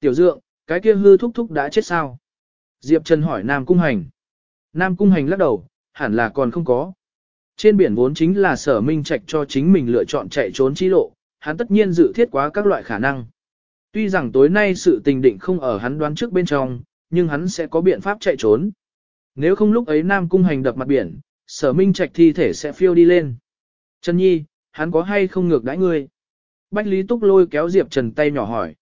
Tiểu dượng, cái kia hư thúc thúc đã chết sao? Diệp Trần hỏi Nam Cung Hành. Nam Cung Hành lắc đầu, hẳn là còn không có. Trên biển vốn chính là sở minh trạch cho chính mình lựa chọn chạy trốn chi lộ, hắn tất nhiên dự thiết quá các loại khả năng. Tuy rằng tối nay sự tình định không ở hắn đoán trước bên trong, nhưng hắn sẽ có biện pháp chạy trốn. Nếu không lúc ấy Nam Cung Hành đập mặt biển, sở minh trạch thi thể sẽ phiêu đi lên. Trần Nhi, hắn có hay không ngược đãi ngươi? Bách Lý Túc lôi kéo Diệp Trần tay nhỏ hỏi.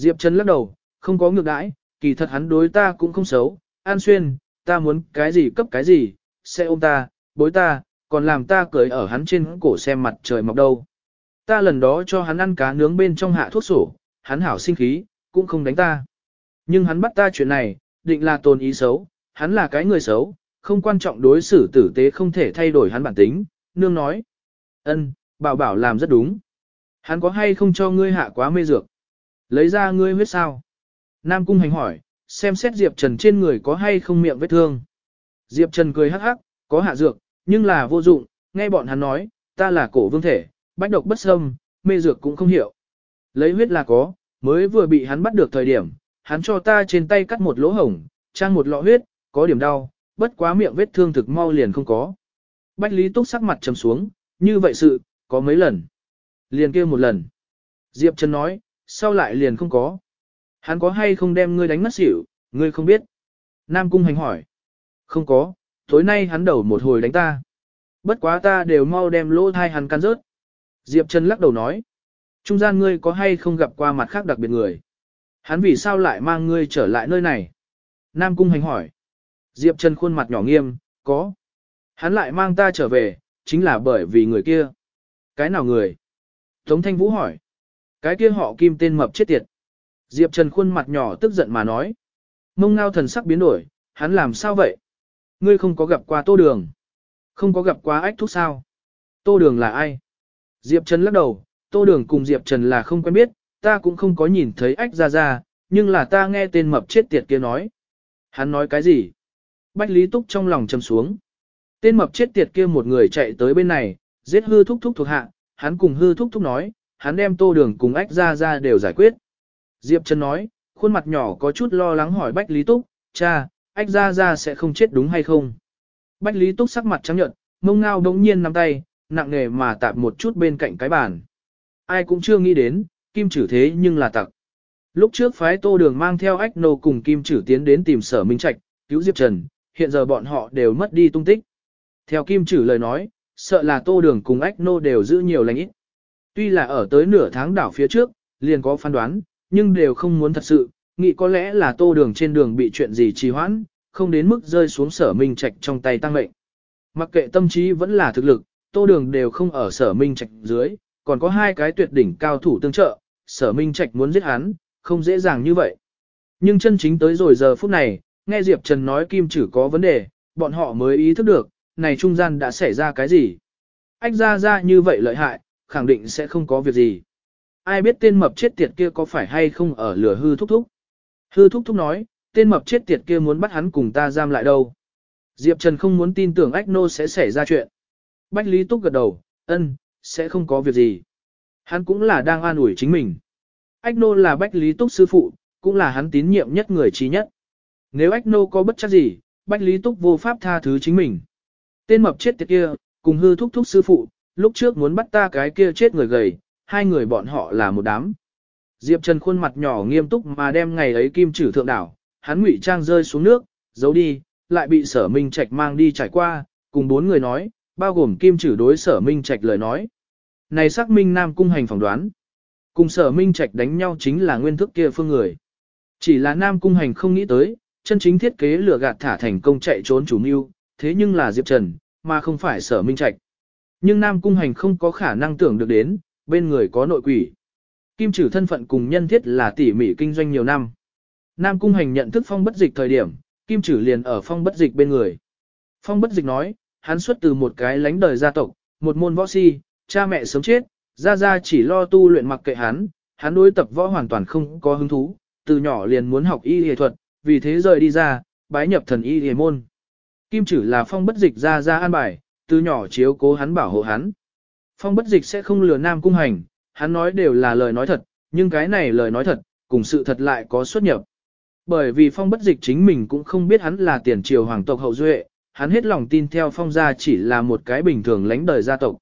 Diệp Trần lắc đầu, không có ngược đãi, kỳ thật hắn đối ta cũng không xấu, an xuyên, ta muốn cái gì cấp cái gì, sẽ ôm ta, bối ta, còn làm ta cưới ở hắn trên cổ xem mặt trời mọc đâu. Ta lần đó cho hắn ăn cá nướng bên trong hạ thuốc sổ, hắn hảo sinh khí, cũng không đánh ta. Nhưng hắn bắt ta chuyện này, định là tồn ý xấu, hắn là cái người xấu, không quan trọng đối xử tử tế không thể thay đổi hắn bản tính, nương nói. ân, bảo bảo làm rất đúng. Hắn có hay không cho ngươi hạ quá mê dược? Lấy ra ngươi huyết sao? Nam Cung Hành hỏi, xem xét Diệp Trần trên người có hay không miệng vết thương. Diệp Trần cười hắc hắc, có hạ dược, nhưng là vô dụng, nghe bọn hắn nói, ta là cổ vương thể, bách độc bất xâm, mê dược cũng không hiểu. Lấy huyết là có, mới vừa bị hắn bắt được thời điểm, hắn cho ta trên tay cắt một lỗ hổng, trang một lọ huyết, có điểm đau, bất quá miệng vết thương thực mau liền không có. Bách Lý Túc sắc mặt trầm xuống, như vậy sự, có mấy lần. Liền kêu một lần. Diệp Trần nói, sau lại liền không có. Hắn có hay không đem ngươi đánh mất xỉu, ngươi không biết. Nam Cung Hành hỏi. Không có, tối nay hắn đầu một hồi đánh ta. Bất quá ta đều mau đem lỗ thai hắn căn rớt. Diệp Trần lắc đầu nói. Trung gian ngươi có hay không gặp qua mặt khác đặc biệt người? Hắn vì sao lại mang ngươi trở lại nơi này? Nam Cung Hành hỏi. Diệp Trần khuôn mặt nhỏ nghiêm, có. Hắn lại mang ta trở về, chính là bởi vì người kia. Cái nào người? Tống Thanh Vũ hỏi. Cái kia họ kim tên mập chết tiệt. Diệp Trần khuôn mặt nhỏ tức giận mà nói. Mông ngao thần sắc biến đổi, hắn làm sao vậy? Ngươi không có gặp qua tô đường. Không có gặp qua ách thúc sao? Tô đường là ai? Diệp Trần lắc đầu, tô đường cùng Diệp Trần là không quen biết, ta cũng không có nhìn thấy ách ra ra, nhưng là ta nghe tên mập chết tiệt kia nói. Hắn nói cái gì? Bách Lý Túc trong lòng trầm xuống. Tên mập chết tiệt kia một người chạy tới bên này, giết hư thúc thúc thuộc hạ, hắn cùng hư thúc thúc nói, hắn đem tô đường cùng ách ra ra đều giải quyết. Diệp Trần nói, khuôn mặt nhỏ có chút lo lắng hỏi Bách Lý Túc, cha, ách ra ra sẽ không chết đúng hay không? Bách Lý Túc sắc mặt trắng nhợt, mông ngao đống nhiên nắm tay, nặng nề mà tạp một chút bên cạnh cái bàn. Ai cũng chưa nghĩ đến, kim chử thế nhưng là tặc. Lúc trước phái tô đường mang theo ách nô cùng kim chử tiến đến tìm sở minh trạch, cứu Diệp Trần, hiện giờ bọn họ đều mất đi tung tích. Theo kim chử lời nói, sợ là tô đường cùng ách nô đều giữ nhiều lành ít. Tuy là ở tới nửa tháng đảo phía trước, liền có phán đoán, nhưng đều không muốn thật sự, nghĩ có lẽ là tô đường trên đường bị chuyện gì trì hoãn, không đến mức rơi xuống sở minh trạch trong tay tăng mệnh. Mặc kệ tâm trí vẫn là thực lực, tô đường đều không ở sở minh trạch dưới, còn có hai cái tuyệt đỉnh cao thủ tương trợ, sở minh trạch muốn giết hắn, không dễ dàng như vậy. Nhưng chân chính tới rồi giờ phút này, nghe Diệp Trần nói kim chử có vấn đề, bọn họ mới ý thức được, này trung gian đã xảy ra cái gì. Ách ra ra như vậy lợi hại, khẳng định sẽ không có việc gì. Ai biết tên mập chết tiệt kia có phải hay không ở lửa hư thúc thúc. Hư thúc thúc nói, tên mập chết tiệt kia muốn bắt hắn cùng ta giam lại đâu. Diệp Trần không muốn tin tưởng Ách Nô sẽ xảy ra chuyện. Bách Lý Túc gật đầu, ân, sẽ không có việc gì. Hắn cũng là đang an ủi chính mình. Ách Nô là Bách Lý Túc sư phụ, cũng là hắn tín nhiệm nhất người trí nhất. Nếu Ách Nô có bất chắc gì, Bách Lý Túc vô pháp tha thứ chính mình. Tên mập chết tiệt kia, cùng hư thúc thúc sư phụ, lúc trước muốn bắt ta cái kia chết người gầy, hai người bọn họ là một đám. Diệp Trần khuôn mặt nhỏ nghiêm túc mà đem ngày ấy kim Chử thượng đảo, hắn ngụy trang rơi xuống nước, giấu đi, lại bị sở minh trạch mang đi trải qua, cùng bốn người nói, bao gồm kim Chử đối sở minh trạch lời nói. Này xác minh nam cung hành phỏng đoán. Cùng sở minh trạch đánh nhau chính là nguyên thức kia phương người. Chỉ là nam cung hành không nghĩ tới, chân chính thiết kế lừa gạt thả thành công chạy trốn chủ mưu, thế nhưng là Diệp Trần, mà không phải sở minh trạch. Nhưng nam cung hành không có khả năng tưởng được đến, bên người có nội quỷ. Kim trừ thân phận cùng nhân thiết là tỉ mỉ kinh doanh nhiều năm. Nam Cung Hành nhận thức phong bất dịch thời điểm, Kim trừ liền ở phong bất dịch bên người. Phong bất dịch nói, hắn xuất từ một cái lánh đời gia tộc, một môn võ si, cha mẹ sớm chết, ra ra chỉ lo tu luyện mặc kệ hắn, hắn đối tập võ hoàn toàn không có hứng thú, từ nhỏ liền muốn học y y thuật, vì thế rời đi ra, bái nhập thần y y môn. Kim chử là phong bất dịch ra ra an bài, từ nhỏ chiếu cố hắn bảo hộ hắn. Phong bất dịch sẽ không lừa nam cung hành, hắn nói đều là lời nói thật, nhưng cái này lời nói thật, cùng sự thật lại có xuất nhập. Bởi vì phong bất dịch chính mình cũng không biết hắn là tiền triều hoàng tộc hậu duệ, hắn hết lòng tin theo phong gia chỉ là một cái bình thường lãnh đời gia tộc.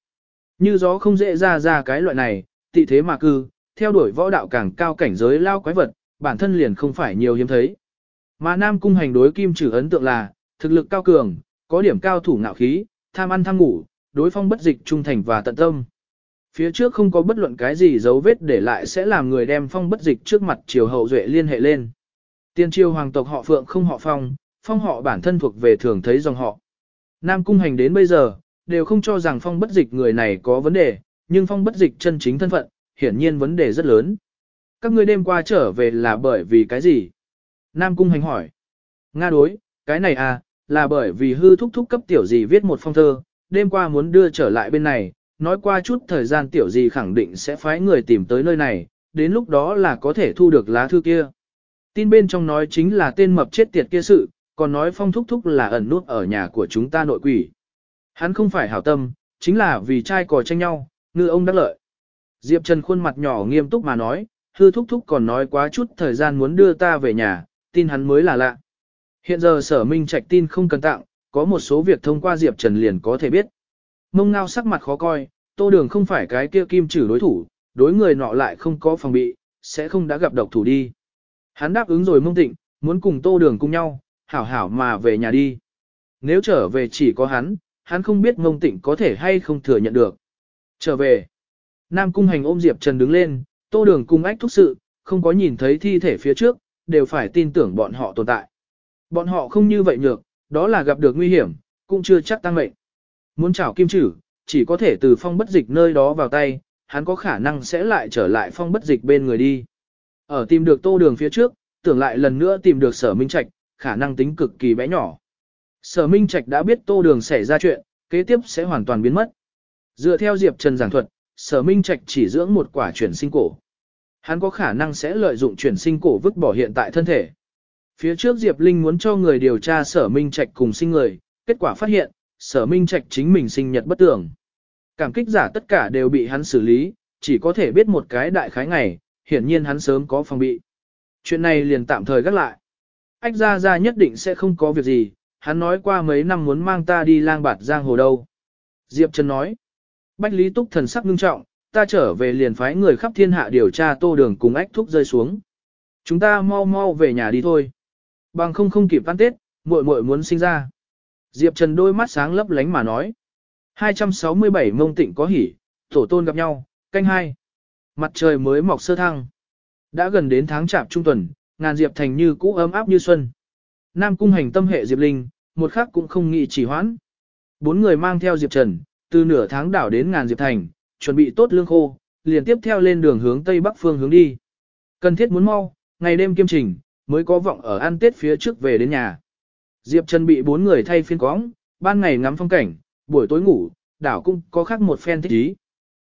Như gió không dễ ra ra cái loại này, tị thế mà cư, theo đuổi võ đạo càng cao cảnh giới lao quái vật, bản thân liền không phải nhiều hiếm thấy. Mà Nam Cung hành đối kim trừ ấn tượng là, thực lực cao cường, có điểm cao thủ ngạo khí, tham ăn tham ngủ, đối phong bất dịch trung thành và tận tâm. Phía trước không có bất luận cái gì dấu vết để lại sẽ làm người đem phong bất dịch trước mặt triều hậu duệ liên hệ lên. Tiên triều hoàng tộc họ phượng không họ phong, phong họ bản thân thuộc về thường thấy dòng họ. Nam cung hành đến bây giờ, đều không cho rằng phong bất dịch người này có vấn đề, nhưng phong bất dịch chân chính thân phận, hiển nhiên vấn đề rất lớn. Các ngươi đêm qua trở về là bởi vì cái gì? Nam cung hành hỏi. Nga đối, cái này à, là bởi vì hư thúc thúc cấp tiểu gì viết một phong thơ, đêm qua muốn đưa trở lại bên này, nói qua chút thời gian tiểu gì khẳng định sẽ phái người tìm tới nơi này, đến lúc đó là có thể thu được lá thư kia. Tin bên trong nói chính là tên mập chết tiệt kia sự, còn nói phong thúc thúc là ẩn nút ở nhà của chúng ta nội quỷ. Hắn không phải hảo tâm, chính là vì trai cò tranh nhau, ngư ông đắc lợi. Diệp Trần khuôn mặt nhỏ nghiêm túc mà nói, hư thúc thúc còn nói quá chút thời gian muốn đưa ta về nhà, tin hắn mới là lạ. Hiện giờ sở minh trạch tin không cần tặng, có một số việc thông qua Diệp Trần liền có thể biết. Mông ngao sắc mặt khó coi, tô đường không phải cái kia kim trừ đối thủ, đối người nọ lại không có phòng bị, sẽ không đã gặp độc thủ đi. Hắn đáp ứng rồi mông tịnh, muốn cùng tô đường cùng nhau, hảo hảo mà về nhà đi. Nếu trở về chỉ có hắn, hắn không biết mông tịnh có thể hay không thừa nhận được. Trở về. Nam cung hành ôm Diệp Trần đứng lên, tô đường cung ách thúc sự, không có nhìn thấy thi thể phía trước, đều phải tin tưởng bọn họ tồn tại. Bọn họ không như vậy nhược, đó là gặp được nguy hiểm, cũng chưa chắc tăng mệnh. Muốn chảo kim chử, chỉ có thể từ phong bất dịch nơi đó vào tay, hắn có khả năng sẽ lại trở lại phong bất dịch bên người đi. Ở tìm được tô đường phía trước, tưởng lại lần nữa tìm được sở minh trạch, khả năng tính cực kỳ bé nhỏ. Sở minh trạch đã biết tô đường xảy ra chuyện, kế tiếp sẽ hoàn toàn biến mất. Dựa theo Diệp Trần giảng thuật, sở minh trạch chỉ dưỡng một quả chuyển sinh cổ. Hắn có khả năng sẽ lợi dụng chuyển sinh cổ vứt bỏ hiện tại thân thể. Phía trước Diệp Linh muốn cho người điều tra sở minh trạch cùng sinh người, kết quả phát hiện, sở minh trạch chính mình sinh nhật bất tưởng. Cảm kích giả tất cả đều bị hắn xử lý, chỉ có thể biết một cái đại khái ngày, hiển nhiên hắn sớm có phòng bị. Chuyện này liền tạm thời gác lại. Ách ra ra nhất định sẽ không có việc gì, hắn nói qua mấy năm muốn mang ta đi lang bạt giang hồ đâu. Diệp Trần nói, Bách Lý Túc thần sắc ngưng trọng, ta trở về liền phái người khắp thiên hạ điều tra tô đường cùng ách thúc rơi xuống. Chúng ta mau mau về nhà đi thôi. Bằng không không kịp ăn tết, muội muội muốn sinh ra. Diệp Trần đôi mắt sáng lấp lánh mà nói. 267 mông tịnh có hỉ, tổ tôn gặp nhau, canh hai. Mặt trời mới mọc sơ thăng. Đã gần đến tháng chạp trung tuần, ngàn diệp thành như cũ ấm áp như xuân. Nam cung hành tâm hệ diệp linh, một khắc cũng không nghĩ chỉ hoãn. Bốn người mang theo diệp trần, từ nửa tháng đảo đến ngàn diệp thành, chuẩn bị tốt lương khô, liền tiếp theo lên đường hướng tây bắc phương hướng đi. Cần thiết muốn mau, ngày đêm kiêm trình, mới có vọng ở ăn tết phía trước về đến nhà. Diệp Trần bị bốn người thay phiên cóng, ban ngày ngắm phong cảnh, buổi tối ngủ, đảo cũng có khác một phen thích ý.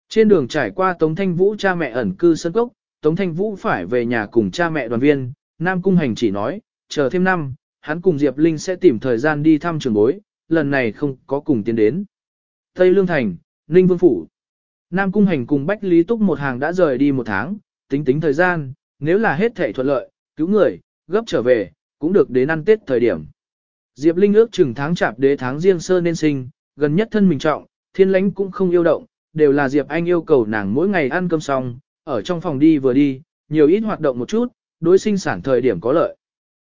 Trên đường trải qua Tống Thanh Vũ cha mẹ ẩn cư sân cốc, Tống Thanh Vũ phải về nhà cùng cha mẹ đoàn viên, Nam Cung Hành chỉ nói, chờ thêm năm, hắn cùng Diệp Linh sẽ tìm thời gian đi thăm trường bối, lần này không có cùng tiến đến. Tây Lương Thành, Ninh Vương Phủ Nam Cung Hành cùng Bách Lý Túc một hàng đã rời đi một tháng, tính tính thời gian, nếu là hết thể thuận lợi, cứu người, gấp trở về, cũng được đến ăn Tết thời điểm. Diệp Linh ước chừng tháng chạp đế tháng riêng sơ nên sinh, gần nhất thân mình trọng, thiên lãnh cũng không yêu động, đều là Diệp Anh yêu cầu nàng mỗi ngày ăn cơm xong, ở trong phòng đi vừa đi, nhiều ít hoạt động một chút, đối sinh sản thời điểm có lợi.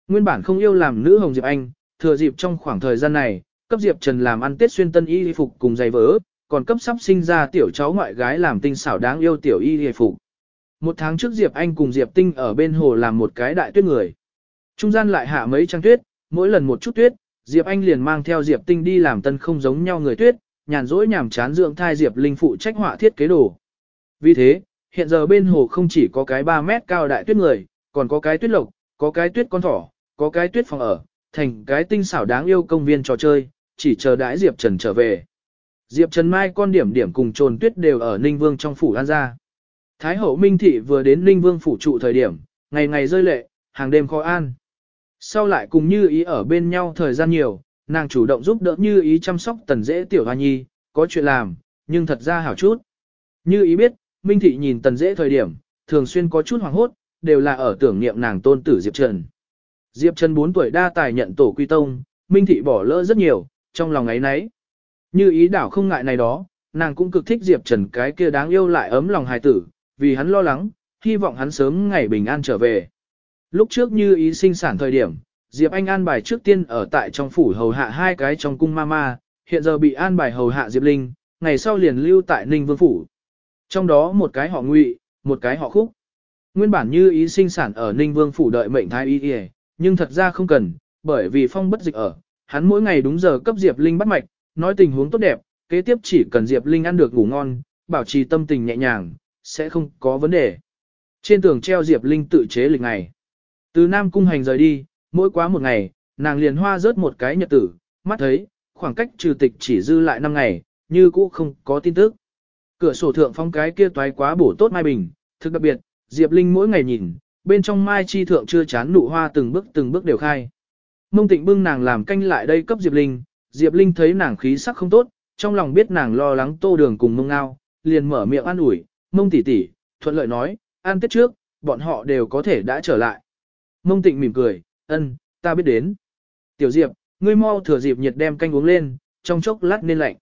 Nguyên bản không yêu làm nữ hồng Diệp Anh, thừa dịp trong khoảng thời gian này, cấp Diệp Trần làm ăn Tết xuyên tân y phục cùng giày vỡ, còn cấp sắp sinh ra tiểu cháu ngoại gái làm tinh xảo đáng yêu tiểu y phục. Một tháng trước Diệp Anh cùng Diệp Tinh ở bên hồ làm một cái đại tuyết người. Trung gian lại hạ mấy trang tuyết, mỗi lần một chút tuyết, Diệp Anh liền mang theo Diệp Tinh đi làm tân không giống nhau người tuyết, nhàn rỗi nhảm chán dưỡng thai Diệp Linh phụ trách họa thiết kế đồ. Vì thế, hiện giờ bên hồ không chỉ có cái 3 mét cao đại tuyết người, còn có cái tuyết lộc, có cái tuyết con thỏ, có cái tuyết phòng ở, thành cái tinh xảo đáng yêu công viên trò chơi, chỉ chờ đãi Diệp Trần trở về. Diệp Trần Mai con điểm điểm cùng trồn tuyết đều ở Ninh Vương trong phủ An gia. Thái hậu Minh Thị vừa đến Ninh Vương phủ trụ thời điểm, ngày ngày rơi lệ, hàng đêm khó an. Sau lại cùng như ý ở bên nhau thời gian nhiều, nàng chủ động giúp đỡ như ý chăm sóc tần dễ tiểu hoa nhi, có chuyện làm, nhưng thật ra hảo chút. Như ý biết, Minh Thị nhìn tần dễ thời điểm, thường xuyên có chút hoảng hốt, đều là ở tưởng niệm nàng tôn tử Diệp Trần. Diệp Trần 4 tuổi đa tài nhận tổ quy tông, Minh Thị bỏ lỡ rất nhiều, trong lòng ấy nấy. Như ý đảo không ngại này đó, nàng cũng cực thích Diệp Trần cái kia đáng yêu lại ấm lòng hài tử, vì hắn lo lắng, hy vọng hắn sớm ngày bình an trở về. Lúc trước như ý sinh sản thời điểm, Diệp Anh an bài trước tiên ở tại trong phủ hầu hạ hai cái trong cung mama, hiện giờ bị an bài hầu hạ Diệp Linh, ngày sau liền lưu tại Ninh Vương phủ. Trong đó một cái họ Ngụy, một cái họ Khúc. Nguyên bản như ý sinh sản ở Ninh Vương phủ đợi mệnh thái y y, nhưng thật ra không cần, bởi vì phong bất dịch ở, hắn mỗi ngày đúng giờ cấp Diệp Linh bắt mạch, nói tình huống tốt đẹp, kế tiếp chỉ cần Diệp Linh ăn được ngủ ngon, bảo trì tâm tình nhẹ nhàng, sẽ không có vấn đề. Trên tường treo Diệp Linh tự chế lịch ngày. Từ Nam Cung Hành rời đi, mỗi quá một ngày, nàng liền hoa rớt một cái nhật tử, mắt thấy, khoảng cách trừ tịch chỉ dư lại 5 ngày, như cũ không có tin tức. Cửa sổ thượng phong cái kia toái quá bổ tốt mai bình, thực đặc biệt, Diệp Linh mỗi ngày nhìn, bên trong mai chi thượng chưa chán nụ hoa từng bước từng bước đều khai. Mông Tịnh bưng nàng làm canh lại đây cấp Diệp Linh, Diệp Linh thấy nàng khí sắc không tốt, trong lòng biết nàng lo lắng tô đường cùng mông ngao, liền mở miệng an ủi, mông tỷ tỷ, thuận lợi nói, ăn tết trước, bọn họ đều có thể đã trở lại. Mông Tịnh mỉm cười, ân, ta biết đến. Tiểu Diệp, ngươi mau thừa dịp nhiệt đem canh uống lên, trong chốc lát nên lạnh.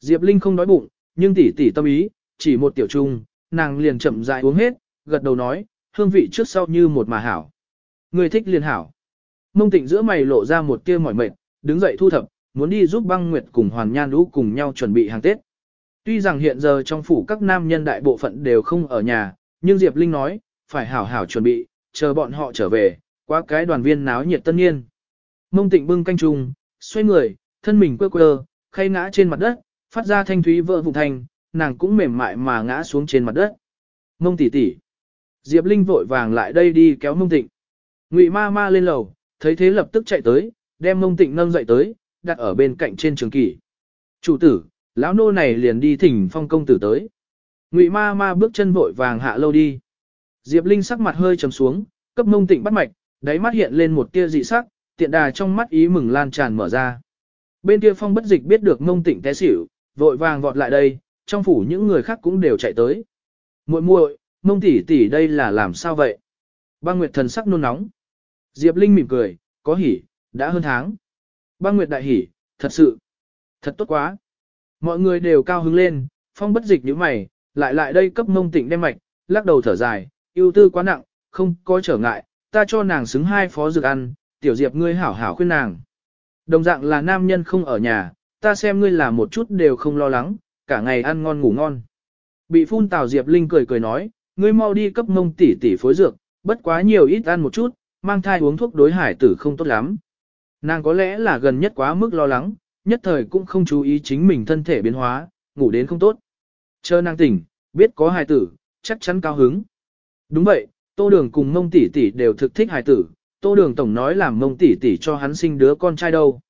Diệp Linh không đói bụng, nhưng tỷ tỷ tâm ý, chỉ một tiểu trung, nàng liền chậm rãi uống hết, gật đầu nói, hương vị trước sau như một mà hảo. Ngươi thích liền hảo. Mông tịnh giữa mày lộ ra một tia mỏi mệt, đứng dậy thu thập, muốn đi giúp băng nguyệt cùng hoàn nhan lũ cùng nhau chuẩn bị hàng Tết. Tuy rằng hiện giờ trong phủ các nam nhân đại bộ phận đều không ở nhà, nhưng Diệp Linh nói, phải hảo hảo chuẩn bị, chờ bọn họ trở về, qua cái đoàn viên náo nhiệt tân niên. Mông tịnh bưng canh trùng, xoay người, thân mình quơ quơ, khay ngã trên mặt đất, phát ra thanh thúy vỡ vụn thành, nàng cũng mềm mại mà ngã xuống trên mặt đất. Mông tỷ tỷ. Diệp Linh vội vàng lại đây đi kéo mông tịnh. Ngụy ma ma lên lầu, thấy thế lập tức chạy tới, đem mông tịnh nâng dậy tới, đặt ở bên cạnh trên trường kỷ. Chủ tử, lão nô này liền đi thỉnh phong công tử tới. Ngụy ma ma bước chân vội vàng hạ lâu đi. Diệp Linh sắc mặt hơi trầm xuống, cấp mông tịnh bắt mạch, đáy mắt hiện lên một tia dị sắc, tiện đà trong mắt ý mừng lan tràn mở ra. Bên kia phong bất dịch biết được mông tịnh té xỉu, vội vàng vọt lại đây, trong phủ những người khác cũng đều chạy tới. muội muội, mông tỷ tỷ đây là làm sao vậy? Băng Nguyệt thần sắc nôn nóng. Diệp Linh mỉm cười, có hỉ, đã hơn tháng. Băng Nguyệt đại hỉ, thật sự, thật tốt quá. Mọi người đều cao hứng lên, phong bất dịch như mày, lại lại đây cấp mông tịnh đem mạch, lắc đầu thở dài, ưu tư quá nặng, không có trở ngại, ta cho nàng xứng hai phó dược ăn, tiểu diệp ngươi hảo hảo khuyên nàng. Đồng dạng là nam nhân không ở nhà, ta xem ngươi là một chút đều không lo lắng, cả ngày ăn ngon ngủ ngon. Bị phun tào diệp linh cười cười nói, ngươi mau đi cấp mông tỷ tỷ phối dược, bất quá nhiều ít ăn một chút, mang thai uống thuốc đối hải tử không tốt lắm. Nàng có lẽ là gần nhất quá mức lo lắng, nhất thời cũng không chú ý chính mình thân thể biến hóa, ngủ đến không tốt. Chờ nàng tỉnh, biết có hài tử, chắc chắn cao hứng. Đúng vậy, tô đường cùng mông tỷ tỷ đều thực thích hài tử, tô đường tổng nói làm mông tỷ tỷ cho hắn sinh đứa con trai đâu.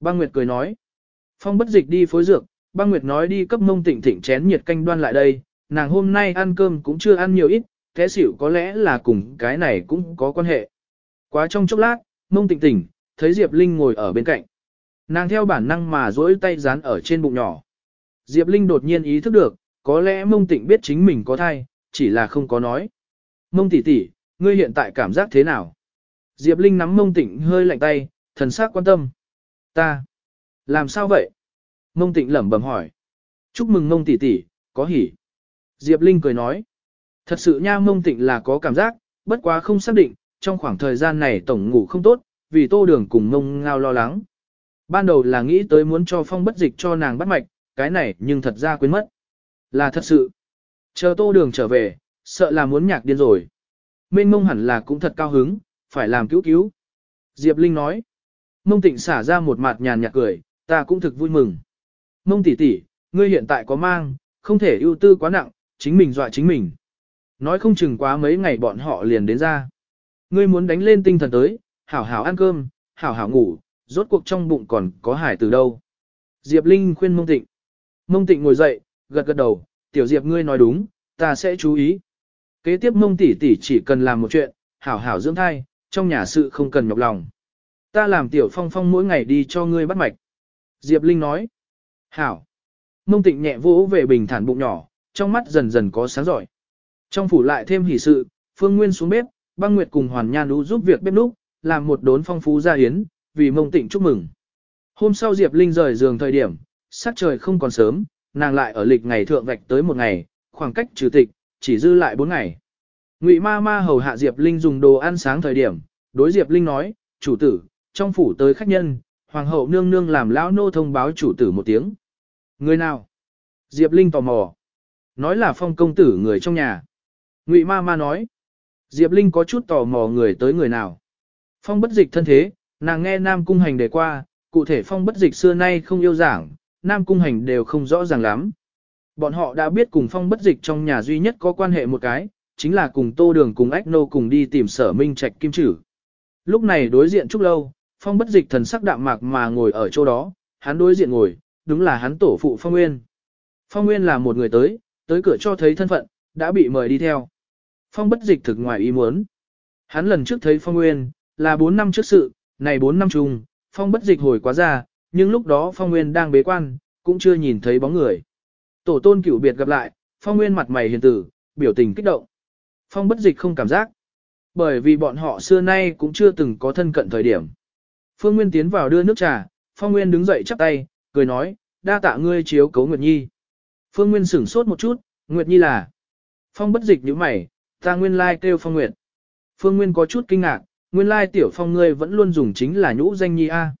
Băng Nguyệt cười nói, phong bất dịch đi phối dược, băng Nguyệt nói đi cấp mông tịnh thịnh chén nhiệt canh đoan lại đây, nàng hôm nay ăn cơm cũng chưa ăn nhiều ít, thế xỉu có lẽ là cùng cái này cũng có quan hệ. Quá trong chốc lát, mông tịnh tỉnh, thấy Diệp Linh ngồi ở bên cạnh. Nàng theo bản năng mà duỗi tay dán ở trên bụng nhỏ. Diệp Linh đột nhiên ý thức được, có lẽ mông tịnh biết chính mình có thai, chỉ là không có nói. Mông tỷ tỷ, ngươi hiện tại cảm giác thế nào? Diệp Linh nắm mông tịnh hơi lạnh tay, thần sắc quan tâm. Ta. Làm sao vậy? Mông tịnh lẩm bẩm hỏi. Chúc mừng mông tỷ tỷ, có hỉ. Diệp Linh cười nói. Thật sự nha mông tịnh là có cảm giác, bất quá không xác định, trong khoảng thời gian này tổng ngủ không tốt, vì tô đường cùng mông ngao lo lắng. Ban đầu là nghĩ tới muốn cho phong bất dịch cho nàng bắt mạch, cái này nhưng thật ra quên mất. Là thật sự. Chờ tô đường trở về, sợ là muốn nhạc điên rồi. Mênh mông hẳn là cũng thật cao hứng, phải làm cứu cứu. Diệp Linh nói. Mông tịnh xả ra một mặt nhàn nhạt cười, ta cũng thực vui mừng. Mông tỷ tỷ, ngươi hiện tại có mang, không thể ưu tư quá nặng, chính mình dọa chính mình. Nói không chừng quá mấy ngày bọn họ liền đến ra. Ngươi muốn đánh lên tinh thần tới, hảo hảo ăn cơm, hảo hảo ngủ, rốt cuộc trong bụng còn có hải từ đâu. Diệp Linh khuyên mông tịnh. Mông tịnh ngồi dậy, gật gật đầu, tiểu Diệp ngươi nói đúng, ta sẽ chú ý. Kế tiếp mông tỷ tỷ chỉ cần làm một chuyện, hảo hảo dưỡng thai, trong nhà sự không cần nhọc lòng. Ta làm tiểu phong phong mỗi ngày đi cho ngươi bắt mạch. Diệp Linh nói. Hảo. Mông tịnh nhẹ vỗ về bình thản bụng nhỏ, trong mắt dần dần có sáng giỏi. Trong phủ lại thêm hỷ sự, Phương Nguyên xuống bếp, băng nguyệt cùng Hoàn Nhan Đu giúp việc bếp núc, làm một đốn phong phú gia hiến, vì mông tịnh chúc mừng. Hôm sau Diệp Linh rời giường thời điểm, sắc trời không còn sớm, nàng lại ở lịch ngày thượng vạch tới một ngày, khoảng cách trừ tịch, chỉ dư lại bốn ngày. Ngụy ma ma hầu hạ Diệp Linh dùng đồ ăn sáng thời điểm, đối Diệp Linh nói, chủ tử, trong phủ tới khách nhân, hoàng hậu nương nương làm lão nô thông báo chủ tử một tiếng. Người nào? Diệp Linh tò mò. Nói là phong công tử người trong nhà. Ngụy ma ma nói. Diệp Linh có chút tò mò người tới người nào. Phong bất dịch thân thế, nàng nghe Nam Cung Hành đề qua, cụ thể phong bất dịch xưa nay không yêu giảng, Nam Cung Hành đều không rõ ràng lắm. Bọn họ đã biết cùng phong bất dịch trong nhà duy nhất có quan hệ một cái, chính là cùng tô đường cùng ách nô cùng đi tìm sở minh trạch kim trử. Lúc này đối diện chút lâu, phong bất dịch thần sắc đạm mạc mà ngồi ở chỗ đó, hắn đối diện ngồi, đúng là hắn tổ phụ phong nguyên. Phong nguyên là một người tới, tới cửa cho thấy thân phận, đã bị mời đi theo. Phong bất dịch thực ngoài ý muốn. Hắn lần trước thấy phong nguyên, là 4 năm trước sự, này 4 năm chung, phong bất dịch hồi quá ra, nhưng lúc đó phong nguyên đang bế quan, cũng chưa nhìn thấy bóng người. Tổ tôn cửu biệt gặp lại, phong nguyên mặt mày hiền tử, biểu tình kích động. Phong bất dịch không cảm giác. Bởi vì bọn họ xưa nay cũng chưa từng có thân cận thời điểm. Phương Nguyên tiến vào đưa nước trà, Phong Nguyên đứng dậy chắp tay, cười nói, đa tạ ngươi chiếu cấu Nguyệt Nhi. Phương Nguyên sửng sốt một chút, Nguyệt Nhi là. Phong bất dịch như mày, ta nguyên lai kêu Phong Nguyệt. Phương Nguyên có chút kinh ngạc, nguyên lai tiểu Phong ngươi vẫn luôn dùng chính là nhũ danh Nhi A.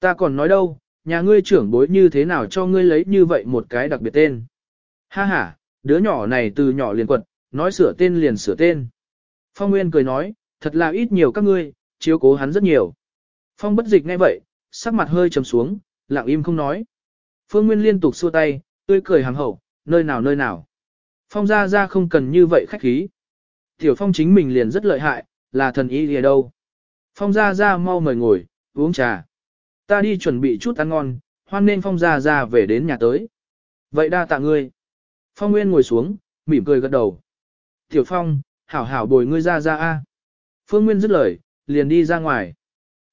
Ta còn nói đâu, nhà ngươi trưởng bối như thế nào cho ngươi lấy như vậy một cái đặc biệt tên. Ha ha, đứa nhỏ này từ nhỏ liền quật, nói sửa tên liền sửa tên. Phong Nguyên cười nói, thật là ít nhiều các ngươi, chiếu cố hắn rất nhiều. Phong bất dịch ngay vậy, sắc mặt hơi trầm xuống, lặng im không nói. Phương Nguyên liên tục xua tay, tươi cười hàng hậu, nơi nào nơi nào. Phong ra ra không cần như vậy khách khí. Tiểu Phong chính mình liền rất lợi hại, là thần y gì đâu. Phong gia gia mau mời ngồi, uống trà. Ta đi chuẩn bị chút ăn ngon, hoan nên Phong gia gia về đến nhà tới. Vậy đa tạ ngươi. Phong Nguyên ngồi xuống, mỉm cười gật đầu. Tiểu Phong, hảo hảo bồi ngươi ra ra a. Phương Nguyên dứt lời, liền đi ra ngoài.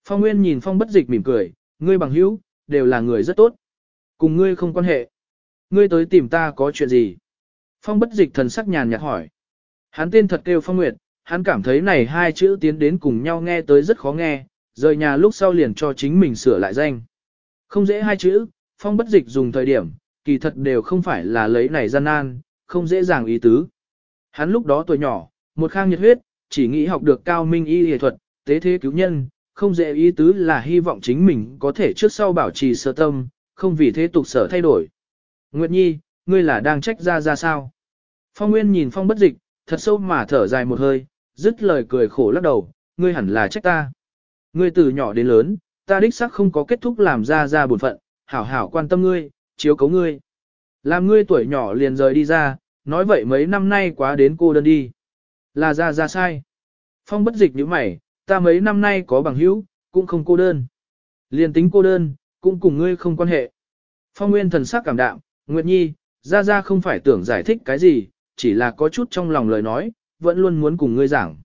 Phong Nguyên nhìn Phong bất dịch mỉm cười, ngươi bằng hữu, đều là người rất tốt. Cùng ngươi không quan hệ. Ngươi tới tìm ta có chuyện gì? Phong bất dịch thần sắc nhàn nhạt hỏi. Hắn tên thật kêu Phong Nguyệt, hắn cảm thấy này hai chữ tiến đến cùng nhau nghe tới rất khó nghe, rời nhà lúc sau liền cho chính mình sửa lại danh. Không dễ hai chữ, Phong bất dịch dùng thời điểm, kỳ thật đều không phải là lấy này gian nan, không dễ dàng ý tứ. Hắn lúc đó tuổi nhỏ, một khang nhiệt huyết, chỉ nghĩ học được cao minh y y thuật, tế thế cứu nhân, không dễ ý tứ là hy vọng chính mình có thể trước sau bảo trì sơ tâm, không vì thế tục sở thay đổi. Nguyệt Nhi, ngươi là đang trách ra ra sao? Phong Nguyên nhìn Phong bất dịch, thật sâu mà thở dài một hơi, dứt lời cười khổ lắc đầu, ngươi hẳn là trách ta. Ngươi từ nhỏ đến lớn, ta đích xác không có kết thúc làm ra ra buồn phận, hảo hảo quan tâm ngươi, chiếu cấu ngươi. Làm ngươi tuổi nhỏ liền rời đi ra, nói vậy mấy năm nay quá đến cô đơn đi. Là ra ra sai. Phong bất dịch như mày, ta mấy năm nay có bằng hữu, cũng không cô đơn. Liền tính cô đơn, cũng cùng ngươi không quan hệ. Phong Nguyên thần sắc cảm đạm, Nguyệt Nhi, ra ra không phải tưởng giải thích cái gì, chỉ là có chút trong lòng lời nói, vẫn luôn muốn cùng ngươi giảng.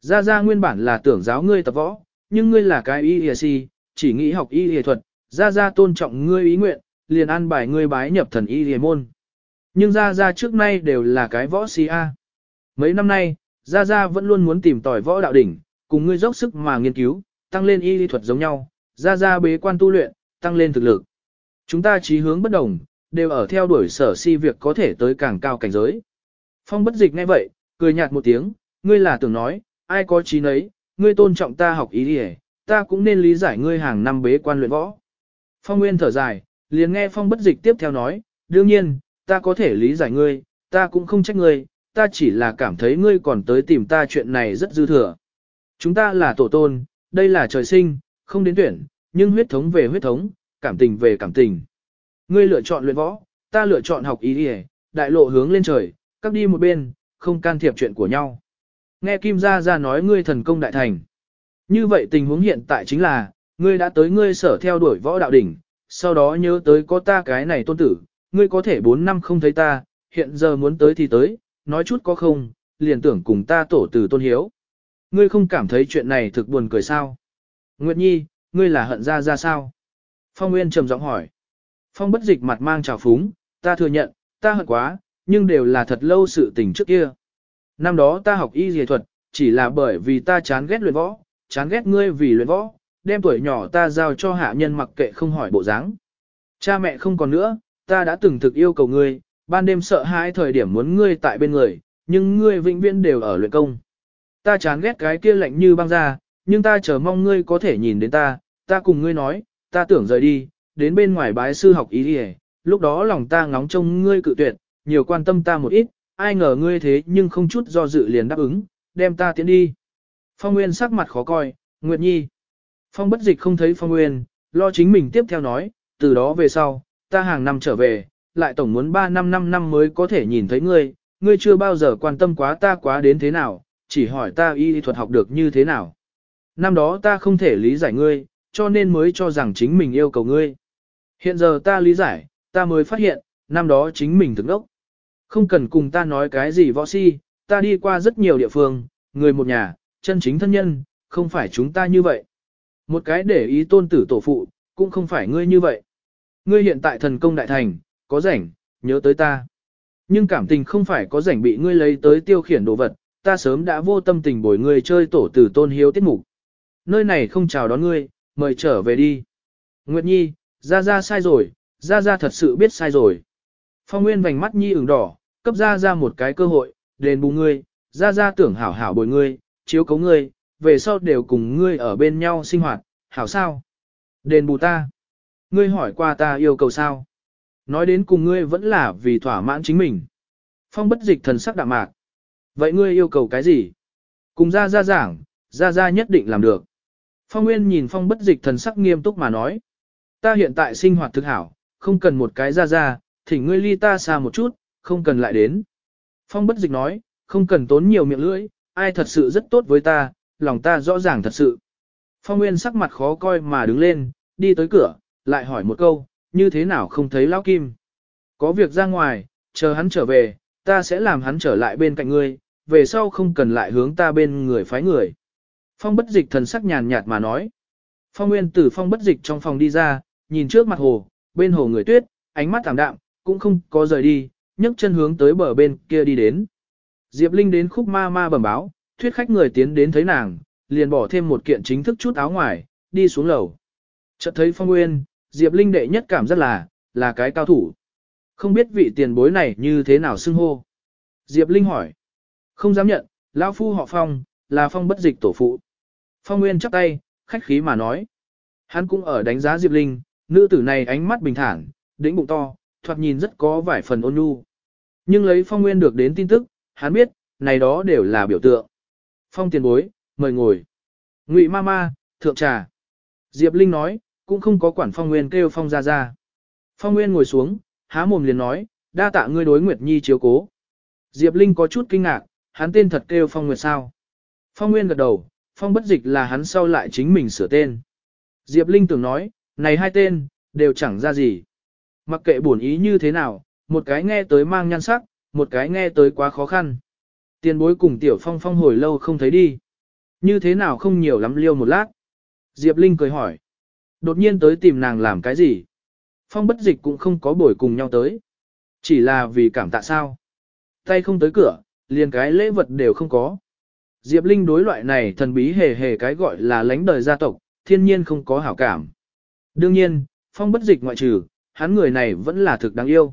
Ra ra nguyên bản là tưởng giáo ngươi tập võ, nhưng ngươi là cái y y si, chỉ nghĩ học y y thuật, ra ra tôn trọng ngươi ý nguyện, liền an bài ngươi bái nhập thần y y môn. Nhưng ra ra trước nay đều là cái võ si a. Mấy năm nay, ra ra vẫn luôn muốn tìm tòi võ đạo đỉnh, cùng ngươi dốc sức mà nghiên cứu, tăng lên y lý thuật giống nhau, ra ra bế quan tu luyện, tăng lên thực lực. Chúng ta chí hướng bất đồng, đều ở theo đuổi sở si việc có thể tới càng cao cảnh giới. Phong bất dịch ngay vậy, cười nhạt một tiếng, ngươi là tưởng nói, ai có trí nấy, ngươi tôn trọng ta học ý đi ta cũng nên lý giải ngươi hàng năm bế quan luyện võ. Phong Nguyên thở dài, liền nghe Phong bất dịch tiếp theo nói, đương nhiên, ta có thể lý giải ngươi, ta cũng không trách ngươi, ta chỉ là cảm thấy ngươi còn tới tìm ta chuyện này rất dư thừa. Chúng ta là tổ tôn, đây là trời sinh, không đến tuyển, nhưng huyết thống về huyết thống, cảm tình về cảm tình. Ngươi lựa chọn luyện võ, ta lựa chọn học ý đi đại lộ hướng lên trời, các đi một bên, không can thiệp chuyện của nhau. Nghe Kim Gia Gia nói ngươi thần công đại thành. Như vậy tình huống hiện tại chính là, ngươi đã tới ngươi sở theo đuổi võ đạo đỉnh, sau đó nhớ tới có ta cái này tôn tử, ngươi có thể 4 năm không thấy ta, hiện giờ muốn tới thì tới, nói chút có không, liền tưởng cùng ta tổ tử tôn hiếu. Ngươi không cảm thấy chuyện này thực buồn cười sao? Nguyệt Nhi, ngươi là hận ra ra sao? Phong Nguyên trầm giọng hỏi. Phong bất dịch mặt mang trào phúng, ta thừa nhận, ta hận quá, nhưng đều là thật lâu sự tình trước kia. Năm đó ta học y dề thuật, chỉ là bởi vì ta chán ghét luyện võ, chán ghét ngươi vì luyện võ, đem tuổi nhỏ ta giao cho hạ nhân mặc kệ không hỏi bộ dáng. Cha mẹ không còn nữa, ta đã từng thực yêu cầu ngươi, ban đêm sợ hãi thời điểm muốn ngươi tại bên người, nhưng ngươi vĩnh viễn đều ở luyện công. Ta chán ghét cái kia lạnh như băng ra, nhưng ta chờ mong ngươi có thể nhìn đến ta, ta cùng ngươi nói, ta tưởng rời đi, đến bên ngoài bái sư học ý đi lúc đó lòng ta ngóng trông ngươi cự tuyệt, nhiều quan tâm ta một ít, ai ngờ ngươi thế nhưng không chút do dự liền đáp ứng, đem ta tiến đi. Phong Nguyên sắc mặt khó coi, Nguyệt Nhi. Phong bất dịch không thấy Phong Nguyên, lo chính mình tiếp theo nói, từ đó về sau, ta hàng năm trở về, lại tổng muốn 3 năm 5 năm mới có thể nhìn thấy ngươi, ngươi chưa bao giờ quan tâm quá ta quá đến thế nào, chỉ hỏi ta y thuật học được như thế nào. Năm đó ta không thể lý giải ngươi, cho nên mới cho rằng chính mình yêu cầu ngươi. Hiện giờ ta lý giải, ta mới phát hiện, năm đó chính mình thực đốc. Không cần cùng ta nói cái gì võ si, ta đi qua rất nhiều địa phương, người một nhà, chân chính thân nhân, không phải chúng ta như vậy. Một cái để ý tôn tử tổ phụ, cũng không phải ngươi như vậy. Ngươi hiện tại thần công đại thành, có rảnh, nhớ tới ta. Nhưng cảm tình không phải có rảnh bị ngươi lấy tới tiêu khiển đồ vật, ta sớm đã vô tâm tình bồi ngươi chơi tổ tử tôn hiếu tiết mục. Nơi này không chào đón ngươi, mời trở về đi. Nguyệt Nhi, Gia Gia sai rồi, Gia Gia thật sự biết sai rồi. Phong Nguyên vành mắt Nhi ửng đỏ, cấp Ra Ra một cái cơ hội, đền bù ngươi, Ra Ra tưởng hảo hảo bồi ngươi, chiếu cấu ngươi, về sau đều cùng ngươi ở bên nhau sinh hoạt, hảo sao? Đền bù ta. Ngươi hỏi qua ta yêu cầu sao? Nói đến cùng ngươi vẫn là vì thỏa mãn chính mình. Phong bất dịch thần sắc đạm mạc. Vậy ngươi yêu cầu cái gì? Cùng ra ra giảng, ra ra nhất định làm được. Phong Nguyên nhìn Phong bất dịch thần sắc nghiêm túc mà nói. Ta hiện tại sinh hoạt thực hảo, không cần một cái ra ra, thỉnh ngươi ly ta xa một chút, không cần lại đến. Phong bất dịch nói, không cần tốn nhiều miệng lưỡi, ai thật sự rất tốt với ta, lòng ta rõ ràng thật sự. Phong Nguyên sắc mặt khó coi mà đứng lên, đi tới cửa, lại hỏi một câu, như thế nào không thấy Lão Kim. Có việc ra ngoài, chờ hắn trở về, ta sẽ làm hắn trở lại bên cạnh ngươi, về sau không cần lại hướng ta bên người phái người. Phong bất dịch thần sắc nhàn nhạt mà nói. Phong Nguyên từ phong bất dịch trong phòng đi ra, nhìn trước mặt hồ, bên hồ người tuyết, ánh mắt thảm đạm, cũng không có rời đi, nhấc chân hướng tới bờ bên kia đi đến. Diệp Linh đến khúc ma ma bẩm báo, thuyết khách người tiến đến thấy nàng, liền bỏ thêm một kiện chính thức chút áo ngoài, đi xuống lầu. Chợt thấy Phong Nguyên, Diệp Linh đệ nhất cảm rất là, là cái cao thủ. Không biết vị tiền bối này như thế nào xưng hô. Diệp Linh hỏi. Không dám nhận, lão phu họ Phong, là Phong bất dịch tổ phụ. Phong Nguyên chắp tay, khách khí mà nói. Hắn cũng ở đánh giá Diệp Linh, nữ tử này ánh mắt bình thản, đĩnh bụng to, thoạt nhìn rất có vài phần ôn nhu. Nhưng lấy Phong Nguyên được đến tin tức, hắn biết, này đó đều là biểu tượng. Phong tiền bối, mời ngồi. Ngụy ma ma, thượng trà. Diệp Linh nói, cũng không có quản Phong Nguyên kêu Phong ra ra. Phong Nguyên ngồi xuống, há mồm liền nói, đa tạ ngươi đối Nguyệt Nhi chiếu cố. Diệp Linh có chút kinh ngạc, hắn tên thật kêu Phong Nguyệt sao. Phong Nguyên gật đầu, Phong bất dịch là hắn sau lại chính mình sửa tên. Diệp Linh tưởng nói, này hai tên, đều chẳng ra gì. Mặc kệ buồn ý như thế nào, một cái nghe tới mang nhan sắc, một cái nghe tới quá khó khăn. Tiền bối cùng Tiểu Phong Phong hồi lâu không thấy đi. Như thế nào không nhiều lắm liêu một lát. Diệp Linh cười hỏi. Đột nhiên tới tìm nàng làm cái gì? Phong bất dịch cũng không có bồi cùng nhau tới. Chỉ là vì cảm tạ sao. Tay không tới cửa, liền cái lễ vật đều không có. Diệp Linh đối loại này thần bí hề hề cái gọi là lánh đời gia tộc, thiên nhiên không có hảo cảm. Đương nhiên, Phong bất dịch ngoại trừ, hắn người này vẫn là thực đáng yêu.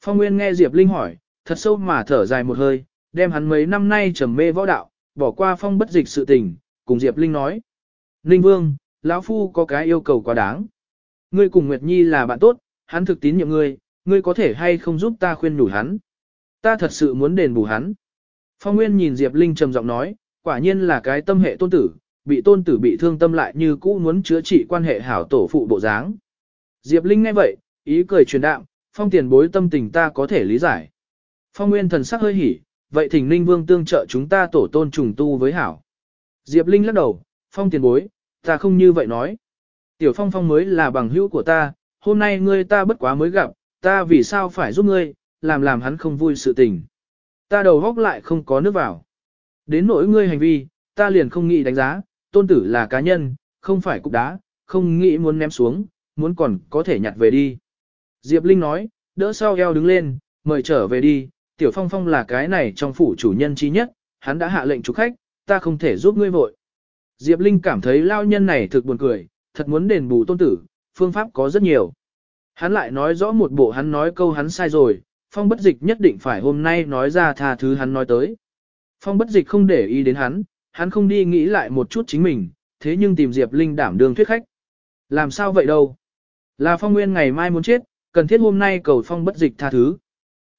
Phong Nguyên nghe Diệp Linh hỏi, thật sâu mà thở dài một hơi, đem hắn mấy năm nay trầm mê võ đạo, bỏ qua Phong bất dịch sự tình, cùng Diệp Linh nói. Ninh Vương, lão Phu có cái yêu cầu quá đáng. Ngươi cùng Nguyệt Nhi là bạn tốt, hắn thực tín nhiệm ngươi, ngươi có thể hay không giúp ta khuyên nhủ hắn. Ta thật sự muốn đền bù hắn. Phong Nguyên nhìn Diệp Linh trầm giọng nói, quả nhiên là cái tâm hệ tôn tử, bị tôn tử bị thương tâm lại như cũ muốn chữa trị quan hệ hảo tổ phụ bộ dáng. Diệp Linh nghe vậy, ý cười truyền đạm, phong tiền bối tâm tình ta có thể lý giải. Phong Nguyên thần sắc hơi hỉ, vậy thỉnh Linh Vương tương trợ chúng ta tổ tôn trùng tu với hảo. Diệp Linh lắc đầu, phong tiền bối, ta không như vậy nói. Tiểu Phong Phong mới là bằng hữu của ta, hôm nay ngươi ta bất quá mới gặp, ta vì sao phải giúp ngươi, làm làm hắn không vui sự tình. Ta đầu góc lại không có nước vào. Đến nỗi ngươi hành vi, ta liền không nghĩ đánh giá, tôn tử là cá nhân, không phải cục đá, không nghĩ muốn ném xuống, muốn còn có thể nhặt về đi. Diệp Linh nói, đỡ sau eo đứng lên, mời trở về đi, Tiểu Phong Phong là cái này trong phủ chủ nhân chi nhất, hắn đã hạ lệnh chủ khách, ta không thể giúp ngươi vội. Diệp Linh cảm thấy lao nhân này thực buồn cười, thật muốn đền bù tôn tử, phương pháp có rất nhiều. Hắn lại nói rõ một bộ hắn nói câu hắn sai rồi, Phong bất dịch nhất định phải hôm nay nói ra tha thứ hắn nói tới. Phong bất dịch không để ý đến hắn, hắn không đi nghĩ lại một chút chính mình, thế nhưng tìm Diệp Linh đảm đương thuyết khách. Làm sao vậy đâu? Là Phong Nguyên ngày mai muốn chết, cần thiết hôm nay cầu Phong bất dịch tha thứ.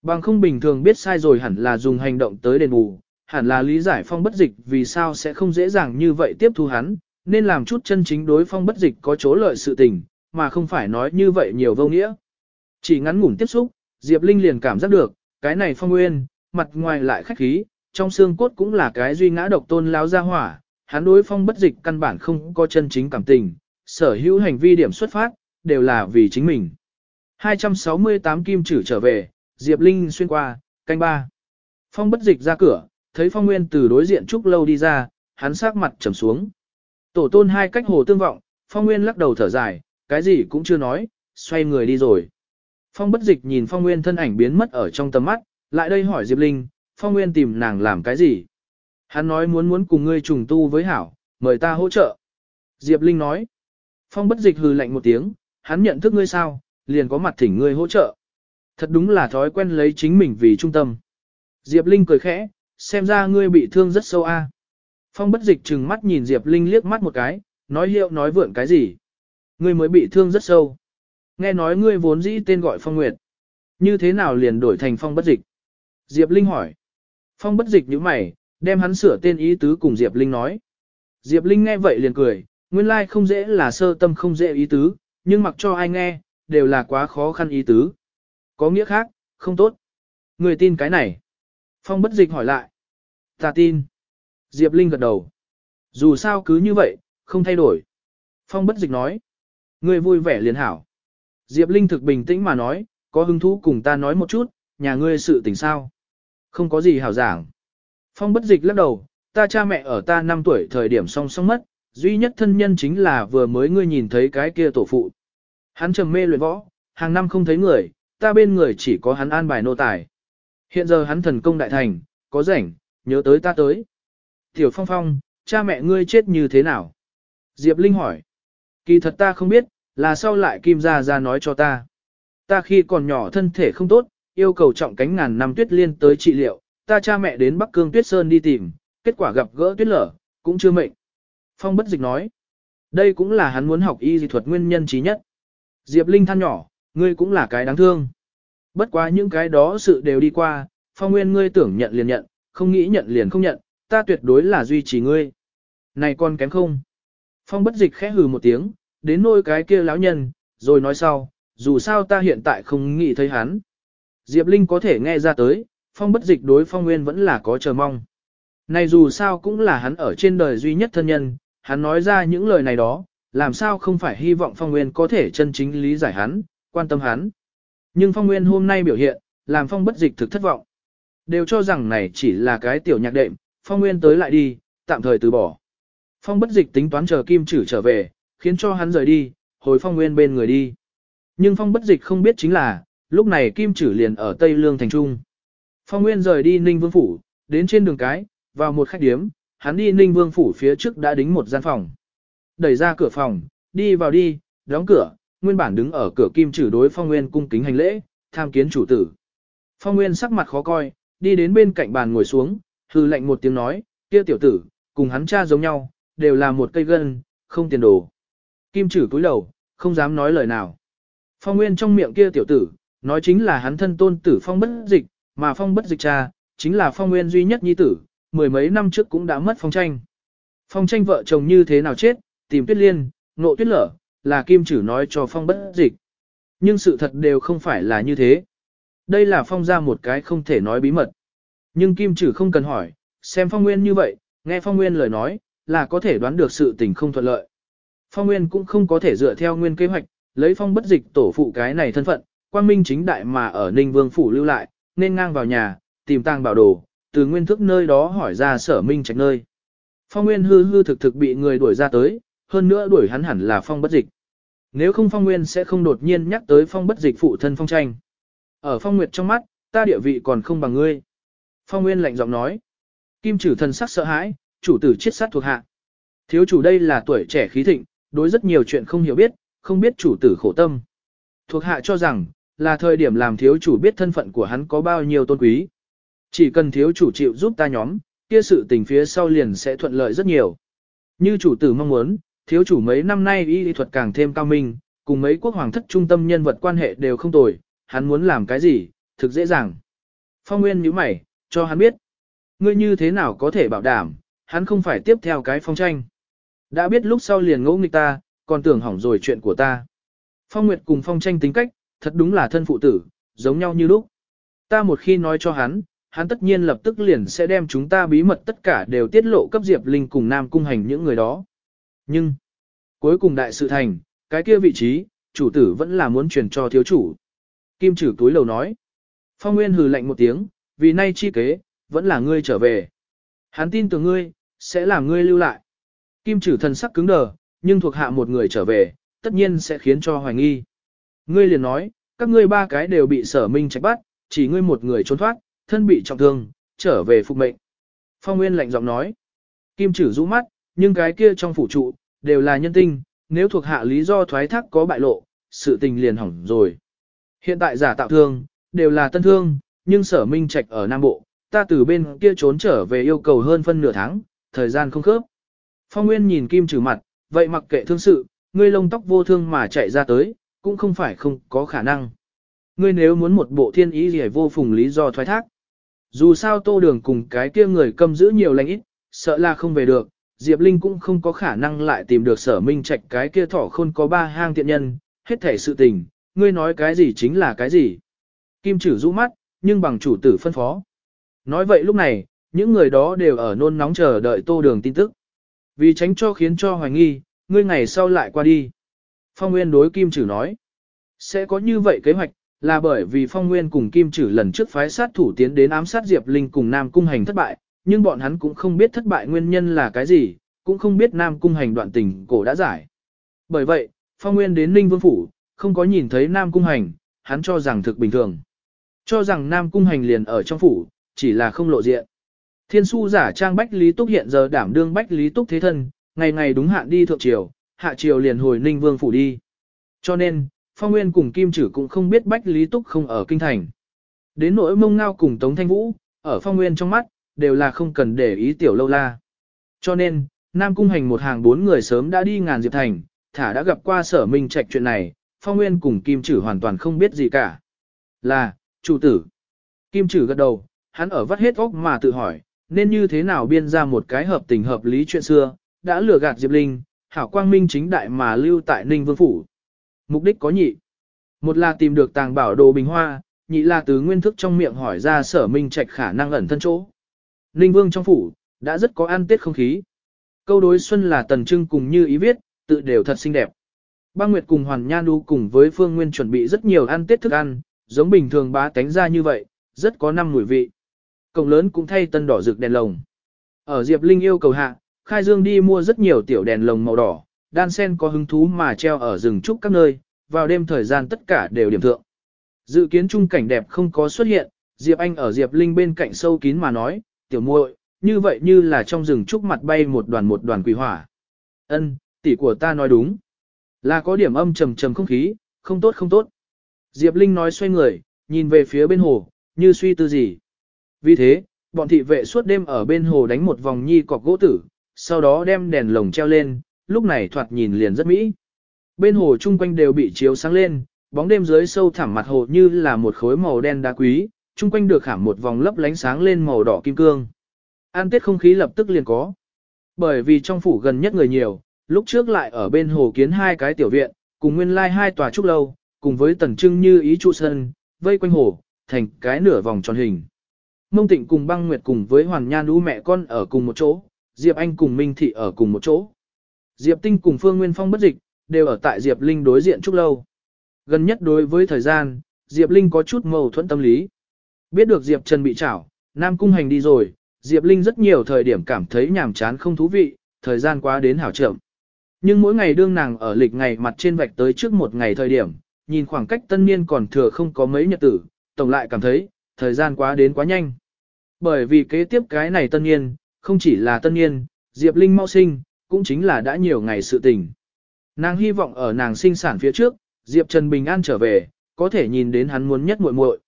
Bằng không bình thường biết sai rồi hẳn là dùng hành động tới đền bù, hẳn là lý giải Phong bất dịch vì sao sẽ không dễ dàng như vậy tiếp thu hắn, nên làm chút chân chính đối Phong bất dịch có chỗ lợi sự tình, mà không phải nói như vậy nhiều vô nghĩa. Chỉ ngắn ngủn tiếp xúc, Diệp Linh liền cảm giác được, cái này Phong Nguyên, mặt ngoài lại khách khí, trong xương cốt cũng là cái duy ngã độc tôn láo ra hỏa, hắn đối phong bất dịch căn bản không có chân chính cảm tình, sở hữu hành vi điểm xuất phát, đều là vì chính mình. 268 kim chử trở về, Diệp Linh xuyên qua, canh ba. Phong bất dịch ra cửa, thấy phong nguyên từ đối diện trúc lâu đi ra, hắn sát mặt trầm xuống. Tổ tôn hai cách hồ tương vọng, phong nguyên lắc đầu thở dài, cái gì cũng chưa nói, xoay người đi rồi. Phong bất dịch nhìn phong nguyên thân ảnh biến mất ở trong tầm mắt, lại đây hỏi Diệp Linh, phong nguyên tìm nàng làm cái gì? Hắn nói muốn muốn cùng ngươi trùng tu với hảo, mời ta hỗ trợ. Diệp Linh nói. Phong bất dịch hừ lạnh một tiếng, hắn nhận thức ngươi sao, liền có mặt thỉnh ngươi hỗ trợ. Thật đúng là thói quen lấy chính mình vì trung tâm. Diệp Linh cười khẽ, xem ra ngươi bị thương rất sâu a. Phong bất dịch trừng mắt nhìn Diệp Linh liếc mắt một cái, nói hiệu nói vượn cái gì. Ngươi mới bị thương rất sâu. Nghe nói ngươi vốn dĩ tên gọi Phong Nguyệt. Như thế nào liền đổi thành Phong bất dịch? Diệp Linh hỏi. Phong bất dịch như mày, đem hắn sửa tên ý tứ cùng Diệp Linh nói. Diệp Linh nghe vậy liền cười, nguyên lai like không dễ là sơ tâm không dễ ý tứ, nhưng mặc cho ai nghe, đều là quá khó khăn ý tứ. Có nghĩa khác, không tốt. Người tin cái này. Phong bất dịch hỏi lại. Ta tin. Diệp Linh gật đầu. Dù sao cứ như vậy, không thay đổi. Phong bất dịch nói. Người vui vẻ liền hảo. Diệp Linh thực bình tĩnh mà nói, có hứng thú cùng ta nói một chút, nhà ngươi sự tình sao. Không có gì hảo giảng. Phong bất dịch lắc đầu, ta cha mẹ ở ta 5 tuổi thời điểm song song mất, duy nhất thân nhân chính là vừa mới ngươi nhìn thấy cái kia tổ phụ. Hắn trầm mê luyện võ, hàng năm không thấy người, ta bên người chỉ có hắn an bài nô tài. Hiện giờ hắn thần công đại thành, có rảnh, nhớ tới ta tới. Tiểu Phong Phong, cha mẹ ngươi chết như thế nào? Diệp Linh hỏi. Kỳ thật ta không biết, là sau lại Kim Gia Gia nói cho ta. Ta khi còn nhỏ thân thể không tốt, yêu cầu trọng cánh ngàn năm tuyết liên tới trị liệu, ta cha mẹ đến Bắc Cương Tuyết Sơn đi tìm, kết quả gặp gỡ tuyết lở, cũng chưa mệnh. Phong bất dịch nói, đây cũng là hắn muốn học y dị thuật nguyên nhân trí nhất. Diệp Linh than nhỏ, ngươi cũng là cái đáng thương. Bất quá những cái đó sự đều đi qua, phong nguyên ngươi tưởng nhận liền nhận, không nghĩ nhận liền không nhận, ta tuyệt đối là duy trì ngươi. Này con kém không? Phong bất dịch khẽ hừ một tiếng, đến nôi cái kia lão nhân, rồi nói sau, dù sao ta hiện tại không nghĩ thấy hắn. Diệp Linh có thể nghe ra tới, phong bất dịch đối phong nguyên vẫn là có chờ mong. Này dù sao cũng là hắn ở trên đời duy nhất thân nhân, hắn nói ra những lời này đó, làm sao không phải hy vọng phong nguyên có thể chân chính lý giải hắn, quan tâm hắn. Nhưng phong nguyên hôm nay biểu hiện, làm phong bất dịch thực thất vọng. Đều cho rằng này chỉ là cái tiểu nhạc đệm, phong nguyên tới lại đi, tạm thời từ bỏ. Phong bất dịch tính toán chờ kim chử trở về, khiến cho hắn rời đi, hồi phong nguyên bên người đi. Nhưng phong bất dịch không biết chính là, lúc này kim chử liền ở Tây Lương Thành Trung. Phong Nguyên rời đi Ninh Vương Phủ, đến trên đường cái, vào một khách điếm, hắn đi Ninh Vương Phủ phía trước đã đính một gian phòng. Đẩy ra cửa phòng, đi vào đi, đóng cửa, nguyên bản đứng ở cửa kim trừ đối Phong Nguyên cung kính hành lễ, tham kiến chủ tử. Phong Nguyên sắc mặt khó coi, đi đến bên cạnh bàn ngồi xuống, hư lệnh một tiếng nói, kia tiểu tử, cùng hắn cha giống nhau, đều là một cây gân, không tiền đồ. Kim trừ cúi đầu, không dám nói lời nào. Phong Nguyên trong miệng kia tiểu tử, nói chính là hắn thân tôn tử Phong bất dịch, mà phong bất dịch cha, chính là phong nguyên duy nhất nhi tử, mười mấy năm trước cũng đã mất phong tranh. Phong tranh vợ chồng như thế nào chết, tìm tuyết liên, Ngộ tuyết lở, là kim chử nói cho phong bất dịch. Nhưng sự thật đều không phải là như thế. Đây là phong ra một cái không thể nói bí mật. Nhưng kim chử không cần hỏi, xem phong nguyên như vậy, nghe phong nguyên lời nói, là có thể đoán được sự tình không thuận lợi. Phong nguyên cũng không có thể dựa theo nguyên kế hoạch, lấy phong bất dịch tổ phụ cái này thân phận, quang minh chính đại mà ở Ninh Vương Phủ lưu lại, nên ngang vào nhà, tìm tàng bảo đồ, từ nguyên thức nơi đó hỏi ra sở minh trạch nơi. Phong Nguyên hư hư thực thực bị người đuổi ra tới, hơn nữa đuổi hắn hẳn là phong bất dịch. Nếu không Phong Nguyên sẽ không đột nhiên nhắc tới phong bất dịch phụ thân phong tranh. Ở phong nguyệt trong mắt, ta địa vị còn không bằng ngươi. Phong Nguyên lạnh giọng nói. Kim trừ thần sắc sợ hãi, chủ tử chết sát thuộc hạ. Thiếu chủ đây là tuổi trẻ khí thịnh, đối rất nhiều chuyện không hiểu biết, không biết chủ tử khổ tâm. Thuộc hạ cho rằng, là thời điểm làm thiếu chủ biết thân phận của hắn có bao nhiêu tôn quý. Chỉ cần thiếu chủ chịu giúp ta nhóm, kia sự tình phía sau liền sẽ thuận lợi rất nhiều. Như chủ tử mong muốn, thiếu chủ mấy năm nay y lý thuật càng thêm cao minh, cùng mấy quốc hoàng thất trung tâm nhân vật quan hệ đều không tồi, hắn muốn làm cái gì, thực dễ dàng. Phong Nguyên nhíu mày, cho hắn biết. Ngươi như thế nào có thể bảo đảm, hắn không phải tiếp theo cái phong tranh. Đã biết lúc sau liền ngỗ nghịch ta, còn tưởng hỏng rồi chuyện của ta. Phong Nguyệt cùng phong tranh tính cách, thật đúng là thân phụ tử, giống nhau như lúc. Ta một khi nói cho hắn, hắn tất nhiên lập tức liền sẽ đem chúng ta bí mật tất cả đều tiết lộ cấp Diệp Linh cùng Nam Cung Hành những người đó. Nhưng, cuối cùng đại sự thành, cái kia vị trí, chủ tử vẫn là muốn truyền cho thiếu chủ. Kim trừ túi lầu nói. Phong Nguyên hừ lạnh một tiếng, vì nay chi kế, vẫn là ngươi trở về. Hắn tin tưởng ngươi, sẽ làm ngươi lưu lại. Kim trừ thần sắc cứng đờ, nhưng thuộc hạ một người trở về, tất nhiên sẽ khiến cho hoài nghi. Ngươi liền nói, các ngươi ba cái đều bị sở minh trách bắt, chỉ ngươi một người trốn thoát, thân bị trọng thương, trở về phục mệnh. Phong Nguyên lạnh giọng nói. Kim trừ rũ mắt, nhưng cái kia trong phủ trụ, đều là nhân tinh, nếu thuộc hạ lý do thoái thác có bại lộ, sự tình liền hỏng rồi. Hiện tại giả tạo thương, đều là tân thương, nhưng sở minh trạch ở Nam Bộ, ta từ bên kia trốn trở về yêu cầu hơn phân nửa tháng, thời gian không khớp. Phong Nguyên nhìn Kim trừ mặt, vậy mặc kệ thương sự, ngươi lông tóc vô thương mà chạy ra tới, cũng không phải không có khả năng. Ngươi nếu muốn một bộ thiên ý gì vô phùng lý do thoái thác. Dù sao tô đường cùng cái kia người cầm giữ nhiều lãnh ít, sợ là không về được, Diệp Linh cũng không có khả năng lại tìm được sở minh trạch cái kia thỏ khôn có ba hang tiện nhân, hết thể sự tình, ngươi nói cái gì chính là cái gì. Kim Chử rũ mắt, nhưng bằng chủ tử phân phó. Nói vậy lúc này, những người đó đều ở nôn nóng chờ đợi tô đường tin tức. Vì tránh cho khiến cho hoài nghi, ngươi ngày sau lại qua đi. Phong Nguyên đối Kim Chử nói, sẽ có như vậy kế hoạch, là bởi vì Phong Nguyên cùng Kim Chử lần trước phái sát thủ tiến đến ám sát Diệp Linh cùng Nam Cung Hành thất bại, nhưng bọn hắn cũng không biết thất bại nguyên nhân là cái gì, cũng không biết Nam Cung Hành đoạn tình cổ đã giải. Bởi vậy, Phong Nguyên đến Ninh Vương Phủ, không có nhìn thấy Nam Cung Hành, hắn cho rằng thực bình thường. Cho rằng Nam Cung Hành liền ở trong phủ, chỉ là không lộ diện. Thiên su giả trang Bách Lý Túc hiện giờ đảm đương Bách Lý Túc thế thân, ngày ngày đúng hạn đi thượng triều, hạ triều liền hồi Ninh Vương phủ đi. Cho nên, Phong Nguyên cùng Kim chử cũng không biết Bách Lý Túc không ở kinh thành. Đến nỗi mông ngao cùng Tống Thanh Vũ, ở Phong Nguyên trong mắt, đều là không cần để ý tiểu lâu la. Cho nên, Nam Cung Hành một hàng bốn người sớm đã đi ngàn diệp thành, thả đã gặp qua sở minh trạch chuyện này, Phong Nguyên cùng Kim Trử hoàn toàn không biết gì cả. Là, chủ tử. Kim Trử gật đầu, hắn ở vắt hết óc mà tự hỏi, nên như thế nào biên ra một cái hợp tình hợp lý chuyện xưa, đã lừa gạt Diệp Linh, hảo quang minh chính đại mà lưu tại Ninh Vương Phủ. Mục đích có nhị. Một là tìm được tàng bảo đồ bình hoa, nhị là từ nguyên thức trong miệng hỏi ra sở minh trạch khả năng ẩn thân chỗ. Ninh Vương trong phủ, đã rất có ăn tết không khí. Câu đối xuân là tần trưng cùng như ý viết, tự đều thật xinh đẹp. Ba Nguyệt cùng Hoàn Nhan Đu cùng với Phương Nguyên chuẩn bị rất nhiều ăn tết thức ăn, giống bình thường bá tánh ra như vậy, rất có năm mùi vị. Cổng lớn cũng thay tân đỏ rực đèn lồng. Ở Diệp Linh yêu cầu hạ, Khai Dương đi mua rất nhiều tiểu đèn lồng màu đỏ, đan sen có hứng thú mà treo ở rừng trúc các nơi, vào đêm thời gian tất cả đều điểm thượng. Dự kiến trung cảnh đẹp không có xuất hiện, Diệp Anh ở Diệp Linh bên cạnh sâu kín mà nói, tiểu muội, như vậy như là trong rừng trúc mặt bay một đoàn một đoàn quỷ hỏa. Ân, tỷ của ta nói đúng. Là có điểm âm trầm trầm không khí, không tốt không tốt. Diệp Linh nói xoay người, nhìn về phía bên hồ, như suy tư gì. Vì thế, bọn thị vệ suốt đêm ở bên hồ đánh một vòng nhi cọc gỗ tử, sau đó đem đèn lồng treo lên, lúc này thoạt nhìn liền rất mỹ. Bên hồ chung quanh đều bị chiếu sáng lên, bóng đêm dưới sâu thẳm mặt hồ như là một khối màu đen đá quý, chung quanh được khảm một vòng lấp lánh sáng lên màu đỏ kim cương. An tiết không khí lập tức liền có. Bởi vì trong phủ gần nhất người nhiều, lúc trước lại ở bên hồ kiến hai cái tiểu viện, cùng nguyên lai hai tòa trúc lâu, cùng với tần trưng như ý trụ sân, vây quanh hồ, thành cái nửa vòng tròn hình. Mông Tịnh cùng băng nguyệt cùng với Hoàn Nhan đu mẹ con ở cùng một chỗ, Diệp Anh cùng Minh Thị ở cùng một chỗ. Diệp Tinh cùng Phương Nguyên Phong bất dịch, đều ở tại Diệp Linh đối diện trúc lâu. Gần nhất đối với thời gian, Diệp Linh có chút mâu thuẫn tâm lý. Biết được Diệp Trần bị trảo, Nam Cung Hành đi rồi, Diệp Linh rất nhiều thời điểm cảm thấy nhàm chán không thú vị, thời gian quá đến hảo trưởng. Nhưng mỗi ngày đương nàng ở lịch ngày mặt trên vạch tới trước một ngày thời điểm, nhìn khoảng cách tân niên còn thừa không có mấy nhật tử, tổng lại cảm thấy, thời gian quá đến quá nhanh. Bởi vì kế tiếp cái này tân niên, không chỉ là tân niên, Diệp Linh mau sinh, cũng chính là đã nhiều ngày sự tình. Nàng hy vọng ở nàng sinh sản phía trước, Diệp Trần bình an trở về, có thể nhìn đến hắn muốn nhất muội muội.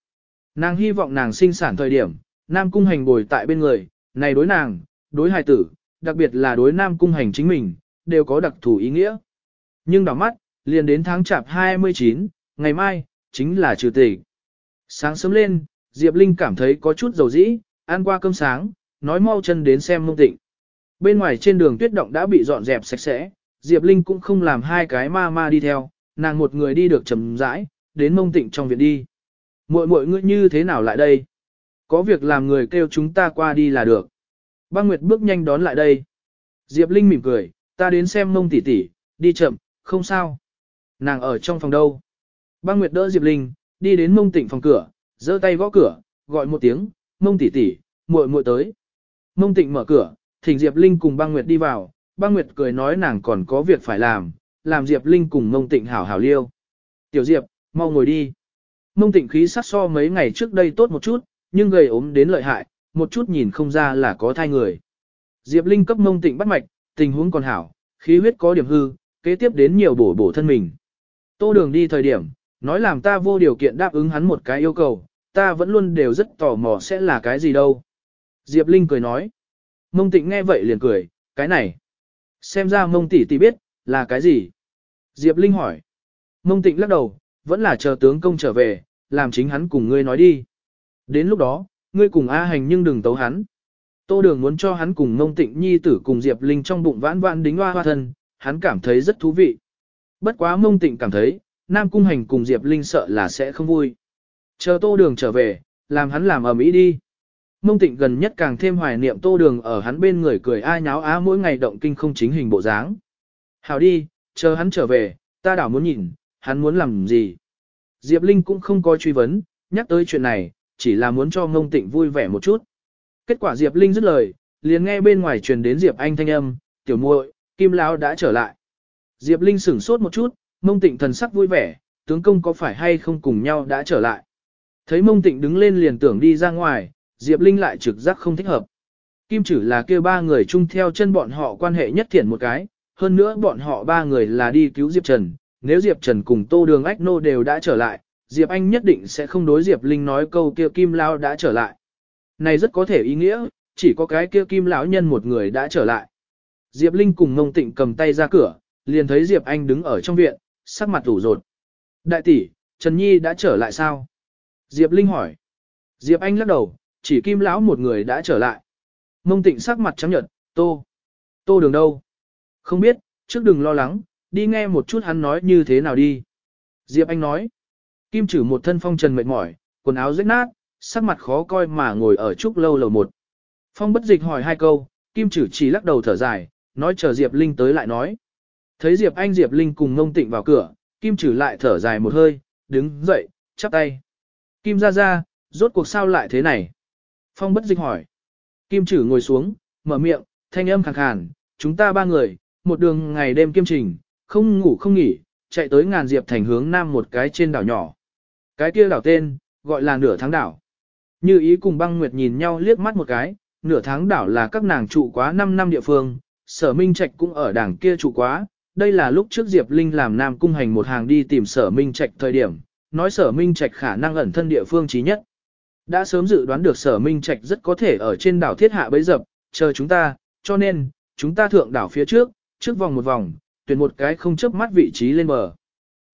Nàng hy vọng nàng sinh sản thời điểm, Nam Cung Hành bồi tại bên người, này đối nàng, đối hài tử, đặc biệt là đối Nam Cung Hành chính mình, đều có đặc thù ý nghĩa. Nhưng đảo mắt, liền đến tháng chạp 29, ngày mai, chính là trừ tịch. Sáng sớm lên, Diệp Linh cảm thấy có chút dầu dĩ, ăn qua cơm sáng, nói mau chân đến xem mông tịnh. Bên ngoài trên đường tuyết động đã bị dọn dẹp sạch sẽ, Diệp Linh cũng không làm hai cái ma ma đi theo, nàng một người đi được chầm rãi, đến mông tịnh trong viện đi. Muội muội ngươi như thế nào lại đây? Có việc làm người kêu chúng ta qua đi là được. Băng Nguyệt bước nhanh đón lại đây. Diệp Linh mỉm cười, ta đến xem mông tỷ tỷ, đi chậm, không sao. Nàng ở trong phòng đâu? Băng Nguyệt đỡ Diệp Linh, đi đến mông tịnh phòng cửa, giơ tay gõ cửa, gọi một tiếng, mông tỷ tỷ, muội muội tới. Mông tịnh mở cửa, thỉnh Diệp Linh cùng băng Nguyệt đi vào, băng Nguyệt cười nói nàng còn có việc phải làm, làm Diệp Linh cùng mông tịnh hảo hảo liêu. Tiểu Diệp, mau ngồi đi. Mông tịnh khí sắc so mấy ngày trước đây tốt một chút, nhưng gầy ốm đến lợi hại, một chút nhìn không ra là có thai người. Diệp Linh cấp mông tịnh bắt mạch, tình huống còn hảo, khí huyết có điểm hư, kế tiếp đến nhiều bổ bổ thân mình. Tô đường đi thời điểm, nói làm ta vô điều kiện đáp ứng hắn một cái yêu cầu, ta vẫn luôn đều rất tò mò sẽ là cái gì đâu. Diệp Linh cười nói. Mông tịnh nghe vậy liền cười, cái này. Xem ra mông tỷ tỷ biết, là cái gì? Diệp Linh hỏi. Mông tịnh lắc đầu, vẫn là chờ tướng công trở về, làm chính hắn cùng ngươi nói đi. Đến lúc đó, ngươi cùng A hành nhưng đừng tấu hắn. Tô đường muốn cho hắn cùng mông tịnh nhi tử cùng Diệp Linh trong bụng vãn vãn đính hoa hoa thân, hắn cảm thấy rất thú vị. Bất quá mông tịnh cảm thấy, Nam Cung Hành cùng Diệp Linh sợ là sẽ không vui. Chờ tô đường trở về, làm hắn làm ở mỹ đi. Mông tịnh gần nhất càng thêm hoài niệm tô đường ở hắn bên người cười ai nháo á mỗi ngày động kinh không chính hình bộ dáng. Hảo đi, chờ hắn trở về, ta đảo muốn nhìn, hắn muốn làm gì. Diệp Linh cũng không có truy vấn, nhắc tới chuyện này, chỉ là muốn cho mông tịnh vui vẻ một chút. Kết quả Diệp Linh dứt lời, liền nghe bên ngoài truyền đến Diệp Anh thanh âm, tiểu muội, Kim Lão đã trở lại. Diệp Linh sửng sốt một chút, mông tịnh thần sắc vui vẻ, tướng công có phải hay không cùng nhau đã trở lại. Thấy mông tịnh đứng lên liền tưởng đi ra ngoài, Diệp Linh lại trực giác không thích hợp. Kim chử là kêu ba người chung theo chân bọn họ quan hệ nhất thiện một cái, hơn nữa bọn họ ba người là đi cứu Diệp Trần. Nếu Diệp Trần cùng Tô Đường Ách Nô đều đã trở lại, Diệp Anh nhất định sẽ không đối Diệp Linh nói câu kia Kim Lao đã trở lại. Này rất có thể ý nghĩa, chỉ có cái kia Kim lão nhân một người đã trở lại. Diệp Linh cùng Mông Tịnh cầm tay ra cửa, liền thấy Diệp Anh đứng ở trong viện, sắc mặt ủ rột. Đại tỷ, Trần Nhi đã trở lại sao? Diệp Linh hỏi. Diệp Anh lắc đầu, chỉ Kim lão một người đã trở lại. Mông Tịnh sắc mặt trắng nhợt, Tô. Tô đường đâu? Không biết, trước đừng lo lắng, đi nghe một chút hắn nói như thế nào đi. Diệp Anh nói. Kim trừ một thân phong trần mệt mỏi, quần áo rách nát, sắc mặt khó coi mà ngồi ở trúc lâu lầu một. Phong bất dịch hỏi hai câu, Kim trừ chỉ lắc đầu thở dài, nói chờ Diệp Linh tới lại nói. Thấy Diệp Anh Diệp Linh cùng ngông tịnh vào cửa, Kim trừ lại thở dài một hơi, đứng dậy, chắp tay. Kim ra ra, rốt cuộc sao lại thế này? Phong bất dịch hỏi. Kim trừ ngồi xuống, mở miệng, thanh âm khàn khàn, chúng ta ba người, một đường ngày đêm kiêm trình, không ngủ không nghỉ, chạy tới ngàn diệp thành hướng nam một cái trên đảo nhỏ. Cái kia đảo tên, gọi là nửa tháng đảo. Như ý cùng băng nguyệt nhìn nhau liếc mắt một cái, nửa tháng đảo là các nàng trụ quá 5 năm địa phương, sở minh trạch cũng ở đảng kia trụ quá. Đây là lúc trước Diệp Linh làm nam cung hành một hàng đi tìm sở minh trạch thời điểm, nói sở minh trạch khả năng ẩn thân địa phương trí nhất. Đã sớm dự đoán được sở minh trạch rất có thể ở trên đảo thiết hạ bấy dập, chờ chúng ta, cho nên, chúng ta thượng đảo phía trước, trước vòng một vòng, tuyển một cái không chớp mắt vị trí lên bờ.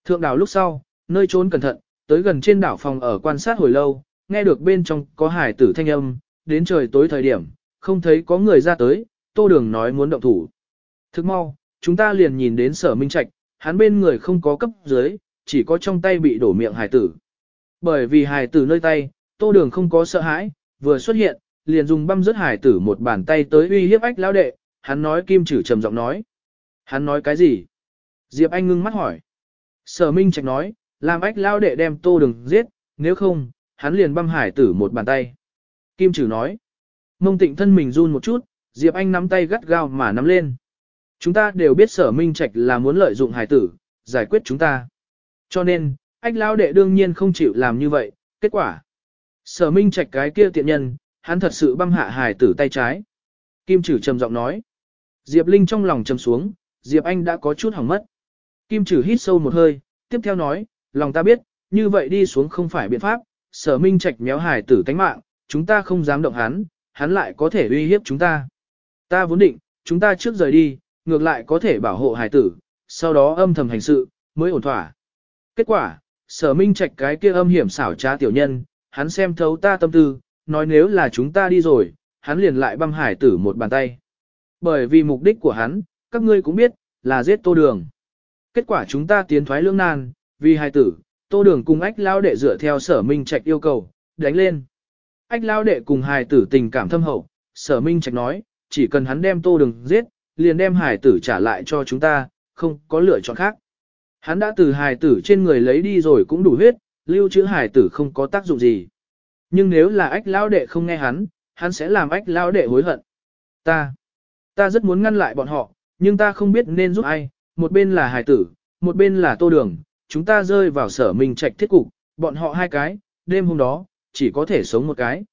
Thượng đảo lúc sau, nơi trốn cẩn thận, tới gần trên đảo phòng ở quan sát hồi lâu, nghe được bên trong có hải tử thanh âm, đến trời tối thời điểm, không thấy có người ra tới, tô đường nói muốn động thủ. Thức mau, chúng ta liền nhìn đến sở minh trạch, hắn bên người không có cấp dưới, chỉ có trong tay bị đổ miệng hải tử. Bởi vì hải tử nơi tay, tô đường không có sợ hãi, vừa xuất hiện, liền dùng băm rớt hải tử một bàn tay tới uy hiếp ách lão đệ, hắn nói kim chử trầm giọng nói. Hắn nói cái gì? Diệp Anh ngưng mắt hỏi. Sở Minh Trạch nói, làm ách lao đệ đem tô đường giết, nếu không, hắn liền băm hải tử một bàn tay. Kim Trử nói, mông tịnh thân mình run một chút, Diệp Anh nắm tay gắt gao mà nắm lên. Chúng ta đều biết sở minh trạch là muốn lợi dụng hải tử, giải quyết chúng ta. Cho nên, ách lao đệ đương nhiên không chịu làm như vậy, kết quả. Sở Minh Trạch cái kia tiện nhân, hắn thật sự băm hạ hải tử tay trái. Kim Trử trầm giọng nói. Diệp Linh trong lòng trầm xuống, Diệp Anh đã có chút hỏng mất. Kim Trử hít sâu một hơi, tiếp theo nói, lòng ta biết, như vậy đi xuống không phải biện pháp, sở minh trạch méo Hải tử tánh mạng, chúng ta không dám động hắn, hắn lại có thể uy hiếp chúng ta. Ta vốn định, chúng ta trước rời đi, ngược lại có thể bảo hộ Hải tử, sau đó âm thầm hành sự, mới ổn thỏa. Kết quả, sở minh trạch cái kia âm hiểm xảo trá tiểu nhân, hắn xem thấu ta tâm tư, nói nếu là chúng ta đi rồi, hắn liền lại băm hải tử một bàn tay. Bởi vì mục đích của hắn, các ngươi cũng biết, là giết tô đường. Kết quả chúng ta tiến thoái lưỡng nan, vì hai tử, tô đường cùng ách lao đệ dựa theo sở minh trạch yêu cầu, đánh lên. Ách lao đệ cùng hài tử tình cảm thâm hậu, sở minh trạch nói, chỉ cần hắn đem tô đường giết, liền đem hài tử trả lại cho chúng ta, không có lựa chọn khác. Hắn đã từ hài tử trên người lấy đi rồi cũng đủ huyết, lưu trữ hài tử không có tác dụng gì. Nhưng nếu là ách lao đệ không nghe hắn, hắn sẽ làm ách lao đệ hối hận. Ta, ta rất muốn ngăn lại bọn họ, nhưng ta không biết nên giúp ai, một bên là hải tử, một bên là tô đường, chúng ta rơi vào sở minh trạch thiết cục, bọn họ hai cái, đêm hôm đó, chỉ có thể sống một cái.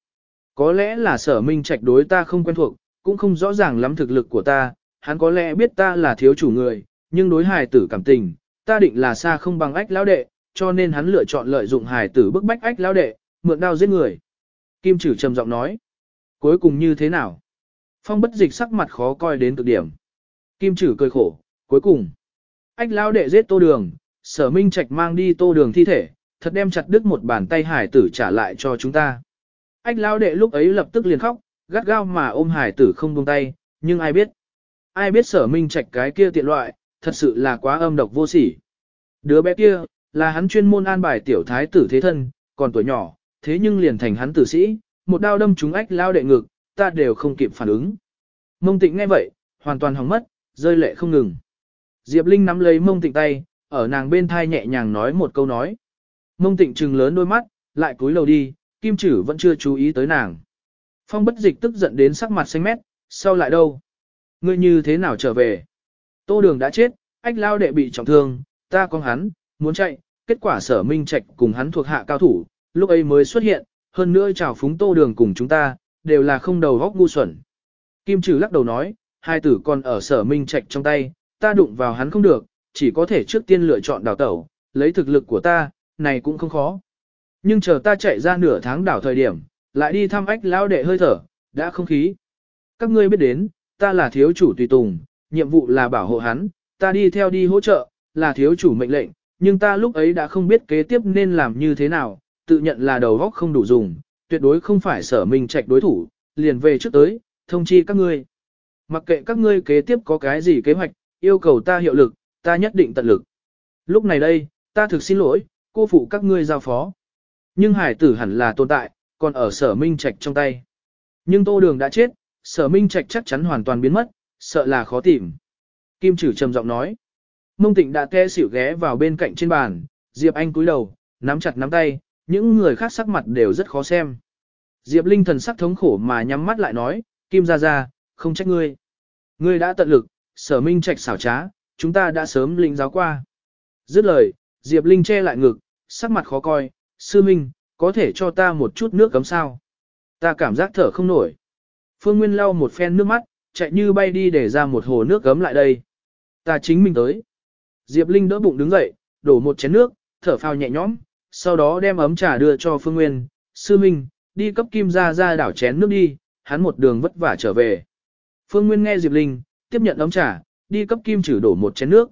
Có lẽ là sở minh trạch đối ta không quen thuộc, cũng không rõ ràng lắm thực lực của ta, hắn có lẽ biết ta là thiếu chủ người, nhưng đối hài tử cảm tình, ta định là xa không bằng ách lão đệ, cho nên hắn lựa chọn lợi dụng hài tử bức bách ách lão đệ, mượn đao giết người. Kim Trử trầm giọng nói, cuối cùng như thế nào? Phong bất dịch sắc mặt khó coi đến cực điểm. Kim chử cười khổ, cuối cùng, ách lao đệ giết tô đường, sở minh trạch mang đi tô đường thi thể, thật đem chặt đứt một bàn tay hải tử trả lại cho chúng ta. Ách lao đệ lúc ấy lập tức liền khóc, gắt gao mà ôm hải tử không buông tay, nhưng ai biết? Ai biết sở minh trạch cái kia tiện loại, thật sự là quá âm độc vô sỉ. Đứa bé kia, là hắn chuyên môn an bài tiểu thái tử thế thân, còn tuổi nhỏ, thế nhưng liền thành hắn tử sĩ, một đao đâm trúng ách lao đệ ngực, ta đều không kịp phản ứng. Mông tịnh nghe vậy, hoàn toàn hỏng mất, rơi lệ không ngừng. Diệp Linh nắm lấy mông tịnh tay, ở nàng bên thai nhẹ nhàng nói một câu nói. Mông tịnh trừng lớn đôi mắt, lại cúi đầu đi, kim chử vẫn chưa chú ý tới nàng. Phong bất dịch tức giận đến sắc mặt xanh mét, Sao lại đâu? Ngươi như thế nào trở về? Tô đường đã chết, ách lao đệ bị trọng thương, ta con hắn, muốn chạy, kết quả sở minh trạch cùng hắn thuộc hạ cao thủ, lúc ấy mới xuất hiện, hơn nữa chào phúng tô đường cùng chúng ta, đều là không đầu góc ngu xuẩn. Kim trừ lắc đầu nói, hai tử còn ở sở minh trạch trong tay, ta đụng vào hắn không được, chỉ có thể trước tiên lựa chọn đào tẩu, lấy thực lực của ta, này cũng không khó. Nhưng chờ ta chạy ra nửa tháng đảo thời điểm, lại đi thăm ách lão đệ hơi thở, đã không khí. Các ngươi biết đến, ta là thiếu chủ tùy tùng, nhiệm vụ là bảo hộ hắn, ta đi theo đi hỗ trợ, là thiếu chủ mệnh lệnh, nhưng ta lúc ấy đã không biết kế tiếp nên làm như thế nào, tự nhận là đầu óc không đủ dùng, tuyệt đối không phải sở minh trạch đối thủ, liền về trước tới, thông chi các ngươi. Mặc kệ các ngươi kế tiếp có cái gì kế hoạch, yêu cầu ta hiệu lực, ta nhất định tận lực. Lúc này đây, ta thực xin lỗi, cô phụ các ngươi giao phó. Nhưng hải tử hẳn là tồn tại, còn ở sở minh trạch trong tay. Nhưng tô đường đã chết, sở minh trạch chắc chắn hoàn toàn biến mất, sợ là khó tìm. Kim chử trầm giọng nói. Mông Tịnh đã te xỉu ghé vào bên cạnh trên bàn, Diệp Anh cúi đầu, nắm chặt nắm tay, những người khác sắc mặt đều rất khó xem. Diệp Linh thần sắc thống khổ mà nhắm mắt lại nói, Kim ra ra, không trách ngươi. Ngươi đã tận lực, sở minh trạch xảo trá, chúng ta đã sớm linh giáo qua. Dứt lời, Diệp Linh che lại ngực, sắc mặt khó coi, sư minh, có thể cho ta một chút nước cấm sao. Ta cảm giác thở không nổi. Phương Nguyên lau một phen nước mắt, chạy như bay đi để ra một hồ nước cấm lại đây. Ta chính mình tới. Diệp Linh đỡ bụng đứng dậy, đổ một chén nước, thở phào nhẹ nhõm, sau đó đem ấm trà đưa cho Phương Nguyên. Sư Minh, đi cấp kim ra ra đảo chén nước đi, hắn một đường vất vả trở về. Phương Nguyên nghe Diệp Linh, tiếp nhận ấm trà, đi cấp kim Trử đổ một chén nước.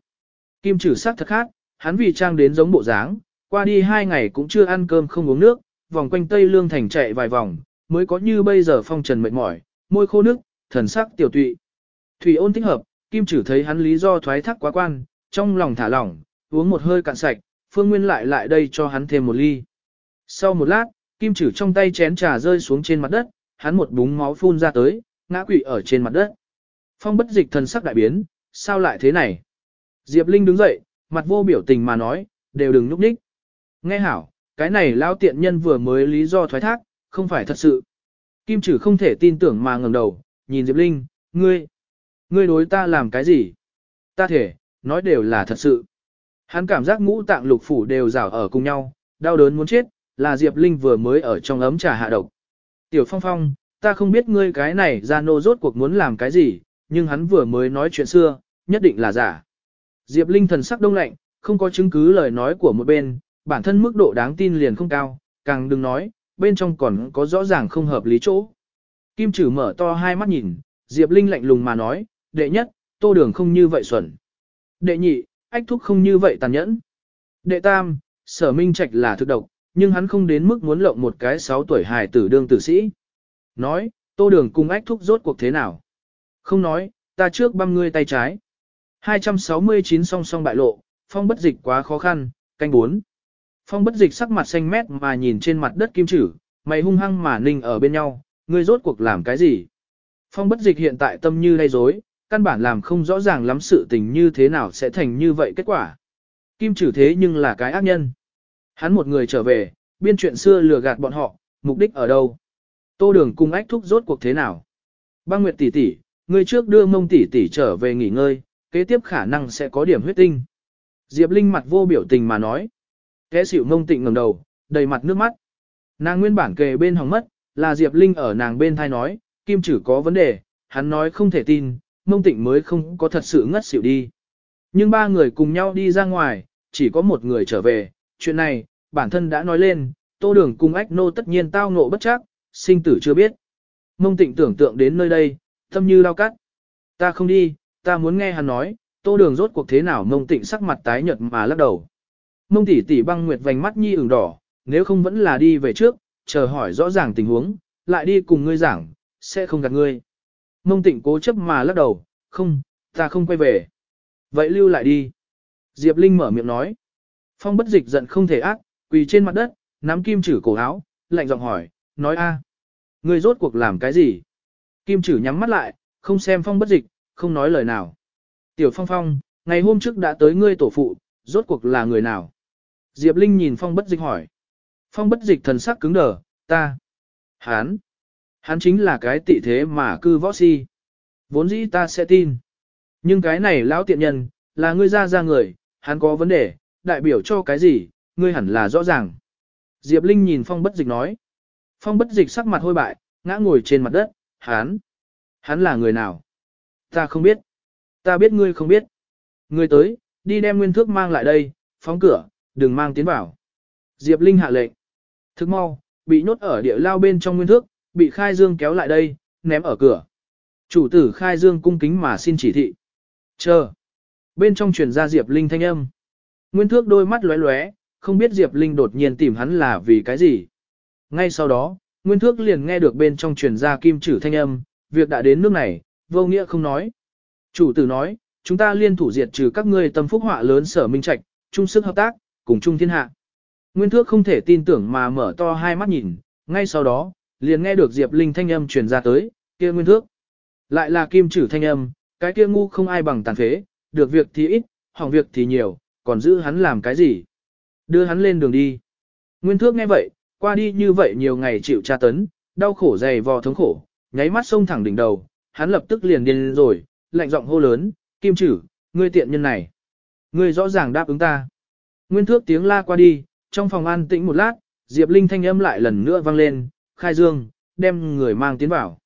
Kim Trử sắc thật khác, hắn vì trang đến giống bộ dáng, qua đi hai ngày cũng chưa ăn cơm không uống nước, vòng quanh Tây Lương Thành chạy vài vòng, mới có như bây giờ phong trần mệt mỏi, môi khô nước, thần sắc tiểu tụy. Thủy ôn thích hợp, Kim Trử thấy hắn lý do thoái thác quá quan, trong lòng thả lỏng, uống một hơi cạn sạch, Phương Nguyên lại lại đây cho hắn thêm một ly. Sau một lát, Kim Trử trong tay chén trà rơi xuống trên mặt đất, hắn một búng máu phun ra tới, ngã quỵ ở trên mặt đất. Phong bất dịch thần sắc đại biến, sao lại thế này? Diệp Linh đứng dậy, mặt vô biểu tình mà nói, đều đừng núp đích. Nghe hảo, cái này lao tiện nhân vừa mới lý do thoái thác, không phải thật sự. Kim Trử không thể tin tưởng mà ngẩng đầu, nhìn Diệp Linh, ngươi, ngươi đối ta làm cái gì? Ta thể, nói đều là thật sự. Hắn cảm giác ngũ tạng lục phủ đều rảo ở cùng nhau, đau đớn muốn chết, là Diệp Linh vừa mới ở trong ấm trà hạ độc. Tiểu Phong Phong, ta không biết ngươi cái này ra nô rốt cuộc muốn làm cái gì, nhưng hắn vừa mới nói chuyện xưa, nhất định là giả. Diệp Linh thần sắc đông lạnh, không có chứng cứ lời nói của một bên, bản thân mức độ đáng tin liền không cao, càng đừng nói, bên trong còn có rõ ràng không hợp lý chỗ. Kim Trử mở to hai mắt nhìn, Diệp Linh lạnh lùng mà nói, đệ nhất, tô đường không như vậy xuẩn. Đệ nhị, ách thúc không như vậy tàn nhẫn. Đệ tam, sở minh trạch là thực độc, nhưng hắn không đến mức muốn lộng một cái 6 tuổi hài tử đương tử sĩ. Nói, tô đường cùng ách thúc rốt cuộc thế nào? Không nói, ta trước băm ngươi tay trái. 269 song song bại lộ, phong bất dịch quá khó khăn, canh bốn. Phong bất dịch sắc mặt xanh mét mà nhìn trên mặt đất kim chử, mày hung hăng mà ninh ở bên nhau, ngươi rốt cuộc làm cái gì? Phong bất dịch hiện tại tâm như lay rối, căn bản làm không rõ ràng lắm sự tình như thế nào sẽ thành như vậy kết quả. Kim trừ thế nhưng là cái ác nhân. Hắn một người trở về, biên chuyện xưa lừa gạt bọn họ, mục đích ở đâu? Tô đường cung ách thúc rốt cuộc thế nào? Băng Nguyệt tỷ tỷ, người trước đưa mông tỷ tỷ trở về nghỉ ngơi, kế tiếp khả năng sẽ có điểm huyết tinh. Diệp Linh mặt vô biểu tình mà nói. Kẻ xỉu mông tịnh ngẩng đầu, đầy mặt nước mắt. Nàng nguyên bản kề bên hỏng mất, là Diệp Linh ở nàng bên thai nói, kim chử có vấn đề, hắn nói không thể tin, mông tịnh mới không có thật sự ngất xỉu đi. Nhưng ba người cùng nhau đi ra ngoài, chỉ có một người trở về, chuyện này, bản thân đã nói lên, tô đường cùng ách nô tất nhiên tao ngộ bất chắc, sinh tử chưa biết. Mông tịnh tưởng tượng đến nơi đây, tâm như lao cắt. Ta không đi, ta muốn nghe hắn nói, tô đường rốt cuộc thế nào mông tịnh sắc mặt tái nhợt mà lắc đầu. Mông tỷ tỷ băng nguyệt vành mắt nhi ửng đỏ, nếu không vẫn là đi về trước, chờ hỏi rõ ràng tình huống, lại đi cùng ngươi giảng, sẽ không gạt ngươi. Mông tịnh cố chấp mà lắc đầu, không, ta không quay về. Vậy lưu lại đi. Diệp Linh mở miệng nói. Phong bất dịch giận không thể ác, quỳ trên mặt đất, nắm kim chử cổ áo, lạnh giọng hỏi, nói a, Ngươi rốt cuộc làm cái gì? Kim chử nhắm mắt lại, không xem phong bất dịch, không nói lời nào. Tiểu phong phong, ngày hôm trước đã tới ngươi tổ phụ, rốt cuộc là người nào? Diệp Linh nhìn phong bất dịch hỏi. Phong bất dịch thần sắc cứng đờ, ta. Hán. Hắn chính là cái tị thế mà cư võ si. Vốn dĩ ta sẽ tin. Nhưng cái này lão tiện nhân, là ngươi ra ra người, hắn có vấn đề, đại biểu cho cái gì, ngươi hẳn là rõ ràng. Diệp Linh nhìn phong bất dịch nói. Phong bất dịch sắc mặt hôi bại, ngã ngồi trên mặt đất, hắn. Hắn là người nào? Ta không biết. Ta biết ngươi không biết. Ngươi tới, đi đem nguyên thước mang lại đây, phóng cửa, đừng mang tiến vào. Diệp Linh hạ lệnh. Thức mau, bị nhốt ở địa lao bên trong nguyên thước, bị Khai Dương kéo lại đây, ném ở cửa. Chủ tử Khai Dương cung kính mà xin chỉ thị. Chờ. Bên trong truyền ra Diệp Linh thanh âm. Nguyên thước đôi mắt lóe lóe, không biết Diệp Linh đột nhiên tìm hắn là vì cái gì. Ngay sau đó, Nguyên thước liền nghe được bên trong truyền ra kim chử thanh âm, việc đã đến nước này, vô nghĩa không nói. Chủ tử nói, chúng ta liên thủ diệt trừ các ngươi tâm phúc họa lớn sở minh trạch, chung sức hợp tác, cùng chung thiên hạ. Nguyên thước không thể tin tưởng mà mở to hai mắt nhìn, ngay sau đó, liền nghe được Diệp Linh thanh âm truyền ra tới, kia nguyên thước. Lại là kim chử thanh âm, cái kia ngu không ai bằng tàn phế, được việc thì ít, hỏng việc thì nhiều, còn giữ hắn làm cái gì? Đưa hắn lên đường đi. Nguyên thước nghe vậy, qua đi như vậy nhiều ngày chịu tra tấn, đau khổ dày vò thống khổ, nháy mắt sông thẳng đỉnh đầu, hắn lập tức liền điên rồi, lạnh giọng hô lớn, kim chử, ngươi tiện nhân này. Ngươi rõ ràng đáp ứng ta. Nguyên thước tiếng la qua đi, trong phòng an tĩnh một lát, Diệp Linh thanh âm lại lần nữa vang lên, khai dương, đem người mang tiến vào.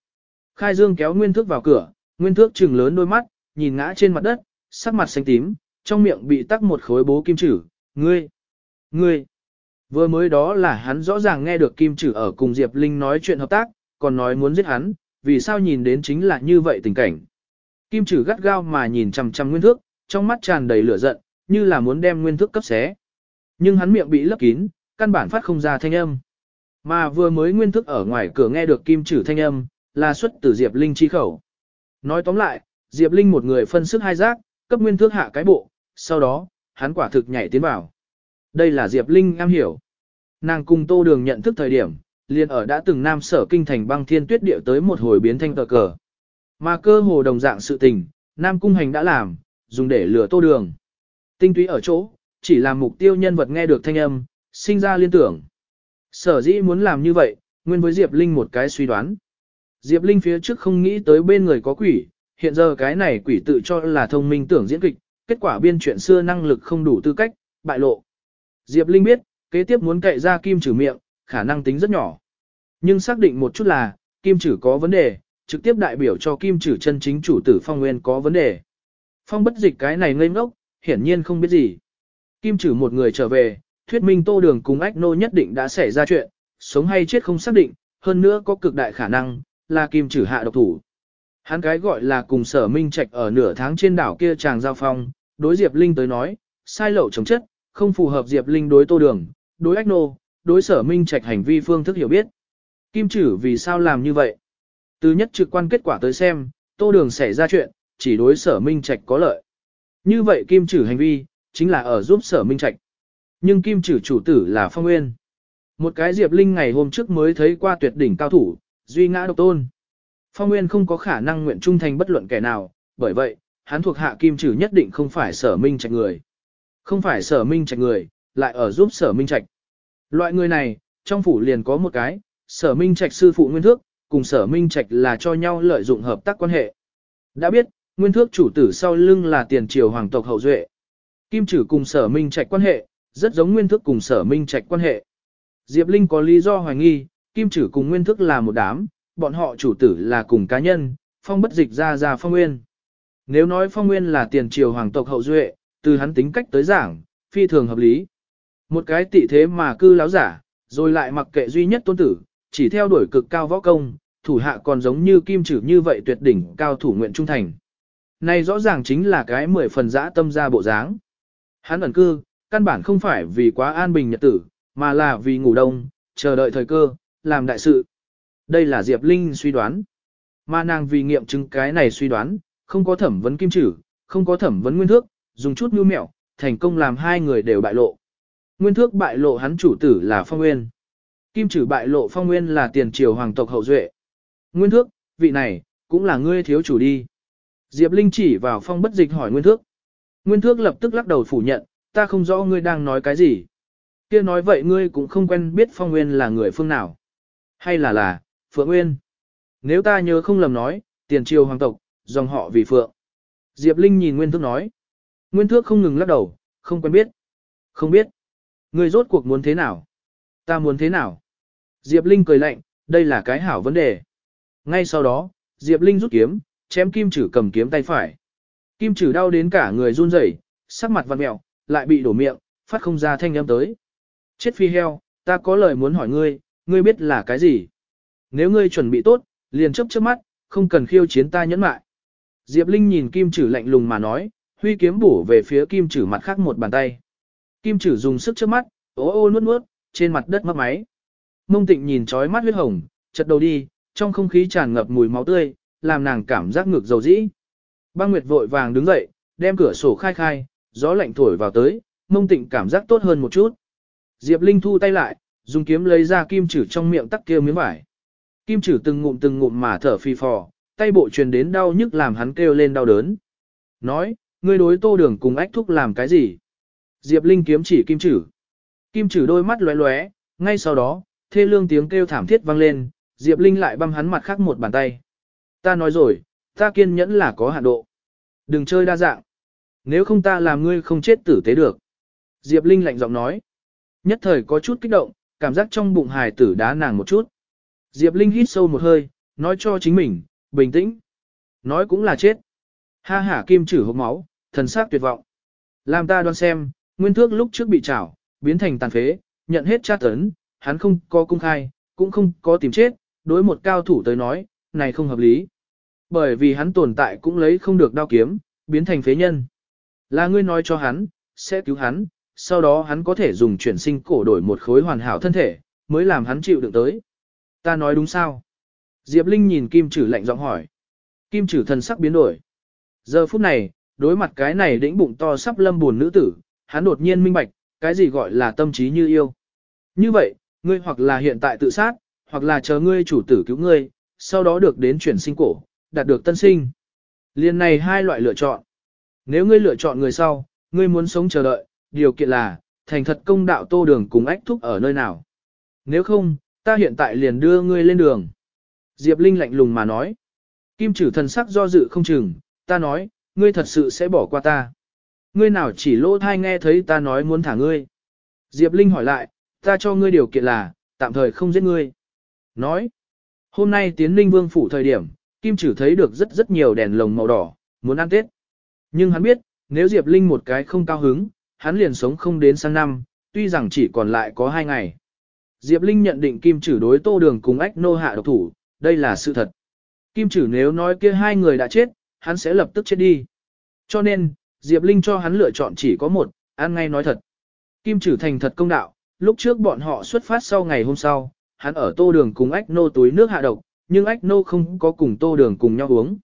Khai dương kéo Nguyên thước vào cửa, Nguyên thước trừng lớn đôi mắt, nhìn ngã trên mặt đất, sắc mặt xanh tím, trong miệng bị tắc một khối bố kim chử, ngươi, ngươi. Vừa mới đó là hắn rõ ràng nghe được kim chử ở cùng Diệp Linh nói chuyện hợp tác, còn nói muốn giết hắn, vì sao nhìn đến chính là như vậy tình cảnh. Kim chử gắt gao mà nhìn chằm chằm nguyên thước, trong mắt tràn đầy lửa giận, như là muốn đem nguyên thước cấp xé. Nhưng hắn miệng bị lấp kín, căn bản phát không ra thanh âm. Mà vừa mới nguyên thức ở ngoài cửa nghe được kim chử thanh âm, là xuất từ Diệp Linh chi khẩu. Nói tóm lại, Diệp Linh một người phân sức hai giác, cấp nguyên thước hạ cái bộ, sau đó, hắn quả thực nhảy tiến vào. Đây là Diệp Linh am hiểu. Nàng cùng tô đường nhận thức thời điểm, liền ở đã từng nam sở kinh thành băng thiên tuyết điệu tới một hồi biến thanh tờ cờ. Mà cơ hồ đồng dạng sự tình, nam cung hành đã làm, dùng để lừa tô đường. Tinh túy ở chỗ, chỉ là mục tiêu nhân vật nghe được thanh âm, sinh ra liên tưởng. Sở dĩ muốn làm như vậy, nguyên với Diệp Linh một cái suy đoán. Diệp Linh phía trước không nghĩ tới bên người có quỷ, hiện giờ cái này quỷ tự cho là thông minh tưởng diễn kịch, kết quả biên chuyện xưa năng lực không đủ tư cách, bại lộ. Diệp Linh biết, kế tiếp muốn cậy ra kim trừ miệng, khả năng tính rất nhỏ. Nhưng xác định một chút là, kim trừ có vấn đề, trực tiếp đại biểu cho kim trừ chân chính chủ tử phong nguyên có vấn đề. Phong bất dịch cái này ngây ngốc, hiển nhiên không biết gì. Kim trừ một người trở về, thuyết minh tô đường cùng ách nô nhất định đã xảy ra chuyện, sống hay chết không xác định, hơn nữa có cực đại khả năng, là kim trừ hạ độc thủ. Hắn cái gọi là cùng sở minh trạch ở nửa tháng trên đảo kia chàng giao phong, đối Diệp Linh tới nói, sai lậu chống chất, không phù hợp Diệp Linh đối tô đường, đối ách nô, đối sở minh trạch hành vi phương thức hiểu biết. Kim chử vì sao làm như vậy? Từ nhất trực quan kết quả tới xem, tô đường xảy ra chuyện, chỉ đối sở minh trạch có lợi. Như vậy kim chử hành vi, chính là ở giúp sở minh trạch. Nhưng kim chử chủ tử là phong nguyên. Một cái Diệp Linh ngày hôm trước mới thấy qua tuyệt đỉnh cao thủ, duy ngã độc tôn. Phong Nguyên không có khả năng nguyện trung thành bất luận kẻ nào, bởi vậy, hắn thuộc hạ kim chử nhất định không phải sở minh trạch người. Không phải sở minh trạch người, lại ở giúp sở minh trạch. Loại người này, trong phủ liền có một cái, sở minh trạch sư phụ nguyên thước, cùng sở minh trạch là cho nhau lợi dụng hợp tác quan hệ. Đã biết, nguyên thước chủ tử sau lưng là tiền triều hoàng tộc hậu duệ. Kim trừ cùng sở minh trạch quan hệ, rất giống nguyên thước cùng sở minh trạch quan hệ. Diệp Linh có lý do hoài nghi, kim trừ cùng nguyên thước là một đám, bọn họ chủ tử là cùng cá nhân, phong bất dịch ra ra phong nguyên. Nếu nói phong nguyên là tiền triều hoàng tộc hậu duệ, từ hắn tính cách tới giảng, phi thường hợp lý. Một cái tị thế mà cư láo giả, rồi lại mặc kệ duy nhất tôn tử, chỉ theo đuổi cực cao võ công, thủ hạ còn giống như kim chử như vậy tuyệt đỉnh cao thủ nguyện trung thành. Này rõ ràng chính là cái mười phần dã tâm ra bộ dáng. Hắn ẩn cư, căn bản không phải vì quá an bình nhật tử, mà là vì ngủ đông, chờ đợi thời cơ, làm đại sự. Đây là Diệp Linh suy đoán. Mà nàng vì nghiệm chứng cái này suy đoán, không có thẩm vấn kim chử không có thẩm vấn nguyên thước, dùng chút mưu mẹo, thành công làm hai người đều bại lộ. Nguyên thước bại lộ hắn chủ tử là Phong Nguyên. Kim trừ bại lộ Phong Nguyên là tiền triều hoàng tộc hậu duệ. Nguyên thước, vị này, cũng là ngươi thiếu chủ đi. Diệp Linh chỉ vào phong bất dịch hỏi Nguyên thước. Nguyên thước lập tức lắc đầu phủ nhận, ta không rõ ngươi đang nói cái gì. Kia nói vậy ngươi cũng không quen biết Phong Nguyên là người phương nào. Hay là là, Phượng Nguyên. Nếu ta nhớ không lầm nói, tiền triều hoàng tộc, dòng họ vì Phượng. Diệp Linh nhìn Nguyên Thước nói. Nguyên Thước không ngừng lắc đầu, không quen biết. Không biết. Ngươi rốt cuộc muốn thế nào? Ta muốn thế nào? Diệp Linh cười lạnh, đây là cái hảo vấn đề. Ngay sau đó, Diệp Linh rút kiếm, chém kim chử cầm kiếm tay phải. Kim chử đau đến cả người run rẩy, sắc mặt vặn mẹo, lại bị đổ miệng, phát không ra thanh âm tới. Chết phi heo, ta có lời muốn hỏi ngươi, ngươi biết là cái gì? Nếu ngươi chuẩn bị tốt, liền chấp chớp mắt, không cần khiêu chiến ta nhẫn mại. Diệp Linh nhìn kim chử lạnh lùng mà nói, huy kiếm bổ về phía kim chử mặt khác một bàn tay. Kim chử dùng sức chớp mắt, ô ô nuốt nuốt, trên mặt đất mất máy. Mông tịnh nhìn trói mắt huyết hồng, chật đầu đi, trong không khí tràn ngập mùi máu tươi, làm nàng cảm giác ngược dầu dĩ. Băng Nguyệt vội vàng đứng dậy, đem cửa sổ khai khai, gió lạnh thổi vào tới, mông tịnh cảm giác tốt hơn một chút. Diệp Linh thu tay lại, dùng kiếm lấy ra kim chử trong miệng tắc kia miếng vải. Kim chử từng ngụm từng ngụm mà thở phi phò, tay bộ truyền đến đau nhức làm hắn kêu lên đau đớn. Nói, ngươi đối tô đường cùng ách thúc làm cái gì? Diệp Linh kiếm chỉ kim chử. Kim chử đôi mắt lóe lóe, ngay sau đó, thê lương tiếng kêu thảm thiết vang lên, Diệp Linh lại băm hắn mặt khác một bàn tay. Ta nói rồi, ta kiên nhẫn là có hạn độ. Đừng chơi đa dạng. Nếu không ta làm ngươi không chết tử tế được. Diệp Linh lạnh giọng nói. Nhất thời có chút kích động, cảm giác trong bụng hài tử đá nàng một chút. Diệp Linh hít sâu một hơi, nói cho chính mình, bình tĩnh. Nói cũng là chết. Ha hả kim chử hộp máu, thần sắc tuyệt vọng. Làm ta đoán xem, nguyên thước lúc trước bị trảo, biến thành tàn phế, nhận hết tra tấn, hắn không có cung khai, cũng không có tìm chết, đối một cao thủ tới nói, này không hợp lý. Bởi vì hắn tồn tại cũng lấy không được đao kiếm, biến thành phế nhân. Là ngươi nói cho hắn, sẽ cứu hắn, sau đó hắn có thể dùng chuyển sinh cổ đổi một khối hoàn hảo thân thể, mới làm hắn chịu đựng tới. Ta nói đúng sao? Diệp Linh nhìn Kim Trử lạnh giọng hỏi. Kim Trử thần sắc biến đổi. Giờ phút này, đối mặt cái này đĩnh bụng to sắp lâm buồn nữ tử, hắn đột nhiên minh bạch, cái gì gọi là tâm trí như yêu. Như vậy, ngươi hoặc là hiện tại tự sát, hoặc là chờ ngươi chủ tử cứu ngươi, sau đó được đến chuyển sinh cổ, đạt được tân sinh. Liên này hai loại lựa chọn. Nếu ngươi lựa chọn người sau, ngươi muốn sống chờ đợi, điều kiện là, thành thật công đạo tô đường cùng ách thúc ở nơi nào. Nếu không, ta hiện tại liền đưa ngươi lên đường. Diệp Linh lạnh lùng mà nói. Kim trừ thần sắc do dự không chừng, ta nói, ngươi thật sự sẽ bỏ qua ta. Ngươi nào chỉ lỗ thai nghe thấy ta nói muốn thả ngươi. Diệp Linh hỏi lại, Ta cho ngươi điều kiện là, tạm thời không giết ngươi. Nói, hôm nay tiến ninh vương phủ thời điểm, Kim Trử thấy được rất rất nhiều đèn lồng màu đỏ, muốn ăn Tết. Nhưng hắn biết, nếu Diệp Linh một cái không cao hứng, hắn liền sống không đến sang năm, tuy rằng chỉ còn lại có hai ngày. Diệp Linh nhận định Kim Trử đối tô đường cùng ách nô hạ độc thủ, đây là sự thật. Kim Trử nếu nói kia hai người đã chết, hắn sẽ lập tức chết đi. Cho nên, Diệp Linh cho hắn lựa chọn chỉ có một, ăn ngay nói thật. Kim Trử thành thật công đạo, lúc trước bọn họ xuất phát sau ngày hôm sau, hắn ở tô đường cùng ách nô túi nước hạ độc, nhưng ách nô không có cùng tô đường cùng nhau uống.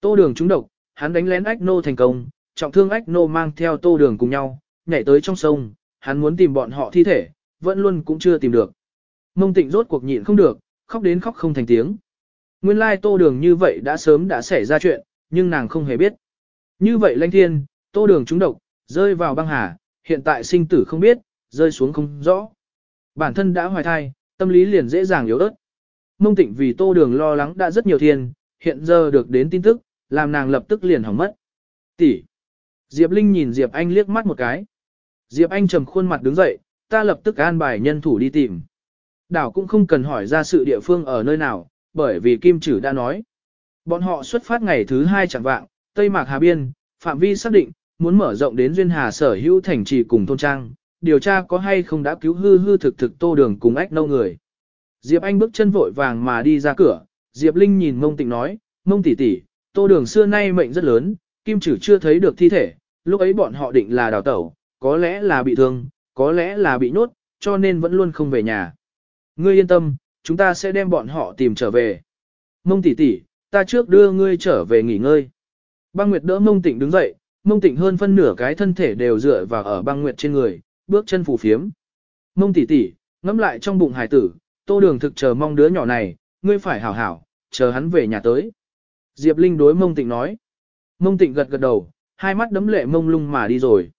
Tô đường trúng độc, hắn đánh lén ách nô thành công, trọng thương ách nô mang theo tô đường cùng nhau, nhảy tới trong sông, hắn muốn tìm bọn họ thi thể, vẫn luôn cũng chưa tìm được. Mông tịnh rốt cuộc nhịn không được, khóc đến khóc không thành tiếng. Nguyên lai tô đường như vậy đã sớm đã xảy ra chuyện, nhưng nàng không hề biết. Như vậy lãnh thiên, tô đường trúng độc, rơi vào băng hà, hiện tại sinh tử không biết, rơi xuống không rõ. Bản thân đã hoài thai, tâm lý liền dễ dàng yếu ớt. Mông tịnh vì tô đường lo lắng đã rất nhiều thiên, hiện giờ được đến tin tức, làm nàng lập tức liền hỏng mất. Tỷ. Diệp Linh nhìn Diệp Anh liếc mắt một cái. Diệp Anh trầm khuôn mặt đứng dậy, ta lập tức an bài nhân thủ đi tìm. Đảo cũng không cần hỏi ra sự địa phương ở nơi nào, bởi vì Kim Trử đã nói. Bọn họ xuất phát ngày thứ hai chẳng vạng, Tây Mạc Hà Biên, phạm vi xác định, muốn mở rộng đến Duyên Hà sở hữu thành trì cùng thôn trang, điều tra có hay không đã cứu hư hư thực thực tô đường cùng ách nâu người. Diệp Anh bước chân vội vàng mà đi ra cửa, Diệp Linh nhìn mông tịnh nói, mông tỷ tỷ, tô đường xưa nay mệnh rất lớn, Kim Trử chưa thấy được thi thể, lúc ấy bọn họ định là đào tẩu, có lẽ là bị thương, có lẽ là bị nhốt, cho nên vẫn luôn không về nhà. Ngươi yên tâm, chúng ta sẽ đem bọn họ tìm trở về. Mông tỷ tỷ, ta trước đưa ngươi trở về nghỉ ngơi. Băng Nguyệt đỡ Mông Tịnh đứng dậy, Mông Tịnh hơn phân nửa cái thân thể đều dựa vào ở Băng Nguyệt trên người, bước chân phủ phiếm. Mông tỷ tỷ, ngắm lại trong bụng hải tử, Tô Đường thực chờ mong đứa nhỏ này, ngươi phải hảo hảo, chờ hắn về nhà tới. Diệp Linh đối Mông Tịnh nói. Mông Tịnh gật gật đầu, hai mắt đấm lệ mông lung mà đi rồi.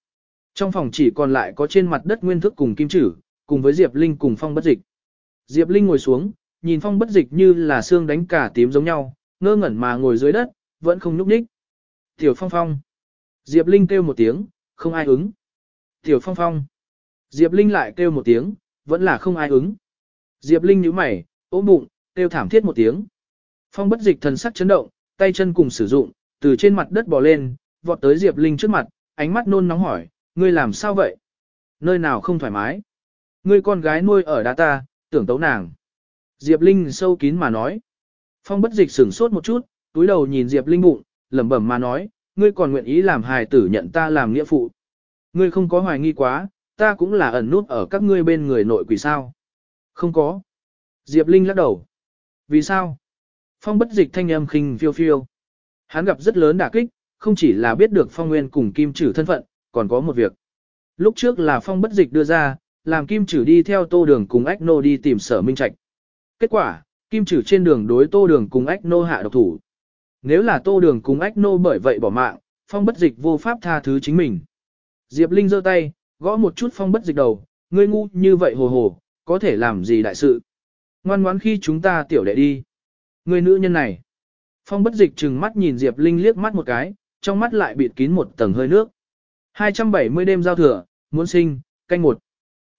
Trong phòng chỉ còn lại có trên mặt đất nguyên thức cùng kim chử, cùng với Diệp Linh cùng phong bất dịch. Diệp Linh ngồi xuống, nhìn phong bất dịch như là xương đánh cả tím giống nhau, ngơ ngẩn mà ngồi dưới đất, vẫn không nhúc nhích. Tiểu phong phong. Diệp Linh kêu một tiếng, không ai ứng. Tiểu phong phong. Diệp Linh lại kêu một tiếng, vẫn là không ai ứng. Diệp Linh nhíu mày, ôm bụng, kêu thảm thiết một tiếng. Phong bất dịch thần sắc chấn động, tay chân cùng sử dụng, từ trên mặt đất bò lên, vọt tới Diệp Linh trước mặt, ánh mắt nôn nóng hỏi, ngươi làm sao vậy? Nơi nào không thoải mái? Ngươi con gái nuôi ở đá ta, tưởng tấu nàng. Diệp Linh sâu kín mà nói. Phong bất dịch sửng sốt một chút, túi đầu nhìn Diệp Linh bụng, lẩm bẩm mà nói, ngươi còn nguyện ý làm hài tử nhận ta làm nghĩa phụ. Ngươi không có hoài nghi quá, ta cũng là ẩn nút ở các ngươi bên người nội quỷ sao. Không có. Diệp Linh lắc đầu. Vì sao? Phong bất dịch thanh âm khinh phiêu phiêu. Hắn gặp rất lớn đả kích, không chỉ là biết được phong nguyên cùng kim Trử thân phận, còn có một việc. Lúc trước là phong bất dịch đưa ra, làm kim Trử đi theo tô đường cùng ách nô đi tìm sở minh trạch. Kết quả, kim trừ trên đường đối tô đường cùng ách nô hạ độc thủ. Nếu là tô đường cùng ách nô bởi vậy bỏ mạng, phong bất dịch vô pháp tha thứ chính mình. Diệp Linh giơ tay, gõ một chút phong bất dịch đầu, ngươi ngu như vậy hồ hồ, có thể làm gì đại sự. Ngoan ngoãn khi chúng ta tiểu đệ đi. Ngươi nữ nhân này. Phong bất dịch trừng mắt nhìn Diệp Linh liếc mắt một cái, trong mắt lại bịt kín một tầng hơi nước. 270 đêm giao thừa, muốn sinh, canh một.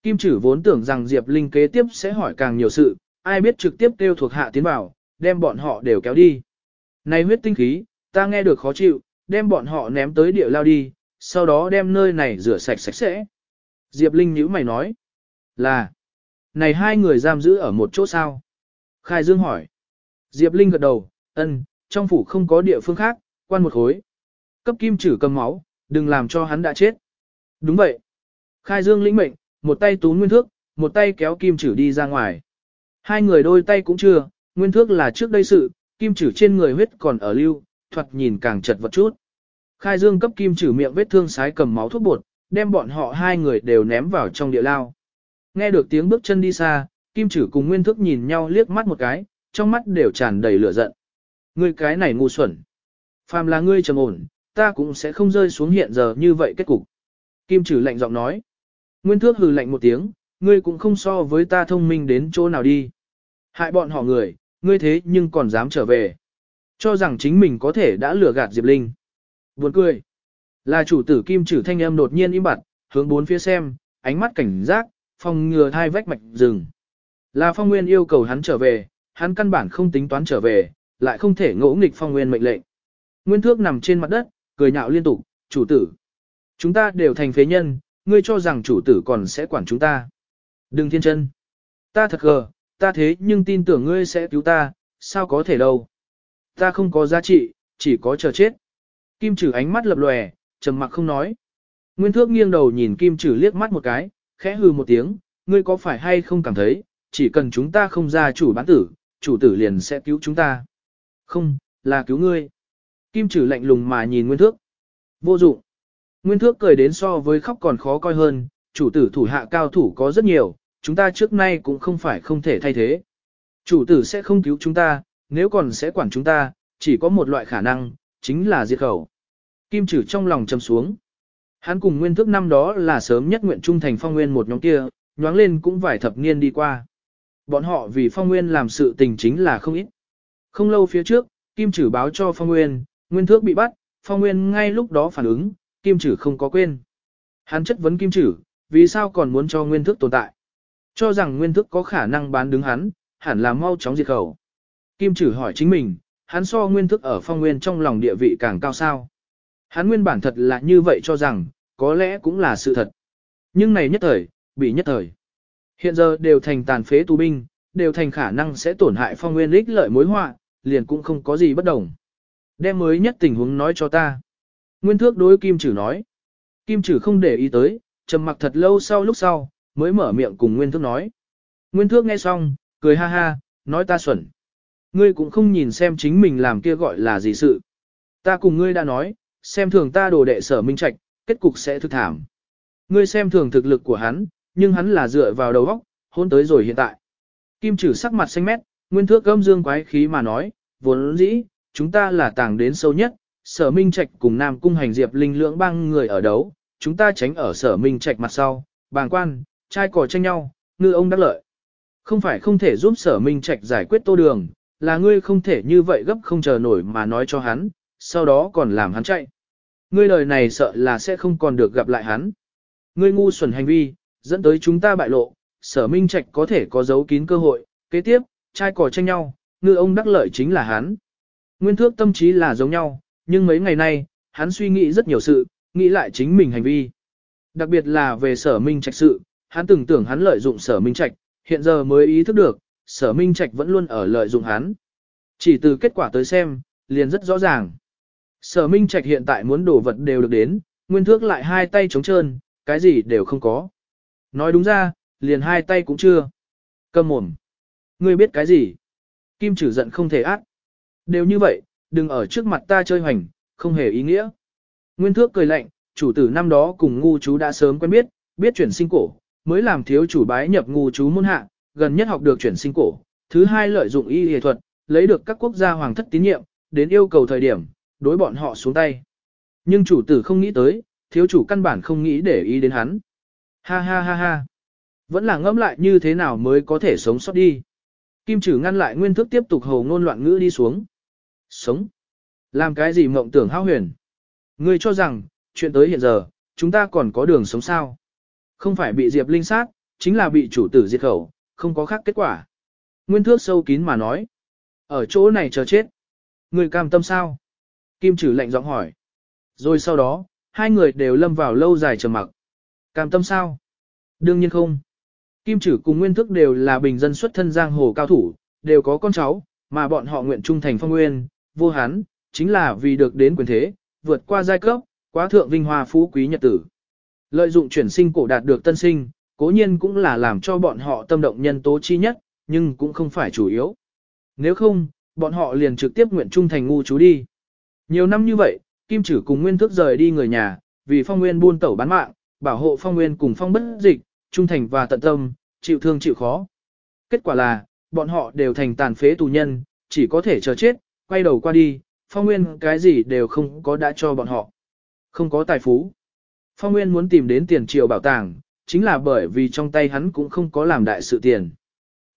Kim Chử vốn tưởng rằng Diệp Linh kế tiếp sẽ hỏi càng nhiều sự, ai biết trực tiếp kêu thuộc hạ tiến vào, đem bọn họ đều kéo đi. Này huyết tinh khí, ta nghe được khó chịu, đem bọn họ ném tới địa lao đi, sau đó đem nơi này rửa sạch sạch sẽ. Diệp Linh nhíu mày nói, là, này hai người giam giữ ở một chỗ sao? Khai Dương hỏi. Diệp Linh gật đầu, ân, trong phủ không có địa phương khác, quan một khối. Cấp kim trừ cầm máu, đừng làm cho hắn đã chết. Đúng vậy. Khai Dương lĩnh mệnh, một tay tú nguyên thước, một tay kéo kim trừ đi ra ngoài. Hai người đôi tay cũng chưa, nguyên thước là trước đây sự, kim chử trên người huyết còn ở lưu, thoạt nhìn càng chật vật chút. Khai Dương cấp kim chử miệng vết thương sái cầm máu thuốc bột, đem bọn họ hai người đều ném vào trong địa lao. Nghe được tiếng bước chân đi xa, kim chử cùng nguyên thước nhìn nhau liếc mắt một cái, trong mắt đều tràn đầy lửa giận. Ngươi cái này ngu xuẩn. Phàm là ngươi trầm ổn, ta cũng sẽ không rơi xuống hiện giờ như vậy kết cục. Kim chử lạnh giọng nói. Nguyên thước hừ lạnh một tiếng, ngươi cũng không so với ta thông minh đến chỗ nào đi. Hại bọn họ người, ngươi thế nhưng còn dám trở về. Cho rằng chính mình có thể đã lừa gạt Diệp Linh. Buồn cười. Là chủ tử kim trừ thanh em đột nhiên im bặt, hướng bốn phía xem, ánh mắt cảnh giác, phòng ngừa thai vách mạch rừng. Là phong nguyên yêu cầu hắn trở về, hắn căn bản không tính toán trở về, lại không thể ngỗ nghịch phong nguyên mệnh lệnh. Nguyên thước nằm trên mặt đất, cười nhạo liên tục, chủ tử. Chúng ta đều thành phế nhân, ngươi cho rằng chủ tử còn sẽ quản chúng ta. Đừng thiên chân. Ta thật gờ, ta thế nhưng tin tưởng ngươi sẽ cứu ta, sao có thể đâu. Ta không có giá trị, chỉ có chờ chết. Kim trừ ánh mắt lập lòe, trầm mặc không nói. Nguyên thước nghiêng đầu nhìn Kim trừ liếc mắt một cái, khẽ hừ một tiếng, ngươi có phải hay không cảm thấy, chỉ cần chúng ta không ra chủ bán tử, chủ tử liền sẽ cứu chúng ta. Không, là cứu ngươi. Kim trừ lạnh lùng mà nhìn Nguyên thước. Vô dụng. Nguyên thước cười đến so với khóc còn khó coi hơn, chủ tử thủ hạ cao thủ có rất nhiều, chúng ta trước nay cũng không phải không thể thay thế. Chủ tử sẽ không cứu chúng ta, nếu còn sẽ quản chúng ta, chỉ có một loại khả năng, chính là diệt khẩu. Kim trừ trong lòng trầm xuống. Hắn cùng nguyên thức năm đó là sớm nhất nguyện trung thành phong nguyên một nhóm kia, nhoáng lên cũng vài thập niên đi qua. Bọn họ vì phong nguyên làm sự tình chính là không ít. Không lâu phía trước, Kim trừ báo cho phong nguyên, nguyên thước bị bắt, phong nguyên ngay lúc đó phản ứng, Kim trừ không có quên. Hắn chất vấn Kim trừ, vì sao còn muốn cho nguyên thức tồn tại. Cho rằng nguyên thức có khả năng bán đứng hắn, hẳn là mau chóng diệt khẩu. Kim trừ hỏi chính mình, hắn so nguyên thức ở phong nguyên trong lòng địa vị càng cao sao. Hắn nguyên bản thật là như vậy cho rằng, có lẽ cũng là sự thật. Nhưng này nhất thời, bị nhất thời. Hiện giờ đều thành tàn phế tù binh, đều thành khả năng sẽ tổn hại phong nguyên lích lợi mối họa, liền cũng không có gì bất đồng. Đem mới nhất tình huống nói cho ta. Nguyên thước đối Kim Trử nói. Kim Trử không để ý tới, trầm mặc thật lâu sau lúc sau, mới mở miệng cùng Nguyên thước nói. Nguyên thước nghe xong, cười ha ha, nói ta xuẩn. Ngươi cũng không nhìn xem chính mình làm kia gọi là gì sự. Ta cùng ngươi đã nói, xem thường ta đồ đệ sở minh trạch, kết cục sẽ thực thảm. Ngươi xem thường thực lực của hắn, nhưng hắn là dựa vào đầu óc, hôn tới rồi hiện tại. Kim trừ sắc mặt xanh mét, nguyên thước gâm dương quái khí mà nói, vốn dĩ, chúng ta là tàng đến sâu nhất, sở minh trạch cùng nam cung hành diệp linh lưỡng băng người ở đấu, chúng ta tránh ở sở minh trạch mặt sau, bàng quan, trai cò tranh nhau, ngư ông đắc lợi. Không phải không thể giúp sở minh trạch giải quyết tô đường, là ngươi không thể như vậy gấp không chờ nổi mà nói cho hắn, sau đó còn làm hắn chạy. Ngươi lời này sợ là sẽ không còn được gặp lại hắn. Ngươi ngu xuẩn hành vi, dẫn tới chúng ta bại lộ, sở minh trạch có thể có giấu kín cơ hội, kế tiếp, trai cò tranh nhau, ngư ông đắc lợi chính là hắn. Nguyên thước tâm trí là giống nhau, nhưng mấy ngày nay, hắn suy nghĩ rất nhiều sự, nghĩ lại chính mình hành vi. Đặc biệt là về sở minh trạch sự, hắn từng tưởng hắn lợi dụng sở minh trạch, hiện giờ mới ý thức được, sở minh trạch vẫn luôn ở lợi dụng hắn. Chỉ từ kết quả tới xem, liền rất rõ ràng. Sở minh trạch hiện tại muốn đổ vật đều được đến, nguyên thước lại hai tay trống trơn, cái gì đều không có. Nói đúng ra, liền hai tay cũng chưa. Cầm mồm. Ngươi biết cái gì? Kim trừ giận không thể át. Đều như vậy, đừng ở trước mặt ta chơi hoành, không hề ý nghĩa. Nguyên thước cười lạnh, chủ tử năm đó cùng ngu chú đã sớm quen biết, biết chuyển sinh cổ, mới làm thiếu chủ bái nhập ngu chú môn hạ, gần nhất học được chuyển sinh cổ, thứ hai lợi dụng y y thuật, lấy được các quốc gia hoàng thất tín nhiệm, đến yêu cầu thời điểm, đối bọn họ xuống tay. Nhưng chủ tử không nghĩ tới, thiếu chủ căn bản không nghĩ để ý đến hắn. Ha ha ha ha. Vẫn là ngẫm lại như thế nào mới có thể sống sót đi. Kim trừ ngăn lại nguyên thức tiếp tục hầu ngôn loạn ngữ đi xuống. Sống. Làm cái gì mộng tưởng hao huyền. Ngươi cho rằng, chuyện tới hiện giờ, chúng ta còn có đường sống sao. Không phải bị Diệp Linh sát, chính là bị chủ tử diệt khẩu, không có khác kết quả. Nguyên thước sâu kín mà nói. Ở chỗ này chờ chết. Người cam tâm sao? Kim trừ lạnh giọng hỏi. Rồi sau đó, hai người đều lâm vào lâu dài trầm mặc. Cam tâm sao? Đương nhiên không. Kim trừ cùng nguyên thức đều là bình dân xuất thân giang hồ cao thủ, đều có con cháu, mà bọn họ nguyện trung thành phong nguyên, vô hán, chính là vì được đến quyền thế, vượt qua giai cấp, quá thượng vinh hoa phú quý nhật tử. Lợi dụng chuyển sinh cổ đạt được tân sinh, cố nhiên cũng là làm cho bọn họ tâm động nhân tố chi nhất, nhưng cũng không phải chủ yếu. Nếu không, bọn họ liền trực tiếp nguyện trung thành ngu chú đi. Nhiều năm như vậy, Kim Trử cùng Nguyên Thức rời đi người nhà, vì Phong Nguyên buôn tẩu bán mạng, bảo hộ Phong Nguyên cùng Phong bất dịch, trung thành và tận tâm, chịu thương chịu khó. Kết quả là, bọn họ đều thành tàn phế tù nhân, chỉ có thể chờ chết, quay đầu qua đi, Phong Nguyên cái gì đều không có đã cho bọn họ. Không có tài phú. Phong Nguyên muốn tìm đến tiền triệu bảo tàng, chính là bởi vì trong tay hắn cũng không có làm đại sự tiền.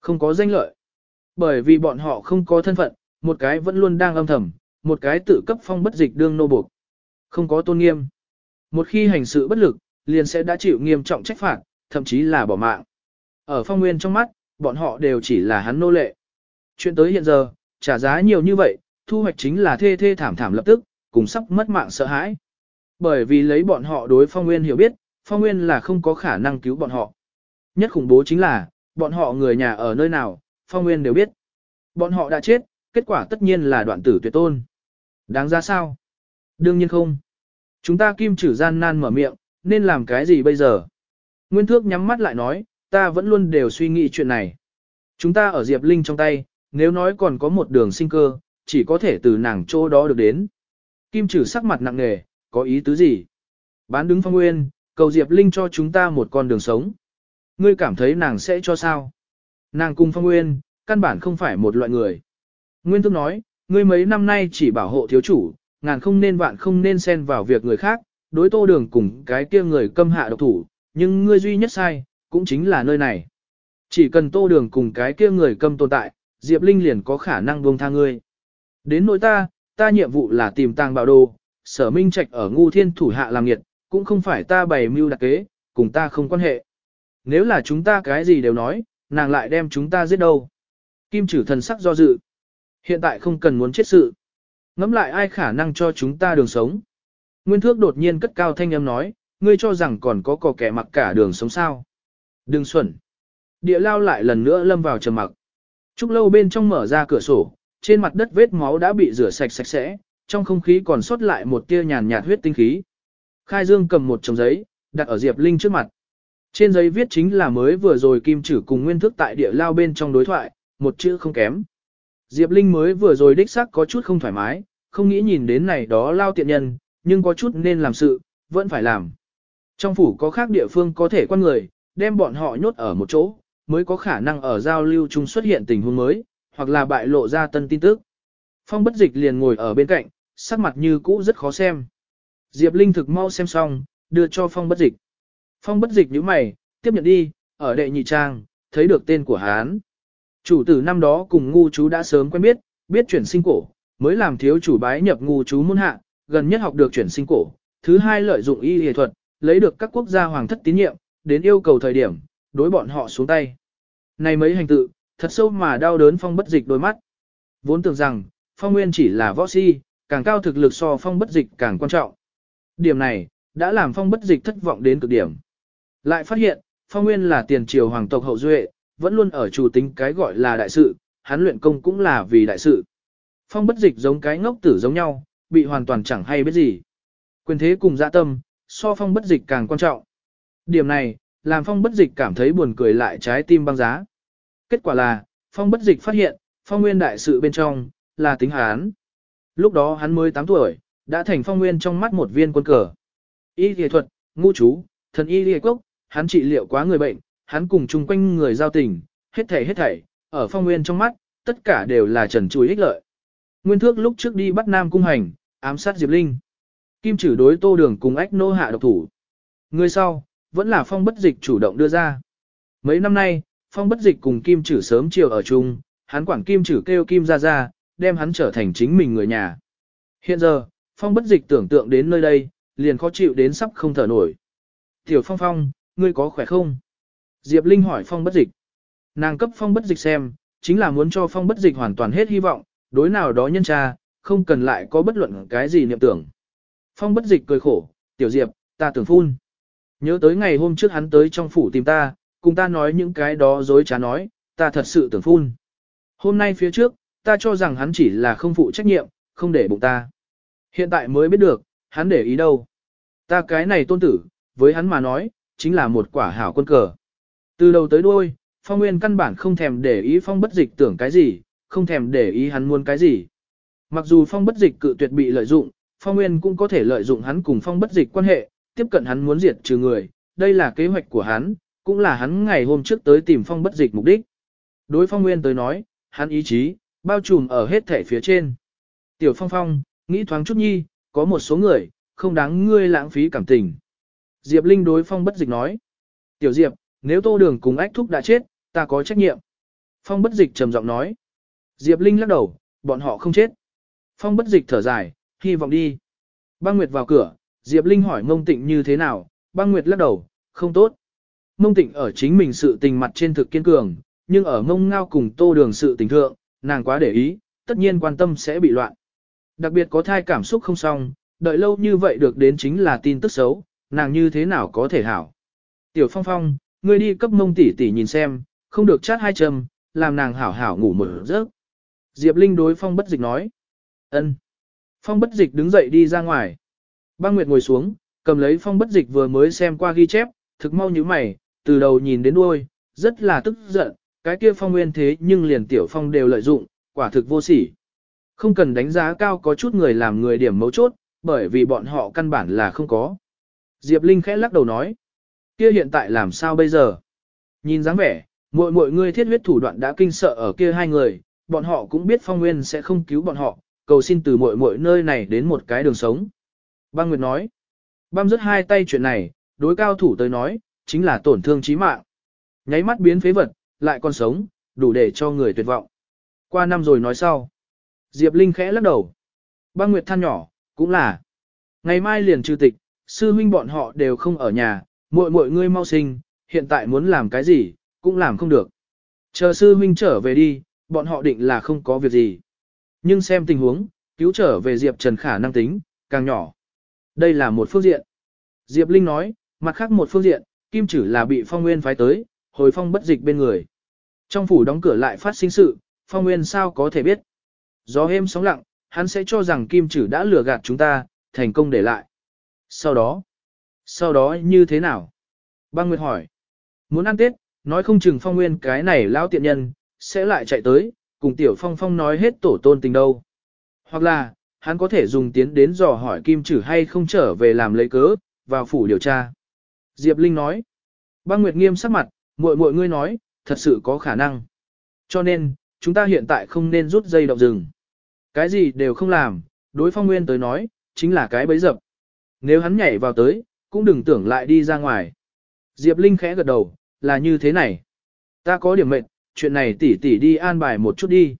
Không có danh lợi. Bởi vì bọn họ không có thân phận, một cái vẫn luôn đang âm thầm, một cái tự cấp phong bất dịch đương nô buộc. Không có tôn nghiêm. Một khi hành sự bất lực, liền sẽ đã chịu nghiêm trọng trách phạt, thậm chí là bỏ mạng. Ở phong nguyên trong mắt, bọn họ đều chỉ là hắn nô lệ. Chuyện tới hiện giờ, trả giá nhiều như vậy, thu hoạch chính là thê thê thảm thảm lập tức, cùng sắp mất mạng sợ hãi. Bởi vì lấy bọn họ đối phong nguyên hiểu biết, phong nguyên là không có khả năng cứu bọn họ. Nhất khủng bố chính là, bọn họ người nhà ở nơi nào, phong nguyên đều biết. Bọn họ đã chết, kết quả tất nhiên là đoạn tử tuyệt tôn. Đáng ra sao? Đương nhiên không. Chúng ta kim trừ gian nan mở miệng, nên làm cái gì bây giờ? Nguyên thước nhắm mắt lại nói, ta vẫn luôn đều suy nghĩ chuyện này. Chúng ta ở Diệp Linh trong tay, nếu nói còn có một đường sinh cơ, chỉ có thể từ nàng chỗ đó được đến. Kim trừ sắc mặt nặng nề, có ý tứ gì? Bán đứng phong nguyên, cầu Diệp Linh cho chúng ta một con đường sống. Ngươi cảm thấy nàng sẽ cho sao? Nàng cùng phong nguyên, căn bản không phải một loại người. Nguyên Tước nói, ngươi mấy năm nay chỉ bảo hộ thiếu chủ, ngàn không nên vạn không nên xen vào việc người khác, đối tô đường cùng cái kia người câm hạ độc thủ, nhưng ngươi duy nhất sai, cũng chính là nơi này. Chỉ cần tô đường cùng cái kia người câm tồn tại, Diệp Linh liền có khả năng buông tha ngươi. Đến nỗi ta, ta nhiệm vụ là tìm tàng bảo đồ, sở minh trạch ở ngu thiên thủ hạ làm nghiệt, cũng không phải ta bày mưu đặc kế, cùng ta không quan hệ. Nếu là chúng ta cái gì đều nói, nàng lại đem chúng ta giết đâu. Kim trừ thần sắc do dự. Hiện tại không cần muốn chết sự. Ngắm lại ai khả năng cho chúng ta đường sống. Nguyên thước đột nhiên cất cao thanh âm nói, ngươi cho rằng còn có cò kẻ mặc cả đường sống sao. Đừng xuẩn. Địa lao lại lần nữa lâm vào trầm mặc. Trúc lâu bên trong mở ra cửa sổ, trên mặt đất vết máu đã bị rửa sạch sạch sẽ, trong không khí còn sót lại một tia nhàn nhạt huyết tinh khí. Khai Dương cầm một chồng giấy, đặt ở Diệp Linh trước mặt. Trên giấy viết chính là mới vừa rồi Kim Chử cùng Nguyên Thức tại địa lao bên trong đối thoại, một chữ không kém. Diệp Linh mới vừa rồi đích xác có chút không thoải mái, không nghĩ nhìn đến này đó lao tiện nhân, nhưng có chút nên làm sự, vẫn phải làm. Trong phủ có khác địa phương có thể quan người, đem bọn họ nhốt ở một chỗ, mới có khả năng ở giao lưu chung xuất hiện tình huống mới, hoặc là bại lộ ra tân tin tức. Phong bất dịch liền ngồi ở bên cạnh, sắc mặt như cũ rất khó xem. Diệp Linh thực mau xem xong, đưa cho phong bất dịch. Phong bất dịch như mày, tiếp nhận đi, ở đệ nhị trang, thấy được tên của hán. Chủ tử năm đó cùng ngu chú đã sớm quen biết, biết chuyển sinh cổ, mới làm thiếu chủ bái nhập ngu chú môn hạ, gần nhất học được chuyển sinh cổ. Thứ hai lợi dụng y y thuật, lấy được các quốc gia hoàng thất tín nhiệm, đến yêu cầu thời điểm, đối bọn họ xuống tay. Này mấy hành tự, thật sâu mà đau đớn phong bất dịch đôi mắt. Vốn tưởng rằng, phong nguyên chỉ là võ si, càng cao thực lực so phong bất dịch càng quan trọng. Điểm này, đã làm phong bất dịch thất vọng đến cực điểm. Lại phát hiện, phong nguyên là tiền triều hoàng tộc hậu duệ, vẫn luôn ở chủ tính cái gọi là đại sự, hắn luyện công cũng là vì đại sự. Phong bất dịch giống cái ngốc tử giống nhau, bị hoàn toàn chẳng hay biết gì. Quyền thế cùng dạ tâm, so phong bất dịch càng quan trọng. Điểm này, làm phong bất dịch cảm thấy buồn cười lại trái tim băng giá. Kết quả là, phong bất dịch phát hiện, phong nguyên đại sự bên trong, là tính hán. Lúc đó hắn mới 8 tuổi, đã thành phong nguyên trong mắt một viên quân cờ. Y nghệ thuật, ngu chú, thần y nghệ quốc, hắn trị liệu quá người bệnh, hắn cùng chung quanh người giao tình, hết thảy hết thảy, ở phong nguyên trong mắt, tất cả đều là trần chùi ích lợi. Nguyên thước lúc trước đi bắt Nam Cung Hành, ám sát Diệp Linh. Kim trừ đối tô đường cùng ách nô hạ độc thủ. Người sau, vẫn là phong bất dịch chủ động đưa ra. Mấy năm nay, phong bất dịch cùng Kim trừ sớm chiều ở chung, hắn quản Kim trừ kêu Kim ra ra, đem hắn trở thành chính mình người nhà. Hiện giờ, phong bất dịch tưởng tượng đến nơi đây, liền khó chịu đến sắp không thở nổi. Tiểu phong phong, ngươi có khỏe không? Diệp Linh hỏi phong bất dịch. Nàng cấp phong bất dịch xem, chính là muốn cho phong bất dịch hoàn toàn hết hy vọng, đối nào đó nhân tra, không cần lại có bất luận cái gì niệm tưởng. Phong bất dịch cười khổ, tiểu diệp, ta tưởng phun. Nhớ tới ngày hôm trước hắn tới trong phủ tìm ta, cùng ta nói những cái đó dối trá nói, ta thật sự tưởng phun. Hôm nay phía trước, ta cho rằng hắn chỉ là không phụ trách nhiệm, không để bụng ta. Hiện tại mới biết được, hắn để ý đâu. Ta cái này tôn tử, với hắn mà nói, chính là một quả hảo quân cờ. Từ đầu tới đuôi, Phong Nguyên căn bản không thèm để ý Phong bất dịch tưởng cái gì, không thèm để ý hắn muốn cái gì. Mặc dù Phong bất dịch cự tuyệt bị lợi dụng, Phong Nguyên cũng có thể lợi dụng hắn cùng Phong bất dịch quan hệ, tiếp cận hắn muốn diệt trừ người, đây là kế hoạch của hắn, cũng là hắn ngày hôm trước tới tìm Phong bất dịch mục đích. Đối Phong Nguyên tới nói, hắn ý chí, bao trùm ở hết thể phía trên. Tiểu Phong Phong, nghĩ thoáng chút nhi, có một số người, không đáng ngươi lãng phí cảm tình. Diệp Linh đối Phong bất dịch nói. Tiểu Diệp, nếu tô đường cùng ách thúc đã chết, ta có trách nhiệm. Phong bất dịch trầm giọng nói. Diệp Linh lắc đầu, bọn họ không chết. Phong bất dịch thở dài, hy vọng đi. Băng Nguyệt vào cửa, Diệp Linh hỏi mông tịnh như thế nào, băng Nguyệt lắc đầu, không tốt. mông tịnh ở chính mình sự tình mặt trên thực kiên cường, nhưng ở mông ngao cùng tô đường sự tình thượng, nàng quá để ý, tất nhiên quan tâm sẽ bị loạn. Đặc biệt có thai cảm xúc không xong, đợi lâu như vậy được đến chính là tin tức xấu, nàng như thế nào có thể hảo. Tiểu Phong Phong, ngươi đi cấp mông tỷ tỷ nhìn xem, không được chát hai châm, làm nàng hảo hảo ngủ một giấc. Diệp Linh đối Phong bất dịch nói. ân. Phong bất dịch đứng dậy đi ra ngoài. Băng Nguyệt ngồi xuống, cầm lấy Phong bất dịch vừa mới xem qua ghi chép, thực mau như mày, từ đầu nhìn đến đuôi, rất là tức giận, cái kia Phong nguyên thế nhưng liền Tiểu Phong đều lợi dụng, quả thực vô sỉ. Không cần đánh giá cao có chút người làm người điểm mấu chốt, bởi vì bọn họ căn bản là không có. Diệp Linh khẽ lắc đầu nói. Kia hiện tại làm sao bây giờ? Nhìn dáng vẻ, mọi mọi người thiết huyết thủ đoạn đã kinh sợ ở kia hai người, bọn họ cũng biết Phong Nguyên sẽ không cứu bọn họ, cầu xin từ mọi mọi nơi này đến một cái đường sống. Băng Nguyệt nói. băm rất hai tay chuyện này, đối cao thủ tới nói, chính là tổn thương chí mạng. Nháy mắt biến phế vật, lại còn sống, đủ để cho người tuyệt vọng. Qua năm rồi nói sau. Diệp Linh khẽ lắc đầu. Băng Nguyệt than nhỏ, cũng là. Ngày mai liền trừ tịch, sư huynh bọn họ đều không ở nhà, muội muội ngươi mau sinh, hiện tại muốn làm cái gì, cũng làm không được. Chờ sư huynh trở về đi, bọn họ định là không có việc gì. Nhưng xem tình huống, cứu trở về Diệp Trần khả năng tính, càng nhỏ. Đây là một phương diện. Diệp Linh nói, mặt khác một phương diện, Kim Chử là bị Phong Nguyên phái tới, hồi phong bất dịch bên người. Trong phủ đóng cửa lại phát sinh sự, Phong Nguyên sao có thể biết. Gió êm sóng lặng, hắn sẽ cho rằng Kim Chử đã lừa gạt chúng ta, thành công để lại. Sau đó, sau đó như thế nào? Băng Nguyệt hỏi. Muốn ăn Tết, nói không chừng Phong Nguyên cái này lão tiện nhân, sẽ lại chạy tới, cùng Tiểu Phong Phong nói hết tổ tôn tình đâu. Hoặc là, hắn có thể dùng tiến đến dò hỏi Kim Chử hay không trở về làm lấy cớ, vào phủ điều tra. Diệp Linh nói. Băng Nguyệt nghiêm sắc mặt, muội muội ngươi nói, thật sự có khả năng. Cho nên, chúng ta hiện tại không nên rút dây động rừng. Cái gì đều không làm, đối phong nguyên tới nói, chính là cái bấy dập. Nếu hắn nhảy vào tới, cũng đừng tưởng lại đi ra ngoài. Diệp Linh khẽ gật đầu, là như thế này. Ta có điểm mệnh, chuyện này tỉ tỉ đi an bài một chút đi.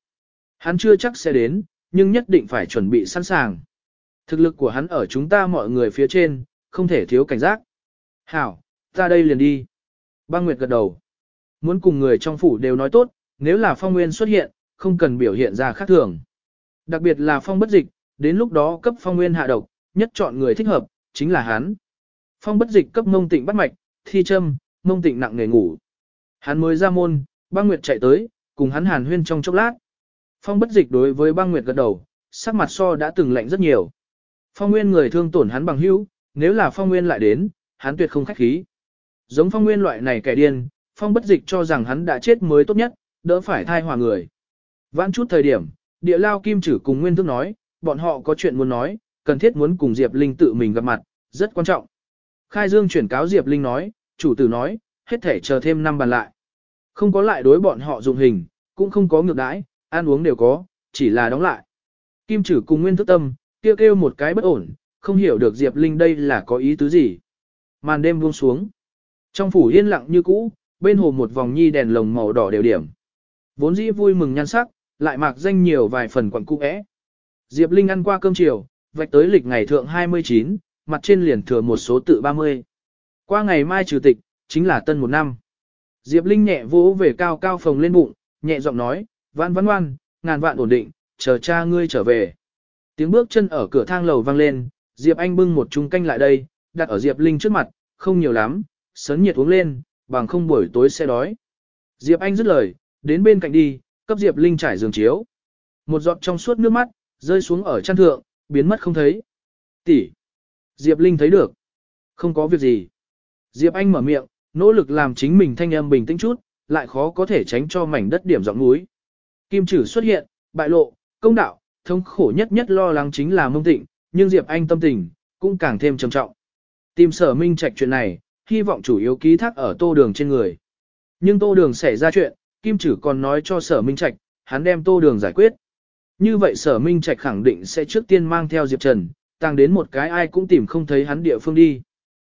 Hắn chưa chắc sẽ đến, nhưng nhất định phải chuẩn bị sẵn sàng. Thực lực của hắn ở chúng ta mọi người phía trên, không thể thiếu cảnh giác. Hảo, ta đây liền đi. Băng Nguyệt gật đầu. Muốn cùng người trong phủ đều nói tốt, nếu là phong nguyên xuất hiện, không cần biểu hiện ra khác thường. Đặc biệt là phong bất dịch, đến lúc đó cấp phong nguyên hạ độc, nhất chọn người thích hợp, chính là hắn. Phong bất dịch cấp mông tịnh bắt mạch, thi châm, mông tịnh nặng nghề ngủ. Hắn mới ra môn, băng nguyệt chạy tới, cùng hắn hàn huyên trong chốc lát. Phong bất dịch đối với băng nguyệt gật đầu, sắc mặt so đã từng lạnh rất nhiều. Phong nguyên người thương tổn hắn bằng hữu, nếu là phong nguyên lại đến, hắn tuyệt không khách khí. Giống phong nguyên loại này kẻ điên, phong bất dịch cho rằng hắn đã chết mới tốt nhất, đỡ phải thai hòa người. Vãn chút thời điểm, địa lao kim chử cùng nguyên thức nói, bọn họ có chuyện muốn nói, cần thiết muốn cùng Diệp Linh tự mình gặp mặt, rất quan trọng. Khai Dương chuyển cáo Diệp Linh nói, chủ tử nói, hết thể chờ thêm năm bàn lại. Không có lại đối bọn họ dụng hình, cũng không có ngược đãi, ăn uống đều có, chỉ là đóng lại. Kim chử cùng nguyên thức tâm, kêu kêu một cái bất ổn, không hiểu được Diệp Linh đây là có ý tứ gì. Màn đêm buông xuống. Trong phủ yên lặng như cũ, bên hồ một vòng nhi đèn lồng màu đỏ đều điểm. Vốn dĩ vui mừng nhan sắc, lại mạc danh nhiều vài phần quẩn cung ẽ. Diệp Linh ăn qua cơm chiều, vạch tới lịch ngày thượng 29, mặt trên liền thừa một số tự 30. Qua ngày mai trừ tịch, chính là tân một năm. Diệp Linh nhẹ vỗ về cao cao phòng lên bụng, nhẹ giọng nói, vãn vãn ngoan, ngàn vạn ổn định, chờ cha ngươi trở về. Tiếng bước chân ở cửa thang lầu vang lên, Diệp Anh bưng một chung canh lại đây, đặt ở Diệp Linh trước mặt, không nhiều lắm, sấn nhiệt uống lên, bằng không buổi tối sẽ đói. Diệp Anh dứt lời, đến bên cạnh đi, cấp Diệp Linh trải giường chiếu. Một giọt trong suốt nước mắt, rơi xuống ở chăn thượng, biến mất không thấy. Tỷ. Diệp Linh thấy được. Không có việc gì. Diệp Anh mở miệng, nỗ lực làm chính mình thanh âm bình tĩnh chút, lại khó có thể tránh cho mảnh đất điểm giọng núi. Kim chử xuất hiện, bại lộ, công đạo, thống khổ nhất nhất lo lắng chính là mông tịnh, nhưng Diệp Anh tâm tình, cũng càng thêm trầm trọng. Tìm sở minh trạch chuyện này, hy vọng chủ yếu ký thác ở tô đường trên người. Nhưng tô đường xảy ra chuyện, Kim Chử còn nói cho sở minh trạch, hắn đem tô đường giải quyết. Như vậy sở minh trạch khẳng định sẽ trước tiên mang theo Diệp Trần, tăng đến một cái ai cũng tìm không thấy hắn địa phương đi.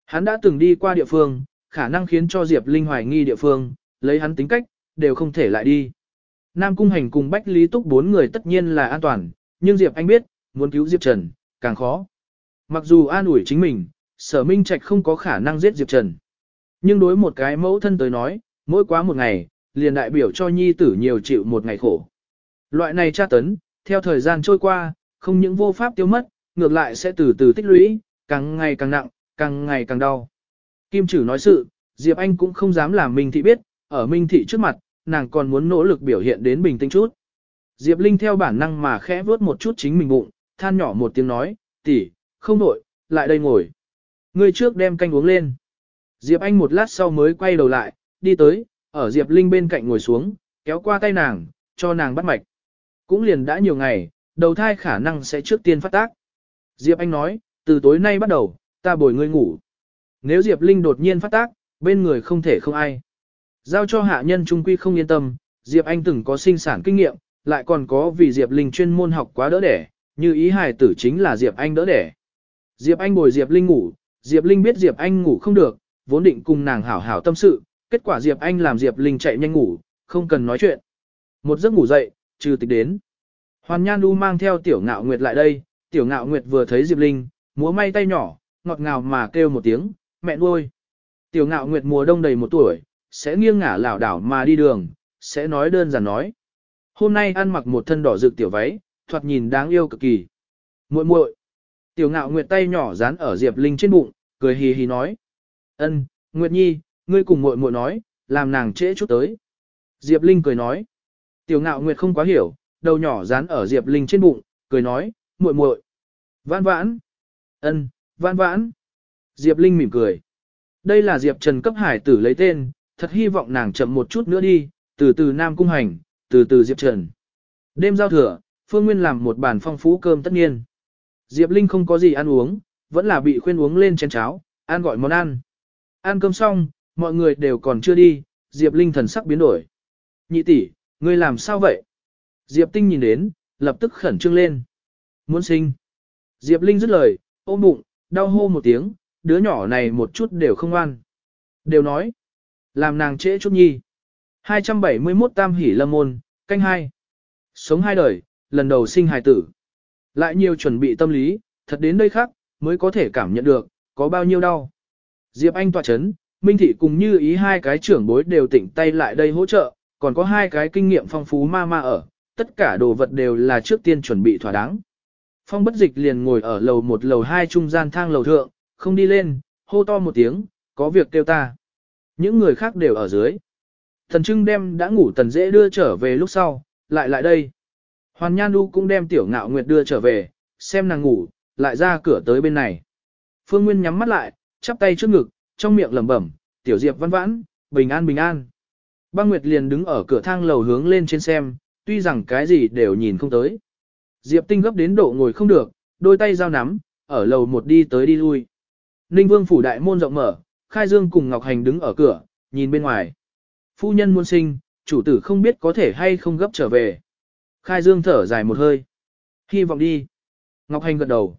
Hắn đã từng đi qua địa phương, khả năng khiến cho Diệp Linh hoài nghi địa phương, lấy hắn tính cách, đều không thể lại đi. Nam Cung Hành cùng Bách Lý Túc bốn người tất nhiên là an toàn, nhưng Diệp Anh biết, muốn cứu Diệp Trần, càng khó. Mặc dù an ủi chính mình, sở minh trạch không có khả năng giết Diệp Trần. Nhưng đối một cái mẫu thân tới nói, mỗi quá một ngày, liền đại biểu cho nhi tử nhiều chịu một ngày khổ. Loại này tra tấn, theo thời gian trôi qua, không những vô pháp tiêu mất, ngược lại sẽ từ từ tích lũy, càng ngày càng nặng, càng ngày càng đau. Kim Trử nói sự, Diệp Anh cũng không dám làm Minh Thị biết, ở Minh Thị trước mặt, nàng còn muốn nỗ lực biểu hiện đến bình tĩnh chút. Diệp Linh theo bản năng mà khẽ vớt một chút chính mình bụng, than nhỏ một tiếng nói, tỷ, không nổi, lại đây ngồi. Ngươi trước đem canh uống lên. Diệp Anh một lát sau mới quay đầu lại, đi tới, ở Diệp Linh bên cạnh ngồi xuống, kéo qua tay nàng, cho nàng bắt mạch. Cũng liền đã nhiều ngày, đầu thai khả năng sẽ trước tiên phát tác. Diệp Anh nói, từ tối nay bắt đầu, ta bồi ngươi ngủ. Nếu Diệp Linh đột nhiên phát tác, bên người không thể không ai. Giao cho hạ nhân trung quy không yên tâm, Diệp Anh từng có sinh sản kinh nghiệm, lại còn có vì Diệp Linh chuyên môn học quá đỡ đẻ, như ý hài tử chính là Diệp Anh đỡ đẻ. Diệp Anh bồi Diệp Linh ngủ, Diệp Linh biết Diệp Anh ngủ không được, vốn định cùng nàng hảo hảo tâm sự, kết quả Diệp Anh làm Diệp Linh chạy nhanh ngủ, không cần nói chuyện. Một giấc ngủ dậy, trừ tịch đến. Hoàn Nhan Du mang theo Tiểu Ngạo Nguyệt lại đây, Tiểu Ngạo Nguyệt vừa thấy Diệp Linh, múa may tay nhỏ, ngọt ngào mà kêu một tiếng, mẹ nuôi. Tiểu Ngạo Nguyệt mùa đông đầy một tuổi, sẽ nghiêng ngả lảo đảo mà đi đường, sẽ nói đơn giản nói. Hôm nay ăn mặc một thân đỏ rực tiểu váy, thoạt nhìn đáng yêu cực kỳ. Muội muội. Tiểu Ngạo Nguyệt tay nhỏ dán ở Diệp Linh trên bụng, cười hì hì nói: "Ân, Nguyệt Nhi, ngươi cùng muội muội nói, làm nàng trễ chút tới." Diệp Linh cười nói: Tiểu Ngạo Nguyệt không quá hiểu, đầu nhỏ dán ở Diệp Linh trên bụng, cười nói: "Muội muội." Vãn vãn. Ân, vãn vãn. Diệp Linh mỉm cười. Đây là Diệp Trần cấp hải tử lấy tên, thật hy vọng nàng chậm một chút nữa đi, từ từ Nam Cung Hành, từ từ Diệp Trần. Đêm giao thừa, Phương Nguyên làm một bàn phong phú cơm tất nhiên. Diệp Linh không có gì ăn uống, vẫn là bị khuyên uống lên chén cháo, ăn gọi món ăn. Ăn cơm xong, mọi người đều còn chưa đi, Diệp Linh thần sắc biến đổi. Nhị tỷ, ngươi làm sao vậy? Diệp Tinh nhìn đến, lập tức khẩn trương lên. Muốn sinh. Diệp Linh dứt lời, ôm bụng, đau hô một tiếng, đứa nhỏ này một chút đều không ăn, Đều nói, làm nàng trễ chút nhi. 271 tam hỷ lâm môn, canh hai. Sống hai đời, lần đầu sinh hài tử. Lại nhiều chuẩn bị tâm lý, thật đến đây khác, mới có thể cảm nhận được, có bao nhiêu đau. Diệp Anh tỏa chấn, Minh Thị cùng như ý hai cái trưởng bối đều tỉnh tay lại đây hỗ trợ, còn có hai cái kinh nghiệm phong phú ma ma ở, tất cả đồ vật đều là trước tiên chuẩn bị thỏa đáng. Phong bất dịch liền ngồi ở lầu một lầu hai trung gian thang lầu thượng, không đi lên, hô to một tiếng, có việc kêu ta. Những người khác đều ở dưới. Thần Trưng đem đã ngủ tần dễ đưa trở về lúc sau, lại lại đây. Hoàn Nhan Du cũng đem tiểu ngạo nguyệt đưa trở về, xem nàng ngủ, lại ra cửa tới bên này. Phương Nguyên nhắm mắt lại, chắp tay trước ngực, trong miệng lẩm bẩm, tiểu diệp văn vãn, bình an bình an. Băng Nguyệt liền đứng ở cửa thang lầu hướng lên trên xem, tuy rằng cái gì đều nhìn không tới. Diệp Tinh gấp đến độ ngồi không được, đôi tay giao nắm, ở lầu một đi tới đi lui. Ninh Vương phủ đại môn rộng mở, Khai Dương cùng Ngọc Hành đứng ở cửa, nhìn bên ngoài. Phu nhân muôn sinh, chủ tử không biết có thể hay không gấp trở về. Khai Dương thở dài một hơi. Hy vọng đi. Ngọc Hành gật đầu.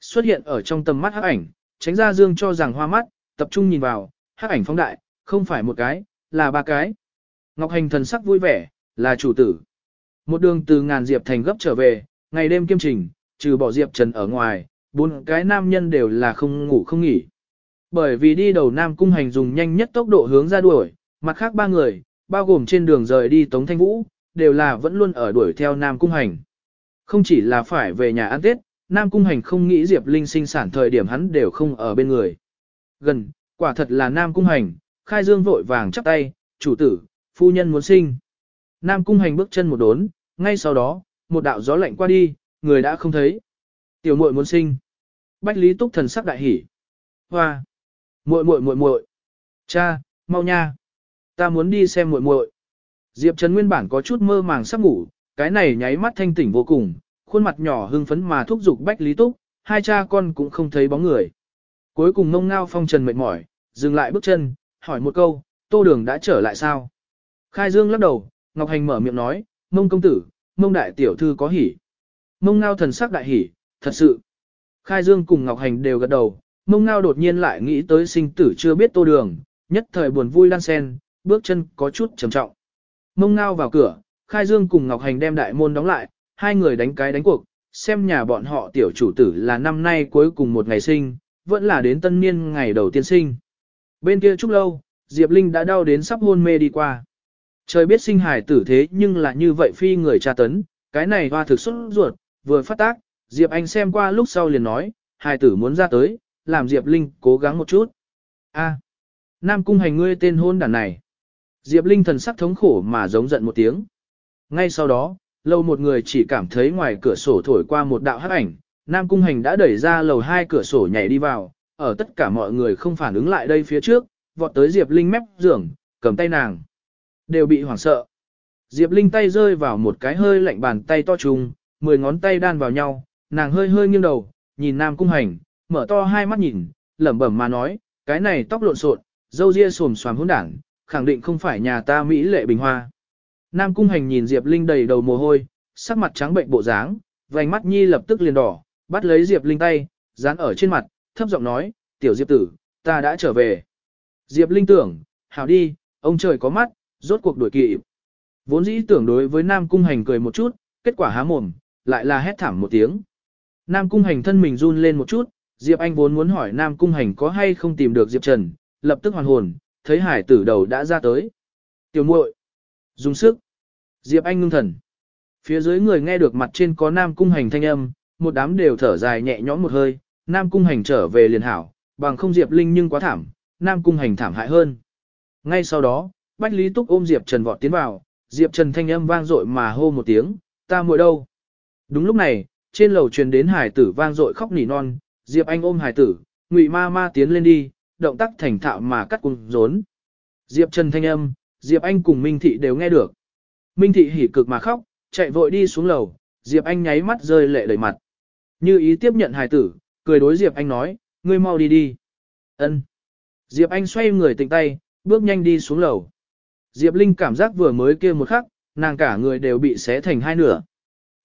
Xuất hiện ở trong tầm mắt hắc ảnh, tránh ra Dương cho rằng hoa mắt, tập trung nhìn vào, hắc ảnh phóng đại, không phải một cái, là ba cái. Ngọc Hành thần sắc vui vẻ, là chủ tử. Một đường từ ngàn diệp thành gấp trở về, ngày đêm kiêm trình, trừ bỏ diệp trần ở ngoài, bốn cái nam nhân đều là không ngủ không nghỉ. Bởi vì đi đầu nam cung hành dùng nhanh nhất tốc độ hướng ra đuổi, mặt khác ba người, bao gồm trên đường rời đi Tống Thanh Vũ, đều là vẫn luôn ở đuổi theo nam cung hành. Không chỉ là phải về nhà ăn Tết, nam cung hành không nghĩ Diệp Linh sinh sản thời điểm hắn đều không ở bên người. Gần, quả thật là nam cung hành, khai dương vội vàng chắp tay, chủ tử, phu nhân muốn sinh. Nam cung hành bước chân một đốn, ngay sau đó, một đạo gió lạnh qua đi, người đã không thấy. Tiểu muội muốn sinh. Bách Lý Túc thần sắc đại hỉ. Hoa. Muội muội muội muội. Cha, mau nha. Ta muốn đi xem muội muội. Diệp Trần nguyên bản có chút mơ màng sắp ngủ, cái này nháy mắt thanh tỉnh vô cùng, khuôn mặt nhỏ hưng phấn mà thúc giục Bách Lý Túc, hai cha con cũng không thấy bóng người. Cuối cùng ngông ngao phong trần mệt mỏi, dừng lại bước chân, hỏi một câu, tô đường đã trở lại sao? Khai Dương lắc đầu, Ngọc Hành mở miệng nói, mông công tử, mông đại tiểu thư có hỉ. Mông ngao thần sắc đại hỉ, thật sự. Khai Dương cùng Ngọc Hành đều gật đầu, mông ngao đột nhiên lại nghĩ tới sinh tử chưa biết tô đường, nhất thời buồn vui lan sen, bước chân có chút trầm trọng. Mông ngao vào cửa, Khai Dương cùng Ngọc Hành đem đại môn đóng lại, hai người đánh cái đánh cuộc, xem nhà bọn họ tiểu chủ tử là năm nay cuối cùng một ngày sinh, vẫn là đến tân niên ngày đầu tiên sinh. Bên kia chúc lâu, Diệp Linh đã đau đến sắp hôn mê đi qua. Trời biết sinh hài tử thế nhưng là như vậy phi người tra tấn, cái này hoa thực xuất ruột, vừa phát tác, Diệp Anh xem qua lúc sau liền nói, hài tử muốn ra tới, làm Diệp Linh cố gắng một chút. A, Nam Cung hành ngươi tên hôn đàn này. Diệp Linh thần sắc thống khổ mà giống giận một tiếng. Ngay sau đó, lâu một người chỉ cảm thấy ngoài cửa sổ thổi qua một đạo hắc ảnh, Nam Cung hành đã đẩy ra lầu hai cửa sổ nhảy đi vào, ở tất cả mọi người không phản ứng lại đây phía trước, vọt tới Diệp Linh mép giường, cầm tay nàng. Đều bị hoảng sợ. Diệp Linh tay rơi vào một cái hơi lạnh bàn tay to trùng, mười ngón tay đan vào nhau, nàng hơi hơi nghiêng đầu, nhìn Nam Cung Hành, mở to hai mắt nhìn, lẩm bẩm mà nói, cái này tóc lộn xộn, dâu ria xồm xoàm hỗn đảng, khẳng định không phải nhà ta Mỹ lệ bình hoa. Nam Cung Hành nhìn Diệp Linh đầy đầu mồ hôi, sắc mặt trắng bệnh bộ dáng, vành mắt nhi lập tức liền đỏ, bắt lấy Diệp Linh tay, dán ở trên mặt, thấp giọng nói, tiểu Diệp tử, ta đã trở về. Diệp Linh tưởng, hảo đi, ông trời có mắt, rốt cuộc đuổi kịp. Vốn dĩ tưởng đối với Nam Cung Hành cười một chút, kết quả há mồm, lại là hét thảm một tiếng. Nam Cung Hành thân mình run lên một chút, Diệp Anh vốn muốn hỏi Nam Cung Hành có hay không tìm được Diệp Trần, lập tức hoàn hồn, thấy hải tử đầu đã ra tới. Tiểu muội, dùng sức. Diệp Anh ngưng thần. Phía dưới người nghe được mặt trên có Nam Cung Hành thanh âm, một đám đều thở dài nhẹ nhõm một hơi, Nam Cung Hành trở về liền hảo, bằng không Diệp Linh nhưng quá thảm, Nam Cung Hành thảm hại hơn. Ngay sau đó, Bách Lý Túc ôm Diệp Trần vọt tiến vào, Diệp Trần thanh âm vang dội mà hô một tiếng, ta muội đâu? Đúng lúc này, trên lầu truyền đến hải tử vang dội khóc nỉ non, Diệp Anh ôm hải tử, Ngụy Ma Ma tiến lên đi, động tác thành thạo mà cắt cung rốn. Diệp Trần thanh âm, Diệp Anh cùng Minh Thị đều nghe được. Minh Thị hỉ cực mà khóc, chạy vội đi xuống lầu, Diệp Anh nháy mắt rơi lệ đầy mặt. Như ý tiếp nhận hải tử, cười đối Diệp Anh nói, ngươi mau đi đi. Ân. Diệp Anh xoay người tỉnh tay, bước nhanh đi xuống lầu. Diệp Linh cảm giác vừa mới kia một khắc, nàng cả người đều bị xé thành hai nửa.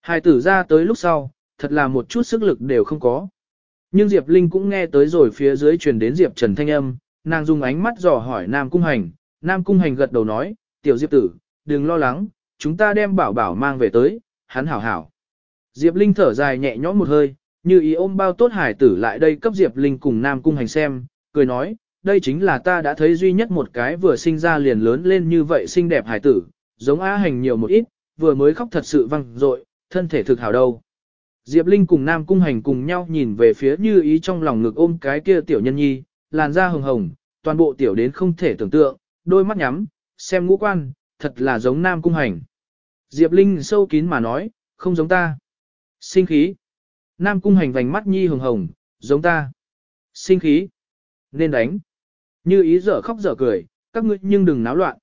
Hài tử ra tới lúc sau, thật là một chút sức lực đều không có. Nhưng Diệp Linh cũng nghe tới rồi phía dưới truyền đến Diệp Trần thanh âm, nàng dùng ánh mắt dò hỏi Nam Cung Hành, Nam Cung Hành gật đầu nói, tiểu Diệp tử, đừng lo lắng, chúng ta đem bảo bảo mang về tới, hắn hảo hảo. Diệp Linh thở dài nhẹ nhõm một hơi, như ý ôm bao tốt hải tử lại đây cấp Diệp Linh cùng Nam Cung Hành xem, cười nói, đây chính là ta đã thấy duy nhất một cái vừa sinh ra liền lớn lên như vậy xinh đẹp hải tử, giống Á Hành nhiều một ít, vừa mới khóc thật sự văng dội, thân thể thực hảo đâu. Diệp Linh cùng Nam Cung Hành cùng nhau nhìn về phía như ý trong lòng ngực ôm cái kia tiểu nhân nhi, làn da hồng hồng, toàn bộ tiểu đến không thể tưởng tượng, đôi mắt nhắm, xem ngũ quan, thật là giống Nam Cung Hành. Diệp Linh sâu kín mà nói, không giống ta. Sinh khí. Nam Cung Hành vành mắt nhi hồng hồng, giống ta. Sinh khí. Nên đánh. Như ý dở khóc dở cười, các ngươi nhưng đừng náo loạn.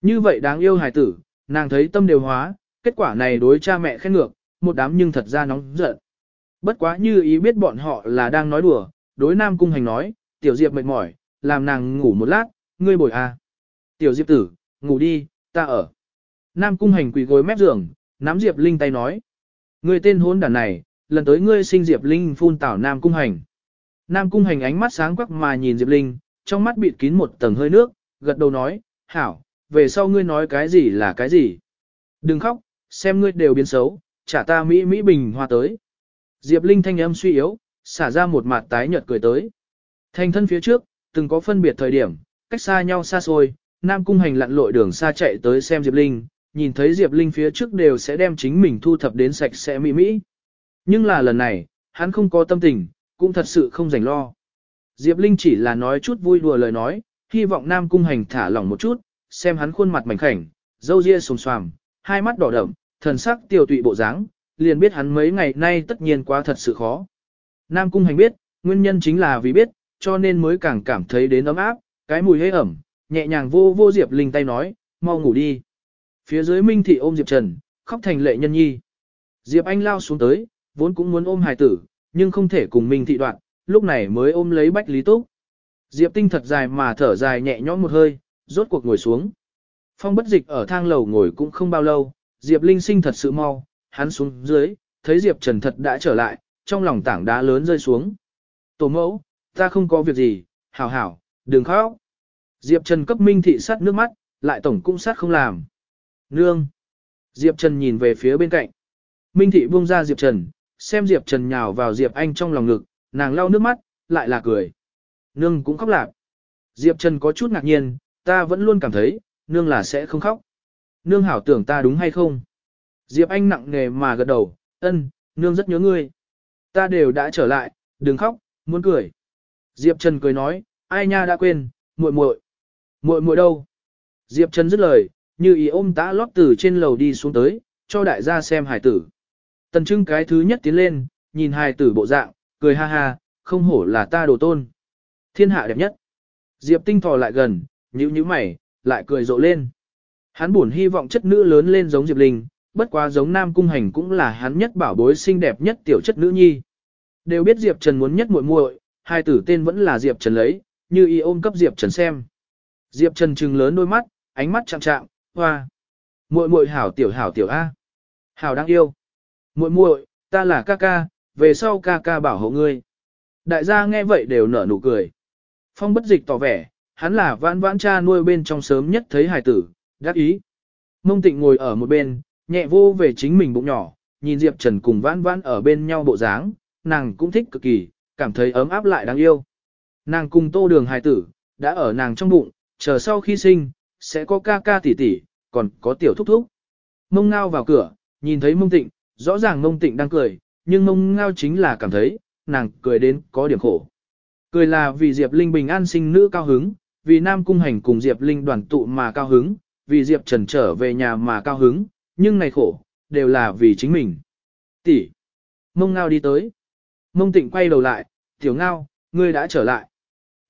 Như vậy đáng yêu hài tử, nàng thấy tâm đều hóa, kết quả này đối cha mẹ khen ngược, một đám nhưng thật ra nóng giận. Bất quá như ý biết bọn họ là đang nói đùa, đối Nam Cung Hành nói, Tiểu Diệp mệt mỏi, làm nàng ngủ một lát, ngươi bồi à. Tiểu Diệp tử, ngủ đi, ta ở. Nam Cung Hành quỳ gối mép giường, nắm Diệp Linh tay nói. Ngươi tên hôn đàn này, lần tới ngươi sinh Diệp Linh phun tảo Nam Cung Hành. Nam Cung Hành ánh mắt sáng quắc mà nhìn Diệp Linh, trong mắt bịt kín một tầng hơi nước, gật đầu nói, hảo, về sau ngươi nói cái gì là cái gì. Đừng khóc, xem ngươi đều biến xấu, trả ta Mỹ Mỹ bình hoa tới. Diệp Linh thanh âm suy yếu, xả ra một mặt tái nhợt cười tới. Thành thân phía trước, từng có phân biệt thời điểm, cách xa nhau xa xôi, Nam Cung Hành lặn lội đường xa chạy tới xem Diệp Linh, nhìn thấy Diệp Linh phía trước đều sẽ đem chính mình thu thập đến sạch sẽ mỹ mỹ. Nhưng là lần này, hắn không có tâm tình, cũng thật sự không rảnh lo. Diệp Linh chỉ là nói chút vui đùa lời nói, hy vọng Nam Cung Hành thả lỏng một chút, xem hắn khuôn mặt mảnh khảnh, râu ria sồm xoàm, hai mắt đỏ đậm, thần sắc tiêu tụy bộ dáng, liền biết hắn mấy ngày nay tất nhiên quá thật sự khó. Nam Cung Hành biết, nguyên nhân chính là vì biết, cho nên mới càng cảm thấy đến ấm áp, cái mùi hơi ẩm, nhẹ nhàng vô vô Diệp Linh tay nói, mau ngủ đi. Phía dưới Minh Thị ôm Diệp Trần, khóc thành lệ nhân nhi. Diệp Anh lao xuống tới, vốn cũng muốn ôm hài tử, nhưng không thể cùng Minh Thị đoạn, lúc này mới ôm lấy Bách Lý Túc. Diệp Tinh thật dài mà thở dài nhẹ nhõm một hơi, rốt cuộc ngồi xuống. Phong bất dịch ở thang lầu ngồi cũng không bao lâu, Diệp Linh sinh thật sự mau, hắn xuống dưới, thấy Diệp Trần thật đã trở lại, trong lòng tảng đá lớn rơi xuống. Tổ mẫu, ta không có việc gì, hảo hảo, đừng khóc. Diệp Trần cấp Minh Thị sát nước mắt, lại tổng cũng sát không làm. Nương. Diệp Trần nhìn về phía bên cạnh. Minh Thị buông ra Diệp Trần, xem Diệp Trần nhào vào Diệp Anh trong lòng ngực, nàng lau nước mắt, lại là cười. Nương cũng khóc lạc. Diệp Trần có chút ngạc nhiên, ta vẫn luôn cảm thấy, nương là sẽ không khóc. Nương hảo tưởng ta đúng hay không? Diệp Anh nặng nề mà gật đầu, ân, nương rất nhớ ngươi. Ta đều đã trở lại, đừng khóc, muốn cười. Diệp Trần cười nói, ai nha đã quên, muội muội, muội muội đâu? Diệp Trần dứt lời, như ý ôm tã lót từ trên lầu đi xuống tới, cho đại gia xem hải tử. Tần trưng cái thứ nhất tiến lên, nhìn hải tử bộ dạng, cười ha ha, không hổ là ta đồ tôn. Thiên hạ đẹp nhất. Diệp tinh thò lại gần, nhíu nhíu mày, lại cười rộ lên. Hắn buồn hy vọng chất nữ lớn lên giống Diệp Linh, bất quá giống Nam Cung Hành cũng là hắn nhất bảo bối xinh đẹp nhất tiểu chất nữ nhi. Đều biết Diệp Trần muốn nhất muội muội, hai tử tên vẫn là Diệp Trần lấy, như y ôm cấp Diệp Trần xem. Diệp Trần trừng lớn đôi mắt, ánh mắt chạm chạm, hoa. Muội muội hảo tiểu hảo tiểu A. Hảo đáng yêu. Muội muội, ta là ca ca, về sau ca ca bảo hộ ngươi. Đại gia nghe vậy đều nở nụ cười. Phong bất dịch tỏ vẻ, hắn là vãn vãn cha nuôi bên trong sớm nhất thấy hài tử, đắc ý. Mông tịnh ngồi ở một bên, nhẹ vô về chính mình bụng nhỏ, nhìn Diệp Trần cùng vãn vãn ở bên nhau bộ dáng, nàng cũng thích cực kỳ, cảm thấy ấm áp lại đáng yêu. Nàng cùng tô đường hài tử, đã ở nàng trong bụng, chờ sau khi sinh, sẽ có ca ca tỷ tỷ, còn có tiểu thúc thúc. Mông ngao vào cửa, nhìn thấy mông tịnh, rõ ràng mông tịnh đang cười, nhưng mông ngao chính là cảm thấy, nàng cười đến có điểm khổ. Cười là vì Diệp Linh bình an sinh nữ cao hứng, vì Nam Cung Hành cùng Diệp Linh đoàn tụ mà cao hứng, vì Diệp Trần trở về nhà mà cao hứng, nhưng này khổ, đều là vì chính mình. Tỷ. Mông ngao đi tới. Mông tịnh quay đầu lại, tiểu ngao, ngươi đã trở lại.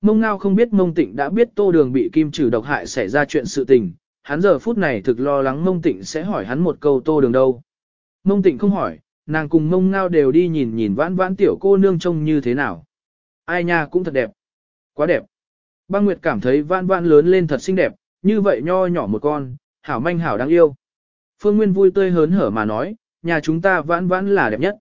Mông ngao không biết mông tịnh đã biết tô đường bị kim trừ độc hại xảy ra chuyện sự tình, hắn giờ phút này thực lo lắng mông tịnh sẽ hỏi hắn một câu tô đường đâu. Mông tịnh không hỏi, nàng cùng mông ngao đều đi nhìn nhìn vãn vãn tiểu cô nương trông như thế nào. Ai nha cũng thật đẹp. Quá đẹp. Băng Nguyệt cảm thấy vãn vãn lớn lên thật xinh đẹp, như vậy nho nhỏ một con, hảo manh hảo đáng yêu. Phương Nguyên vui tươi hớn hở mà nói, nhà chúng ta vãn vãn là đẹp nhất.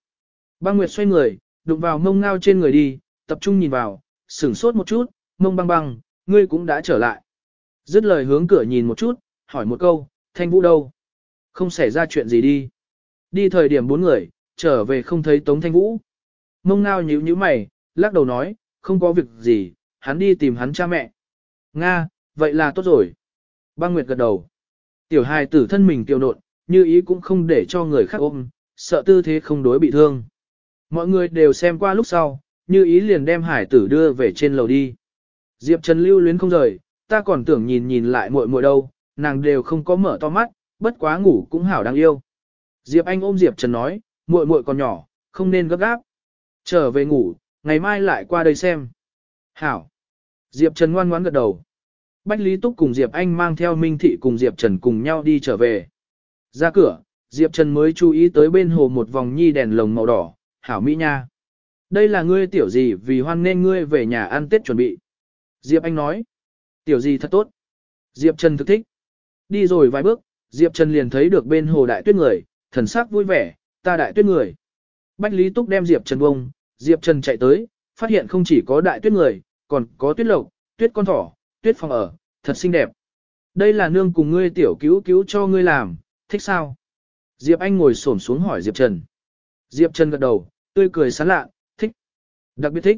Băng Nguyệt xoay người, đụng vào mông ngao trên người đi, tập trung nhìn vào, sửng sốt một chút, mông băng băng, ngươi cũng đã trở lại. Dứt lời hướng cửa nhìn một chút, hỏi một câu, thanh vũ đâu? Không xảy ra chuyện gì đi. Đi thời điểm bốn người, trở về không thấy Tống Thanh Vũ. Mông ngao nhíu nhíu mày, lắc đầu nói, không có việc gì, hắn đi tìm hắn cha mẹ. Nga, vậy là tốt rồi. Băng Nguyệt gật đầu. Tiểu hài tử thân mình tiêu nộn, như ý cũng không để cho người khác ôm, sợ tư thế không đối bị thương. Mọi người đều xem qua lúc sau, như ý liền đem hải tử đưa về trên lầu đi. Diệp Trần lưu luyến không rời, ta còn tưởng nhìn nhìn lại muội muội đâu, nàng đều không có mở to mắt, bất quá ngủ cũng hảo đáng yêu. Diệp Anh ôm Diệp Trần nói, muội muội còn nhỏ, không nên gấp gáp. Trở về ngủ, ngày mai lại qua đây xem. Hảo. Diệp Trần ngoan ngoãn gật đầu. Bách Lý Túc cùng Diệp Anh mang theo Minh Thị cùng Diệp Trần cùng nhau đi trở về. Ra cửa, Diệp Trần mới chú ý tới bên hồ một vòng nhi đèn lồng màu đỏ, hảo mỹ nha. Đây là ngươi tiểu gì vì hoan nên ngươi về nhà ăn tết chuẩn bị. Diệp Anh nói, tiểu gì thật tốt. Diệp Trần thực thích. Đi rồi vài bước, Diệp Trần liền thấy được bên hồ đại tuyết người, thần sắc vui vẻ, ta đại tuyết người. Bách Lý Túc đem Diệp Trần bông, Diệp Trần chạy tới, phát hiện không chỉ có đại tuyết người, còn có tuyết lộc, tuyết con thỏ, tuyết phòng ở, thật xinh đẹp. Đây là nương cùng ngươi tiểu cứu cứu cho ngươi làm, thích sao? Diệp Anh ngồi xổm xuống hỏi Diệp Trần. Diệp Trần gật đầu, tươi cười sán lạ, thích. Đặc biệt thích.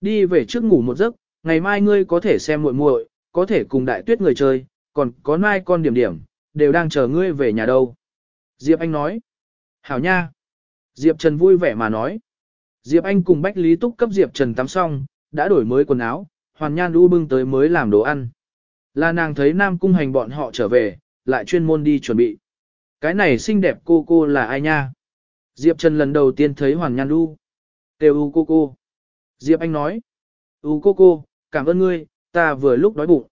Đi về trước ngủ một giấc, ngày mai ngươi có thể xem muội muội, có thể cùng đại tuyết người chơi, còn có nai con điểm điểm, đều đang chờ ngươi về nhà đâu. Diệp Anh nói. Hảo nha. Diệp Trần vui vẻ mà nói. Diệp Anh cùng Bách Lý Túc cấp Diệp Trần tắm xong, đã đổi mới quần áo, hoàn nhan đu bưng tới mới làm đồ ăn. Là nàng thấy Nam Cung hành bọn họ trở về, lại chuyên môn đi chuẩn bị. Cái này xinh đẹp cô cô là ai nha? Diệp Trần lần đầu tiên thấy Hoàn Nhan đu. Têu U cô cô. Diệp Anh nói. U cô cô, cảm ơn ngươi, ta vừa lúc đói bụng.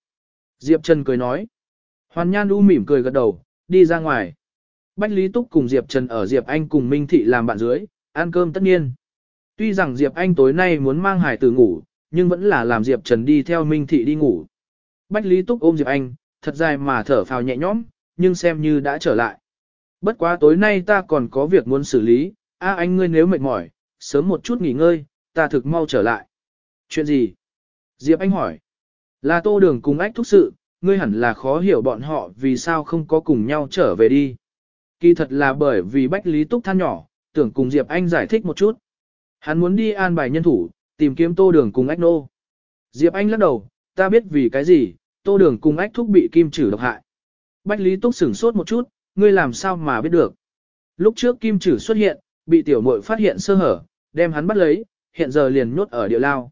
Diệp Trần cười nói. Hoàn Nhan đu mỉm cười gật đầu, đi ra ngoài. Bách Lý Túc cùng Diệp Trần ở Diệp Anh cùng Minh Thị làm bạn dưới, ăn cơm tất nhiên. Tuy rằng Diệp Anh tối nay muốn mang hải tử ngủ, nhưng vẫn là làm Diệp Trần đi theo Minh Thị đi ngủ. Bách Lý Túc ôm Diệp Anh, thật dài mà thở phào nhẹ nhõm, nhưng xem như đã trở lại. Bất quá tối nay ta còn có việc muốn xử lý, a anh ngươi nếu mệt mỏi, sớm một chút nghỉ ngơi, ta thực mau trở lại. Chuyện gì? Diệp Anh hỏi. Là tô đường cùng ách thúc sự, ngươi hẳn là khó hiểu bọn họ vì sao không có cùng nhau trở về đi. Kỳ thật là bởi vì Bách Lý Túc than nhỏ, tưởng cùng Diệp Anh giải thích một chút. Hắn muốn đi an bài nhân thủ, tìm kiếm tô đường cùng ách nô. Diệp Anh lắc đầu, ta biết vì cái gì, tô đường cùng ách thúc bị kim trừ độc hại. Bách Lý Túc sửng sốt một chút, ngươi làm sao mà biết được. Lúc trước kim trừ xuất hiện, bị tiểu muội phát hiện sơ hở, đem hắn bắt lấy, hiện giờ liền nhốt ở địa lao.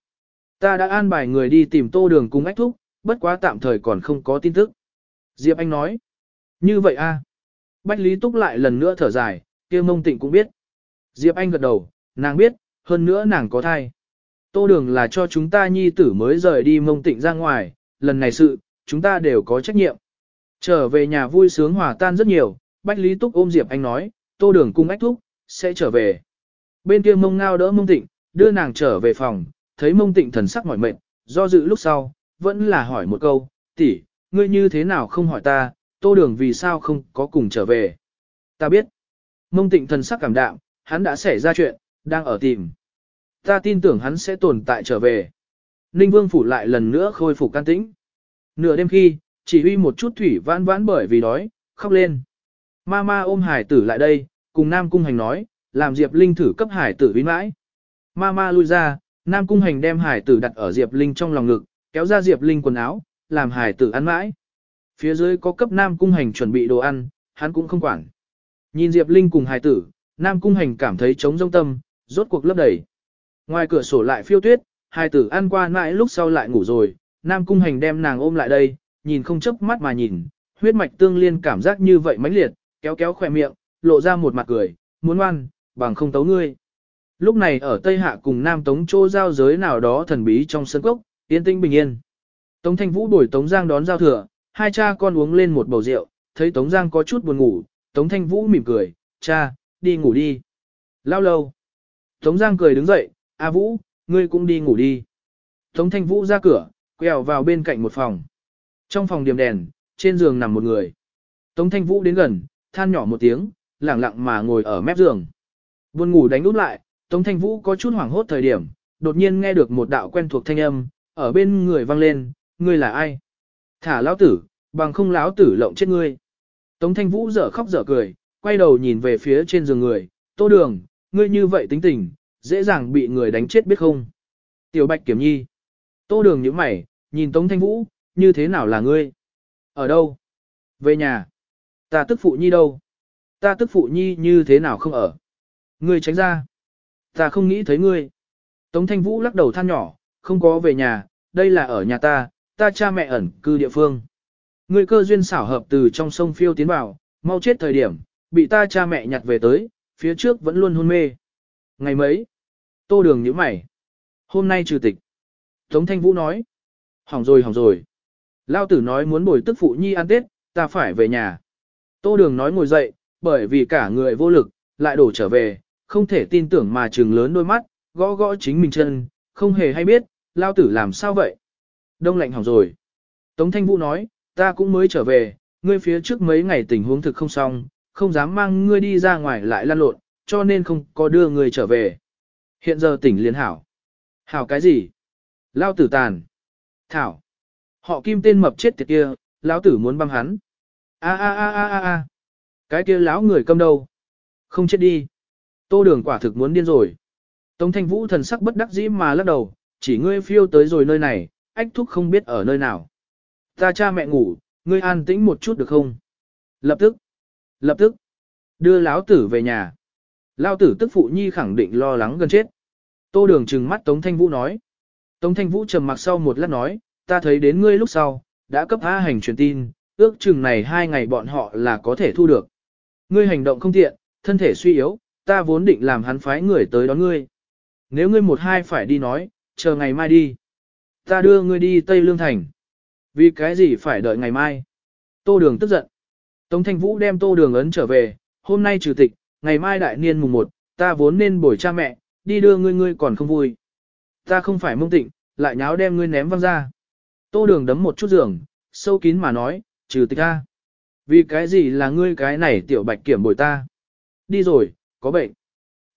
Ta đã an bài người đi tìm tô đường cùng ách thúc, bất quá tạm thời còn không có tin tức. Diệp Anh nói, như vậy a Bách Lý Túc lại lần nữa thở dài, kia mông tịnh cũng biết. Diệp Anh gật đầu, nàng biết, hơn nữa nàng có thai. Tô đường là cho chúng ta nhi tử mới rời đi mông tịnh ra ngoài, lần này sự, chúng ta đều có trách nhiệm. Trở về nhà vui sướng hòa tan rất nhiều, Bách Lý Túc ôm Diệp Anh nói, tô đường cung ách thúc, sẽ trở về. Bên kia mông ngao đỡ mông tịnh, đưa nàng trở về phòng, thấy mông tịnh thần sắc mỏi mệt, do dự lúc sau, vẫn là hỏi một câu, tỷ, ngươi như thế nào không hỏi ta, tô đường vì sao không có cùng trở về. Ta biết, mông tịnh thần sắc cảm đạm, hắn đã xảy ra chuyện, đang ở tìm. Ta tin tưởng hắn sẽ tồn tại trở về. Ninh Vương Phủ lại lần nữa khôi phục can tĩnh. Nửa đêm khi, chỉ huy một chút thủy vãn vãn bởi vì đói, khóc lên. Mama ôm hải tử lại đây, cùng Nam Cung Hành nói, làm Diệp Linh thử cấp hải tử vĩnh mãi. Mama lui ra, Nam Cung Hành đem hải tử đặt ở Diệp Linh trong lòng ngực, kéo ra Diệp Linh quần áo, làm hải tử ăn mãi. Phía dưới có cấp Nam Cung Hành chuẩn bị đồ ăn, hắn cũng không quản. Nhìn Diệp Linh cùng hải tử, Nam Cung Hành cảm thấy trống rông tâm, rốt cuộc lấp đầy. Ngoài cửa sổ lại phiêu tuyết, hai tử ăn qua mãi lúc sau lại ngủ rồi, Nam Cung Hành đem nàng ôm lại đây, nhìn không chớp mắt mà nhìn, huyết mạch tương liên cảm giác như vậy mãnh liệt, kéo kéo khỏe miệng, lộ ra một mặt cười, muốn ngoan, bằng không tấu ngươi. Lúc này ở Tây Hạ cùng Nam Tống Chô giao giới nào đó thần bí trong sân cốc, yên tĩnh bình yên. Tống Thanh Vũ đuổi Tống Giang đón giao thừa, hai cha con uống lên một bầu rượu, thấy Tống Giang có chút buồn ngủ, Tống Thanh Vũ mỉm cười, cha, đi ngủ đi. Lao lâu. Tống Giang cười đứng dậy, A Vũ, ngươi cũng đi ngủ đi. Tống Thanh Vũ ra cửa, quẹo vào bên cạnh một phòng. Trong phòng điểm đèn, trên giường nằm một người. Tống Thanh Vũ đến gần, than nhỏ một tiếng, lẳng lặng mà ngồi ở mép giường. Buồn ngủ đánh úp lại, Tống Thanh Vũ có chút hoảng hốt thời điểm, đột nhiên nghe được một đạo quen thuộc thanh âm, ở bên người vang lên, ngươi là ai? Thả lão tử, bằng không lão tử lộng chết ngươi. Tống Thanh Vũ dở khóc dở cười, quay đầu nhìn về phía trên giường người, tô đường, ngươi như vậy tính tình, dễ dàng bị người đánh chết biết không? Tiểu Bạch Kiểm Nhi. Tô đường những mày, nhìn Tống Thanh Vũ, như thế nào là ngươi? Ở đâu? Về nhà. Ta tức phụ nhi đâu? Ta tức phụ nhi như thế nào không ở? Ngươi tránh ra. Ta không nghĩ thấy ngươi. Tống Thanh Vũ lắc đầu than nhỏ, không có về nhà, đây là ở nhà ta, ta cha mẹ ẩn cư địa phương. Ngươi cơ duyên xảo hợp từ trong sông phiêu tiến vào, mau chết thời điểm, bị ta cha mẹ nhặt về tới, phía trước vẫn luôn hôn mê. Ngày mấy? Tô đường nhíu mày. Hôm nay trừ tịch. Tống Thanh Vũ nói. Hỏng rồi hỏng rồi. Lao tử nói muốn bồi tức phụ nhi ăn tết, ta phải về nhà. Tô đường nói ngồi dậy, bởi vì cả người vô lực, lại đổ trở về, không thể tin tưởng mà trừng lớn đôi mắt, gõ gõ chính mình chân, không hề hay biết, lao tử làm sao vậy. Đông lạnh hỏng rồi. Tống Thanh Vũ nói, ta cũng mới trở về, ngươi phía trước mấy ngày tình huống thực không xong, không dám mang ngươi đi ra ngoài lại lan lộn, cho nên không có đưa ngươi trở về. Hiện giờ tỉnh liên hảo. Hảo cái gì? Lao tử tàn. Thảo. Họ kim tên mập chết tiệt kia, lão tử muốn băm hắn. A a a a a a. Cái kia lão người cầm đâu? Không chết đi. Tô đường quả thực muốn điên rồi. Tống thanh vũ thần sắc bất đắc dĩ mà lắc đầu, chỉ ngươi phiêu tới rồi nơi này, ách thúc không biết ở nơi nào. Ta cha mẹ ngủ, ngươi an tĩnh một chút được không? Lập tức. Lập tức. Đưa lão tử về nhà. Lão tử tức phụ nhi khẳng định lo lắng gần chết. Tô đường trừng mắt Tống Thanh Vũ nói. Tống Thanh Vũ trầm mặc sau một lát nói, ta thấy đến ngươi lúc sau, đã cấp A hành truyền tin, ước chừng này hai ngày bọn họ là có thể thu được. Ngươi hành động không tiện, thân thể suy yếu, ta vốn định làm hắn phái người tới đón ngươi. Nếu ngươi một hai phải đi nói, chờ ngày mai đi. Ta đưa ngươi đi Tây Lương Thành. Vì cái gì phải đợi ngày mai? Tô Đường tức giận. Tống Thanh Vũ đem Tô Đường ấn trở về, hôm nay trừ tịch, ngày mai đại niên mùng 1, ta vốn nên bồi cha mẹ, đi đưa ngươi ngươi còn không vui. Ta không phải mông tịnh, lại nháo đem ngươi ném văng ra. Tô Đường đấm một chút giường, sâu kín mà nói, trừ tịch ta. Vì cái gì là ngươi cái này tiểu bạch kiểm bồi ta? Đi rồi, có bệnh.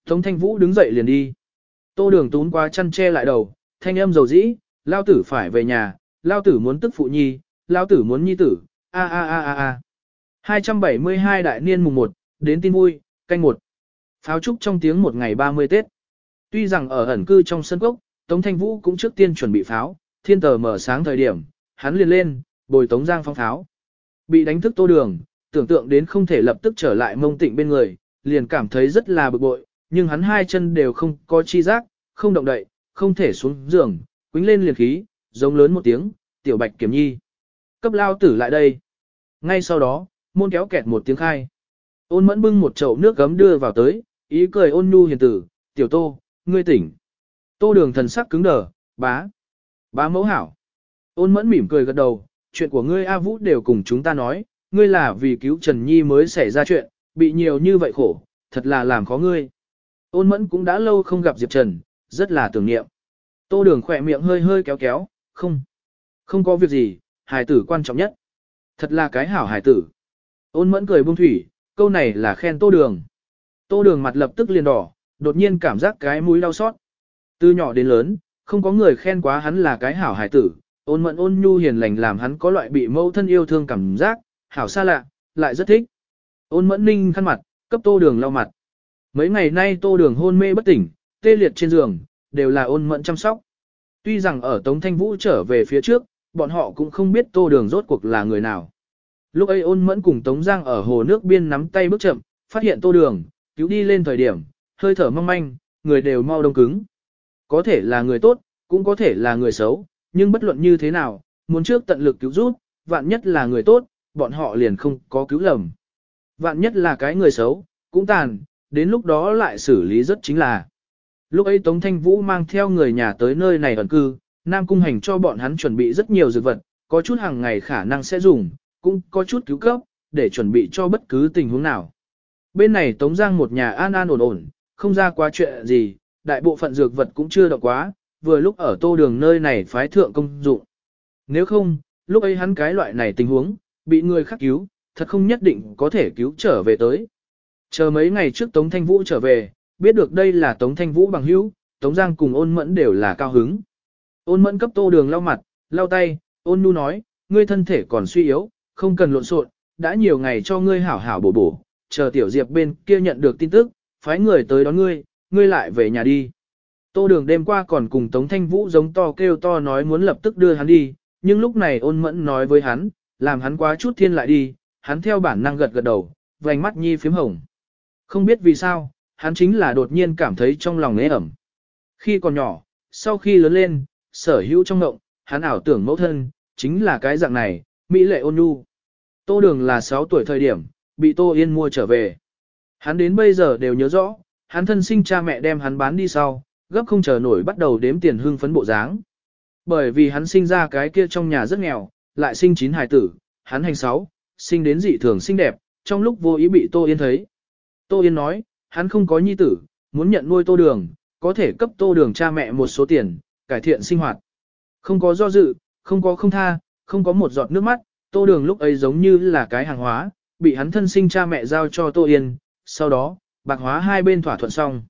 Tống Thanh Vũ đứng dậy liền đi. Tô đường tún qua chăn che lại đầu, thanh âm dầu dĩ, lao tử phải về nhà, lao tử muốn tức phụ nhi, lao tử muốn nhi tử, a a a a a. 272 đại niên mùng 1, đến tin vui, canh một. Pháo trúc trong tiếng một ngày 30 Tết. Tuy rằng ở ẩn cư trong sân cốc, Tống Thanh Vũ cũng trước tiên chuẩn bị pháo, thiên tờ mở sáng thời điểm, hắn liền lên, bồi Tống Giang phong tháo. Bị đánh thức tô đường, tưởng tượng đến không thể lập tức trở lại mông tịnh bên người, liền cảm thấy rất là bực bội, nhưng hắn hai chân đều không có chi giác, không động đậy, không thể xuống giường, quính lên liền khí, giống lớn một tiếng, tiểu bạch kiểm nhi. Cấp lao tử lại đây. Ngay sau đó, môn kéo kẹt một tiếng khai. Ôn mẫn bưng một chậu nước gấm đưa vào tới, ý cười ôn nhu hiền tử, tiểu tô, ngươi tỉnh. Tô đường thần sắc cứng đờ, bá. Bá mẫu hảo. Ôn mẫn mỉm cười gật đầu, chuyện của ngươi A Vũ đều cùng chúng ta nói, ngươi là vì cứu Trần Nhi mới xảy ra chuyện, bị nhiều như vậy khổ, thật là làm khó ngươi. Ôn mẫn cũng đã lâu không gặp Diệp Trần, rất là tưởng niệm. Tô đường khỏe miệng hơi hơi kéo kéo, không. Không có việc gì, hài tử quan trọng nhất. Thật là cái hảo hài tử. Ôn mẫn cười buông thủy, câu này là khen tô đường. Tô đường mặt lập tức liền đỏ, đột nhiên cảm giác cái mũi đau xót. Từ nhỏ đến lớn, không có người khen quá hắn là cái hảo hài tử, ôn mẫn ôn nhu hiền lành làm hắn có loại bị mâu thân yêu thương cảm giác, hảo xa lạ, lại rất thích. Ôn mẫn ninh khăn mặt, cấp tô đường lau mặt. Mấy ngày nay tô đường hôn mê bất tỉnh, tê liệt trên giường, đều là ôn mẫn chăm sóc. Tuy rằng ở Tống Thanh Vũ trở về phía trước, bọn họ cũng không biết tô đường rốt cuộc là người nào. Lúc ấy ôn mẫn cùng Tống Giang ở hồ nước biên nắm tay bước chậm, phát hiện tô đường, cứu đi lên thời điểm, hơi thở mong manh, người đều mau đông cứng. Có thể là người tốt, cũng có thể là người xấu, nhưng bất luận như thế nào, muốn trước tận lực cứu giúp, vạn nhất là người tốt, bọn họ liền không có cứu lầm. Vạn nhất là cái người xấu, cũng tàn, đến lúc đó lại xử lý rất chính là. Lúc ấy Tống Thanh Vũ mang theo người nhà tới nơi này ẩn cư, Nam Cung Hành cho bọn hắn chuẩn bị rất nhiều dược vật, có chút hàng ngày khả năng sẽ dùng, cũng có chút cứu cấp, để chuẩn bị cho bất cứ tình huống nào. Bên này Tống Giang một nhà an an ổn ổn, không ra quá chuyện gì, đại bộ phận dược vật cũng chưa động quá, vừa lúc ở tô đường nơi này phái thượng công dụng. Nếu không, lúc ấy hắn cái loại này tình huống, bị người khác cứu, thật không nhất định có thể cứu trở về tới. Chờ mấy ngày trước Tống Thanh Vũ trở về, biết được đây là Tống Thanh Vũ bằng hữu, Tống Giang cùng ôn mẫn đều là cao hứng. Ôn mẫn cấp tô đường lau mặt, lau tay, ôn nu nói, ngươi thân thể còn suy yếu, không cần lộn xộn, đã nhiều ngày cho ngươi hảo hảo bổ bổ, chờ tiểu diệp bên kia nhận được tin tức, phái người tới đón ngươi, ngươi lại về nhà đi. Tô đường đêm qua còn cùng Tống Thanh Vũ giống to kêu to nói muốn lập tức đưa hắn đi, nhưng lúc này ôn mẫn nói với hắn, làm hắn quá chút thiên lại đi, hắn theo bản năng gật gật đầu, vành mắt nhi phím hồng. Không biết vì sao, hắn chính là đột nhiên cảm thấy trong lòng nế ẩm. Khi còn nhỏ, sau khi lớn lên, sở hữu trong ngộng, hắn ảo tưởng mẫu thân, chính là cái dạng này, mỹ lệ ôn nhu. Tô đường là 6 tuổi thời điểm, bị Tô Yên mua trở về. Hắn đến bây giờ đều nhớ rõ, hắn thân sinh cha mẹ đem hắn bán đi sau, gấp không chờ nổi bắt đầu đếm tiền hưng phấn bộ dáng. Bởi vì hắn sinh ra cái kia trong nhà rất nghèo, lại sinh chín hài tử, hắn hành sáu, sinh đến dị thường xinh đẹp, trong lúc vô ý bị Tô Yên thấy. Tô Yên nói, hắn không có nhi tử, muốn nhận nuôi Tô Đường, có thể cấp Tô Đường cha mẹ một số tiền, cải thiện sinh hoạt. Không có do dự, không có không tha, không có một giọt nước mắt, Tô Đường lúc ấy giống như là cái hàng hóa, bị hắn thân sinh cha mẹ giao cho Tô Yên, sau đó, bạc hóa hai bên thỏa thuận xong.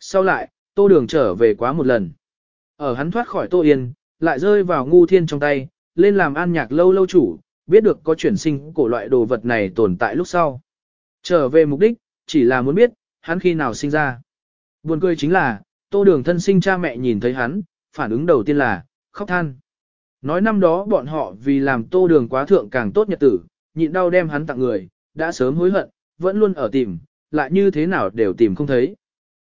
Sau lại, Tô Đường trở về quá một lần. Ở hắn thoát khỏi Tô Yên, lại rơi vào ngu thiên trong tay, lên làm an nhạc lâu lâu chủ, biết được có chuyển sinh cổ loại đồ vật này tồn tại lúc sau. Trở về mục đích, chỉ là muốn biết, hắn khi nào sinh ra. Buồn cười chính là, Tô Đường thân sinh cha mẹ nhìn thấy hắn, phản ứng đầu tiên là, khóc than. Nói năm đó bọn họ vì làm Tô Đường quá thượng càng tốt nhật tử, nhịn đau đem hắn tặng người, đã sớm hối hận, vẫn luôn ở tìm, lại như thế nào đều tìm không thấy.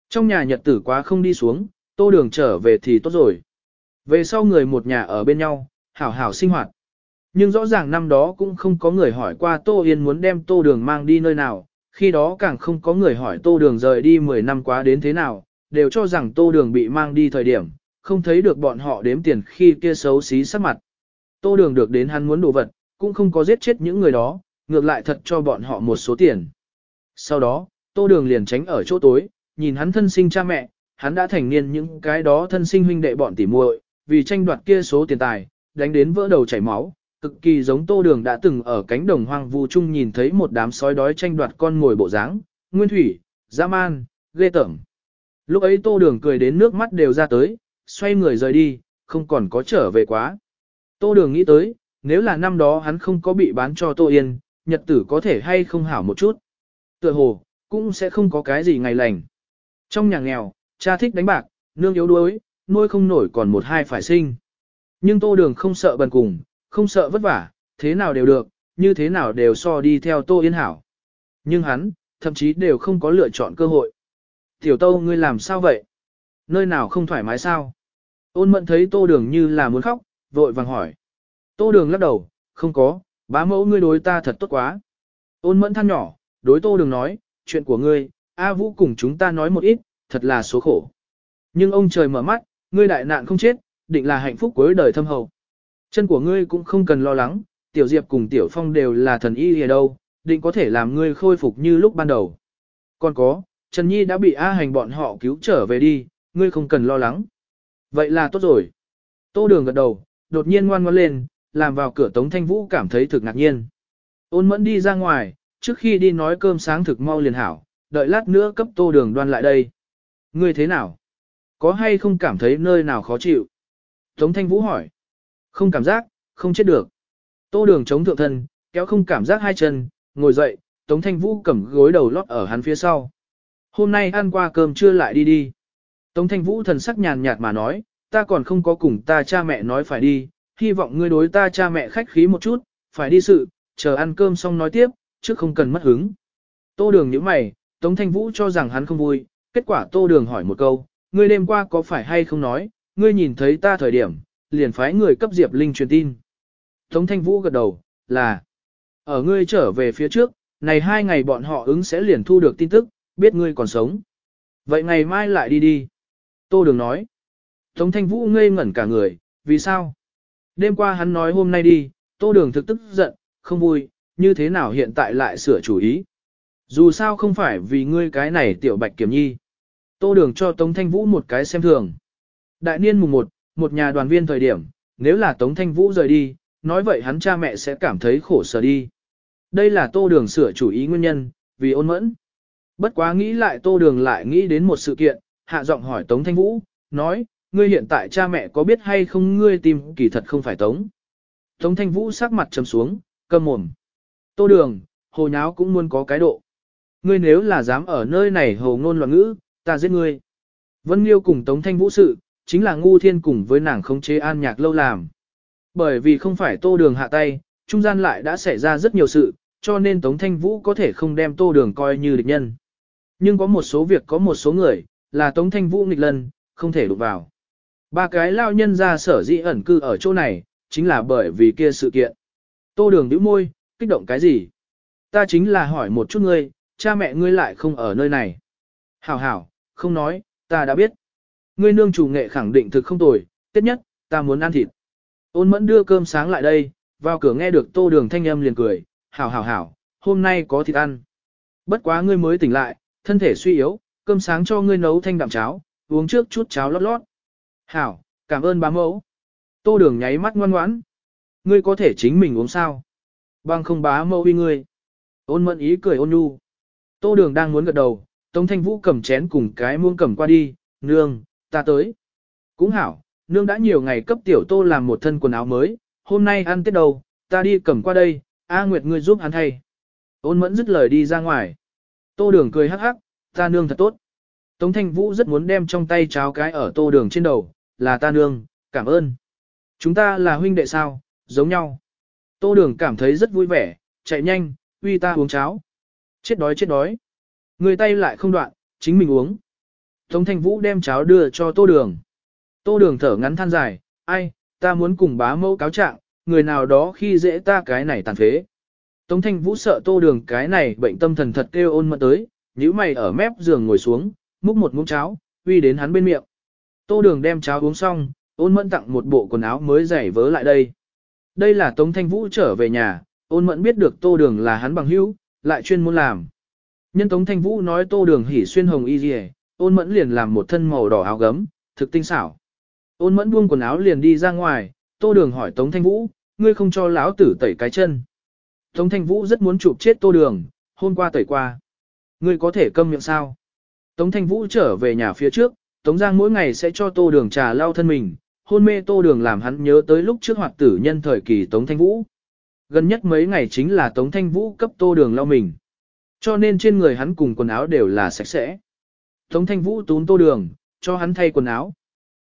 Trong nhà nhật tử quá không đi xuống, tô đường trở về thì tốt rồi. Về sau người một nhà ở bên nhau, hảo hảo sinh hoạt. Nhưng rõ ràng năm đó cũng không có người hỏi qua Tô Yên muốn đem Tô Đường mang đi nơi nào, khi đó càng không có người hỏi Tô Đường rời đi 10 năm quá đến thế nào, đều cho rằng Tô Đường bị mang đi thời điểm, không thấy được bọn họ đếm tiền khi kia xấu xí sắc mặt. Tô Đường được đến hắn muốn đồ vật, cũng không có giết chết những người đó, ngược lại thật cho bọn họ một số tiền. Sau đó, Tô Đường liền tránh ở chỗ tối, nhìn hắn thân sinh cha mẹ, hắn đã thành niên những cái đó thân sinh huynh đệ bọn tỉ muội, vì tranh đoạt kia số tiền tài, đánh đến vỡ đầu chảy máu, cực kỳ giống Tô Đường đã từng ở cánh đồng hoang vu chung nhìn thấy một đám sói đói tranh đoạt con ngồi bộ dáng, nguyên thủy, dã man, ghê tởm. Lúc ấy Tô Đường cười đến nước mắt đều ra tới, xoay người rời đi, không còn có trở về quá. Tô Đường nghĩ tới, nếu là năm đó hắn không có bị bán cho Tô Yên, nhật tử có thể hay không hảo một chút. Tựa hồ, cũng sẽ không có cái gì ngày lành. Trong nhà nghèo, cha thích đánh bạc, nương yếu đuối, nuôi không nổi còn một hai phải sinh. Nhưng tô đường không sợ bần cùng, không sợ vất vả, thế nào đều được, như thế nào đều so đi theo tô yên hảo. Nhưng hắn, thậm chí đều không có lựa chọn cơ hội. Tiểu tâu ngươi làm sao vậy? Nơi nào không thoải mái sao? Ôn mẫn thấy tô đường như là muốn khóc, vội vàng hỏi. Tô đường lắc đầu, không có, bá mẫu ngươi đối ta thật tốt quá. Ôn mẫn than nhỏ, đối tô đường nói, chuyện của ngươi, A Vũ cùng chúng ta nói một ít, thật là số khổ. Nhưng ông trời mở mắt, ngươi đại nạn không chết, định là hạnh phúc cuối đời thâm hậu. Chân của ngươi cũng không cần lo lắng, Tiểu Diệp cùng Tiểu Phong đều là thần y ở đâu, định có thể làm ngươi khôi phục như lúc ban đầu. Còn có, Trần Nhi đã bị A hành bọn họ cứu trở về đi, ngươi không cần lo lắng. Vậy là tốt rồi. Tô đường gật đầu, đột nhiên ngoan ngoan lên, làm vào cửa Tống Thanh Vũ cảm thấy thực ngạc nhiên. Ôn mẫn đi ra ngoài, trước khi đi nói cơm sáng thực mau liền hảo, đợi lát nữa cấp tô đường đoan lại đây. Ngươi thế nào? Có hay không cảm thấy nơi nào khó chịu? Tống Thanh Vũ hỏi. Không cảm giác, không chết được. Tô đường chống thượng thân, kéo không cảm giác hai chân, ngồi dậy, Tống Thanh Vũ cầm gối đầu lót ở hắn phía sau. Hôm nay ăn qua cơm trưa lại đi đi. Tống Thanh Vũ thần sắc nhàn nhạt mà nói, ta còn không có cùng ta cha mẹ nói phải đi, hy vọng ngươi đối ta cha mẹ khách khí một chút, phải đi sự, chờ ăn cơm xong nói tiếp, chứ không cần mất hứng. Tô đường nhíu mày, Tống Thanh Vũ cho rằng hắn không vui, kết quả Tô đường hỏi một câu, ngươi đêm qua có phải hay không nói, ngươi nhìn thấy ta thời điểm, liền phái người cấp Diệp Linh truyền tin. Tống Thanh Vũ gật đầu, là, ở ngươi trở về phía trước, này hai ngày bọn họ ứng sẽ liền thu được tin tức, biết ngươi còn sống. Vậy ngày mai lại đi đi. Tô Đường nói. Tống Thanh Vũ ngây ngẩn cả người, vì sao? Đêm qua hắn nói hôm nay đi, Tô Đường thực tức giận, không vui, như thế nào hiện tại lại sửa chủ ý. Dù sao không phải vì ngươi cái này tiểu bạch kiểm nhi. Tô Đường cho Tống Thanh Vũ một cái xem thường. Đại niên mùng 1, một nhà đoàn viên thời điểm, nếu là Tống Thanh Vũ rời đi, nói vậy hắn cha mẹ sẽ cảm thấy khổ sở đi. Đây là Tô Đường sửa chủ ý nguyên nhân, vì ôn mẫn. Bất quá nghĩ lại Tô Đường lại nghĩ đến một sự kiện, hạ giọng hỏi Tống Thanh Vũ, nói, ngươi hiện tại cha mẹ có biết hay không ngươi tìm kỳ thật không phải Tống. Tống Thanh Vũ sắc mặt trầm xuống, câm mồm. Tô Đường, hồ nháo cũng muốn có cái độ. Ngươi nếu là dám ở nơi này hồ ngôn loạn ngữ, ta giết ngươi. Vân Liêu cùng Tống Thanh Vũ sự, chính là ngu thiên cùng với nàng không chế an nhạc lâu làm. Bởi vì không phải Tô Đường hạ tay, trung gian lại đã xảy ra rất nhiều sự, cho nên Tống Thanh Vũ có thể không đem Tô Đường coi như địch nhân. Nhưng có một số việc có một số người, là Tống Thanh Vũ nghịch lần, không thể đụng vào. Ba cái lao nhân ra sở dĩ ẩn cư ở chỗ này, chính là bởi vì kia sự kiện. Tô đường đứa môi, kích động cái gì? Ta chính là hỏi một chút ngươi, cha mẹ ngươi lại không ở nơi này. Hảo hảo, không nói, ta đã biết. Ngươi nương chủ nghệ khẳng định thực không tồi, tiết nhất, ta muốn ăn thịt. Ôn mẫn đưa cơm sáng lại đây, vào cửa nghe được tô đường thanh âm liền cười, hảo hảo hảo, hôm nay có thịt ăn. Bất quá ngươi mới tỉnh lại, thân thể suy yếu, cơm sáng cho ngươi nấu thanh đạm cháo, uống trước chút cháo lót lót. Hảo, cảm ơn bá mẫu. Tô đường nháy mắt ngoan ngoãn. Ngươi có thể chính mình uống sao? Bằng không bá mẫu uy ngươi. Ôn mẫn ý cười ôn nhu. Tô đường đang muốn gật đầu, Tống Thanh Vũ cầm chén cùng cái muông cầm qua đi, nương, ta tới. Cũng hảo, nương đã nhiều ngày cấp tiểu tô làm một thân quần áo mới, hôm nay ăn tết đầu, ta đi cầm qua đây, A Nguyệt ngươi giúp hắn thay. Ôn mẫn dứt lời đi ra ngoài. Tô đường cười hắc hắc, ta nương thật tốt. Tống Thanh Vũ rất muốn đem trong tay cháo cái ở tô đường trên đầu, là ta nương, cảm ơn. Chúng ta là huynh đệ sao, giống nhau. Tô đường cảm thấy rất vui vẻ, chạy nhanh, uy ta uống cháo. Chết đói chết đói. Người tay lại không đoạn, chính mình uống. Tống Thanh Vũ đem cháo đưa cho tô đường. Tô đường thở ngắn than dài, ai, ta muốn cùng bá mẫu cáo trạng, người nào đó khi dễ ta cái này tàn phế. Tống Thanh Vũ sợ tô đường cái này bệnh tâm thần thật kêu ôn mật tới, nhíu mày ở mép giường ngồi xuống, múc một muỗng cháo, uy đến hắn bên miệng. Tô đường đem cháo uống xong, ôn mẫn tặng một bộ quần áo mới giày vớ lại đây. Đây là Tống Thanh Vũ trở về nhà, ôn mẫn biết được tô đường là hắn bằng hữu, lại chuyên muốn làm. Nhân Tống Thanh Vũ nói tô đường hỉ xuyên hồng y dì ôn mẫn liền làm một thân màu đỏ áo gấm, thực tinh xảo. Ôn mẫn buông quần áo liền đi ra ngoài, tô đường hỏi Tống Thanh Vũ, ngươi không cho lão tử tẩy cái chân. Tống Thanh Vũ rất muốn chụp chết tô đường, hôm qua tẩy qua. Ngươi có thể câm miệng sao? Tống Thanh Vũ trở về nhà phía trước, Tống Giang mỗi ngày sẽ cho tô đường trà lau thân mình, hôn mê tô đường làm hắn nhớ tới lúc trước hoạt tử nhân thời kỳ Tống Thanh Vũ. Gần nhất mấy ngày chính là Tống Thanh Vũ cấp tô đường lau mình. Cho nên trên người hắn cùng quần áo đều là sạch sẽ. Tống Thanh Vũ tún tô đường, cho hắn thay quần áo.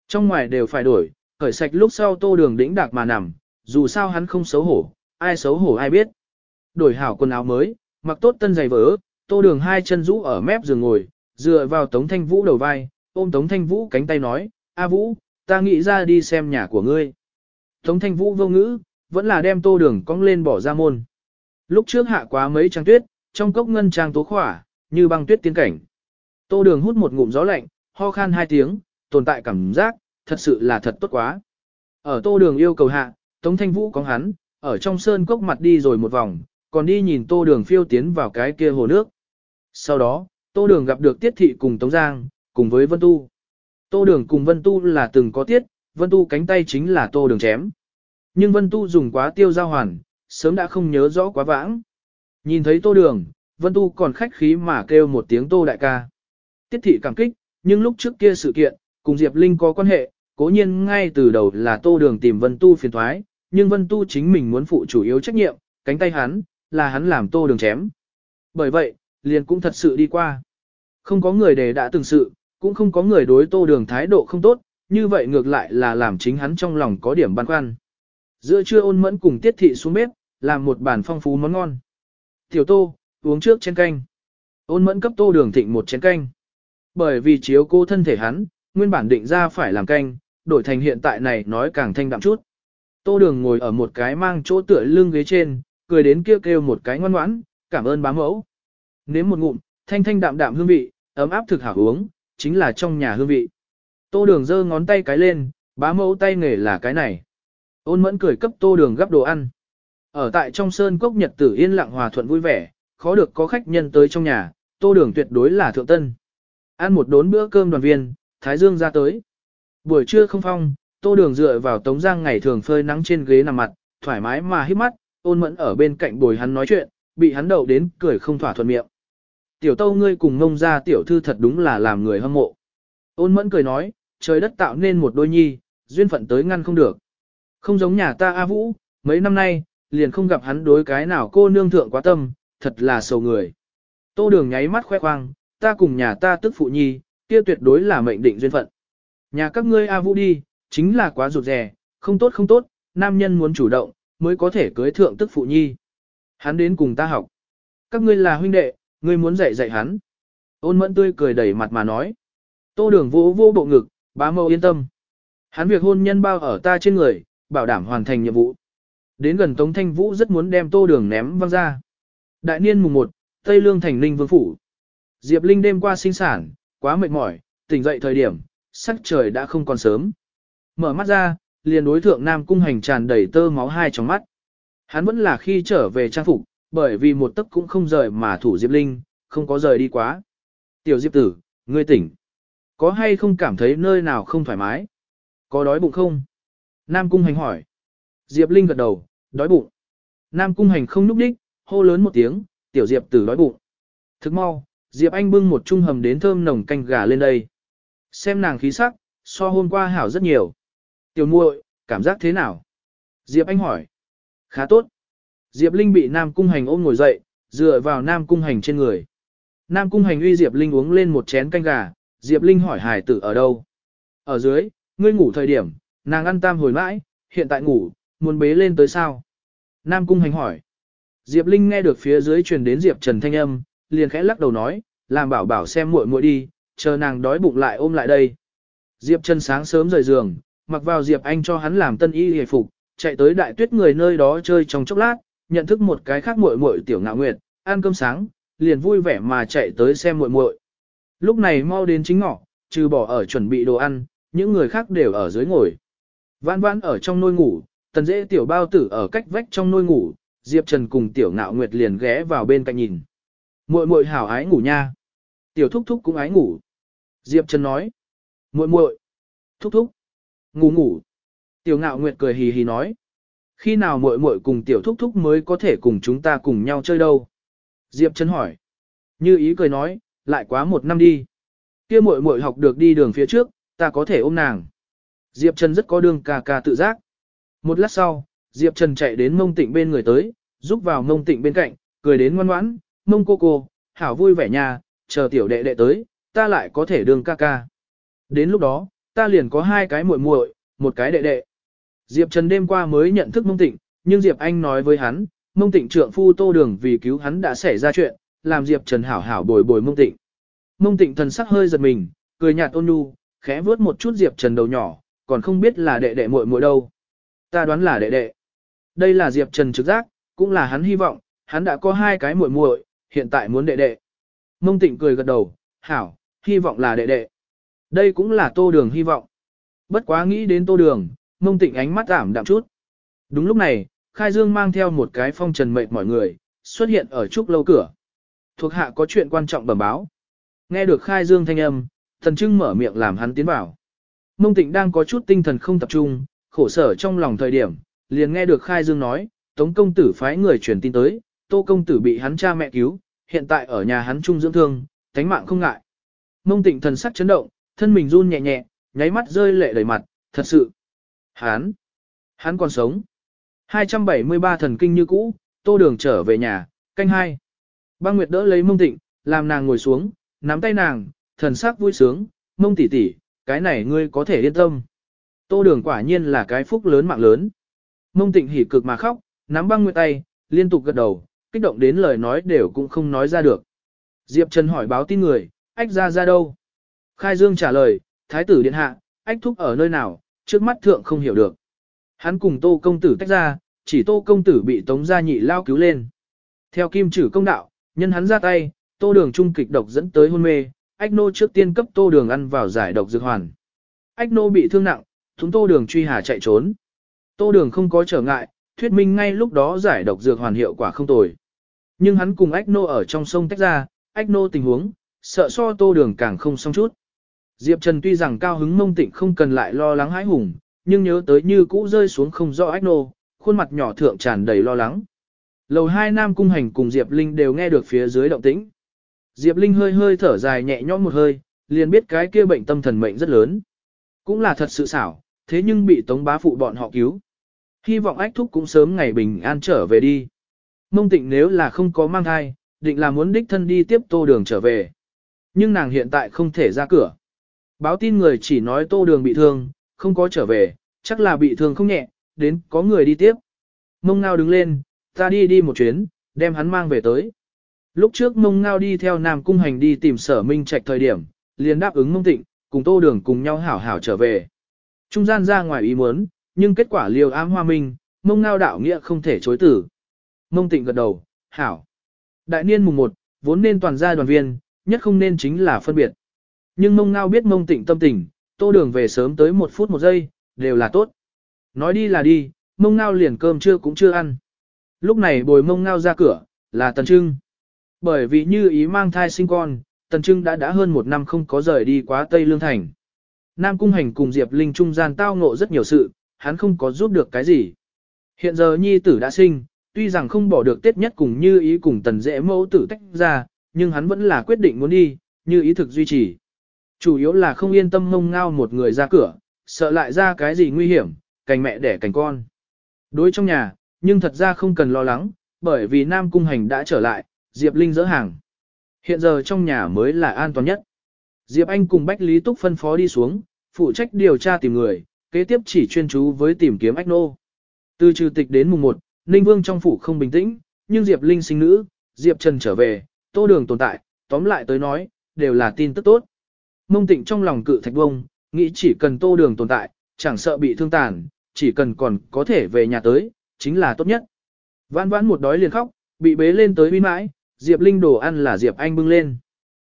Trong ngoài đều phải đổi, khởi sạch lúc sau tô đường đĩnh đạc mà nằm, dù sao hắn không xấu hổ, ai xấu hổ ai biết. Đổi hảo quần áo mới, mặc tốt tân giày vỡ, tô đường hai chân rũ ở mép giường ngồi, dựa vào Tống Thanh Vũ đầu vai, ôm Tống Thanh Vũ cánh tay nói, A Vũ, ta nghĩ ra đi xem nhà của ngươi. Tống Thanh Vũ vô ngữ, vẫn là đem tô đường cong lên bỏ ra môn. Lúc trước hạ quá mấy trang tuyết, trong cốc ngân trang tố khỏa, như băng tuyết tiến cảnh. Tô đường hút một ngụm gió lạnh, ho khan hai tiếng, tồn tại cảm giác, thật sự là thật tốt quá. Ở tô đường yêu cầu hạ, Tống Thanh Vũ có hắn, ở trong sơn cốc mặt đi rồi một vòng, còn đi nhìn tô đường phiêu tiến vào cái kia hồ nước. Sau đó, tô đường gặp được Tiết Thị cùng Tống Giang, cùng với Vân Tu. Tô đường cùng Vân Tu là từng có tiết, Vân Tu cánh tay chính là tô đường chém. Nhưng Vân Tu dùng quá tiêu giao hoàn, sớm đã không nhớ rõ quá vãng. Nhìn thấy tô đường, Vân Tu còn khách khí mà kêu một tiếng tô đại ca. Tiết thị cảm kích, nhưng lúc trước kia sự kiện, cùng Diệp Linh có quan hệ, cố nhiên ngay từ đầu là tô đường tìm Vân Tu phiền thoái, nhưng Vân Tu chính mình muốn phụ chủ yếu trách nhiệm, cánh tay hắn, là hắn làm tô đường chém. Bởi vậy, liền cũng thật sự đi qua. Không có người để đã từng sự, cũng không có người đối tô đường thái độ không tốt, như vậy ngược lại là làm chính hắn trong lòng có điểm băn khoăn. Giữa trưa ôn mẫn cùng tiết thị xuống bếp, làm một bàn phong phú món ngon. Tiểu tô, uống trước chén canh. Ôn mẫn cấp tô đường thịnh một chén canh. Bởi vì chiếu cô thân thể hắn, nguyên bản định ra phải làm canh, đổi thành hiện tại này nói càng thanh đạm chút. Tô đường ngồi ở một cái mang chỗ tựa lưng ghế trên, cười đến kêu kêu một cái ngoan ngoãn, cảm ơn bá mẫu. Nếm một ngụm, thanh thanh đạm đạm hương vị, ấm áp thực hảo uống, chính là trong nhà hương vị. Tô đường giơ ngón tay cái lên, bá mẫu tay nghề là cái này. Ôn mẫn cười cấp tô đường gấp đồ ăn. Ở tại trong sơn cốc nhật tử yên lặng hòa thuận vui vẻ, khó được có khách nhân tới trong nhà, tô đường tuyệt đối là thượng tân. Ăn một đốn bữa cơm đoàn viên, Thái Dương ra tới. Buổi trưa không phong, tô đường dựa vào tống giang ngày thường phơi nắng trên ghế nằm mặt, thoải mái mà hít mắt, ôn mẫn ở bên cạnh bồi hắn nói chuyện, bị hắn đậu đến cười không thỏa thuận miệng. Tiểu tâu ngươi cùng ngông ra tiểu thư thật đúng là làm người hâm mộ. Ôn mẫn cười nói, trời đất tạo nên một đôi nhi, duyên phận tới ngăn không được. Không giống nhà ta A Vũ, mấy năm nay, liền không gặp hắn đối cái nào cô nương thượng quá tâm, thật là sầu người. Tô đường nháy mắt khoe khoang, ta cùng nhà ta tức phụ nhi, kia tuyệt đối là mệnh định duyên phận. Nhà các ngươi A Vũ đi, chính là quá rụt rè, không tốt không tốt, nam nhân muốn chủ động, mới có thể cưới thượng tức phụ nhi. Hắn đến cùng ta học. Các ngươi là huynh đệ, ngươi muốn dạy dạy hắn. Ôn mẫn tươi cười đẩy mặt mà nói. Tô đường vô vô bộ ngực, bá mâu yên tâm. Hắn việc hôn nhân bao ở ta trên người, bảo đảm hoàn thành nhiệm vụ. Đến gần Tống Thanh Vũ rất muốn đem tô đường ném văng ra. Đại niên mùng 1, Tây Lương thành Ninh Vương Phủ. Diệp Linh đêm qua sinh sản, quá mệt mỏi, tỉnh dậy thời điểm, sắc trời đã không còn sớm. Mở mắt ra, liền đối thượng Nam Cung Hành tràn đầy tơ máu hai trong mắt. Hắn vẫn là khi trở về trang phục, bởi vì một tấc cũng không rời mà thủ Diệp Linh, không có rời đi quá. Tiểu Diệp tử, ngươi tỉnh. Có hay không cảm thấy nơi nào không thoải mái? Có đói bụng không? Nam Cung Hành hỏi. Diệp Linh gật đầu, đói bụng. Nam Cung Hành không núp đích, hô lớn một tiếng, tiểu Diệp tử đói bụng. Thức mau, Diệp Anh bưng một chung hầm đến thơm nồng canh gà lên đây. Xem nàng khí sắc, so hôm qua hảo rất nhiều. Tiểu muội, cảm giác thế nào? Diệp Anh hỏi. Khá tốt. Diệp Linh bị Nam Cung Hành ôm ngồi dậy, dựa vào Nam Cung Hành trên người. Nam Cung Hành uy Diệp Linh uống lên một chén canh gà, Diệp Linh hỏi hải tử ở đâu? Ở dưới, ngươi ngủ thời điểm, nàng ăn tam hồi mãi, hiện tại ngủ, muốn bế lên tới sao? Nam Cung Hành hỏi. Diệp Linh nghe được phía dưới truyền đến Diệp Trần thanh âm, liền khẽ lắc đầu nói, làm bảo bảo xem muội muội đi, chờ nàng đói bụng lại ôm lại đây. Diệp Trần sáng sớm rời giường, mặc vào Diệp Anh cho hắn làm tân y hề phục, chạy tới đại tuyết người nơi đó chơi trong chốc lát, nhận thức một cái khác muội muội tiểu ngạo nguyệt, ăn cơm sáng, liền vui vẻ mà chạy tới xem muội muội. Lúc này mau đến chính ngọ, trừ bỏ ở chuẩn bị đồ ăn, những người khác đều ở dưới ngồi. Vãn vãn ở trong nôi ngủ, tần dễ tiểu bao tử ở cách vách trong nôi ngủ, Diệp Trần cùng tiểu ngạo nguyệt liền ghé vào bên cạnh nhìn. Muội muội hảo ái ngủ nha. Tiểu thúc thúc cũng ái ngủ. Diệp Trần nói. muội muội, thúc thúc, ngủ ngủ. Tiểu ngạo nguyệt cười hì hì nói. Khi nào muội muội cùng tiểu thúc thúc mới có thể cùng chúng ta cùng nhau chơi đâu? Diệp Trần hỏi. Như ý cười nói, lại quá một năm đi. Kia muội muội học được đi đường phía trước, ta có thể ôm nàng. Diệp Trần rất có đường ca ca tự giác. Một lát sau, Diệp Trần chạy đến mông tịnh bên người tới, giúp vào mông tịnh bên cạnh, cười đến ngoan ngoãn, mông cô cô, hảo vui vẻ nha, chờ tiểu đệ đệ tới, ta lại có thể đường ca ca. Đến lúc đó, ta liền có hai cái muội muội, một cái đệ đệ. Diệp Trần đêm qua mới nhận thức Mông Tịnh, nhưng Diệp Anh nói với hắn, Mông Tịnh trượng phu Tô Đường vì cứu hắn đã xảy ra chuyện, làm Diệp Trần hảo hảo bồi bồi Mông Tịnh. Mông Tịnh thần sắc hơi giật mình, cười nhạt ôn nhu, khẽ vuốt một chút Diệp Trần đầu nhỏ, còn không biết là đệ đệ muội muội đâu. Ta đoán là đệ đệ. Đây là Diệp Trần trực giác, cũng là hắn hy vọng, hắn đã có hai cái muội muội, hiện tại muốn đệ đệ. Mông Tịnh cười gật đầu, hảo, hy vọng là đệ đệ. Đây cũng là tô đường hy vọng. Bất quá nghĩ đến tô đường, Mông Tịnh ánh mắt ảm đạm chút. Đúng lúc này, Khai Dương mang theo một cái phong trần mệt mọi người, xuất hiện ở trúc lâu cửa. Thuộc hạ có chuyện quan trọng bẩm báo. Nghe được Khai Dương thanh âm, thần trưng mở miệng làm hắn tiến vào. Mông Tịnh đang có chút tinh thần không tập trung, khổ sở trong lòng thời điểm, liền nghe được Khai Dương nói, Tống công tử phái người truyền tin tới, Tô công tử bị hắn cha mẹ cứu, hiện tại ở nhà hắn trung dưỡng thương, tánh mạng không ngại. Mông Tịnh thần sắc chấn động, thân mình run nhẹ nhẹ, nháy mắt rơi lệ đầy mặt, thật sự. Hắn, hắn còn sống. 273 thần kinh như cũ, Tô Đường trở về nhà, canh hai. Băng Nguyệt đỡ lấy Mông Tịnh, làm nàng ngồi xuống, nắm tay nàng, thần sắc vui sướng, Mông tỷ tỷ, cái này ngươi có thể yên tâm. Tô đường quả nhiên là cái phúc lớn mạng lớn. Mông tịnh hỉ cực mà khóc, nắm băng nguyệt tay, liên tục gật đầu, kích động đến lời nói đều cũng không nói ra được. Diệp Trần hỏi báo tin người, ách ra ra đâu? Khai Dương trả lời, thái tử điện hạ, ách thúc ở nơi nào, trước mắt thượng không hiểu được. Hắn cùng tô công tử tách ra, chỉ tô công tử bị tống gia nhị lao cứu lên. Theo kim trừ công đạo, nhân hắn ra tay, tô đường trung kịch độc dẫn tới hôn mê, ách nô trước tiên cấp tô đường ăn vào giải độc dược hoàn. Ách nô bị thương nặng, chúng tô đường truy hà chạy trốn. Tô đường không có trở ngại, thuyết minh ngay lúc đó giải độc dược hoàn hiệu quả không tồi. Nhưng hắn cùng ách nô ở trong sông tách ra, ách nô tình huống, sợ so tô đường càng không xong chút. Diệp Trần tuy rằng cao hứng mông tịnh không cần lại lo lắng hãi hùng, nhưng nhớ tới như cũ rơi xuống không rõ ách nô, khuôn mặt nhỏ thượng tràn đầy lo lắng. Lầu hai nam cung hành cùng Diệp Linh đều nghe được phía dưới động tĩnh. Diệp Linh hơi hơi thở dài nhẹ nhõm một hơi, liền biết cái kia bệnh tâm thần mệnh rất lớn. Cũng là thật sự xảo, thế nhưng bị tống bá phụ bọn họ cứu. Hy vọng ách thúc cũng sớm ngày bình an trở về đi. Mông tịnh nếu là không có mang thai, định là muốn đích thân đi tiếp tô đường trở về. Nhưng nàng hiện tại không thể ra cửa. Báo tin người chỉ nói tô đường bị thương, không có trở về, chắc là bị thương không nhẹ, đến có người đi tiếp. Mông ngao đứng lên, ta đi đi một chuyến, đem hắn mang về tới. Lúc trước mông ngao đi theo Nam Cung Hành đi tìm sở minh trạch thời điểm, liền đáp ứng mông tịnh, cùng tô đường cùng nhau hảo hảo trở về. Trung gian ra ngoài ý muốn, nhưng kết quả liều ám hoa minh, mông ngao đạo nghĩa không thể chối tử. Mông tịnh gật đầu, hảo. Đại niên mùng 1, vốn nên toàn gia đoàn viên, nhất không nên chính là phân biệt. Nhưng mông ngao biết mông tịnh tâm tình, tô đường về sớm tới một phút một giây, đều là tốt. Nói đi là đi, mông ngao liền cơm trưa cũng chưa ăn. Lúc này bồi mông ngao ra cửa, là tần trưng. Bởi vì như ý mang thai sinh con, Tần Trưng đã đã hơn một năm không có rời đi quá Tây Lương Thành. Nam Cung Hành cùng Diệp Linh trung gian tao ngộ rất nhiều sự, hắn không có giúp được cái gì. Hiện giờ nhi tử đã sinh, tuy rằng không bỏ được Tết nhất cùng như ý cùng Tần dễ mẫu tử tách ra, nhưng hắn vẫn là quyết định muốn đi, như ý thực duy trì. Chủ yếu là không yên tâm mông ngao một người ra cửa, sợ lại ra cái gì nguy hiểm, cành mẹ đẻ cành con. Đối trong nhà, nhưng thật ra không cần lo lắng, bởi vì Nam Cung Hành đã trở lại, Diệp Linh dỡ hàng. Hiện giờ trong nhà mới là an toàn nhất. Diệp Anh cùng Bách Lý Túc phân phó đi xuống, phụ trách điều tra tìm người, kế tiếp chỉ chuyên chú với tìm kiếm Ách Nô. Từ trừ tịch đến mùng 1, Ninh Vương trong phủ không bình tĩnh, nhưng Diệp Linh sinh nữ, Diệp Trần trở về, Tô Đường tồn tại, tóm lại tới nói, đều là tin tức tốt. Mông tịnh trong lòng cự thạch bông, nghĩ chỉ cần Tô Đường tồn tại, chẳng sợ bị thương tàn, chỉ cần còn có thể về nhà tới, chính là tốt nhất. Vãn vãn một đói liền khóc, bị bế lên tới huy mãi, Diệp Linh đồ ăn là Diệp Anh bưng lên.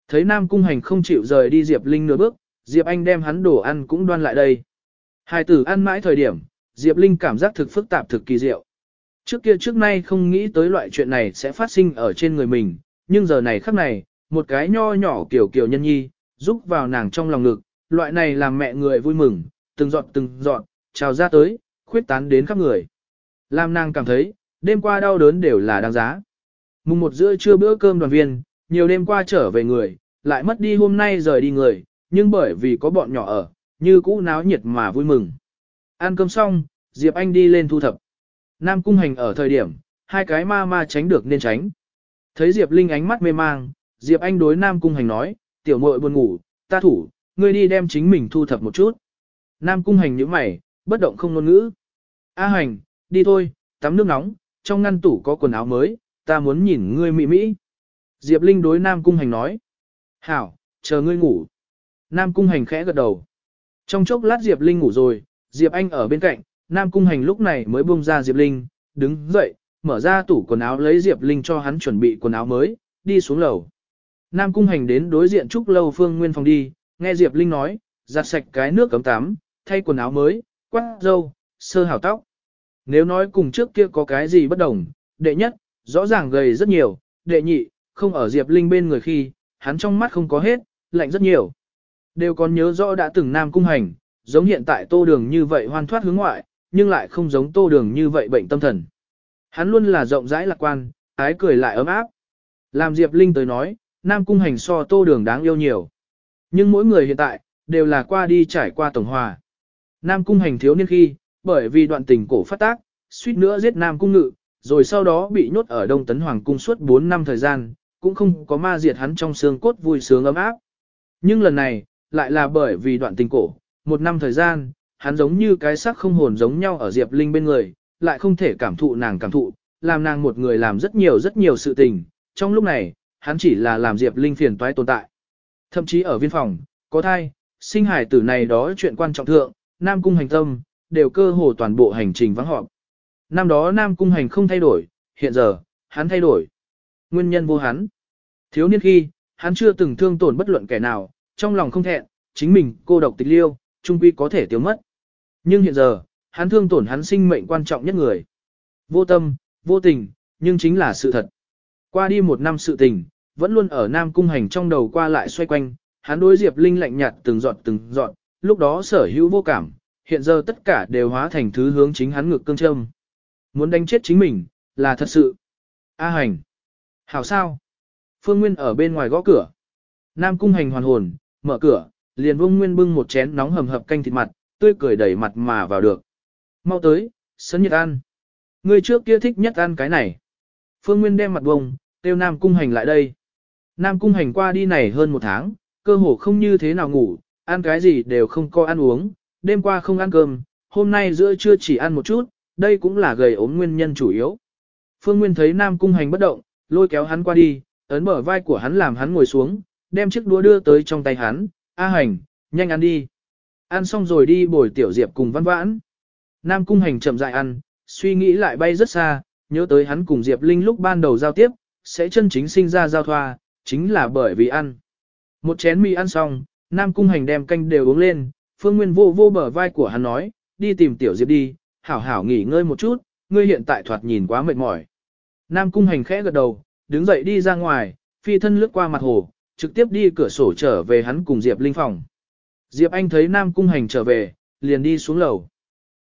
Thấy Nam Cung Hành không chịu rời đi Diệp Linh nửa bước, Diệp Anh đem hắn đồ ăn cũng đoan lại đây. Hai tử ăn mãi thời điểm, Diệp Linh cảm giác thực phức tạp thực kỳ diệu. Trước kia trước nay không nghĩ tới loại chuyện này sẽ phát sinh ở trên người mình, nhưng giờ này khắc này, một cái nho nhỏ kiểu kiểu nhân nhi, giúp vào nàng trong lòng ngực, loại này làm mẹ người vui mừng, từng giọt từng giọt, trào ra tới, khuyết tán đến khắp người. Làm nàng cảm thấy, đêm qua đau đớn đều là đáng giá. Mùng một giữa trưa bữa cơm đoàn viên, nhiều đêm qua trở về người, lại mất đi hôm nay rời đi người, nhưng bởi vì có bọn nhỏ ở, như cũ náo nhiệt mà vui mừng. Ăn cơm xong, Diệp Anh đi lên thu thập. Nam cung hành ở thời điểm, hai cái ma ma tránh được nên tránh. Thấy Diệp Linh ánh mắt mê mang, Diệp Anh đối Nam cung hành nói, tiểu muội buồn ngủ, ta thủ, ngươi đi đem chính mình thu thập một chút. Nam cung hành nhíu mày, bất động không ngôn ngữ. A hành, đi thôi, tắm nước nóng, trong ngăn tủ có quần áo mới, ta muốn nhìn ngươi mỹ mỹ. Diệp Linh đối Nam Cung Hành nói. Hảo, chờ ngươi ngủ. Nam Cung Hành khẽ gật đầu. Trong chốc lát Diệp Linh ngủ rồi, Diệp Anh ở bên cạnh, Nam Cung Hành lúc này mới buông ra Diệp Linh, đứng dậy, mở ra tủ quần áo lấy Diệp Linh cho hắn chuẩn bị quần áo mới, đi xuống lầu. Nam Cung Hành đến đối diện Trúc Lâu Phương Nguyên phòng đi, nghe Diệp Linh nói, giặt sạch cái nước cấm tắm, thay quần áo mới, quát râu, sơ hảo tóc. Nếu nói cùng trước kia có cái gì bất đồng, đệ nhất, rõ ràng gầy rất nhiều, đệ nhị, không ở Diệp Linh bên người khi, hắn trong mắt không có hết, lạnh rất nhiều. Đều còn nhớ rõ đã từng Nam Cung Hành, giống hiện tại tô đường như vậy hoan thoát hướng ngoại, nhưng lại không giống tô đường như vậy bệnh tâm thần. Hắn luôn là rộng rãi lạc quan, ái cười lại ấm áp. Làm Diệp Linh tới nói, Nam Cung Hành so tô đường đáng yêu nhiều. Nhưng mỗi người hiện tại, đều là qua đi trải qua tổng hòa. Nam Cung Hành thiếu niên khi, bởi vì đoạn tình cổ phát tác, suýt nữa giết Nam Cung Ngự, rồi sau đó bị nhốt ở Đông Tấn Hoàng Cung suốt 4 năm thời gian, cũng không có ma diệt hắn trong xương cốt vui sướng ấm áp. Nhưng lần này, lại là bởi vì đoạn tình cổ, một năm thời gian, hắn giống như cái xác không hồn giống nhau ở Diệp Linh bên người, lại không thể cảm thụ nàng cảm thụ, làm nàng một người làm rất nhiều rất nhiều sự tình, trong lúc này, hắn chỉ là làm Diệp Linh phiền toái tồn tại. Thậm chí ở viên phòng, có thai, sinh hải tử này đó chuyện quan trọng thượng, Nam Cung hành tâm, đều cơ hồ toàn bộ hành trình vắng họp. Năm đó Nam Cung hành không thay đổi, hiện giờ, hắn thay đổi. Nguyên nhân vô hắn. Thiếu niên khi, hắn chưa từng thương tổn bất luận kẻ nào, trong lòng không thẹn, chính mình cô độc tịch liêu, trung quy có thể tiêu mất. Nhưng hiện giờ, hắn thương tổn hắn sinh mệnh quan trọng nhất người. Vô tâm, vô tình, nhưng chính là sự thật. Qua đi một năm sự tình, vẫn luôn ở Nam Cung Hành trong đầu qua lại xoay quanh, hắn đối Diệp Linh lạnh nhạt từng giọt từng giọt, lúc đó sở hữu vô cảm, hiện giờ tất cả đều hóa thành thứ hướng chính hắn ngược cương châm. Muốn đánh chết chính mình, là thật sự. A Hành. Hảo sao? Phương Nguyên ở bên ngoài gõ cửa. Nam Cung Hành hoàn hồn, mở cửa, liền Vương Nguyên bưng một chén nóng hầm hập canh thịt mặt, tươi cười đẩy mặt mà vào được. Mau tới, sân nhiệt ăn. Người trước kia thích nhất ăn cái này. Phương Nguyên đem mặt bông, tiêu Nam Cung Hành lại đây. Nam Cung Hành qua đi này hơn một tháng, cơ hồ không như thế nào ngủ, ăn cái gì đều không có ăn uống, đêm qua không ăn cơm, hôm nay giữa trưa chỉ ăn một chút, đây cũng là gầy ốm nguyên nhân chủ yếu. Phương Nguyên thấy Nam Cung Hành bất động, lôi kéo hắn qua đi, ấn bờ vai của hắn làm hắn ngồi xuống, đem chiếc đũa đưa tới trong tay hắn, A Hành, nhanh ăn đi. Ăn xong rồi đi bồi tiểu diệp cùng văn vãn. Nam Cung Hành chậm dại ăn, suy nghĩ lại bay rất xa, nhớ tới hắn cùng Diệp Linh lúc ban đầu giao tiếp, sẽ chân chính sinh ra giao thoa, chính là bởi vì ăn. Một chén mì ăn xong, Nam Cung Hành đem canh đều uống lên, Phương Nguyên vô vô bờ vai của hắn nói, đi tìm Tiểu Diệp đi, hảo hảo nghỉ ngơi một chút, ngươi hiện tại thoạt nhìn quá mệt mỏi. Nam Cung Hành khẽ gật đầu, đứng dậy đi ra ngoài, phi thân lướt qua mặt hồ, trực tiếp đi cửa sổ trở về hắn cùng Diệp Linh phòng. Diệp Anh thấy Nam Cung Hành trở về, liền đi xuống lầu.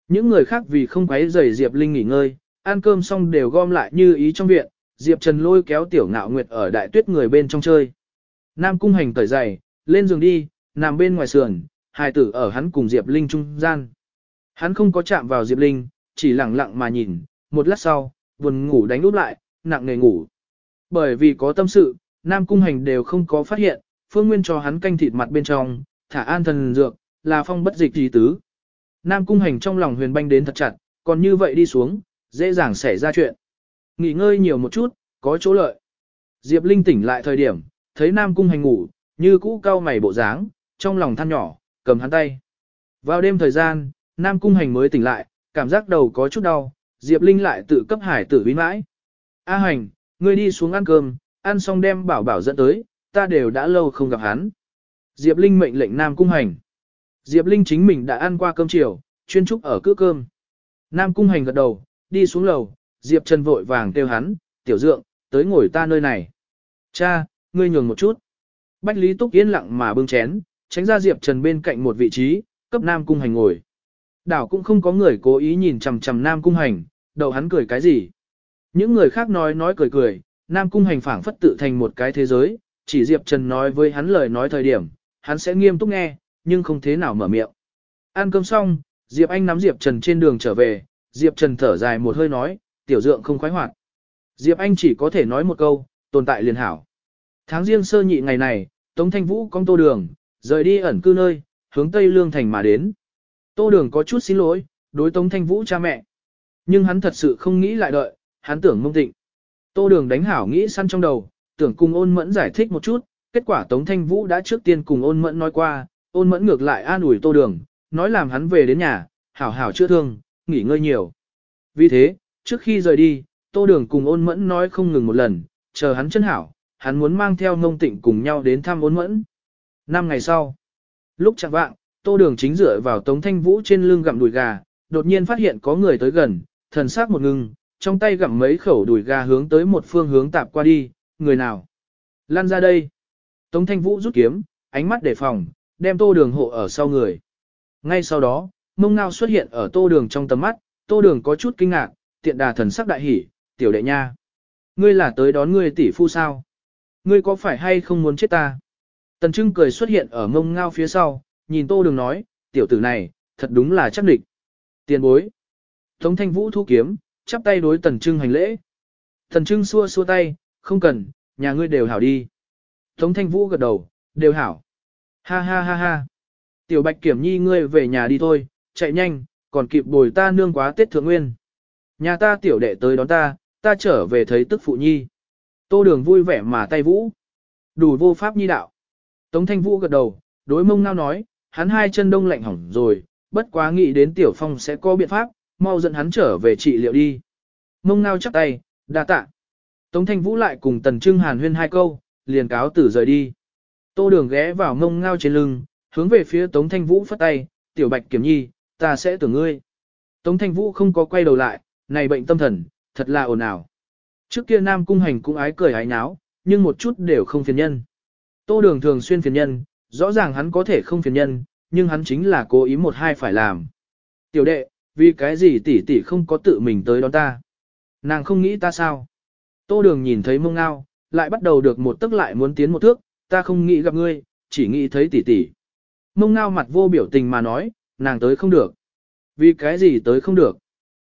Những người khác vì không quấy rầy Diệp Linh nghỉ ngơi, ăn cơm xong đều gom lại như ý trong viện, Diệp Trần lôi kéo Tiểu Ngạo Nguyệt ở đại tuyết người bên trong chơi. Nam Cung Hành cởi giày, lên giường đi, nằm bên ngoài sườn, hài tử ở hắn cùng Diệp Linh trung gian. Hắn không có chạm vào Diệp Linh, chỉ lặng lặng mà nhìn, một lát sau, buồn ngủ đánh úp lại, nặng nề ngủ. Bởi vì có tâm sự, Nam Cung Hành đều không có phát hiện, Phương Nguyên cho hắn canh thịt mặt bên trong, thả an thần dược, là phong bất dịch gì tứ. Nam Cung Hành trong lòng huyền banh đến thật chặt, còn như vậy đi xuống, dễ dàng xảy ra chuyện. Nghỉ ngơi nhiều một chút, có chỗ lợi. Diệp Linh tỉnh lại thời điểm, thấy Nam Cung Hành ngủ, như cũ cao mày bộ dáng, trong lòng than nhỏ, cầm hắn tay. Vào đêm thời gian, Nam Cung Hành mới tỉnh lại, cảm giác đầu có chút đau, Diệp Linh lại tự cấp hải tử bí mãi. A Hành, ngươi đi xuống ăn cơm, ăn xong đem bảo bảo dẫn tới, ta đều đã lâu không gặp hắn. Diệp Linh mệnh lệnh Nam Cung Hành. Diệp Linh chính mình đã ăn qua cơm chiều, chuyên trúc ở cữ cơm. Nam Cung Hành gật đầu, đi xuống lầu, Diệp Trần vội vàng kêu hắn, tiểu dượng, tới ngồi ta nơi này. Cha, ngươi nhường một chút. Bách Lý Túc yên lặng mà bưng chén, tránh ra Diệp Trần bên cạnh một vị trí, cấp Nam Cung Hành ngồi. Đảo cũng không có người cố ý nhìn chằm chằm Nam Cung Hành, đầu hắn cười cái gì. Những người khác nói nói cười cười, Nam Cung Hành phảng phất tự thành một cái thế giới, chỉ Diệp Trần nói với hắn lời nói thời điểm, hắn sẽ nghiêm túc nghe, nhưng không thế nào mở miệng. Ăn cơm xong, Diệp Anh nắm Diệp Trần trên đường trở về, Diệp Trần thở dài một hơi nói, tiểu dượng không khoái hoạt. Diệp Anh chỉ có thể nói một câu, tồn tại liền hảo. Tháng riêng sơ nhị ngày này, Tống Thanh Vũ cong tô đường, rời đi ẩn cư nơi, hướng Tây Lương Thành mà đến. Tô đường có chút xin lỗi, đối Tống Thanh Vũ cha mẹ. Nhưng hắn thật sự không nghĩ lại đợi, hắn tưởng mông tịnh. Tô đường đánh hảo nghĩ săn trong đầu, tưởng cùng ôn mẫn giải thích một chút, kết quả Tống Thanh Vũ đã trước tiên cùng ôn mẫn nói qua, ôn mẫn ngược lại an ủi tô đường, nói làm hắn về đến nhà, hảo hảo chữa thương, nghỉ ngơi nhiều. Vì thế, trước khi rời đi, tô đường cùng ôn mẫn nói không ngừng một lần, chờ hắn chân hảo, hắn muốn mang theo ngông tịnh cùng nhau đến thăm ôn mẫn. Năm ngày sau, lúc chẳng vạng, tô đường chính dựa vào Tống Thanh Vũ trên lưng gặm đùi gà, đột nhiên phát hiện có người tới gần, thần sắc một ngưng, trong tay gặm mấy khẩu đùi gà hướng tới một phương hướng tạp qua đi, người nào? Lan ra đây. Tống thanh vũ rút kiếm, ánh mắt đề phòng, đem tô đường hộ ở sau người. Ngay sau đó, mông ngao xuất hiện ở tô đường trong tầm mắt, tô đường có chút kinh ngạc, tiện đà thần sắc đại hỉ, tiểu đệ nha. Ngươi là tới đón ngươi tỷ phu sao? Ngươi có phải hay không muốn chết ta? Tần trưng cười xuất hiện ở mông ngao phía sau, nhìn tô đường nói, tiểu tử này, thật đúng là chắc địch. Tiền bối. Tống thanh vũ thu kiếm, chắp tay đối tần trưng hành lễ. Tần trưng xua xua tay, không cần, nhà ngươi đều hảo đi. Tống thanh vũ gật đầu, đều hảo. Ha ha ha ha. Tiểu bạch kiểm nhi ngươi về nhà đi thôi, chạy nhanh, còn kịp bồi ta nương quá Tết Thượng Nguyên. Nhà ta tiểu đệ tới đón ta, ta trở về thấy tức phụ nhi. Tô đường vui vẻ mà tay vũ. Đủ vô pháp nhi đạo. Tống thanh vũ gật đầu, đối mông ngao nói, hắn hai chân đông lạnh hỏng rồi, bất quá nghĩ đến tiểu phong sẽ có biện pháp, mau dẫn hắn trở về trị liệu đi. Mông ngao chắp tay, đa tạ. Tống thanh vũ lại cùng tần trưng hàn huyên hai câu, liền cáo tử rời đi. Tô đường ghé vào mông ngao trên lưng, hướng về phía Tống thanh vũ phất tay, tiểu bạch kiểm nhi, ta sẽ tưởng ngươi. Tống thanh vũ không có quay đầu lại, này bệnh tâm thần, thật là ồn ào. Trước kia nam cung hành cũng ái cười ái náo, nhưng một chút đều không phiền nhân. Tô đường thường xuyên phiền nhân, rõ ràng hắn có thể không phiền nhân, nhưng hắn chính là cố ý một hai phải làm. Tiểu đệ, vì cái gì tỷ tỷ không có tự mình tới đón ta? Nàng không nghĩ ta sao? Tô đường nhìn thấy mông ngao, lại bắt đầu được một tức lại muốn tiến một thước, ta không nghĩ gặp ngươi, chỉ nghĩ thấy tỷ tỷ. Mông ngao mặt vô biểu tình mà nói, nàng tới không được. Vì cái gì tới không được?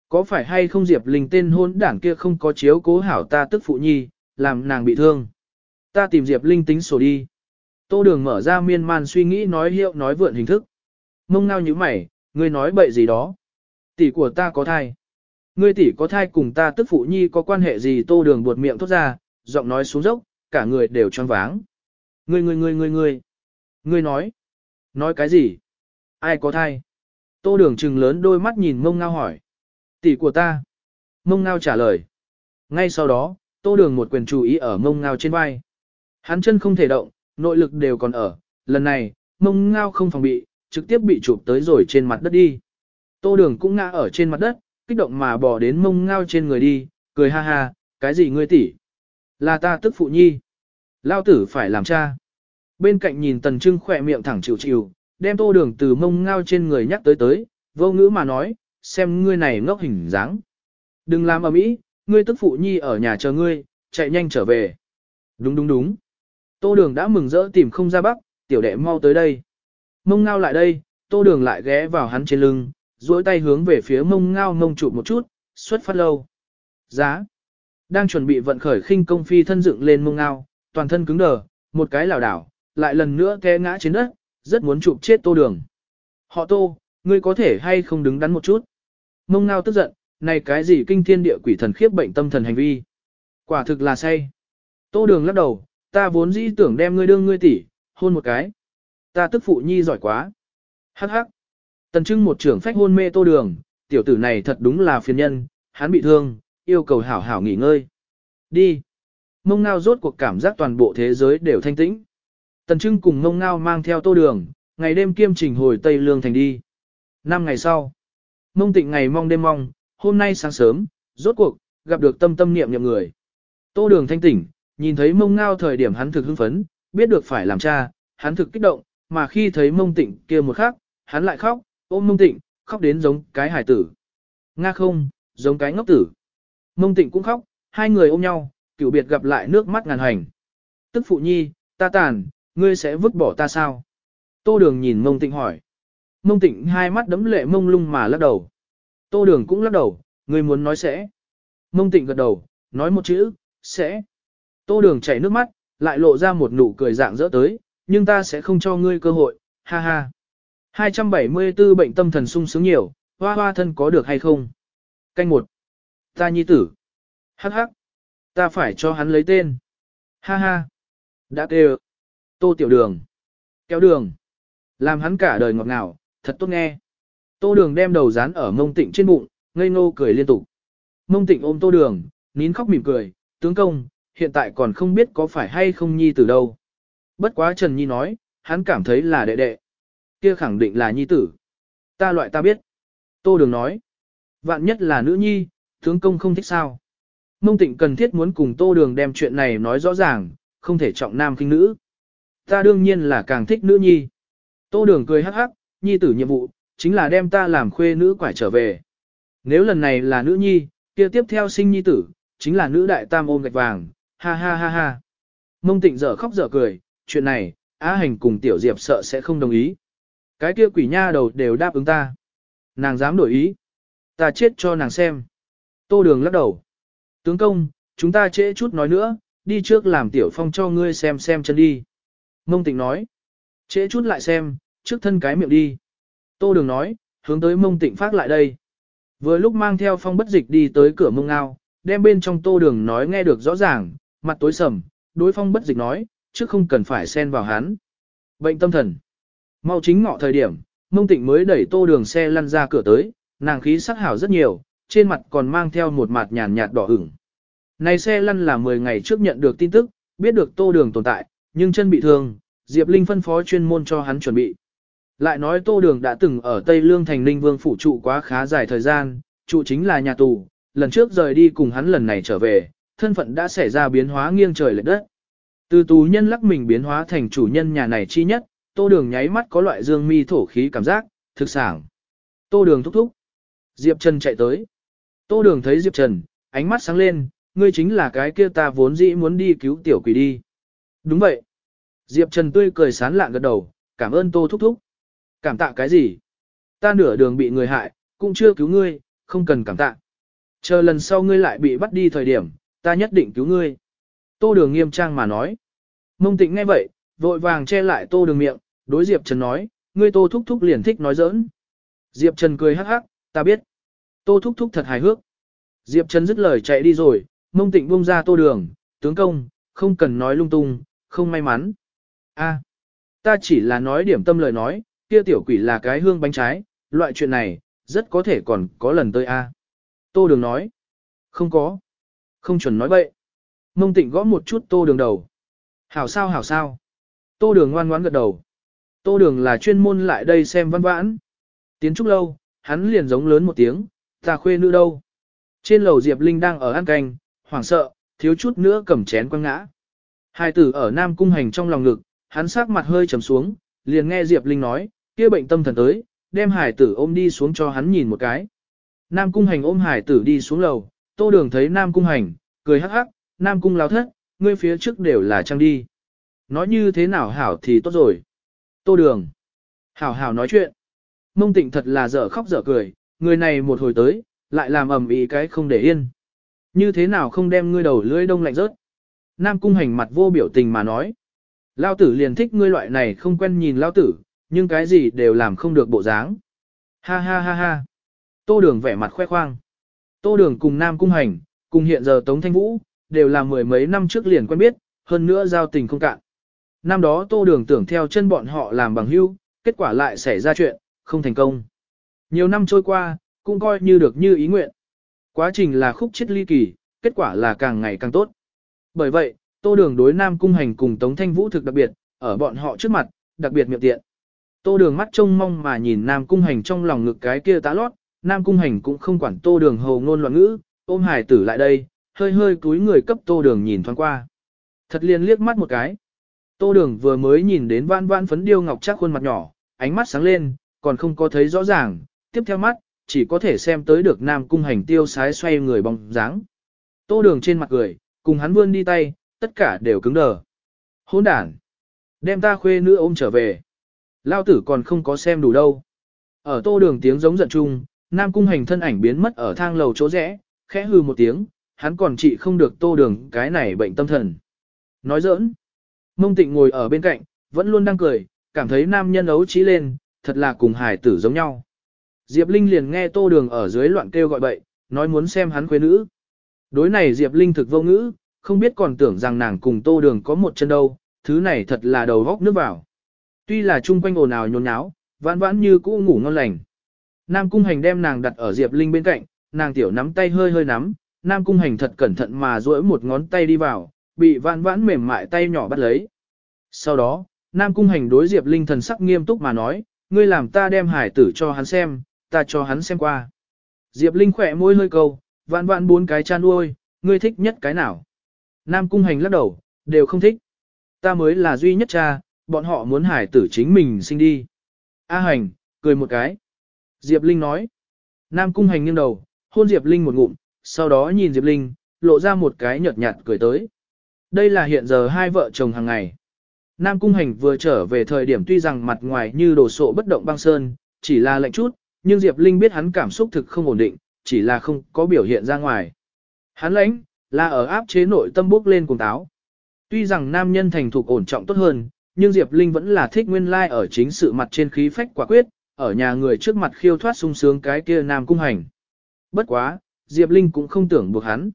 Có phải hay không Diệp Linh tên hôn đảng kia không có chiếu cố hảo ta tức phụ nhi, làm nàng bị thương? Ta tìm Diệp Linh tính sổ đi. Tô đường mở ra miên man suy nghĩ nói hiệu nói vượn hình thức. Mông ngao như mày, ngươi nói bậy gì đó. Tỷ của ta có thai. Ngươi tỷ có thai cùng ta tức phụ nhi có quan hệ gì tô đường buột miệng thốt ra, giọng nói xuống dốc, cả người đều choáng váng. Ngươi ngươi ngươi ngươi ngươi. Ngươi nói. Nói cái gì? Ai có thai? Tô đường trừng lớn đôi mắt nhìn mông ngao hỏi. Tỷ của ta. Mông ngao trả lời. Ngay sau đó, tô đường một quyền chú ý ở mông ngao trên vai. Hắn chân không thể động, nội lực đều còn ở. Lần này, mông ngao không phòng bị, trực tiếp bị chụp tới rồi trên mặt đất đi. Tô đường cũng ngã ở trên mặt đất, kích động mà bỏ đến mông ngao trên người đi, cười ha ha, cái gì ngươi tỷ? Là ta tức phụ nhi. Lao tử phải làm cha. Bên cạnh nhìn tần trưng khỏe miệng thẳng chịu chịu, đem tô đường từ mông ngao trên người nhắc tới tới, vô ngữ mà nói, xem ngươi này ngốc hình dáng. Đừng làm ở mỹ, ngươi tức phụ nhi ở nhà chờ ngươi, chạy nhanh trở về. Đúng đúng đúng. Tô đường đã mừng rỡ tìm không ra bắc, tiểu đệ mau tới đây. Mông ngao lại đây, tô đường lại ghé vào hắn trên lưng, duỗi tay hướng về phía mông ngao mông chụp một chút, xuất phát lâu. Giá. Đang chuẩn bị vận khởi khinh công phi thân dựng lên mông ngao, toàn thân cứng đờ, một cái lảo đảo, lại lần nữa té ngã trên đất, rất muốn chụp chết tô đường. Họ tô, ngươi có thể hay không đứng đắn một chút. Mông ngao tức giận, này cái gì kinh thiên địa quỷ thần khiếp bệnh tâm thần hành vi. Quả thực là say. Tô đường lắc đầu, ta vốn dĩ tưởng đem ngươi đương ngươi tỷ, hôn một cái. Ta tức phụ nhi giỏi quá. Hắc hắc. Tần trưng một trưởng phách hôn mê tô đường, tiểu tử này thật đúng là phiền nhân, hắn bị thương, yêu cầu hảo hảo nghỉ ngơi. Đi. Mông ngao rốt cuộc cảm giác toàn bộ thế giới đều thanh tĩnh. Tần trưng cùng mông ngao mang theo tô đường, ngày đêm kiêm trình hồi Tây Lương thành đi. Năm ngày sau, mông tịnh ngày mong đêm mong, hôm nay sáng sớm, rốt cuộc, gặp được tâm tâm niệm niệm người. Tô đường thanh tỉnh, nhìn thấy mông ngao thời điểm hắn thực hưng phấn, biết được phải làm cha, hắn thực kích động, mà khi thấy mông tịnh kia một khắc, hắn lại khóc, ôm mông tịnh, khóc đến giống cái hải tử. Nga không, giống cái ngốc tử. Mông tịnh cũng khóc, hai người ôm nhau, cựu biệt gặp lại nước mắt ngàn hành. Tức phụ nhi, ta tàn, ngươi sẽ vứt bỏ ta sao? Tô đường nhìn mông tịnh hỏi. Mông tịnh hai mắt đấm lệ mông lung mà lắc đầu. Tô đường cũng lắc đầu, người muốn nói sẽ. Mông tịnh gật đầu, nói một chữ, sẽ. Tô đường chảy nước mắt, lại lộ ra một nụ cười dạng dỡ tới, nhưng ta sẽ không cho ngươi cơ hội, ha ha. 274 bệnh tâm thần sung sướng nhiều, hoa hoa thân có được hay không? Canh một. Ta nhi tử. Hắc hắc. Ta phải cho hắn lấy tên. Ha ha. Đã kêu. Tô tiểu đường. Kéo đường. Làm hắn cả đời ngọt ngào, thật tốt nghe. Tô đường đem đầu dán ở mông tịnh trên bụng, ngây ngô cười liên tục. Mông tịnh ôm tô đường, nín khóc mỉm cười, tướng công, hiện tại còn không biết có phải hay không nhi tử đâu. Bất quá Trần Nhi nói, hắn cảm thấy là đệ đệ. Kia khẳng định là nhi tử. Ta loại ta biết. Tô đường nói. Vạn nhất là nữ nhi, tướng công không thích sao. Mông tịnh cần thiết muốn cùng tô đường đem chuyện này nói rõ ràng, không thể trọng nam kinh nữ. Ta đương nhiên là càng thích nữ nhi. Tô đường cười hắc hắc, nhi tử nhiệm vụ, chính là đem ta làm khuê nữ quải trở về. Nếu lần này là nữ nhi, kia tiếp theo sinh nhi tử, chính là nữ đại tam ôm gạch vàng, ha ha ha ha. Mông tịnh dở khóc dở cười, chuyện này, Á Hành cùng Tiểu Diệp sợ sẽ không đồng ý. Cái kia quỷ nha đầu đều đáp ứng ta. Nàng dám đổi ý. Ta chết cho nàng xem. Tô đường lắc đầu. Tướng công, chúng ta trễ chút nói nữa, đi trước làm Tiểu Phong cho ngươi xem xem chân đi. Mông tịnh nói. Trễ chút lại xem, trước thân cái miệng đi. Tô đường nói, hướng tới mông tịnh phát lại đây. Vừa lúc mang theo phong bất dịch đi tới cửa mông ngao, đem bên trong tô đường nói nghe được rõ ràng, mặt tối sầm, đối phong bất dịch nói, chứ không cần phải xen vào hắn. Bệnh tâm thần. Mau chính ngọ thời điểm, mông tịnh mới đẩy tô đường xe lăn ra cửa tới, nàng khí sắc hảo rất nhiều, trên mặt còn mang theo một mặt nhàn nhạt đỏ ửng. Này xe lăn là 10 ngày trước nhận được tin tức, biết được tô đường tồn tại, nhưng chân bị thương, Diệp Linh phân phó chuyên môn cho hắn chuẩn bị. Lại nói Tô Đường đã từng ở Tây Lương thành Ninh Vương phủ trụ quá khá dài thời gian, trụ chính là nhà tù, lần trước rời đi cùng hắn lần này trở về, thân phận đã xảy ra biến hóa nghiêng trời lệch đất. Từ tù nhân lắc mình biến hóa thành chủ nhân nhà này chi nhất, Tô Đường nháy mắt có loại dương mi thổ khí cảm giác, thực sảng. Tô Đường thúc thúc. Diệp Trần chạy tới. Tô Đường thấy Diệp Trần, ánh mắt sáng lên, ngươi chính là cái kia ta vốn dĩ muốn đi cứu tiểu quỷ đi. Đúng vậy. Diệp Trần tươi cười sán lạng gật đầu, cảm ơn Tô thúc thúc. Cảm tạ cái gì? Ta nửa đường bị người hại, cũng chưa cứu ngươi, không cần cảm tạ. Chờ lần sau ngươi lại bị bắt đi thời điểm, ta nhất định cứu ngươi. Tô đường nghiêm trang mà nói. Mông tịnh nghe vậy, vội vàng che lại tô đường miệng, đối Diệp Trần nói, ngươi tô thúc thúc liền thích nói giỡn. Diệp Trần cười hắc hắc, ta biết. Tô thúc thúc thật hài hước. Diệp Trần dứt lời chạy đi rồi, mông tịnh buông ra tô đường, tướng công, không cần nói lung tung, không may mắn. a ta chỉ là nói điểm tâm lời nói, kia tiểu quỷ là cái hương bánh trái, loại chuyện này, rất có thể còn có lần tới a. Tô đường nói, không có, không chuẩn nói bậy. Mông tịnh gõ một chút tô đường đầu. Hảo sao hảo sao. Tô đường ngoan ngoãn gật đầu. Tô đường là chuyên môn lại đây xem văn vãn. Tiến trúc lâu, hắn liền giống lớn một tiếng, ta khuê nữ đâu. Trên lầu Diệp Linh đang ở ăn canh, hoảng sợ, thiếu chút nữa cầm chén quăng ngã. Hai tử ở Nam Cung Hành trong lòng ngực, hắn sắc mặt hơi trầm xuống, liền nghe Diệp Linh nói, kia bệnh tâm thần tới, đem hải tử ôm đi xuống cho hắn nhìn một cái. Nam cung hành ôm hải tử đi xuống lầu, tô đường thấy Nam cung hành, cười hắc hắc, Nam cung lao thất, ngươi phía trước đều là trang đi. Nói như thế nào hảo thì tốt rồi. Tô đường. Hảo hảo nói chuyện. Mông tịnh thật là dở khóc dở cười, người này một hồi tới, lại làm ầm ĩ cái không để yên. Như thế nào không đem ngươi đầu lưỡi đông lạnh rớt. Nam cung hành mặt vô biểu tình mà nói. Lao tử liền thích ngươi loại này không quen nhìn lao tử, nhưng cái gì đều làm không được bộ dáng. Ha ha ha ha. Tô đường vẻ mặt khoe khoang. Tô đường cùng Nam Cung Hành, cùng hiện giờ Tống Thanh Vũ, đều là mười mấy năm trước liền quen biết, hơn nữa giao tình không cạn. Năm đó Tô đường tưởng theo chân bọn họ làm bằng hữu, kết quả lại xảy ra chuyện, không thành công. Nhiều năm trôi qua, cũng coi như được như ý nguyện. Quá trình là khúc chết ly kỳ, kết quả là càng ngày càng tốt. Bởi vậy, Tô đường đối Nam Cung Hành cùng Tống Thanh Vũ thực đặc biệt, ở bọn họ trước mặt, đặc biệt miệng tiện. Tô đường mắt trông mong mà nhìn Nam Cung Hành trong lòng ngực cái kia tá lót, Nam Cung Hành cũng không quản tô đường hầu ngôn loạn ngữ, ôm hải tử lại đây, hơi hơi túi người cấp tô đường nhìn thoáng qua. Thật liền liếc mắt một cái. Tô đường vừa mới nhìn đến vãn vãn phấn điêu ngọc chắc khuôn mặt nhỏ, ánh mắt sáng lên, còn không có thấy rõ ràng, tiếp theo mắt, chỉ có thể xem tới được Nam Cung Hành tiêu sái xoay người bóng dáng. Tô đường trên mặt cười, cùng hắn vươn đi tay, tất cả đều cứng đờ. Hỗn đản! Đem ta khuê nữ ôm trở về. Lao tử còn không có xem đủ đâu. Ở tô đường tiếng giống giận chung, Nam Cung Hành thân ảnh biến mất ở thang lầu chỗ rẽ, khẽ hư một tiếng, hắn còn trị không được tô đường cái này bệnh tâm thần. Nói giỡn. Mông tịnh ngồi ở bên cạnh, vẫn luôn đang cười, cảm thấy nam nhân ấu trí lên, thật là cùng hải tử giống nhau. Diệp Linh liền nghe Tô Đường ở dưới loạn kêu gọi bậy, nói muốn xem hắn quê nữ. Đối này Diệp Linh thực vô ngữ, không biết còn tưởng rằng nàng cùng Tô Đường có một chân đâu, thứ này thật là đầu góc nước vào. Tuy là chung quanh ồn ào nhốn nháo, vãn vãn như cũ ngủ ngon lành. Nam Cung Hành đem nàng đặt ở Diệp Linh bên cạnh, nàng tiểu nắm tay hơi hơi nắm, Nam Cung Hành thật cẩn thận mà duỗi một ngón tay đi vào, bị vãn vãn mềm mại tay nhỏ bắt lấy. Sau đó, Nam Cung Hành đối Diệp Linh thần sắc nghiêm túc mà nói, ngươi làm ta đem hải tử cho hắn xem, ta cho hắn xem qua. Diệp Linh khỏe môi hơi câu, vãn vãn bốn cái chan uôi, ngươi thích nhất cái nào? Nam Cung Hành lắc đầu, đều không thích. Ta mới là duy nhất cha, bọn họ muốn hải tử chính mình sinh đi. A Hành, cười một cái. Diệp Linh nói. Nam Cung Hành nghiêng đầu, hôn Diệp Linh một ngụm, sau đó nhìn Diệp Linh, lộ ra một cái nhợt nhạt cười tới. Đây là hiện giờ hai vợ chồng hàng ngày. Nam Cung Hành vừa trở về thời điểm tuy rằng mặt ngoài như đồ sộ bất động băng sơn, chỉ là lạnh chút, nhưng Diệp Linh biết hắn cảm xúc thực không ổn định, chỉ là không có biểu hiện ra ngoài. Hắn lãnh, là ở áp chế nội tâm bước lên cùng táo. Tuy rằng nam nhân thành thục ổn trọng tốt hơn, nhưng Diệp Linh vẫn là thích nguyên lai like ở chính sự mặt trên khí phách quả quyết, ở nhà người trước mặt khiêu thoát sung sướng cái kia nam cung hành. Bất quá, Diệp Linh cũng không tưởng buộc hắn.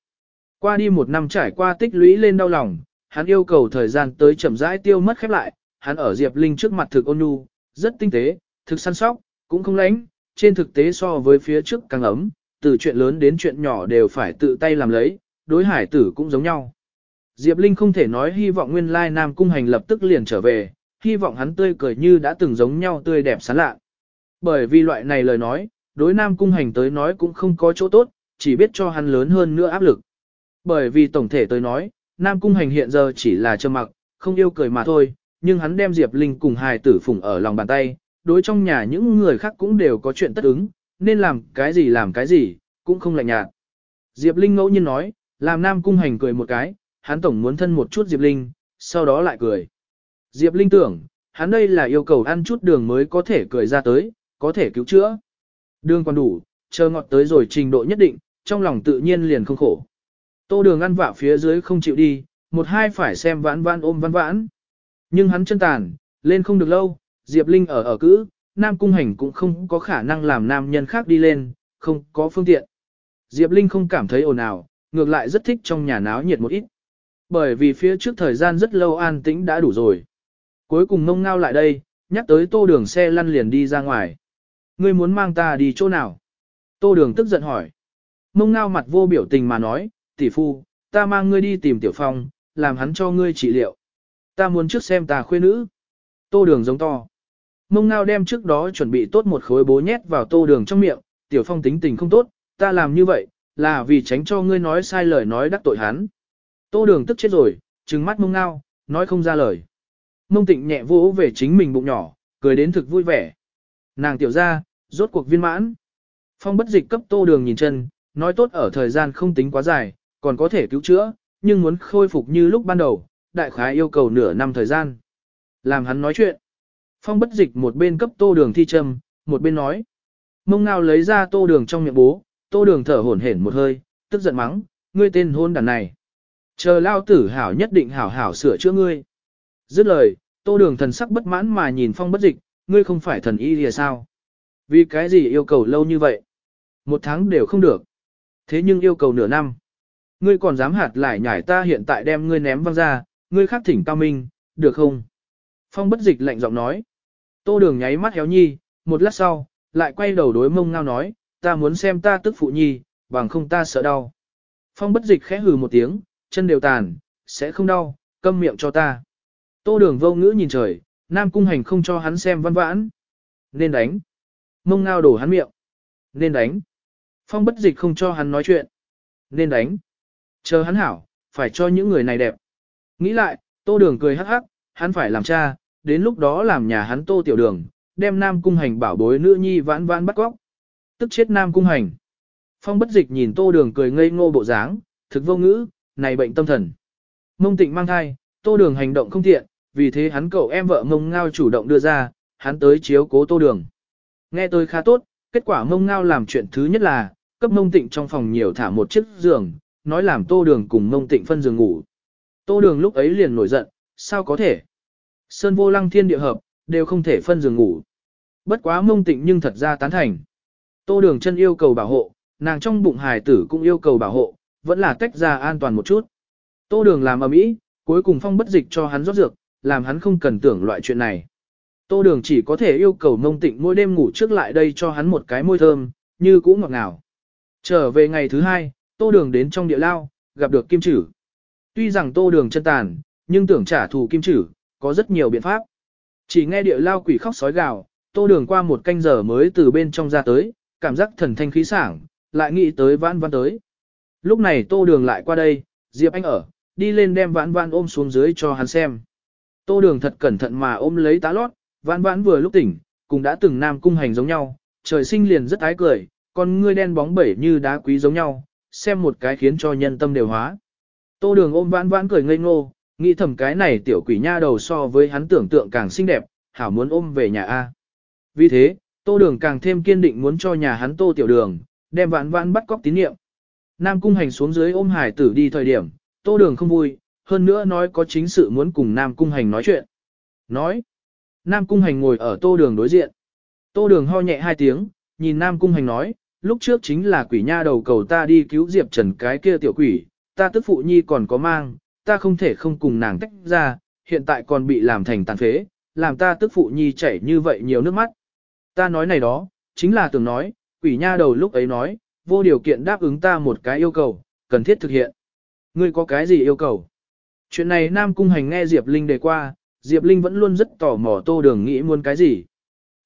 Qua đi một năm trải qua tích lũy lên đau lòng, hắn yêu cầu thời gian tới chậm rãi tiêu mất khép lại, hắn ở Diệp Linh trước mặt thực ôn nhu, rất tinh tế, thực săn sóc, cũng không lãnh, trên thực tế so với phía trước càng ấm, từ chuyện lớn đến chuyện nhỏ đều phải tự tay làm lấy, đối hải tử cũng giống nhau. Diệp Linh không thể nói hy vọng nguyên lai Nam Cung Hành lập tức liền trở về, hy vọng hắn tươi cười như đã từng giống nhau tươi đẹp sán lạ. Bởi vì loại này lời nói, đối Nam Cung Hành tới nói cũng không có chỗ tốt, chỉ biết cho hắn lớn hơn nữa áp lực. Bởi vì tổng thể tới nói, Nam Cung Hành hiện giờ chỉ là trơ mặc, không yêu cười mà thôi, nhưng hắn đem Diệp Linh cùng hài tử phụng ở lòng bàn tay, đối trong nhà những người khác cũng đều có chuyện tất ứng, nên làm cái gì làm cái gì, cũng không lạnh nhạt. Diệp Linh ngẫu nhiên nói, làm Nam Cung Hành cười một cái, hắn tổng muốn thân một chút Diệp Linh, sau đó lại cười. Diệp Linh tưởng, hắn đây là yêu cầu ăn chút đường mới có thể cười ra tới, có thể cứu chữa. Đường còn đủ, chờ ngọt tới rồi trình độ nhất định, trong lòng tự nhiên liền không khổ. Tô đường ăn vạ phía dưới không chịu đi, một hai phải xem vãn vãn ôm vãn vãn. Nhưng hắn chân tàn, lên không được lâu, Diệp Linh ở ở cữ, Nam Cung Hành cũng không có khả năng làm nam nhân khác đi lên, không có phương tiện. Diệp Linh không cảm thấy ồn ào, ngược lại rất thích trong nhà náo nhiệt một ít. Bởi vì phía trước thời gian rất lâu an tĩnh đã đủ rồi. Cuối cùng ngông ngao lại đây, nhắc tới tô đường xe lăn liền đi ra ngoài. Ngươi muốn mang ta đi chỗ nào? Tô đường tức giận hỏi. Mông ngao mặt vô biểu tình mà nói, tỷ phu, ta mang ngươi đi tìm tiểu phong, làm hắn cho ngươi trị liệu. Ta muốn trước xem ta khuê nữ. Tô đường giống to. Mông ngao đem trước đó chuẩn bị tốt một khối bố nhét vào tô đường trong miệng, tiểu phong tính tình không tốt, ta làm như vậy, là vì tránh cho ngươi nói sai lời nói đắc tội hắn. Tô đường tức chết rồi, trừng mắt mông ngao, nói không ra lời. Mông tịnh nhẹ vỗ về chính mình bụng nhỏ, cười đến thực vui vẻ. Nàng tiểu ra, rốt cuộc viên mãn. Phong bất dịch cấp tô đường nhìn chân, nói tốt ở thời gian không tính quá dài, còn có thể cứu chữa, nhưng muốn khôi phục như lúc ban đầu, đại khái yêu cầu nửa năm thời gian. Làm hắn nói chuyện. Phong bất dịch một bên cấp tô đường thi châm, một bên nói. Mông ngao lấy ra tô đường trong miệng bố, tô đường thở hổn hển một hơi, tức giận mắng, ngươi tên hôn đàn này. Chờ lao tử hảo nhất định hảo hảo sửa chữa ngươi. Dứt lời, tô đường thần sắc bất mãn mà nhìn phong bất dịch, ngươi không phải thần y thì sao? Vì cái gì yêu cầu lâu như vậy? Một tháng đều không được. Thế nhưng yêu cầu nửa năm. Ngươi còn dám hạt lại nhảy ta hiện tại đem ngươi ném văng ra, ngươi khắc thỉnh cao minh, được không? Phong bất dịch lạnh giọng nói. Tô đường nháy mắt héo nhi, một lát sau, lại quay đầu đối mông ngao nói, ta muốn xem ta tức phụ nhi, bằng không ta sợ đau. Phong bất dịch khẽ hừ một tiếng, chân đều tàn, sẽ không đau, câm miệng cho ta. Tô đường vô ngữ nhìn trời, nam cung hành không cho hắn xem văn vãn. Nên đánh. Mông ngao đổ hắn miệng. Nên đánh. Phong bất dịch không cho hắn nói chuyện. Nên đánh. Chờ hắn hảo, phải cho những người này đẹp. Nghĩ lại, tô đường cười hắc hắc, hắn phải làm cha, đến lúc đó làm nhà hắn tô tiểu đường, đem nam cung hành bảo bối nữ nhi vãn vãn bắt góc. Tức chết nam cung hành. Phong bất dịch nhìn tô đường cười ngây ngô bộ dáng, thực vô ngữ, này bệnh tâm thần. Mông tịnh mang thai, tô đường hành động không tiện, vì thế hắn cậu em vợ mông ngao chủ động đưa ra, hắn tới chiếu cố tô đường. Nghe tôi khá tốt, kết quả mông ngao làm chuyện thứ nhất là, cấp mông tịnh trong phòng nhiều thả một chiếc giường, nói làm tô đường cùng mông tịnh phân giường ngủ. Tô đường lúc ấy liền nổi giận, sao có thể? Sơn vô lăng thiên địa hợp, đều không thể phân giường ngủ. Bất quá mông tịnh nhưng thật ra tán thành. Tô đường chân yêu cầu bảo hộ, nàng trong bụng hài tử cũng yêu cầu bảo hộ, vẫn là tách ra an toàn một chút. Tô đường làm ở mỹ, cuối cùng phong bất dịch cho hắn rót dược, làm hắn không cần tưởng loại chuyện này. Tô đường chỉ có thể yêu cầu mông tịnh mỗi đêm ngủ trước lại đây cho hắn một cái môi thơm, như cũ ngọt ngào. Trở về ngày thứ hai, tô đường đến trong địa lao, gặp được kim chử. Tuy rằng tô đường chân tàn, nhưng tưởng trả thù kim chử, có rất nhiều biện pháp. Chỉ nghe địa lao quỷ khóc sói gào, tô đường qua một canh giờ mới từ bên trong ra tới, cảm giác thần thanh khí sảng, lại nghĩ tới vãn vãn tới. Lúc này tô đường lại qua đây, Diệp Anh ở, đi lên đem vãn vãn ôm xuống dưới cho hắn xem. Tô đường thật cẩn thận mà ôm lấy tá lót, vãn vãn vừa lúc tỉnh, cùng đã từng nam cung hành giống nhau, trời sinh liền rất ái cười, còn ngươi đen bóng bẩy như đá quý giống nhau, xem một cái khiến cho nhân tâm đều hóa. Tô đường ôm vãn vãn cười ngây ngô, nghĩ thầm cái này tiểu quỷ nha đầu so với hắn tưởng tượng càng xinh đẹp, hảo muốn ôm về nhà A. Vì thế, tô đường càng thêm kiên định muốn cho nhà hắn tô tiểu đường, đem vãn vãn bắt cóc tín nhiệm. Nam cung hành xuống dưới ôm hải tử đi thời điểm, tô đường không vui, hơn nữa nói có chính sự muốn cùng Nam cung hành nói chuyện. Nói, Nam cung hành ngồi ở tô đường đối diện. Tô đường ho nhẹ hai tiếng, nhìn Nam cung hành nói, lúc trước chính là quỷ nha đầu cầu ta đi cứu Diệp Trần cái kia tiểu quỷ, ta tức phụ nhi còn có mang, ta không thể không cùng nàng tách ra, hiện tại còn bị làm thành tàn phế, làm ta tức phụ nhi chảy như vậy nhiều nước mắt. Ta nói này đó, chính là tưởng nói, quỷ nha đầu lúc ấy nói, vô điều kiện đáp ứng ta một cái yêu cầu, cần thiết thực hiện. Ngươi có cái gì yêu cầu? Chuyện này Nam Cung Hành nghe Diệp Linh đề qua, Diệp Linh vẫn luôn rất tò mò Tô Đường nghĩ muốn cái gì.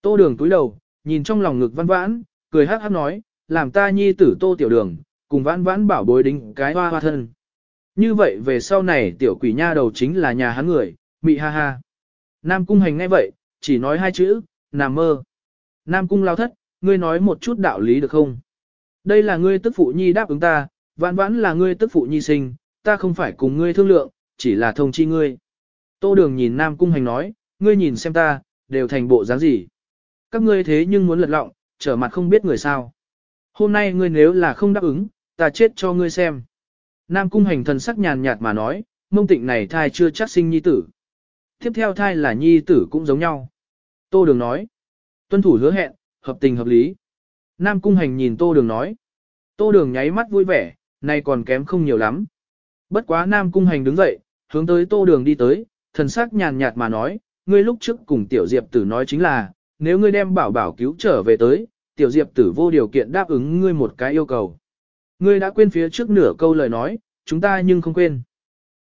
Tô Đường túi đầu, nhìn trong lòng ngực văn vãn, cười hát hát nói, làm ta nhi tử Tô Tiểu Đường, cùng vãn vãn bảo bối đính cái hoa hoa thân. Như vậy về sau này tiểu quỷ nha đầu chính là nhà hắn người, mị ha ha. Nam Cung Hành nghe vậy, chỉ nói hai chữ, nằm mơ. Nam Cung lao thất, ngươi nói một chút đạo lý được không? Đây là ngươi tức phụ nhi đáp ứng ta, vãn vãn là ngươi tức phụ nhi sinh, ta không phải cùng ngươi thương lượng, chỉ là thông chi ngươi. Tô đường nhìn Nam Cung Hành nói, ngươi nhìn xem ta, đều thành bộ dáng gì. Các ngươi thế nhưng muốn lật lọng, trở mặt không biết người sao. Hôm nay ngươi nếu là không đáp ứng, ta chết cho ngươi xem. Nam Cung Hành thần sắc nhàn nhạt mà nói, mông tịnh này thai chưa chắc sinh nhi tử. Tiếp theo thai là nhi tử cũng giống nhau. Tô đường nói, tuân thủ hứa hẹn, hợp tình hợp lý. Nam Cung Hành nhìn Tô đường nói. Tô đường nháy mắt vui vẻ, nay còn kém không nhiều lắm. Bất quá Nam Cung Hành đứng dậy, hướng tới Tô đường đi tới, thần sắc nhàn nhạt mà nói, ngươi lúc trước cùng Tiểu Diệp tử nói chính là, nếu ngươi đem bảo bảo cứu trở về tới, Tiểu Diệp tử vô điều kiện đáp ứng ngươi một cái yêu cầu. Ngươi đã quên phía trước nửa câu lời nói, chúng ta nhưng không quên.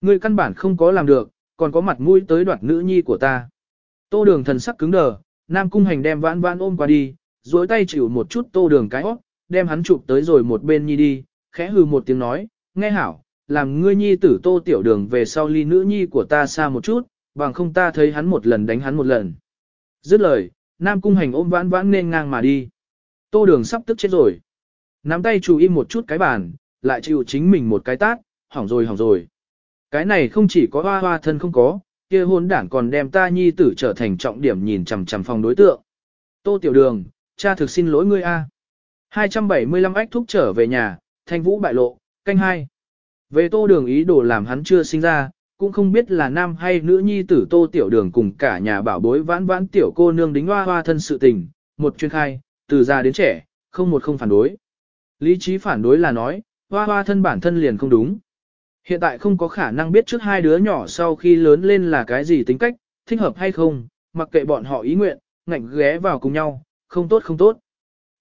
Ngươi căn bản không có làm được, còn có mặt mũi tới đoạt nữ nhi của ta. Tô đường thần sắc cứng đờ, Nam Cung Hành đem vãn vãn ôm qua đi, duỗi tay chịu một chút tô đường cái óc, đem hắn chụp tới rồi một bên nhi đi, khẽ hừ một tiếng nói, nghe hảo, làm ngươi nhi tử tô tiểu đường về sau ly nữ nhi của ta xa một chút, bằng không ta thấy hắn một lần đánh hắn một lần. Dứt lời, Nam Cung Hành ôm vãn vãn nên ngang mà đi. Tô đường sắp tức chết rồi. Nắm tay chủ im một chút cái bàn, lại chịu chính mình một cái tát, hỏng rồi hỏng rồi. Cái này không chỉ có hoa hoa thân không có, kia hôn đảng còn đem ta nhi tử trở thành trọng điểm nhìn chằm chằm phòng đối tượng. Tô tiểu đường, cha thực xin lỗi ngươi a. 275 ách thúc trở về nhà, thanh vũ bại lộ, canh hai. Về tô đường ý đồ làm hắn chưa sinh ra, cũng không biết là nam hay nữ nhi tử tô tiểu đường cùng cả nhà bảo bối vãn vãn tiểu cô nương đính hoa hoa thân sự tình, một chuyên khai, từ già đến trẻ, không một không phản đối. Lý trí phản đối là nói, hoa hoa thân bản thân liền không đúng. Hiện tại không có khả năng biết trước hai đứa nhỏ sau khi lớn lên là cái gì tính cách, thích hợp hay không, mặc kệ bọn họ ý nguyện, ngạnh ghé vào cùng nhau, không tốt không tốt.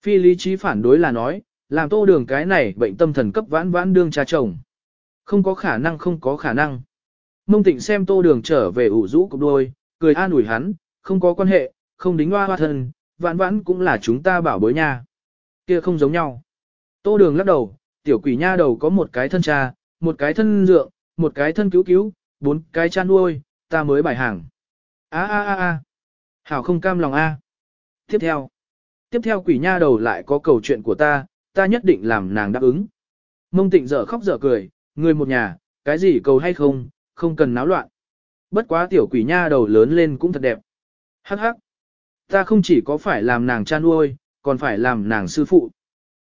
Phi lý trí phản đối là nói, làm tô đường cái này bệnh tâm thần cấp vãn vãn đương cha chồng. Không có khả năng không có khả năng. Mông tịnh xem tô đường trở về ủ rũ cục đôi, cười an ủi hắn, không có quan hệ, không đính hoa hoa thân, vãn vãn cũng là chúng ta bảo bối nha. Kia không giống nhau. Tô đường lắc đầu, tiểu quỷ nha đầu có một cái thân cha, một cái thân dượng, một cái thân cứu cứu, bốn cái cha nuôi, ta mới bài hàng. A a a a. Hảo không cam lòng a. Tiếp theo. Tiếp theo quỷ nha đầu lại có cầu chuyện của ta, ta nhất định làm nàng đáp ứng. Mông tịnh dở khóc dở cười, người một nhà, cái gì cầu hay không, không cần náo loạn. Bất quá tiểu quỷ nha đầu lớn lên cũng thật đẹp. Hắc hắc. Ta không chỉ có phải làm nàng cha nuôi, còn phải làm nàng sư phụ.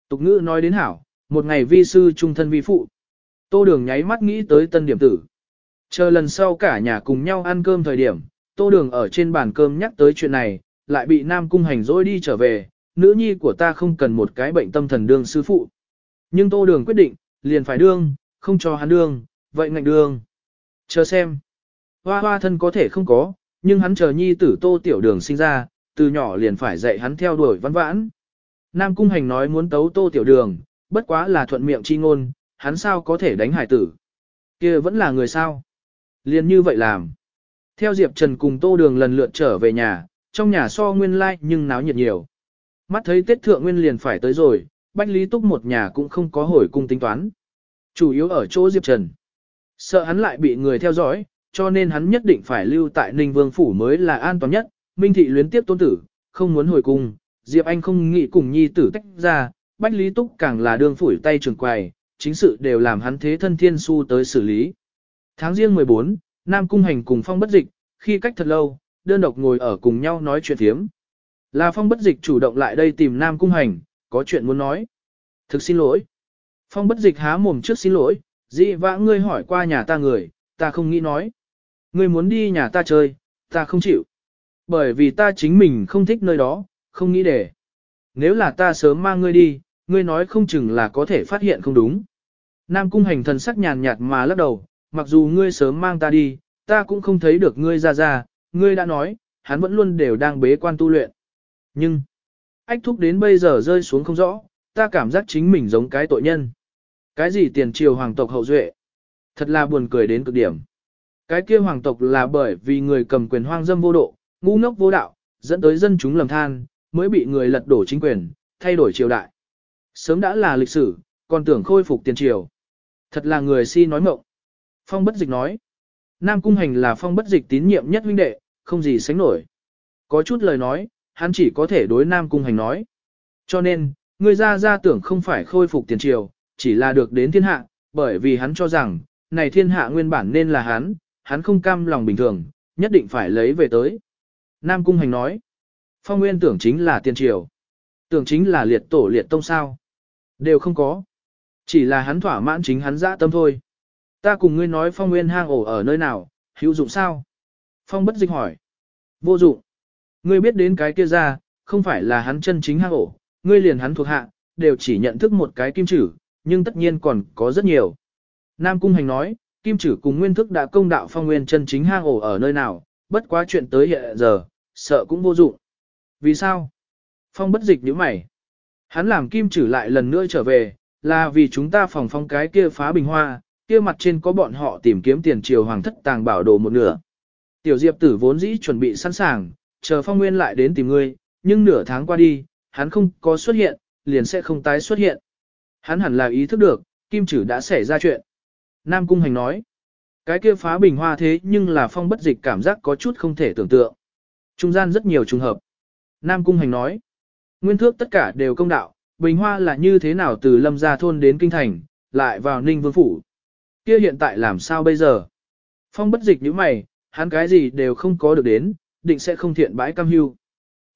Tục ngữ nói đến hảo, một ngày vi sư trung thân vi phụ. Tô đường nháy mắt nghĩ tới tân điểm tử. Chờ lần sau cả nhà cùng nhau ăn cơm thời điểm, tô đường ở trên bàn cơm nhắc tới chuyện này, lại bị Nam Cung hành dối đi trở về, nữ nhi của ta không cần một cái bệnh tâm thần đương sư phụ. Nhưng tô đường quyết định, liền phải đương, không cho hắn đương, vậy ngạnh đương. Chờ xem. Hoa hoa thân có thể không có, nhưng hắn chờ nhi tử tô tiểu đường sinh ra, từ nhỏ liền phải dạy hắn theo đuổi văn vãn. Nam Cung Hành nói muốn tấu tô tiểu đường, bất quá là thuận miệng chi ngôn, hắn sao có thể đánh hải tử. kia vẫn là người sao. Liền như vậy làm. Theo Diệp Trần cùng tô đường lần lượt trở về nhà, trong nhà so nguyên lai like nhưng náo nhiệt nhiều. Mắt thấy Tết Thượng Nguyên liền phải tới rồi, Bách Lý Túc một nhà cũng không có hồi cung tính toán. Chủ yếu ở chỗ Diệp Trần. Sợ hắn lại bị người theo dõi, cho nên hắn nhất định phải lưu tại Ninh Vương Phủ mới là an toàn nhất. Minh Thị luyến tiếp tôn tử, không muốn hồi cung, Diệp Anh không nghĩ cùng nhi tử tách ra, Bách Lý Túc càng là đương phủi tay trường quài, chính sự đều làm hắn thế thân thiên su tới xử lý. Tháng riêng 14, Nam Cung Hành cùng Phong bất dịch, khi cách thật lâu, đơn độc ngồi ở cùng nhau nói chuyện thiếm. Là Phong bất dịch chủ động lại đây tìm Nam Cung Hành, có chuyện muốn nói. Thực xin lỗi. Phong bất dịch há mồm trước xin lỗi, dị vã ngươi hỏi qua nhà ta người, ta không nghĩ nói. Ngươi muốn đi nhà ta chơi, ta không chịu. Bởi vì ta chính mình không thích nơi đó, không nghĩ để. Nếu là ta sớm mang ngươi đi, ngươi nói không chừng là có thể phát hiện không đúng. Nam cung hành thần sắc nhàn nhạt mà lắc đầu, mặc dù ngươi sớm mang ta đi, ta cũng không thấy được ngươi ra ra, ngươi đã nói, hắn vẫn luôn đều đang bế quan tu luyện. Nhưng, ách thúc đến bây giờ rơi xuống không rõ, ta cảm giác chính mình giống cái tội nhân. Cái gì tiền triều hoàng tộc hậu duệ? Thật là buồn cười đến cực điểm. Cái kia hoàng tộc là bởi vì người cầm quyền hoang dâm vô độ, ngu ngốc vô đạo, dẫn tới dân chúng lầm than, mới bị người lật đổ chính quyền, thay đổi triều đại. Sớm đã là lịch sử, còn tưởng khôi phục tiền triều. Thật là người si nói mộng. Phong bất dịch nói. Nam Cung Hành là phong bất dịch tín nhiệm nhất huynh đệ, không gì sánh nổi. Có chút lời nói, hắn chỉ có thể đối Nam Cung Hành nói. Cho nên, người ra ra tưởng không phải khôi phục tiền triều, chỉ là được đến thiên hạ, bởi vì hắn cho rằng, này thiên hạ nguyên bản nên là hắn, hắn không cam lòng bình thường, nhất định phải lấy về tới. Nam Cung Hành nói, phong nguyên tưởng chính là tiền triều, tưởng chính là liệt tổ liệt tông sao. Đều không có. Chỉ là hắn thỏa mãn chính hắn dã tâm thôi. Ta cùng ngươi nói phong nguyên hang ổ ở nơi nào, hữu dụng sao? Phong bất dịch hỏi. Vô dụng. Ngươi biết đến cái kia ra, không phải là hắn chân chính hang ổ, ngươi liền hắn thuộc hạ, đều chỉ nhận thức một cái kim chử, nhưng tất nhiên còn có rất nhiều. Nam Cung Hành nói, kim chử cùng nguyên thức đã công đạo phong nguyên chân chính hang ổ ở nơi nào, bất quá chuyện tới hiện giờ, sợ cũng vô dụng. Vì sao? Phong bất dịch như mày. Hắn làm kim chử lại lần nữa trở về, là vì chúng ta phòng phong cái kia phá bình hoa, kia mặt trên có bọn họ tìm kiếm tiền triều hoàng thất tàng bảo đồ một nửa. Tiểu Diệp tử vốn dĩ chuẩn bị sẵn sàng, chờ phong nguyên lại đến tìm ngươi, nhưng nửa tháng qua đi, hắn không có xuất hiện, liền sẽ không tái xuất hiện. Hắn hẳn là ý thức được, kim chử đã xảy ra chuyện. Nam Cung Hành nói, cái kia phá bình hoa thế nhưng là phong bất dịch cảm giác có chút không thể tưởng tượng. Trung gian rất nhiều trùng hợp. Nam Cung Hành nói, nguyên thước tất cả đều công đạo, bình hoa là như thế nào từ lâm gia thôn đến kinh thành, lại vào ninh vương phủ. Kia hiện tại làm sao bây giờ? Phong bất dịch như mày, hắn cái gì đều không có được đến, định sẽ không thiện bãi cam hưu.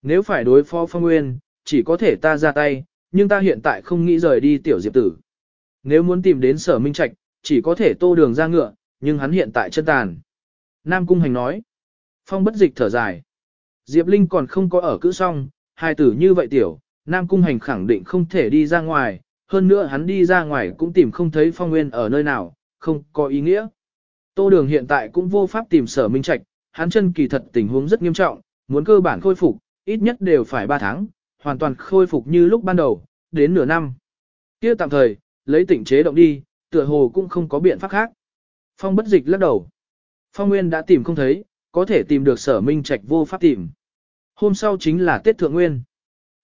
Nếu phải đối phó phong nguyên, chỉ có thể ta ra tay, nhưng ta hiện tại không nghĩ rời đi tiểu diệp tử. Nếu muốn tìm đến sở minh trạch, chỉ có thể tô đường ra ngựa, nhưng hắn hiện tại chân tàn. Nam Cung Hành nói. Phong bất dịch thở dài. Diệp Linh còn không có ở cữ xong, hai tử như vậy tiểu, Nam Cung Hành khẳng định không thể đi ra ngoài, hơn nữa hắn đi ra ngoài cũng tìm không thấy phong nguyên ở nơi nào, không có ý nghĩa. Tô đường hiện tại cũng vô pháp tìm sở minh trạch, hắn chân kỳ thật tình huống rất nghiêm trọng, muốn cơ bản khôi phục, ít nhất đều phải 3 tháng, hoàn toàn khôi phục như lúc ban đầu, đến nửa năm. Kia tạm thời, lấy tỉnh chế động đi, tựa hồ cũng không có biện pháp khác. Phong bất dịch lắc đầu. Phong Nguyên đã tìm không thấy, có thể tìm được sở minh trạch vô pháp tìm. Hôm sau chính là Tết Thượng Nguyên.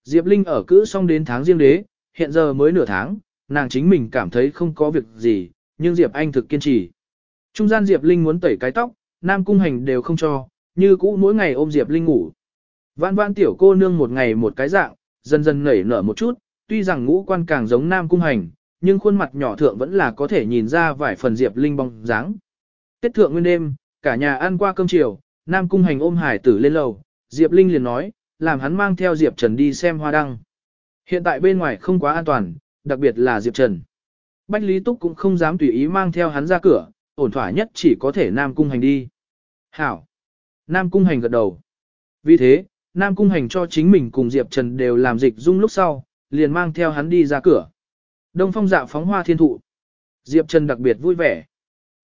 Diệp Linh ở cữ xong đến tháng riêng đế, hiện giờ mới nửa tháng, nàng chính mình cảm thấy không có việc gì, nhưng Diệp Anh thực kiên trì. Trung gian Diệp Linh muốn tẩy cái tóc, Nam Cung Hành đều không cho, như cũ mỗi ngày ôm Diệp Linh ngủ. Vãn vãn tiểu cô nương một ngày một cái dạng, dần dần nảy nở một chút, tuy rằng ngũ quan càng giống Nam Cung Hành, nhưng khuôn mặt nhỏ thượng vẫn là có thể nhìn ra vài phần Diệp Linh bóng dáng. Tết thượng nguyên đêm, cả nhà ăn qua cơm chiều, Nam Cung Hành ôm hải tử lên lầu, Diệp Linh liền nói, làm hắn mang theo Diệp Trần đi xem hoa đăng. Hiện tại bên ngoài không quá an toàn, đặc biệt là Diệp Trần. Bách Lý Túc cũng không dám tùy ý mang theo hắn ra cửa, ổn thỏa nhất chỉ có thể Nam Cung Hành đi. Hảo! Nam Cung Hành gật đầu. Vì thế, Nam Cung Hành cho chính mình cùng Diệp Trần đều làm dịch dung lúc sau, liền mang theo hắn đi ra cửa. Đông phong dạ phóng hoa thiên thụ. Diệp Trần đặc biệt vui vẻ.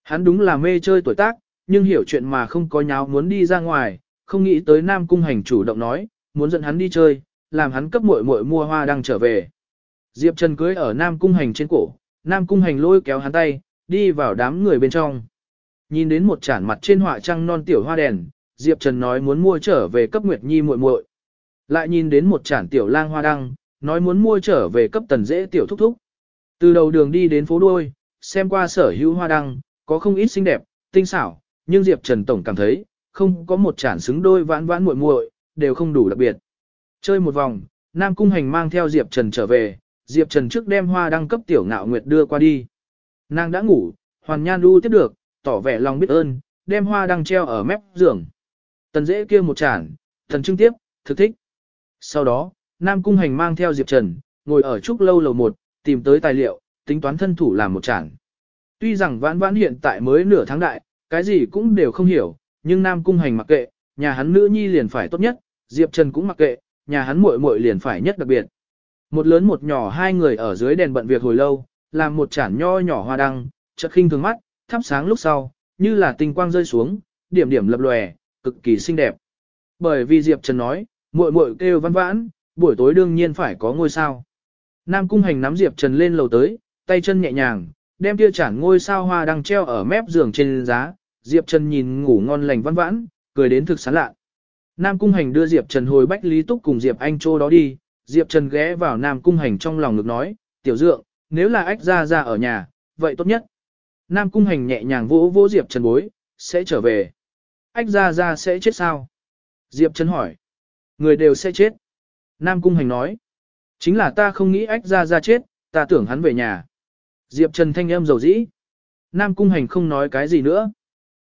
Hắn đúng là mê chơi tuổi tác, nhưng hiểu chuyện mà không có nháo muốn đi ra ngoài, không nghĩ tới Nam Cung Hành chủ động nói, muốn dẫn hắn đi chơi, làm hắn cấp muội muội mua hoa đang trở về. Diệp Trần cưới ở Nam Cung Hành trên cổ, Nam Cung Hành lôi kéo hắn tay, đi vào đám người bên trong. Nhìn đến một chản mặt trên họa trăng non tiểu hoa đèn, Diệp Trần nói muốn mua trở về cấp Nguyệt Nhi muội muội. Lại nhìn đến một chản tiểu lang hoa đăng, nói muốn mua trở về cấp tần dễ tiểu thúc thúc. Từ đầu đường đi đến phố đuôi, xem qua sở hữu hoa đăng, có không ít xinh đẹp, tinh xảo, nhưng Diệp Trần tổng cảm thấy, không có một chản xứng đôi vãn vãn muội muội, đều không đủ đặc biệt. Chơi một vòng, Nam Cung Hành mang theo Diệp Trần trở về, Diệp Trần trước đem hoa đăng cấp tiểu ngạo nguyệt đưa qua đi. Nàng đã ngủ, hoàn nhan đu tiếp được, tỏ vẻ lòng biết ơn, đem hoa đăng treo ở mép giường. Tần dễ kia một chản, thần trưng tiếp, thực thích. Sau đó, Nam Cung Hành mang theo Diệp Trần, ngồi ở trúc lâu lầu một, tìm tới tài liệu, tính toán thân thủ làm một chản. Tuy rằng vãn vãn hiện tại mới nửa tháng đại, cái gì cũng đều không hiểu, nhưng Nam Cung Hành mặc kệ, nhà hắn nữ nhi liền phải tốt nhất, Diệp Trần cũng mặc kệ, nhà hắn muội muội liền phải nhất đặc biệt. Một lớn một nhỏ hai người ở dưới đèn bận việc hồi lâu, làm một chản nho nhỏ hoa đăng, chợt khinh thường mắt, thắp sáng lúc sau, như là tinh quang rơi xuống, điểm điểm lập lòe, cực kỳ xinh đẹp. Bởi vì Diệp Trần nói, muội muội kêu văn vãn, buổi tối đương nhiên phải có ngôi sao. Nam Cung Hành nắm Diệp Trần lên lầu tới, tay chân nhẹ nhàng, đem kia chản ngôi sao hoa đăng treo ở mép giường trên giá, Diệp Trần nhìn ngủ ngon lành văn vãn, cười đến thực sán lạ. Nam Cung Hành đưa Diệp Trần hồi Bách Lý Túc cùng Diệp Anh Châu đó đi, Diệp Trần ghé vào Nam Cung Hành trong lòng ngực nói, tiểu dượng, nếu là ách ra ra ở nhà, vậy tốt nhất. Nam Cung Hành nhẹ nhàng vỗ vỗ Diệp Trần bối, sẽ trở về. Ách ra ra sẽ chết sao? Diệp Trần hỏi. Người đều sẽ chết. Nam Cung Hành nói. Chính là ta không nghĩ ách ra ra chết, ta tưởng hắn về nhà. Diệp Trần thanh âm dầu dĩ. Nam Cung Hành không nói cái gì nữa.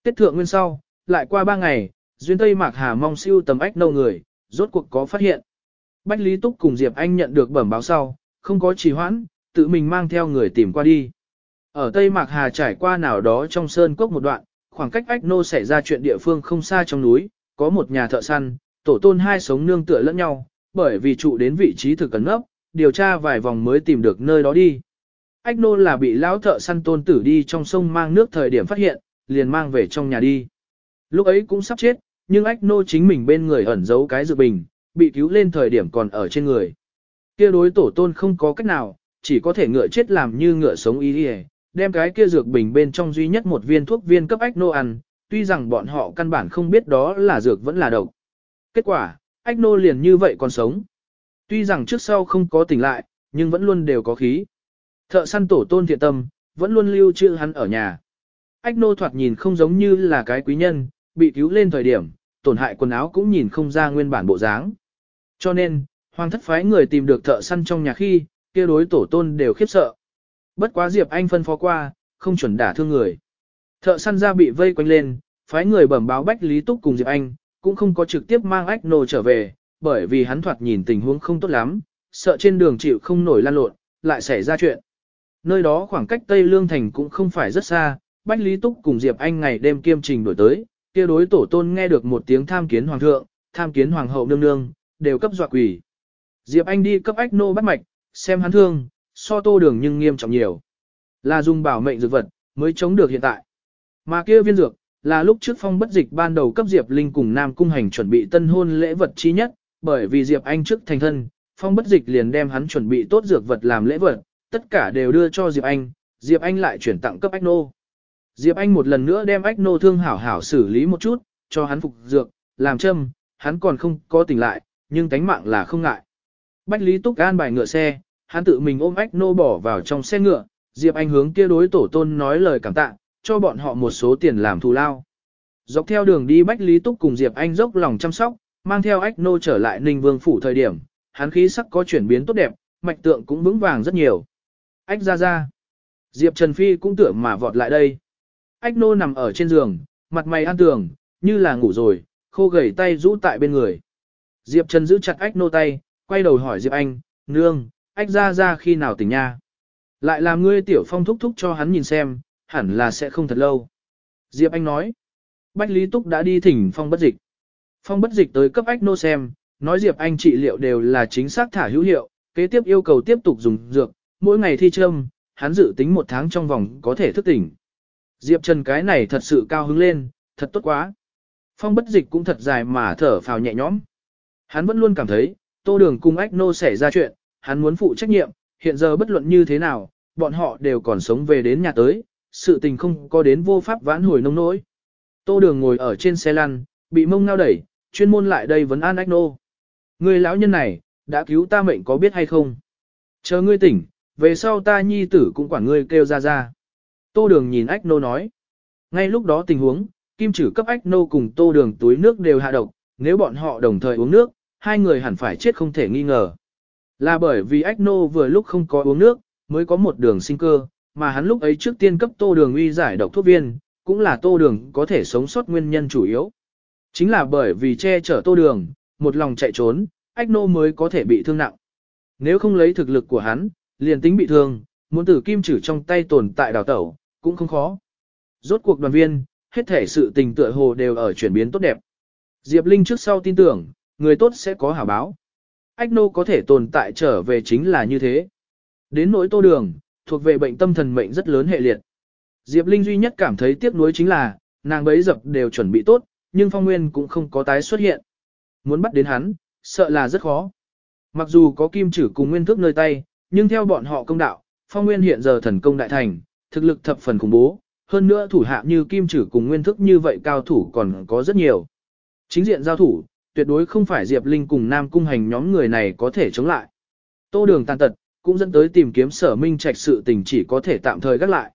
Tiết thượng nguyên sau, lại qua ba ngày, duyên Tây Mạc Hà mong siêu tầm ách nâu người, rốt cuộc có phát hiện. Bách Lý Túc cùng Diệp Anh nhận được bẩm báo sau, không có trì hoãn, tự mình mang theo người tìm qua đi. Ở Tây Mạc Hà trải qua nào đó trong sơn cốc một đoạn, khoảng cách ách nô xảy ra chuyện địa phương không xa trong núi, có một nhà thợ săn, tổ tôn hai sống nương tựa lẫn nhau, bởi vì trụ đến vị trí thực cẩn ngốc, điều tra vài vòng mới tìm được nơi đó đi. Ách nô là bị lão thợ săn tôn tử đi trong sông mang nước thời điểm phát hiện, liền mang về trong nhà đi. Lúc ấy cũng sắp chết, nhưng ách nô chính mình bên người ẩn giấu cái dự bình, bị cứu lên thời điểm còn ở trên người. Kia đối tổ tôn không có cách nào, chỉ có thể ngựa chết làm như ngựa sống ý đi đem cái kia dược bình bên trong duy nhất một viên thuốc viên cấp ách nô ăn, tuy rằng bọn họ căn bản không biết đó là dược vẫn là độc. Kết quả, ách nô liền như vậy còn sống. Tuy rằng trước sau không có tỉnh lại, nhưng vẫn luôn đều có khí. Thợ săn tổ tôn thiện tâm, vẫn luôn lưu trữ hắn ở nhà. Ách nô thoạt nhìn không giống như là cái quý nhân, bị cứu lên thời điểm, tổn hại quần áo cũng nhìn không ra nguyên bản bộ dáng. Cho nên, hoàng thất phái người tìm được thợ săn trong nhà khi, kia đối tổ tôn đều khiếp sợ. Bất quá Diệp Anh phân phó qua, không chuẩn đả thương người. Thợ săn ra bị vây quanh lên, phái người bẩm báo Bách Lý Túc cùng Diệp Anh, cũng không có trực tiếp mang ách nô trở về, bởi vì hắn thoạt nhìn tình huống không tốt lắm, sợ trên đường chịu không nổi lan lộn, lại xảy ra chuyện. Nơi đó khoảng cách Tây Lương Thành cũng không phải rất xa, Bách Lý Túc cùng Diệp Anh ngày đêm kiêm trình đổi tới, kia đối tổ tôn nghe được một tiếng tham kiến hoàng thượng, tham kiến hoàng hậu nương nương, đều cấp dọa quỷ. Diệp Anh đi cấp ách nô bắt mạch, xem hắn thương, so tô đường nhưng nghiêm trọng nhiều. Là dùng bảo mệnh dược vật, mới chống được hiện tại. Mà kia viên dược, là lúc trước phong bất dịch ban đầu cấp Diệp Linh cùng Nam Cung Hành chuẩn bị tân hôn lễ vật chi nhất, bởi vì Diệp Anh trước thành thân, phong bất dịch liền đem hắn chuẩn bị tốt dược vật làm lễ vật, tất cả đều đưa cho Diệp Anh, Diệp Anh lại chuyển tặng cấp ách nô. Diệp Anh một lần nữa đem ách nô thương hảo hảo xử lý một chút, cho hắn phục dược, làm châm, hắn còn không có tỉnh lại, nhưng tánh mạng là không ngại. Bách Lý Túc an bài ngựa xe, hắn tự mình ôm ách nô bỏ vào trong xe ngựa, Diệp Anh hướng kia đối tổ tôn nói lời cảm tạ, cho bọn họ một số tiền làm thù lao. Dọc theo đường đi Bách Lý Túc cùng Diệp Anh dốc lòng chăm sóc, mang theo ách nô trở lại Ninh Vương phủ thời điểm, hắn khí sắc có chuyển biến tốt đẹp, mạch tượng cũng vững vàng rất nhiều. Ách ra ra. Diệp Trần Phi cũng tưởng mà vọt lại đây. Ách nô nằm ở trên giường, mặt mày an tường, như là ngủ rồi, khô gầy tay rũ tại bên người. Diệp Trần giữ chặt ách nô tay, quay đầu hỏi Diệp Anh, nương, ách ra ra khi nào tỉnh nha. Lại làm ngươi tiểu phong thúc thúc cho hắn nhìn xem, hẳn là sẽ không thật lâu. Diệp Anh nói, Bách Lý Túc đã đi thỉnh phong bất dịch. Phong bất dịch tới cấp ách nô xem, nói Diệp Anh trị liệu đều là chính xác thả hữu hiệu, kế tiếp yêu cầu tiếp tục dùng dược, mỗi ngày thi châm, hắn dự tính một tháng trong vòng có thể thức tỉnh. Diệp Trần cái này thật sự cao hứng lên, thật tốt quá. Phong bất dịch cũng thật dài mà thở phào nhẹ nhõm. Hắn vẫn luôn cảm thấy, tô đường cùng ách nô xảy ra chuyện, hắn muốn phụ trách nhiệm, hiện giờ bất luận như thế nào, bọn họ đều còn sống về đến nhà tới, sự tình không có đến vô pháp vãn hồi nông nỗi. Tô đường ngồi ở trên xe lăn, bị mông ngao đẩy, chuyên môn lại đây vấn an ách nô. Người lão nhân này, đã cứu ta mệnh có biết hay không? Chờ ngươi tỉnh, về sau ta nhi tử cũng quản ngươi kêu ra ra. Tô đường nhìn ách nô nói. Ngay lúc đó tình huống, kim chử cấp ách nô cùng tô đường túi nước đều hạ độc, nếu bọn họ đồng thời uống nước, hai người hẳn phải chết không thể nghi ngờ. Là bởi vì ách nô vừa lúc không có uống nước, mới có một đường sinh cơ, mà hắn lúc ấy trước tiên cấp tô đường uy giải độc thuốc viên, cũng là tô đường có thể sống sót nguyên nhân chủ yếu. Chính là bởi vì che chở tô đường, một lòng chạy trốn, ách nô mới có thể bị thương nặng. Nếu không lấy thực lực của hắn, liền tính bị thương, muốn tử kim trừ trong tay tồn tại đào tẩu, cũng không khó. Rốt cuộc đoàn viên, hết thể sự tình tựa hồ đều ở chuyển biến tốt đẹp. Diệp Linh trước sau tin tưởng, người tốt sẽ có hảo báo. Ách nô có thể tồn tại trở về chính là như thế. Đến nỗi tô đường, thuộc về bệnh tâm thần mệnh rất lớn hệ liệt. Diệp Linh duy nhất cảm thấy tiếc nuối chính là, nàng bấy dập đều chuẩn bị tốt, nhưng phong nguyên cũng không có tái xuất hiện. Muốn bắt đến hắn, sợ là rất khó. Mặc dù có kim chử cùng nguyên thức nơi tay, nhưng theo bọn họ công đạo, phong nguyên hiện giờ thần công đại thành, thực lực thập phần khủng bố, hơn nữa thủ hạ như kim chử cùng nguyên thức như vậy cao thủ còn có rất nhiều. Chính diện giao thủ, tuyệt đối không phải Diệp Linh cùng Nam Cung hành nhóm người này có thể chống lại. Tô đường tàn tật, cũng dẫn tới tìm kiếm sở minh trạch sự tình chỉ có thể tạm thời gác lại.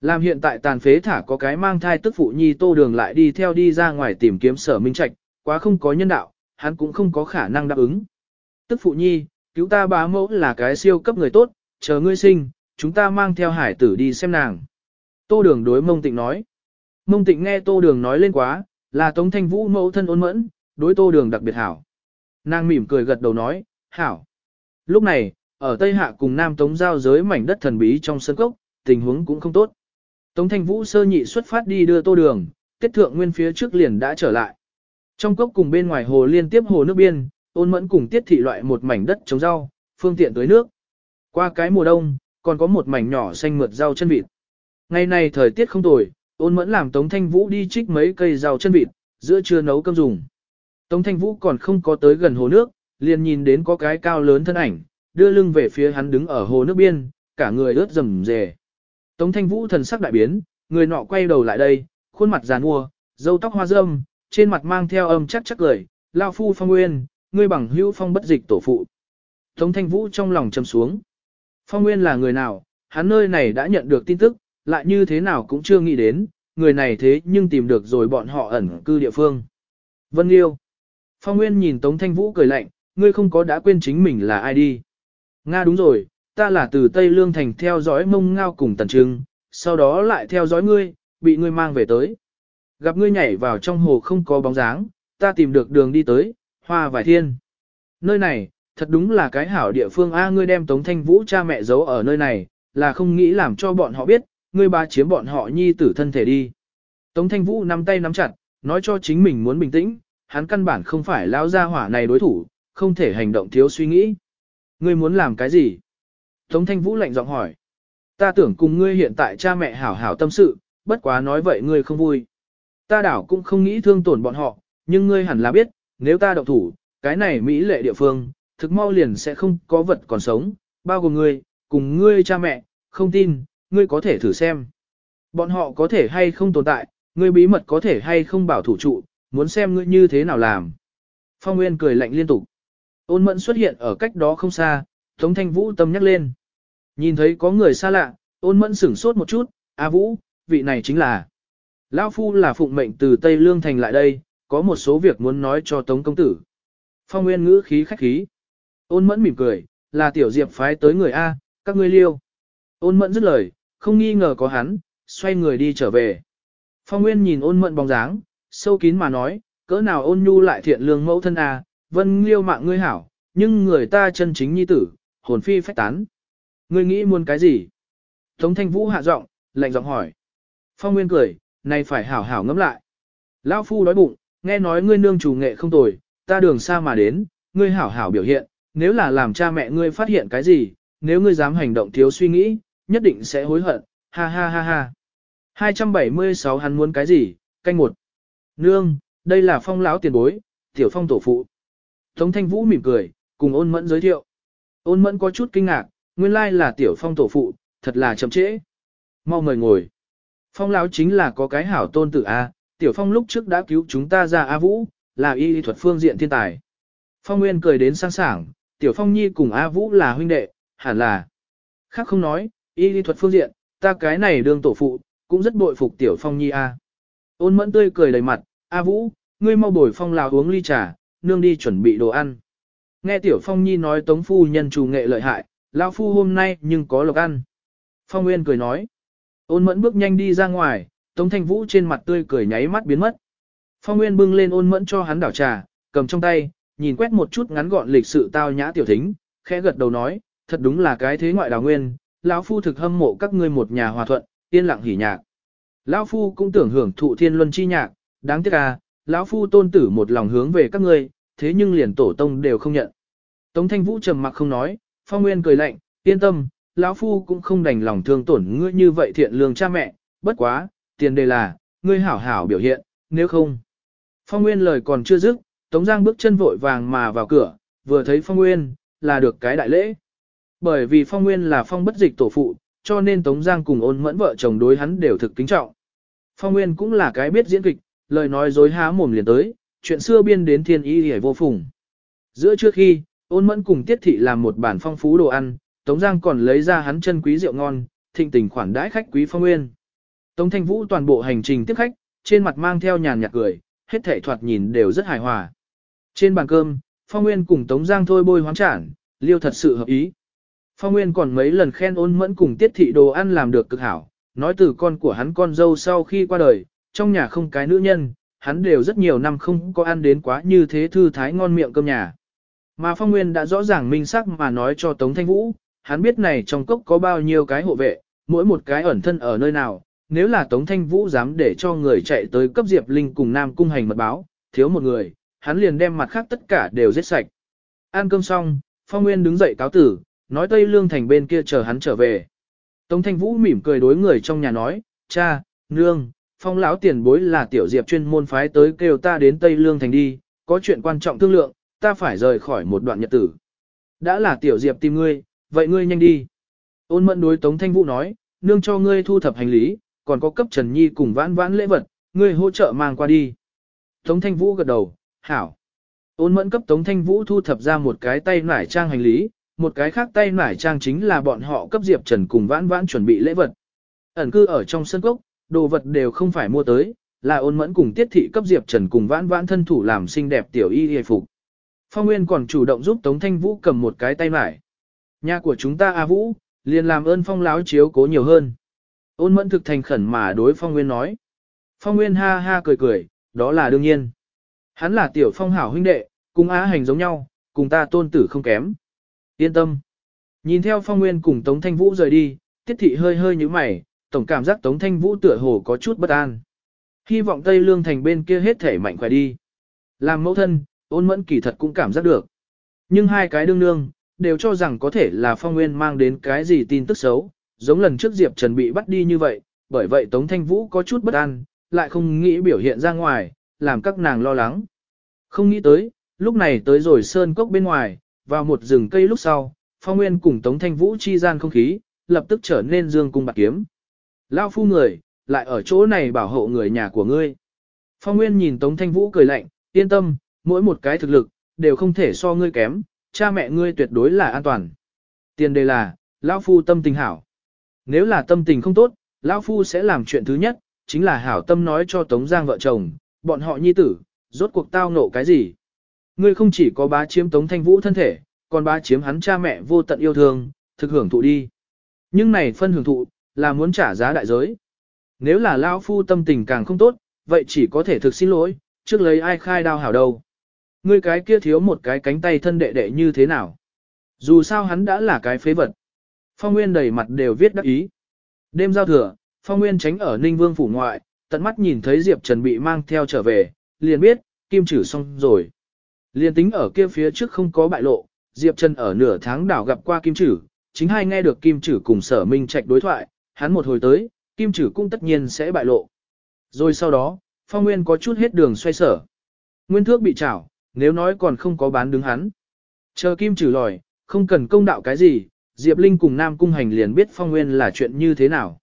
Làm hiện tại tàn phế thả có cái mang thai tức phụ nhi tô đường lại đi theo đi ra ngoài tìm kiếm sở minh trạch, quá không có nhân đạo, hắn cũng không có khả năng đáp ứng. Tức phụ nhi, cứu ta bá mẫu là cái siêu cấp người tốt, chờ ngươi sinh, chúng ta mang theo hải tử đi xem nàng. Tô đường đối mông tịnh nói. Mông tịnh nghe tô đường nói lên quá, là tống thanh vũ mẫu thân ôn mẫn, đối tô đường đặc biệt hảo. Nàng mỉm cười gật đầu nói, hảo. Lúc này, ở Tây Hạ cùng Nam Tống giao giới mảnh đất thần bí trong sân cốc, tình huống cũng không tốt. Tống Thanh Vũ sơ nhị xuất phát đi đưa tô đường, tiết thượng nguyên phía trước liền đã trở lại. Trong cốc cùng bên ngoài hồ liên tiếp hồ nước biên, ôn mẫn cùng tiết thị loại một mảnh đất trồng rau, phương tiện tưới nước. Qua cái mùa đông, còn có một mảnh nhỏ xanh mượt rau chân vịt. Ngày này thời tiết không tồi, ôn mẫn làm Tống Thanh Vũ đi trích mấy cây rau chân vịt, giữa trưa nấu cơm dùng. Tống Thanh Vũ còn không có tới gần hồ nước, liền nhìn đến có cái cao lớn thân ảnh, đưa lưng về phía hắn đứng ở hồ nước biên, cả người ướt rầm rề. Tống Thanh Vũ thần sắc đại biến, người nọ quay đầu lại đây, khuôn mặt giàn mua, râu tóc hoa râm, trên mặt mang theo âm chắc chắc cười, lao phu phong nguyên, ngươi bằng hữu phong bất dịch tổ phụ. Tống Thanh Vũ trong lòng trầm xuống. Phong nguyên là người nào, hắn nơi này đã nhận được tin tức, lại như thế nào cũng chưa nghĩ đến, người này thế nhưng tìm được rồi bọn họ ẩn cư địa phương. Vân Liêu. Phong Nguyên nhìn Tống Thanh Vũ cười lạnh, ngươi không có đã quên chính mình là ai đi. Nga đúng rồi, ta là từ Tây Lương Thành theo dõi mông ngao cùng tần trưng, sau đó lại theo dõi ngươi, bị ngươi mang về tới. Gặp ngươi nhảy vào trong hồ không có bóng dáng, ta tìm được đường đi tới, hoa vài thiên. Nơi này, thật đúng là cái hảo địa phương A ngươi đem Tống Thanh Vũ cha mẹ giấu ở nơi này, là không nghĩ làm cho bọn họ biết, ngươi ba chiếm bọn họ nhi tử thân thể đi. Tống Thanh Vũ nắm tay nắm chặt, nói cho chính mình muốn bình tĩnh, hắn căn bản không phải lão gia hỏa này đối thủ, không thể hành động thiếu suy nghĩ. Ngươi muốn làm cái gì? Tống Thanh Vũ lạnh giọng hỏi. Ta tưởng cùng ngươi hiện tại cha mẹ hảo hảo tâm sự, bất quá nói vậy ngươi không vui. Ta đảo cũng không nghĩ thương tổn bọn họ, nhưng ngươi hẳn là biết, nếu ta động thủ, cái này Mỹ lệ địa phương, thực mau liền sẽ không có vật còn sống, bao gồm ngươi, cùng ngươi cha mẹ, không tin, ngươi có thể thử xem. Bọn họ có thể hay không tồn tại, ngươi bí mật có thể hay không bảo thủ trụ, muốn xem ngươi như thế nào làm. Phong Nguyên cười lạnh liên tục. Ôn mẫn xuất hiện ở cách đó không xa, Tống Thanh Vũ tâm nhắc lên. Nhìn thấy có người xa lạ, ôn mẫn sửng sốt một chút, A Vũ, vị này chính là. Lão Phu là phụng mệnh từ Tây Lương Thành lại đây, có một số việc muốn nói cho Tống Công Tử. Phong Nguyên ngữ khí khách khí. Ôn mẫn mỉm cười, là tiểu diệp phái tới người A, các ngươi liêu. Ôn mẫn dứt lời, không nghi ngờ có hắn, xoay người đi trở về. Phong Nguyên nhìn ôn mẫn bóng dáng, sâu kín mà nói, cỡ nào ôn nhu lại thiện lương mẫu thân à, vân liêu mạng ngươi hảo, nhưng người ta chân chính nhi tử, hồn phi phách tán. Ngươi nghĩ muốn cái gì? Tống thanh vũ hạ giọng, lạnh giọng hỏi. Phong Nguyên cười, này phải hảo hảo ngẫm lại. Lão phu đói bụng, nghe nói ngươi nương chủ nghệ không tồi, ta đường xa mà đến, ngươi hảo hảo biểu hiện, nếu là làm cha mẹ ngươi phát hiện cái gì, nếu ngươi dám hành động thiếu suy nghĩ, nhất định sẽ hối hận, ha ha ha ha. 276 hắn muốn cái gì, canh một. Nương, đây là phong lão tiền bối, tiểu phong tổ phụ. Tống thanh vũ mỉm cười, cùng ôn mẫn giới thiệu. Ôn mẫn có chút kinh ngạc, nguyên lai là tiểu phong tổ phụ, thật là chậm trễ. Mau mời ngồi. Phong lão chính là có cái hảo tôn tử A, tiểu phong lúc trước đã cứu chúng ta ra A Vũ, là y thuật phương diện thiên tài. Phong Nguyên cười đến sang sảng, tiểu phong nhi cùng A Vũ là huynh đệ, hẳn là. Khác không nói, y thuật phương diện, ta cái này đương tổ phụ, cũng rất bội phục tiểu phong nhi A. Ôn mẫn tươi cười đầy mặt, A Vũ, ngươi mau bồi phong lào uống ly trà, nương đi chuẩn bị đồ ăn. Nghe tiểu phong nhi nói tống phu nhân chủ nghệ lợi hại, lão phu hôm nay nhưng có lộc ăn. Phong Nguyên cười nói. Ôn mẫn bước nhanh đi ra ngoài, Tống Thanh Vũ trên mặt tươi cười nháy mắt biến mất. Phong Nguyên bưng lên ôn mẫn cho hắn đảo trà, cầm trong tay, nhìn quét một chút ngắn gọn lịch sự tao nhã tiểu thính, khẽ gật đầu nói, thật đúng là cái thế ngoại đào nguyên, lão phu thực hâm mộ các ngươi một nhà hòa thuận, yên lặng hỉ nhạc. Lão phu cũng tưởng hưởng thụ thiên luân chi nhạc, đáng tiếc à, lão phu tôn tử một lòng hướng về các ngươi, thế nhưng liền tổ tông đều không nhận. Tống Thanh Vũ trầm mặc không nói, Phong Nguyên cười lạnh, yên tâm, lão phu cũng không đành lòng thương tổn ngươi như vậy thiện lương cha mẹ, bất quá, tiền đề là, ngươi hảo hảo biểu hiện, nếu không. Phong Nguyên lời còn chưa dứt, Tống Giang bước chân vội vàng mà vào cửa, vừa thấy Phong Nguyên, là được cái đại lễ. Bởi vì Phong Nguyên là phong bất dịch tổ phụ, cho nên Tống Giang cùng ôn mẫn vợ chồng đối hắn đều thực kính trọng. Phong Nguyên cũng là cái biết diễn kịch, lời nói dối há mồm liền tới, chuyện xưa biên đến thiên ý hề vô phùng. Giữa trước khi, ôn mẫn cùng tiết thị làm một bản phong phú đồ ăn, Tống Giang còn lấy ra hắn chân quý rượu ngon, thịnh tình khoản đãi khách quý phong nguyên. Tống Thanh Vũ toàn bộ hành trình tiếp khách, trên mặt mang theo nhàn nhạt cười, hết thảy thoạt nhìn đều rất hài hòa. Trên bàn cơm, Phong Nguyên cùng Tống Giang thôi bôi hoán trản, liêu thật sự hợp ý. Phong Nguyên còn mấy lần khen ôn mẫn cùng tiết thị đồ ăn làm được cực hảo, nói từ con của hắn con dâu sau khi qua đời, trong nhà không cái nữ nhân, hắn đều rất nhiều năm không có ăn đến quá như thế thư thái ngon miệng cơm nhà. Mà Phong Nguyên đã rõ ràng minh sắc mà nói cho Tống Thanh Vũ, hắn biết này trong cốc có bao nhiêu cái hộ vệ, mỗi một cái ẩn thân ở nơi nào, nếu là Tống Thanh Vũ dám để cho người chạy tới cấp Diệp Linh cùng Nam Cung hành mật báo, thiếu một người, hắn liền đem mặt khác tất cả đều giết sạch. Ăn cơm xong, Phong Nguyên đứng dậy cáo tử, nói Tây Lương Thành bên kia chờ hắn trở về. Tống Thanh Vũ mỉm cười đối người trong nhà nói, cha, nương, Phong lão tiền bối là tiểu Diệp chuyên môn phái tới kêu ta đến Tây Lương Thành đi, có chuyện quan trọng thương lượng, ta phải rời khỏi một đoạn nhật tử. Đã là tiểu Diệp tìm ngươi, vậy ngươi nhanh đi. Ôn mẫn đối Tống Thanh Vũ nói, nương cho ngươi thu thập hành lý, còn có cấp Trần Nhi cùng vãn vãn lễ vật, ngươi hỗ trợ mang qua đi. Tống Thanh Vũ gật đầu, hảo. Ôn mẫn cấp Tống Thanh Vũ thu thập ra một cái tay nải trang hành lý, một cái khác tay nải trang chính là bọn họ cấp Diệp Trần cùng vãn vãn chuẩn bị lễ vật. Ẩn cư ở trong sân cốc, đồ vật đều không phải mua tới, là ôn mẫn cùng tiết thị cấp Diệp Trần cùng vãn vãn thân thủ làm xinh đẹp tiểu y hề phục. Phong Nguyên còn chủ động giúp Tống Thanh Vũ cầm một cái tay nải. Nhà của chúng ta A Vũ, liền làm ơn phong láo chiếu cố nhiều hơn. Ôn mẫn thực thành khẩn mà đối phong nguyên nói. Phong nguyên ha ha cười cười, đó là đương nhiên. Hắn là tiểu phong hảo huynh đệ, cùng á hành giống nhau, cùng ta tôn tử không kém. Yên tâm. Nhìn theo phong nguyên cùng Tống Thanh Vũ rời đi, tiết thị hơi hơi như mày, tổng cảm giác Tống Thanh Vũ tựa hồ có chút bất an. Hy vọng Tây Lương Thành bên kia hết thể mạnh khỏe đi. Làm mẫu thân, ôn mẫn kỳ thật cũng cảm giác được. Nhưng hai cái đương nương, đều cho rằng có thể là phong nguyên mang đến cái gì tin tức xấu, giống lần trước Diệp Trần bị bắt đi như vậy, bởi vậy Tống Thanh Vũ có chút bất an, lại không nghĩ biểu hiện ra ngoài, làm các nàng lo lắng. Không nghĩ tới, lúc này tới rồi sơn cốc bên ngoài, vào một rừng cây lúc sau, phong nguyên cùng Tống Thanh Vũ chi gian không khí, lập tức trở nên dương cung bạc kiếm. Lao phu người, lại ở chỗ này bảo hộ người nhà của ngươi. Phong Nguyên nhìn Tống Thanh Vũ cười lạnh, yên tâm, mỗi một cái thực lực, đều không thể so ngươi kém, cha mẹ ngươi tuyệt đối là an toàn. Tiền đề là, lão phu tâm tình hảo. Nếu là tâm tình không tốt, lão phu sẽ làm chuyện thứ nhất, chính là hảo tâm nói cho Tống Giang vợ chồng, bọn họ nhi tử, rốt cuộc tao nộ cái gì. Ngươi không chỉ có bá chiếm Tống Thanh Vũ thân thể, còn bá chiếm hắn cha mẹ vô tận yêu thương, thực hưởng thụ đi. Nhưng này phân hưởng thụ, là muốn trả giá đại giới. Nếu là lão phu tâm tình càng không tốt, vậy chỉ có thể thực xin lỗi, trước lấy ai khai đao hảo đâu. Ngươi cái kia thiếu một cái cánh tay thân đệ đệ như thế nào? Dù sao hắn đã là cái phế vật. Phong Nguyên đầy mặt đều viết đắc ý. Đêm giao thừa, Phong Nguyên tránh ở Ninh Vương phủ ngoại, tận mắt nhìn thấy Diệp Trần bị mang theo trở về, liền biết, kim trừ xong rồi. Liên tính ở kia phía trước không có bại lộ, Diệp Trần ở nửa tháng đảo gặp qua Kim Chử, chính hai nghe được Kim Chử cùng sở minh trạch đối thoại, hắn một hồi tới, Kim Chử cũng tất nhiên sẽ bại lộ. Rồi sau đó, Phong Nguyên có chút hết đường xoay sở. Nguyên thước bị trảo, nếu nói còn không có bán đứng hắn. Chờ Kim Chử lòi, không cần công đạo cái gì, Diệp Linh cùng Nam Cung Hành liền biết Phong Nguyên là chuyện như thế nào.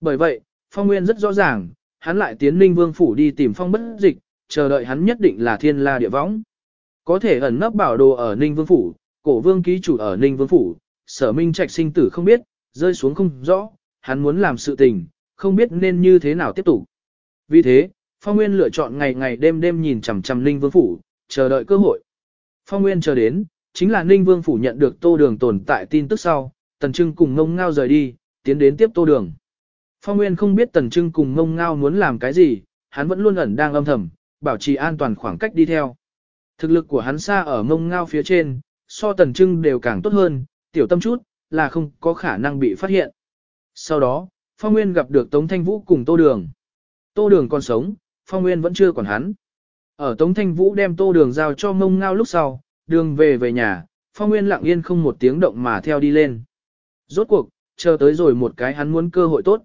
Bởi vậy, Phong Nguyên rất rõ ràng, hắn lại tiến Ninh Vương Phủ đi tìm Phong bất dịch, chờ đợi hắn nhất định là thiên la địa võng. Có thể ẩn nấp bảo đồ ở Ninh Vương Phủ, cổ vương ký chủ ở Ninh Vương Phủ, sở minh trạch sinh tử không biết, rơi xuống không rõ, hắn muốn làm sự tình, không biết nên như thế nào tiếp tục. Vì thế, Phong Nguyên lựa chọn ngày ngày đêm đêm nhìn chằm chằm Ninh Vương Phủ, chờ đợi cơ hội. Phong Nguyên chờ đến, chính là Ninh Vương Phủ nhận được tô đường tồn tại tin tức sau, Tần Trưng cùng ngông ngao rời đi, tiến đến tiếp tô đường. Phong Nguyên không biết Tần Trưng cùng ngông ngao muốn làm cái gì, hắn vẫn luôn ẩn đang âm thầm, bảo trì an toàn khoảng cách đi theo. Thực lực của hắn xa ở mông ngao phía trên, so Tần Trưng đều càng tốt hơn, tiểu tâm chút, là không có khả năng bị phát hiện. Sau đó, Phong Nguyên gặp được Tống Thanh Vũ cùng Tô Đường. Tô Đường còn sống, Phong Nguyên vẫn chưa còn hắn. Ở Tống Thanh Vũ đem Tô Đường giao cho mông ngao lúc sau, đường về về nhà, Phong Nguyên lặng yên không một tiếng động mà theo đi lên. Rốt cuộc, chờ tới rồi một cái hắn muốn cơ hội tốt.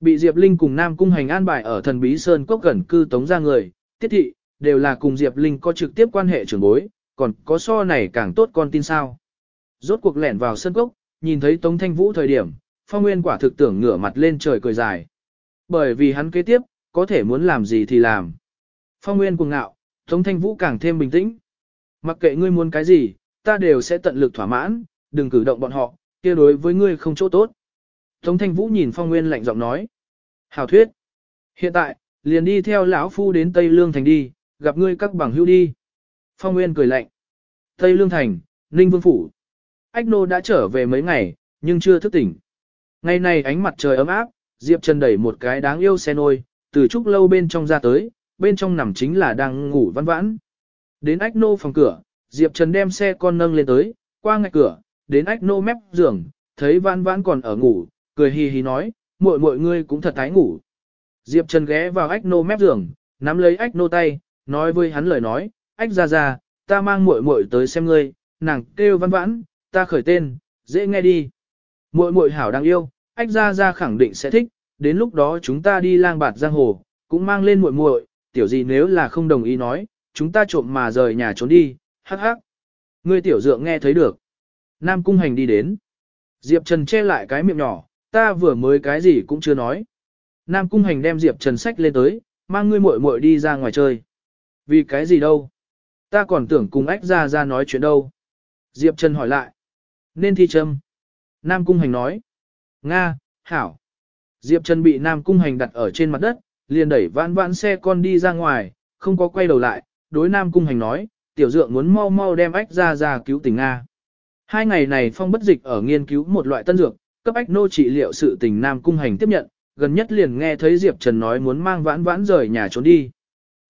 Bị Diệp Linh cùng Nam Cung hành an bài ở thần bí Sơn Cốc gần cư tống ra người, tiết thị, đều là cùng Diệp Linh có trực tiếp quan hệ trưởng bối, còn có so này càng tốt con tin sao. Rốt cuộc lẻn vào sân Cốc, nhìn thấy Tống Thanh Vũ thời điểm, Phong Nguyên quả thực tưởng ngửa mặt lên trời cười dài. Bởi vì hắn kế tiếp, có thể muốn làm gì thì làm. Phong Nguyên cuồng ngạo, Tống Thanh Vũ càng thêm bình tĩnh. Mặc kệ ngươi muốn cái gì, ta đều sẽ tận lực thỏa mãn, đừng cử động bọn họ, kia đối với ngươi không chỗ tốt. Tống Thanh Vũ nhìn Phong Nguyên lạnh giọng nói. Hảo thuyết. Hiện tại, liền đi theo lão phu đến Tây Lương Thành đi, gặp ngươi các bằng hữu đi. Phong Nguyên cười lạnh. Tây Lương Thành, Ninh Vương Phủ. Ách Nô đã trở về mấy ngày, nhưng chưa thức tỉnh. Ngày này ánh mặt trời ấm áp, Diệp Trần đẩy một cái đáng yêu xe nôi, từ trúc lâu bên trong ra tới, bên trong nằm chính là đang ngủ văn vãn. Đến ách nô phòng cửa, Diệp Trần đem xe con nâng lên tới, qua ngạch cửa, đến ách nô mép giường, thấy văn vãn còn ở ngủ, cười hì hì nói, muội muội ngươi cũng thật tái ngủ. Diệp Trần ghé vào ách nô mép giường, nắm lấy ách nô tay, nói với hắn lời nói, ách ra ra, ta mang muội muội tới xem ngươi, nàng kêu văn vãn, ta khởi tên, dễ nghe đi. Muội muội hảo đang yêu, ách ra ra khẳng định sẽ thích, đến lúc đó chúng ta đi lang bạt giang hồ, cũng mang lên muội muội, tiểu gì nếu là không đồng ý nói, chúng ta trộm mà rời nhà trốn đi, hắc hắc. Ngươi tiểu dượng nghe thấy được. Nam cung hành đi đến. Diệp Trần che lại cái miệng nhỏ, ta vừa mới cái gì cũng chưa nói. Nam cung hành đem Diệp Trần sách lên tới, mang ngươi muội muội đi ra ngoài chơi. Vì cái gì đâu? Ta còn tưởng cùng ách ra ra nói chuyện đâu. Diệp Trần hỏi lại. Nên thi châm. Nam cung hành nói. Nga, hảo. Diệp Trần bị Nam cung hành đặt ở trên mặt đất, liền đẩy vãn vãn xe con đi ra ngoài, không có quay đầu lại, đối Nam cung hành nói, tiểu dượng muốn mau mau đem ách ra ra cứu tình Nga. Hai ngày này phong bất dịch ở nghiên cứu một loại tân dược, cấp ách nô trị liệu sự tình Nam cung hành tiếp nhận, gần nhất liền nghe thấy Diệp Trần nói muốn mang vãn vãn rời nhà trốn đi.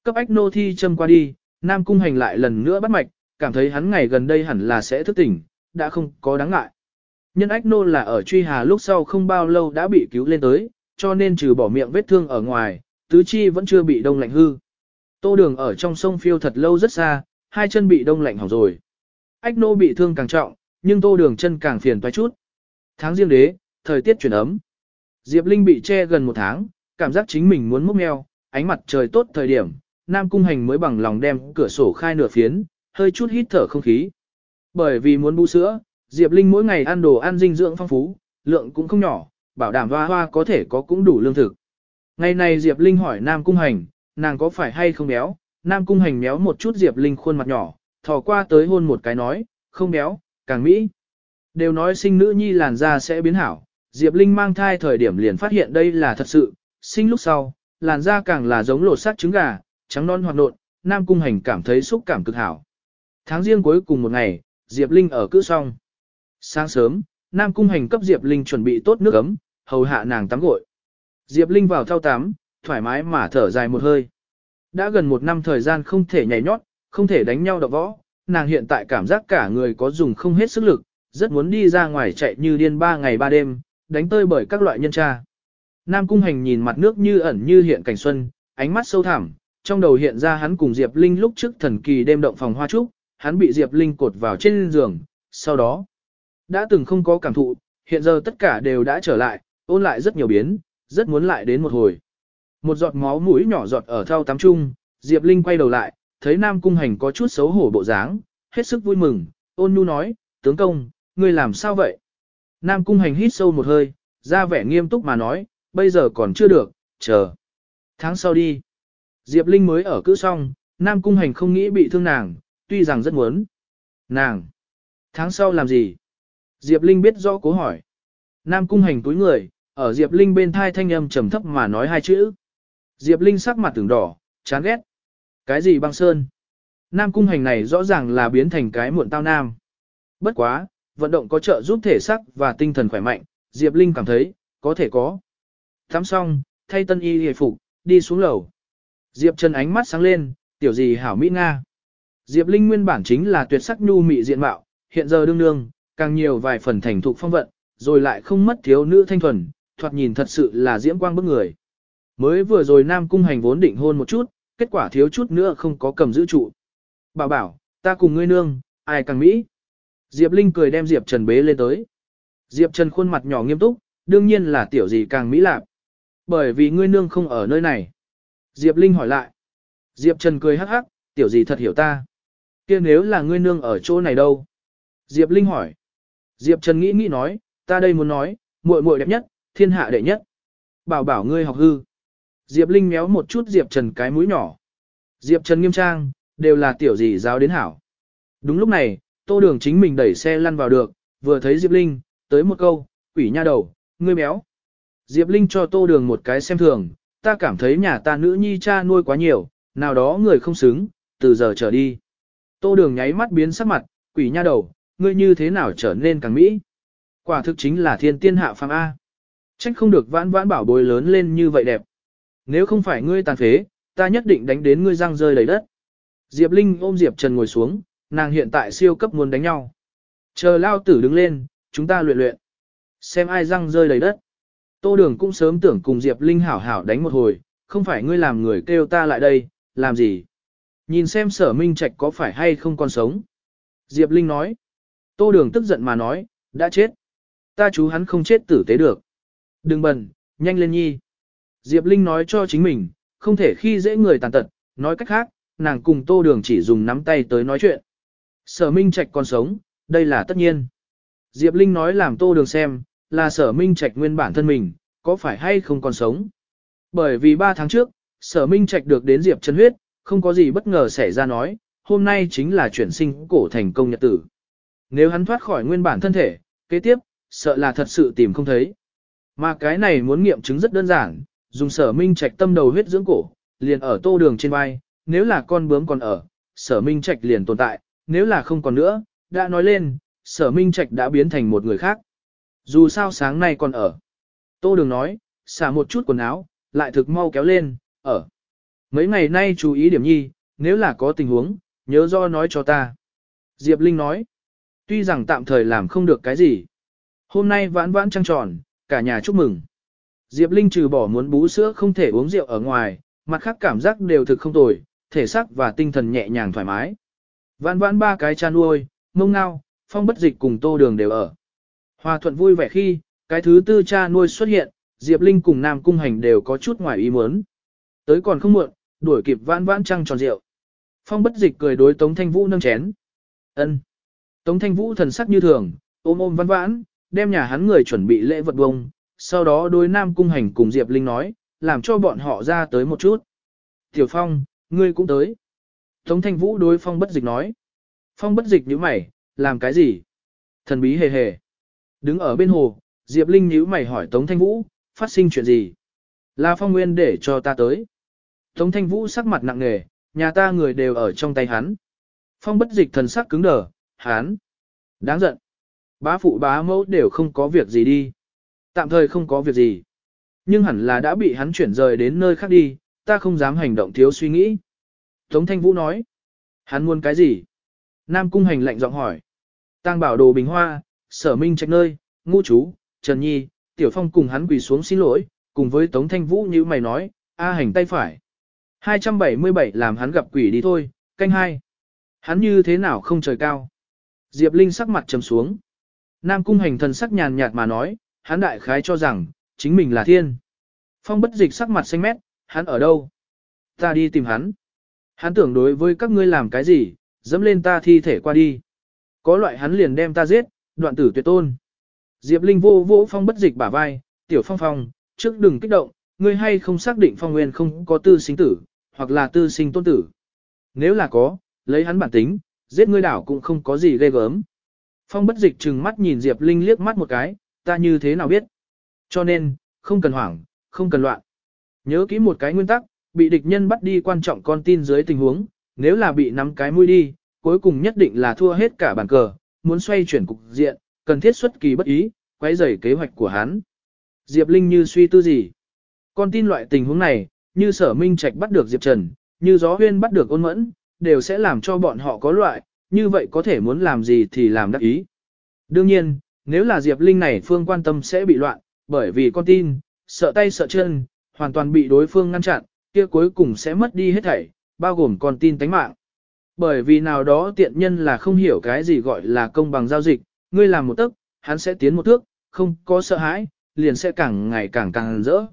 Cấp ách nô thi châm qua đi, Nam cung hành lại lần nữa bắt mạch, cảm thấy hắn ngày gần đây hẳn là sẽ thức tỉnh, đã không có đáng ngại. Nhân ách nô là ở truy hà lúc sau không bao lâu đã bị cứu lên tới, cho nên trừ bỏ miệng vết thương ở ngoài, tứ chi vẫn chưa bị đông lạnh hư. Tô đường ở trong sông phiêu thật lâu rất xa, hai chân bị đông lạnh hỏng rồi. Ách nô bị thương càng trọng, nhưng tô đường chân càng phiền toái chút. Tháng riêng đế, thời tiết chuyển ấm. Diệp Linh bị che gần một tháng, cảm giác chính mình muốn múc mèo ánh mặt trời tốt thời điểm, Nam Cung Hành mới bằng lòng đem cửa sổ khai nửa phiến, hơi chút hít thở không khí. Bởi vì muốn bú sữa, Diệp Linh mỗi ngày ăn đồ ăn dinh dưỡng phong phú, lượng cũng không nhỏ, bảo đảm hoa hoa có thể có cũng đủ lương thực. Ngày này Diệp Linh hỏi Nam Cung Hành, nàng có phải hay không béo? Nam Cung Hành méo một chút Diệp Linh khuôn mặt nhỏ, thò qua tới hôn một cái nói, không béo, càng mỹ. Đều nói sinh nữ nhi làn da sẽ biến hảo, Diệp Linh mang thai thời điểm liền phát hiện đây là thật sự, sinh lúc sau, làn da càng là giống lột xác trứng gà, trắng non hoạt nộn, Nam Cung Hành cảm thấy xúc cảm cực hảo. Tháng riêng cuối cùng một ngày, Diệp Linh ở cữ xong. Sáng sớm, Nam Cung Hành cấp Diệp Linh chuẩn bị tốt nước ấm, hầu hạ nàng tắm gội. Diệp Linh vào thao tắm, thoải mái mà thở dài một hơi. Đã gần một năm thời gian không thể nhảy nhót, không thể đánh nhau đập võ, nàng hiện tại cảm giác cả người có dùng không hết sức lực, rất muốn đi ra ngoài chạy như điên ba ngày ba đêm, đánh tơi bởi các loại nhân tra. Nam Cung Hành nhìn mặt nước như ẩn như hiện cảnh xuân, ánh mắt sâu thẳm, trong đầu hiện ra hắn cùng Diệp Linh lúc trước thần kỳ đêm động phòng hoa trúc, hắn bị Diệp Linh cột vào trên giường, sau đó, đã từng không có cảm thụ, hiện giờ tất cả đều đã trở lại, ôn lại rất nhiều biến, rất muốn lại đến một hồi. Một giọt máu mũi nhỏ giọt ở thau tắm trung, Diệp Linh quay đầu lại, thấy Nam Cung Hành có chút xấu hổ bộ dáng, hết sức vui mừng, ôn nhu nói, tướng công, ngươi làm sao vậy? Nam Cung Hành hít sâu một hơi, ra vẻ nghiêm túc mà nói, bây giờ còn chưa được, chờ. Tháng sau đi. Diệp Linh mới ở cữ xong, Nam Cung Hành không nghĩ bị thương nàng, tuy rằng rất muốn. Nàng. Tháng sau làm gì? Diệp Linh biết rõ cố hỏi. Nam Cung Hành túi người, ở Diệp Linh bên thai thanh âm trầm thấp mà nói hai chữ. Diệp Linh sắc mặt tưởng đỏ, chán ghét. Cái gì băng sơn? Nam Cung Hành này rõ ràng là biến thành cái muộn tao nam. Bất quá, vận động có trợ giúp thể sắc và tinh thần khỏe mạnh, Diệp Linh cảm thấy, có thể có. Tắm xong, thay tân y hề phục, đi xuống lầu. Diệp Trần ánh mắt sáng lên, tiểu gì hảo Mỹ Nga. Diệp Linh nguyên bản chính là tuyệt sắc nhu mị diện mạo, hiện giờ đương đương, càng nhiều vài phần thành thục phong vận, rồi lại không mất thiếu nữ thanh thuần, thoạt nhìn thật sự là diễm quang bức người. Mới vừa rồi Nam Cung Hành vốn định hôn một chút, kết quả thiếu chút nữa không có cầm giữ trụ. Bảo bảo, ta cùng ngươi nương, ai càng Mỹ. Diệp Linh cười đem Diệp Trần bế lên tới. Diệp Trần khuôn mặt nhỏ nghiêm túc, đương nhiên là tiểu gì càng Mỹ lạc. Bởi vì ngươi nương không ở nơi này. Diệp Linh hỏi lại. Diệp Trần cười hắc hắc, tiểu gì thật hiểu ta. kia nếu là ngươi nương ở chỗ này đâu? Diệp Linh hỏi. Diệp Trần nghĩ nghĩ nói, ta đây muốn nói, muội muội đẹp nhất, thiên hạ đệ nhất. Bảo bảo ngươi học hư. Diệp Linh méo một chút Diệp Trần cái mũi nhỏ. Diệp Trần nghiêm trang, đều là tiểu gì giáo đến hảo. Đúng lúc này, tô đường chính mình đẩy xe lăn vào được, vừa thấy Diệp Linh, tới một câu, quỷ nha đầu, ngươi méo. Diệp Linh cho tô đường một cái xem thường, ta cảm thấy nhà ta nữ nhi cha nuôi quá nhiều, nào đó người không xứng, từ giờ trở đi. Tô đường nháy mắt biến sắc mặt, quỷ nha đầu, ngươi như thế nào trở nên càng mỹ. Quả thực chính là thiên tiên hạ phàm A. Trách không được vãn vãn bảo bối lớn lên như vậy đẹp. Nếu không phải ngươi tàn phế, ta nhất định đánh đến ngươi răng rơi đầy đất. Diệp Linh ôm Diệp Trần ngồi xuống, nàng hiện tại siêu cấp muốn đánh nhau. Chờ lao tử đứng lên, chúng ta luyện luyện. Xem ai răng rơi đầy đất. Tô Đường cũng sớm tưởng cùng Diệp Linh hảo hảo đánh một hồi, không phải ngươi làm người kêu ta lại đây, làm gì? Nhìn xem sở minh trạch có phải hay không còn sống. Diệp Linh nói. Tô Đường tức giận mà nói, đã chết. Ta chú hắn không chết tử tế được. Đừng bần, nhanh lên nhi. Diệp Linh nói cho chính mình, không thể khi dễ người tàn tật, nói cách khác, nàng cùng Tô Đường chỉ dùng nắm tay tới nói chuyện. Sở Minh Trạch còn sống, đây là tất nhiên. Diệp Linh nói làm Tô Đường xem, là sở Minh Trạch nguyên bản thân mình, có phải hay không còn sống. Bởi vì 3 tháng trước, sở Minh Trạch được đến Diệp chân huyết, không có gì bất ngờ xảy ra nói, hôm nay chính là chuyển sinh cổ thành công nhật tử. Nếu hắn thoát khỏi nguyên bản thân thể, kế tiếp, sợ là thật sự tìm không thấy. Mà cái này muốn nghiệm chứng rất đơn giản, dùng sở minh trạch tâm đầu huyết dưỡng cổ, liền ở tô đường trên vai, nếu là con bướm còn ở, sở minh trạch liền tồn tại, nếu là không còn nữa, đã nói lên, sở minh trạch đã biến thành một người khác. Dù sao sáng nay còn ở. Tô đường nói, xả một chút quần áo, lại thực mau kéo lên, ở. Mấy ngày nay chú ý điểm nhi, nếu là có tình huống, nhớ do nói cho ta. Diệp Linh nói, tuy rằng tạm thời làm không được cái gì. Hôm nay vãn vãn trăng tròn, cả nhà chúc mừng. Diệp Linh trừ bỏ muốn bú sữa không thể uống rượu ở ngoài, mặt khác cảm giác đều thực không tồi, thể xác và tinh thần nhẹ nhàng thoải mái. Vãn vãn ba cái cha nuôi, mông ngao, phong bất dịch cùng tô đường đều ở. Hòa thuận vui vẻ khi, cái thứ tư cha nuôi xuất hiện, Diệp Linh cùng Nam Cung Hành đều có chút ngoài ý muốn. Tới còn không muộn, đuổi kịp vãn vãn trăng tròn rượu. Phong bất dịch cười đối Tống Thanh Vũ nâng chén. ân Tống Thanh Vũ thần sắc như thường, ôm ôm vãn vãn, đem nhà hắn người chuẩn bị lễ vật bông, sau đó đối Nam Cung Hành cùng Diệp Linh nói, làm cho bọn họ ra tới một chút. Tiểu Phong, ngươi cũng tới. Tống Thanh Vũ đối Phong bất dịch nói. Phong bất dịch nhíu mày, làm cái gì? Thần bí hề hề. Đứng ở bên hồ, Diệp Linh nhíu mày hỏi Tống Thanh Vũ, phát sinh chuyện gì? Là Phong Nguyên để cho ta tới. Tống Thanh Vũ sắc mặt nặng nề, nhà ta người đều ở trong tay hắn. Phong bất dịch thần sắc cứng đờ, hắn. Đáng giận. Bá phụ bá mẫu đều không có việc gì đi. Tạm thời không có việc gì. Nhưng hẳn là đã bị hắn chuyển rời đến nơi khác đi, ta không dám hành động thiếu suy nghĩ. Tống Thanh Vũ nói. Hắn muốn cái gì? Nam Cung Hành lạnh giọng hỏi. Tăng bảo đồ bình hoa, sở minh trạch nơi, ngu chú, Trần Nhi, Tiểu Phong cùng hắn quỳ xuống xin lỗi, cùng với Tống Thanh Vũ như mày nói, A hành tay phải. 277 làm hắn gặp quỷ đi thôi, canh hai. Hắn như thế nào không trời cao. Diệp Linh sắc mặt trầm xuống. Nam cung hành thần sắc nhàn nhạt mà nói, hắn đại khái cho rằng, chính mình là thiên. Phong bất dịch sắc mặt xanh mét, hắn ở đâu? Ta đi tìm hắn. Hắn tưởng đối với các ngươi làm cái gì, dẫm lên ta thi thể qua đi. Có loại hắn liền đem ta giết, đoạn tử tuyệt tôn. Diệp Linh vô vô phong bất dịch bả vai, tiểu phong phong, trước đừng kích động, ngươi hay không xác định phong nguyên không có tư sinh tử, hoặc là tư sinh tôn tử. Nếu là có, lấy hắn bản tính, giết ngươi đảo cũng không có gì ghê gớm. Phong bất dịch trừng mắt nhìn Diệp Linh liếc mắt một cái, ta như thế nào biết. Cho nên, không cần hoảng, không cần loạn. Nhớ kỹ một cái nguyên tắc, bị địch nhân bắt đi quan trọng con tin dưới tình huống, nếu là bị nắm cái mũi đi, cuối cùng nhất định là thua hết cả bàn cờ, muốn xoay chuyển cục diện, cần thiết xuất kỳ bất ý, quấy rầy kế hoạch của hắn. Diệp Linh như suy tư gì? Con tin loại tình huống này, như sở minh trạch bắt được Diệp Trần, như gió huyên bắt được ôn mẫn, đều sẽ làm cho bọn họ có loại, như vậy có thể muốn làm gì thì làm đắc ý. Đương nhiên, nếu là Diệp Linh này phương quan tâm sẽ bị loạn, bởi vì con tin, sợ tay sợ chân, hoàn toàn bị đối phương ngăn chặn, kia cuối cùng sẽ mất đi hết thảy, bao gồm con tin tánh mạng. Bởi vì nào đó tiện nhân là không hiểu cái gì gọi là công bằng giao dịch, ngươi làm một tấc, hắn sẽ tiến một thước, không có sợ hãi, liền sẽ càng ngày càng càng rỡ.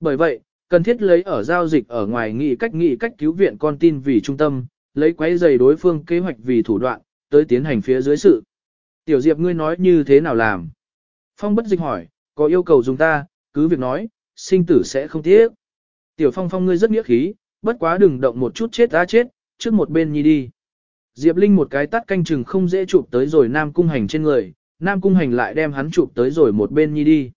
Bởi vậy, cần thiết lấy ở giao dịch ở ngoài nghị cách nghị cách cứu viện con tin vì trung tâm, lấy quấy giày đối phương kế hoạch vì thủ đoạn, tới tiến hành phía dưới sự. Tiểu Diệp ngươi nói như thế nào làm? Phong bất dịch hỏi, có yêu cầu dùng ta, cứ việc nói, sinh tử sẽ không tiếc. Tiểu Phong Phong ngươi rất nghĩa khí, bất quá đừng động một chút chết ta chết, trước một bên nhi đi. Diệp Linh một cái tắt canh chừng không dễ chụp tới rồi Nam Cung Hành trên người, Nam Cung Hành lại đem hắn chụp tới rồi một bên nhi đi.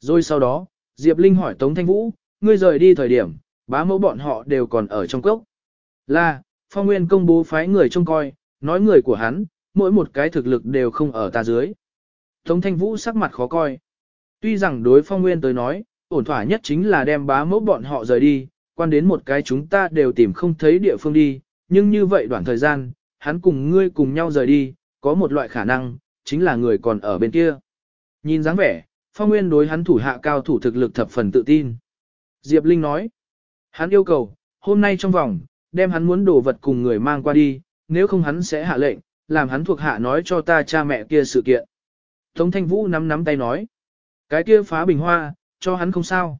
Rồi sau đó, Diệp Linh hỏi Tống Thanh Vũ, ngươi rời đi thời điểm, bá mẫu bọn họ đều còn ở trong cốc. Là, Phong Nguyên công bố phái người trông coi, nói người của hắn, mỗi một cái thực lực đều không ở ta dưới. Tống Thanh Vũ sắc mặt khó coi. Tuy rằng đối Phong Nguyên tới nói, ổn thỏa nhất chính là đem bá mẫu bọn họ rời đi, quan đến một cái chúng ta đều tìm không thấy địa phương đi, nhưng như vậy đoạn thời gian, hắn cùng ngươi cùng nhau rời đi, có một loại khả năng, chính là người còn ở bên kia. Nhìn dáng vẻ, Phong Nguyên đối hắn thủ hạ cao thủ thực lực thập phần tự tin. Diệp Linh nói, hắn yêu cầu, hôm nay trong vòng, đem hắn muốn đồ vật cùng người mang qua đi, nếu không hắn sẽ hạ lệnh, làm hắn thuộc hạ nói cho ta cha mẹ kia sự kiện. Tống Thanh Vũ nắm nắm tay nói, cái kia phá bình hoa, cho hắn không sao.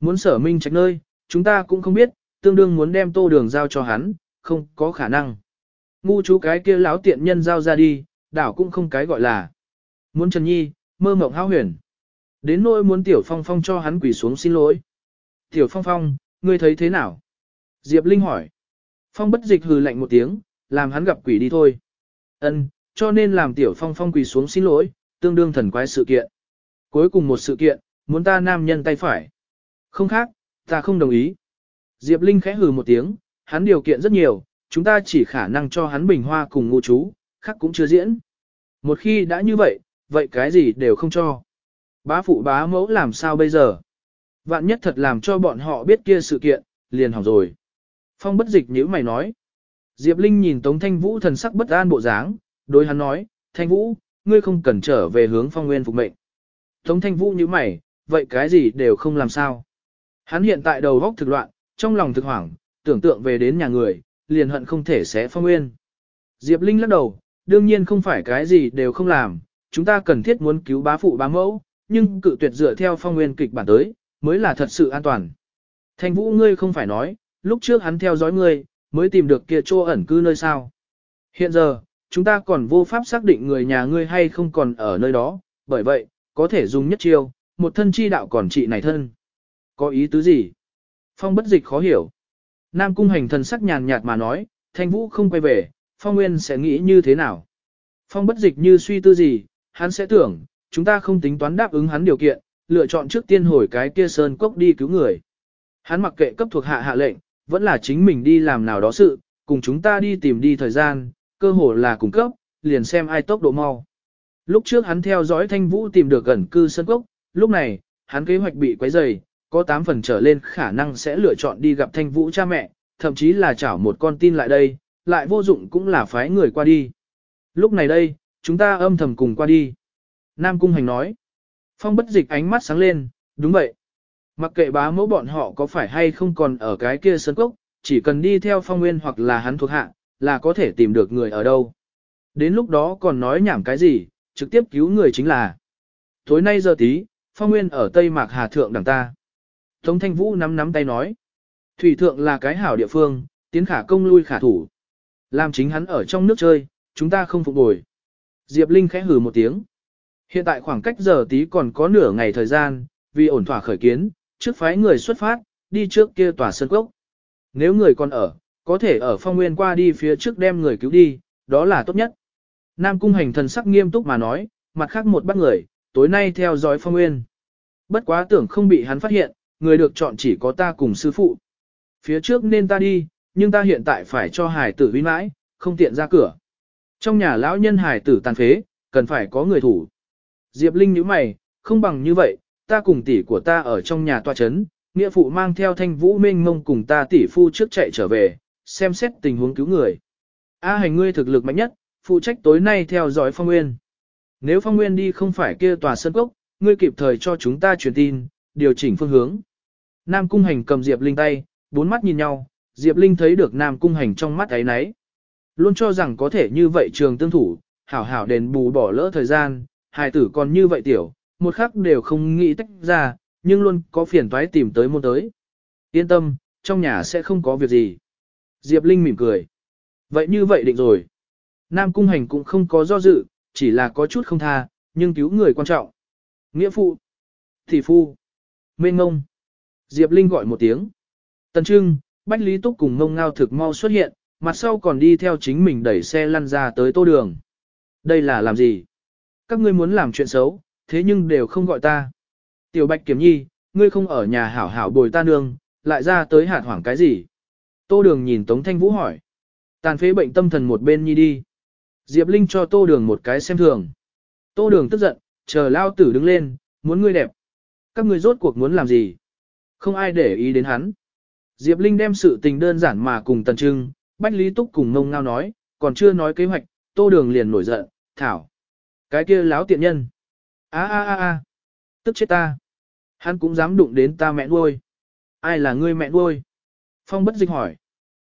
Muốn sở minh trách nơi, chúng ta cũng không biết, tương đương muốn đem tô đường giao cho hắn, không có khả năng. Ngu chú cái kia láo tiện nhân giao ra đi, đảo cũng không cái gọi là. Muốn Trần Nhi, mơ mộng hao huyền. Đến nỗi muốn Tiểu Phong Phong cho hắn quỳ xuống xin lỗi. Tiểu Phong Phong, ngươi thấy thế nào? Diệp Linh hỏi. Phong bất dịch hừ lạnh một tiếng, làm hắn gặp quỷ đi thôi. Ân, cho nên làm Tiểu Phong Phong quỳ xuống xin lỗi, tương đương thần quái sự kiện. Cuối cùng một sự kiện, muốn ta nam nhân tay phải. Không khác, ta không đồng ý. Diệp Linh khẽ hừ một tiếng, hắn điều kiện rất nhiều, chúng ta chỉ khả năng cho hắn bình hoa cùng ngụ chú, khác cũng chưa diễn. Một khi đã như vậy, vậy cái gì đều không cho. Bá phụ bá mẫu làm sao bây giờ? Vạn nhất thật làm cho bọn họ biết kia sự kiện, liền hỏng rồi. Phong bất dịch như mày nói. Diệp Linh nhìn Tống Thanh Vũ thần sắc bất an bộ dáng, đối hắn nói, Thanh Vũ, ngươi không cần trở về hướng phong nguyên phục mệnh. Tống Thanh Vũ như mày, vậy cái gì đều không làm sao. Hắn hiện tại đầu góc thực loạn, trong lòng thực hoảng, tưởng tượng về đến nhà người, liền hận không thể sẽ phong nguyên. Diệp Linh lắc đầu, đương nhiên không phải cái gì đều không làm, chúng ta cần thiết muốn cứu bá phụ bá mẫu, nhưng cự tuyệt dựa theo phong nguyên kịch bản tới, mới là thật sự an toàn. Thanh vũ ngươi không phải nói, lúc trước hắn theo dõi ngươi, mới tìm được kia chỗ ẩn cư nơi sao. Hiện giờ, chúng ta còn vô pháp xác định người nhà ngươi hay không còn ở nơi đó, bởi vậy, có thể dùng nhất chiêu, một thân chi đạo còn trị này thân. Có ý tứ gì? Phong bất dịch khó hiểu. Nam cung hành thần sắc nhàn nhạt mà nói, thanh vũ không quay về, phong nguyên sẽ nghĩ như thế nào? Phong bất dịch như suy tư gì, hắn sẽ tưởng, chúng ta không tính toán đáp ứng hắn điều kiện, lựa chọn trước tiên hồi cái kia sơn cốc đi cứu người. Hắn mặc kệ cấp thuộc hạ hạ lệnh, vẫn là chính mình đi làm nào đó sự, cùng chúng ta đi tìm đi thời gian, cơ hồ là cùng cấp, liền xem ai tốc độ mau. Lúc trước hắn theo dõi thanh vũ tìm được gần cư sơn cốc, lúc này, hắn kế hoạch bị quấy rầy, có 8 phần trở lên khả năng sẽ lựa chọn đi gặp thanh vũ cha mẹ, thậm chí là chảo một con tin lại đây, lại vô dụng cũng là phái người qua đi. Lúc này đây, chúng ta âm thầm cùng qua đi. Nam Cung Hành nói. Phong bất dịch ánh mắt sáng lên, đúng vậy. Mặc kệ bá mẫu bọn họ có phải hay không còn ở cái kia sân cốc, chỉ cần đi theo phong nguyên hoặc là hắn thuộc hạ, là có thể tìm được người ở đâu. Đến lúc đó còn nói nhảm cái gì, trực tiếp cứu người chính là. Tối nay giờ tí, phong nguyên ở Tây Mạc Hà Thượng đằng ta. Tống Thanh Vũ nắm nắm tay nói. Thủy Thượng là cái hảo địa phương, tiến khả công lui khả thủ. Làm chính hắn ở trong nước chơi, chúng ta không phục bồi. Diệp Linh khẽ hừ một tiếng. Hiện tại khoảng cách giờ tí còn có nửa ngày thời gian, vì ổn thỏa khởi kiến, trước phái người xuất phát, đi trước kia tòa sân cốc. Nếu người còn ở, có thể ở phong nguyên qua đi phía trước đem người cứu đi, đó là tốt nhất. Nam cung hành thần sắc nghiêm túc mà nói, mặt khác một bắt người, tối nay theo dõi phong nguyên. Bất quá tưởng không bị hắn phát hiện, người được chọn chỉ có ta cùng sư phụ. Phía trước nên ta đi, nhưng ta hiện tại phải cho hải tử huy mãi, không tiện ra cửa. Trong nhà lão nhân hải tử tàn phế, cần phải có người thủ. Diệp Linh nhíu mày, không bằng như vậy, ta cùng tỷ của ta ở trong nhà tòa chấn, nghĩa phụ mang theo thanh vũ minh mông cùng ta tỷ phu trước chạy trở về, xem xét tình huống cứu người. A hành ngươi thực lực mạnh nhất, phụ trách tối nay theo dõi phong nguyên. Nếu phong nguyên đi không phải kia tòa sân cốc, ngươi kịp thời cho chúng ta truyền tin, điều chỉnh phương hướng. Nam cung hành cầm Diệp Linh tay, bốn mắt nhìn nhau, Diệp Linh thấy được Nam cung hành trong mắt ấy nấy. Luôn cho rằng có thể như vậy trường tương thủ, hảo hảo đền bù bỏ lỡ thời gian, hài tử còn như vậy tiểu, một khắc đều không nghĩ tách ra, nhưng luôn có phiền toái tìm tới môn tới. Yên tâm, trong nhà sẽ không có việc gì. Diệp Linh mỉm cười. Vậy như vậy định rồi. Nam Cung Hành cũng không có do dự, chỉ là có chút không tha, nhưng cứu người quan trọng. Nghĩa phụ. Thị phu. Mênh ngông. Diệp Linh gọi một tiếng. Tần Trưng, Bách Lý Túc cùng ngông ngao thực mau xuất hiện, mặt sau còn đi theo chính mình đẩy xe lăn ra tới tô đường. Đây là làm gì? Các ngươi muốn làm chuyện xấu, thế nhưng đều không gọi ta. Tiểu Bạch Kiểm Nhi, ngươi không ở nhà hảo hảo bồi ta nương, lại ra tới hạt hoảng cái gì? Tô Đường nhìn Tống Thanh Vũ hỏi. Tàn phế bệnh tâm thần một bên nhi đi. Diệp Linh cho Tô Đường một cái xem thường. Tô Đường tức giận, chờ lao tử đứng lên, muốn ngươi đẹp. Các ngươi rốt cuộc muốn làm gì? Không ai để ý đến hắn. Diệp Linh đem sự tình đơn giản mà cùng Tần Trưng, Bách Lý Túc cùng ngông ngao nói, còn chưa nói kế hoạch, Tô Đường liền nổi giận, thảo. Cái kia láo tiện nhân. a a a a tức chết ta. Hắn cũng dám đụng đến ta mẹ nuôi. Ai là ngươi mẹ nuôi? Phong bất dịch hỏi.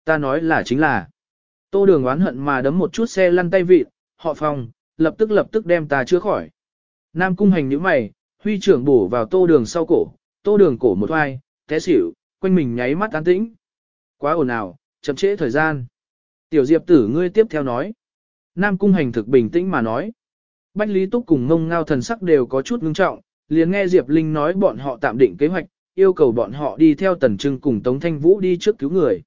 Ta nói là chính là. Tô đường oán hận mà đấm một chút xe lăn tay vịt, họ phong, lập tức lập tức đem ta chữa khỏi. Nam cung hành nhíu mày, huy trưởng bổ vào tô đường sau cổ, tô đường cổ một oai, té xỉu, quanh mình nháy mắt an tĩnh. Quá ồn ào, chậm trễ thời gian. Tiểu diệp tử ngươi tiếp theo nói. Nam cung hành thực bình tĩnh mà nói. Bách Lý Túc cùng ngông ngao thần sắc đều có chút ngưng trọng, liền nghe Diệp Linh nói bọn họ tạm định kế hoạch, yêu cầu bọn họ đi theo Tần Trưng cùng Tống Thanh Vũ đi trước cứu người.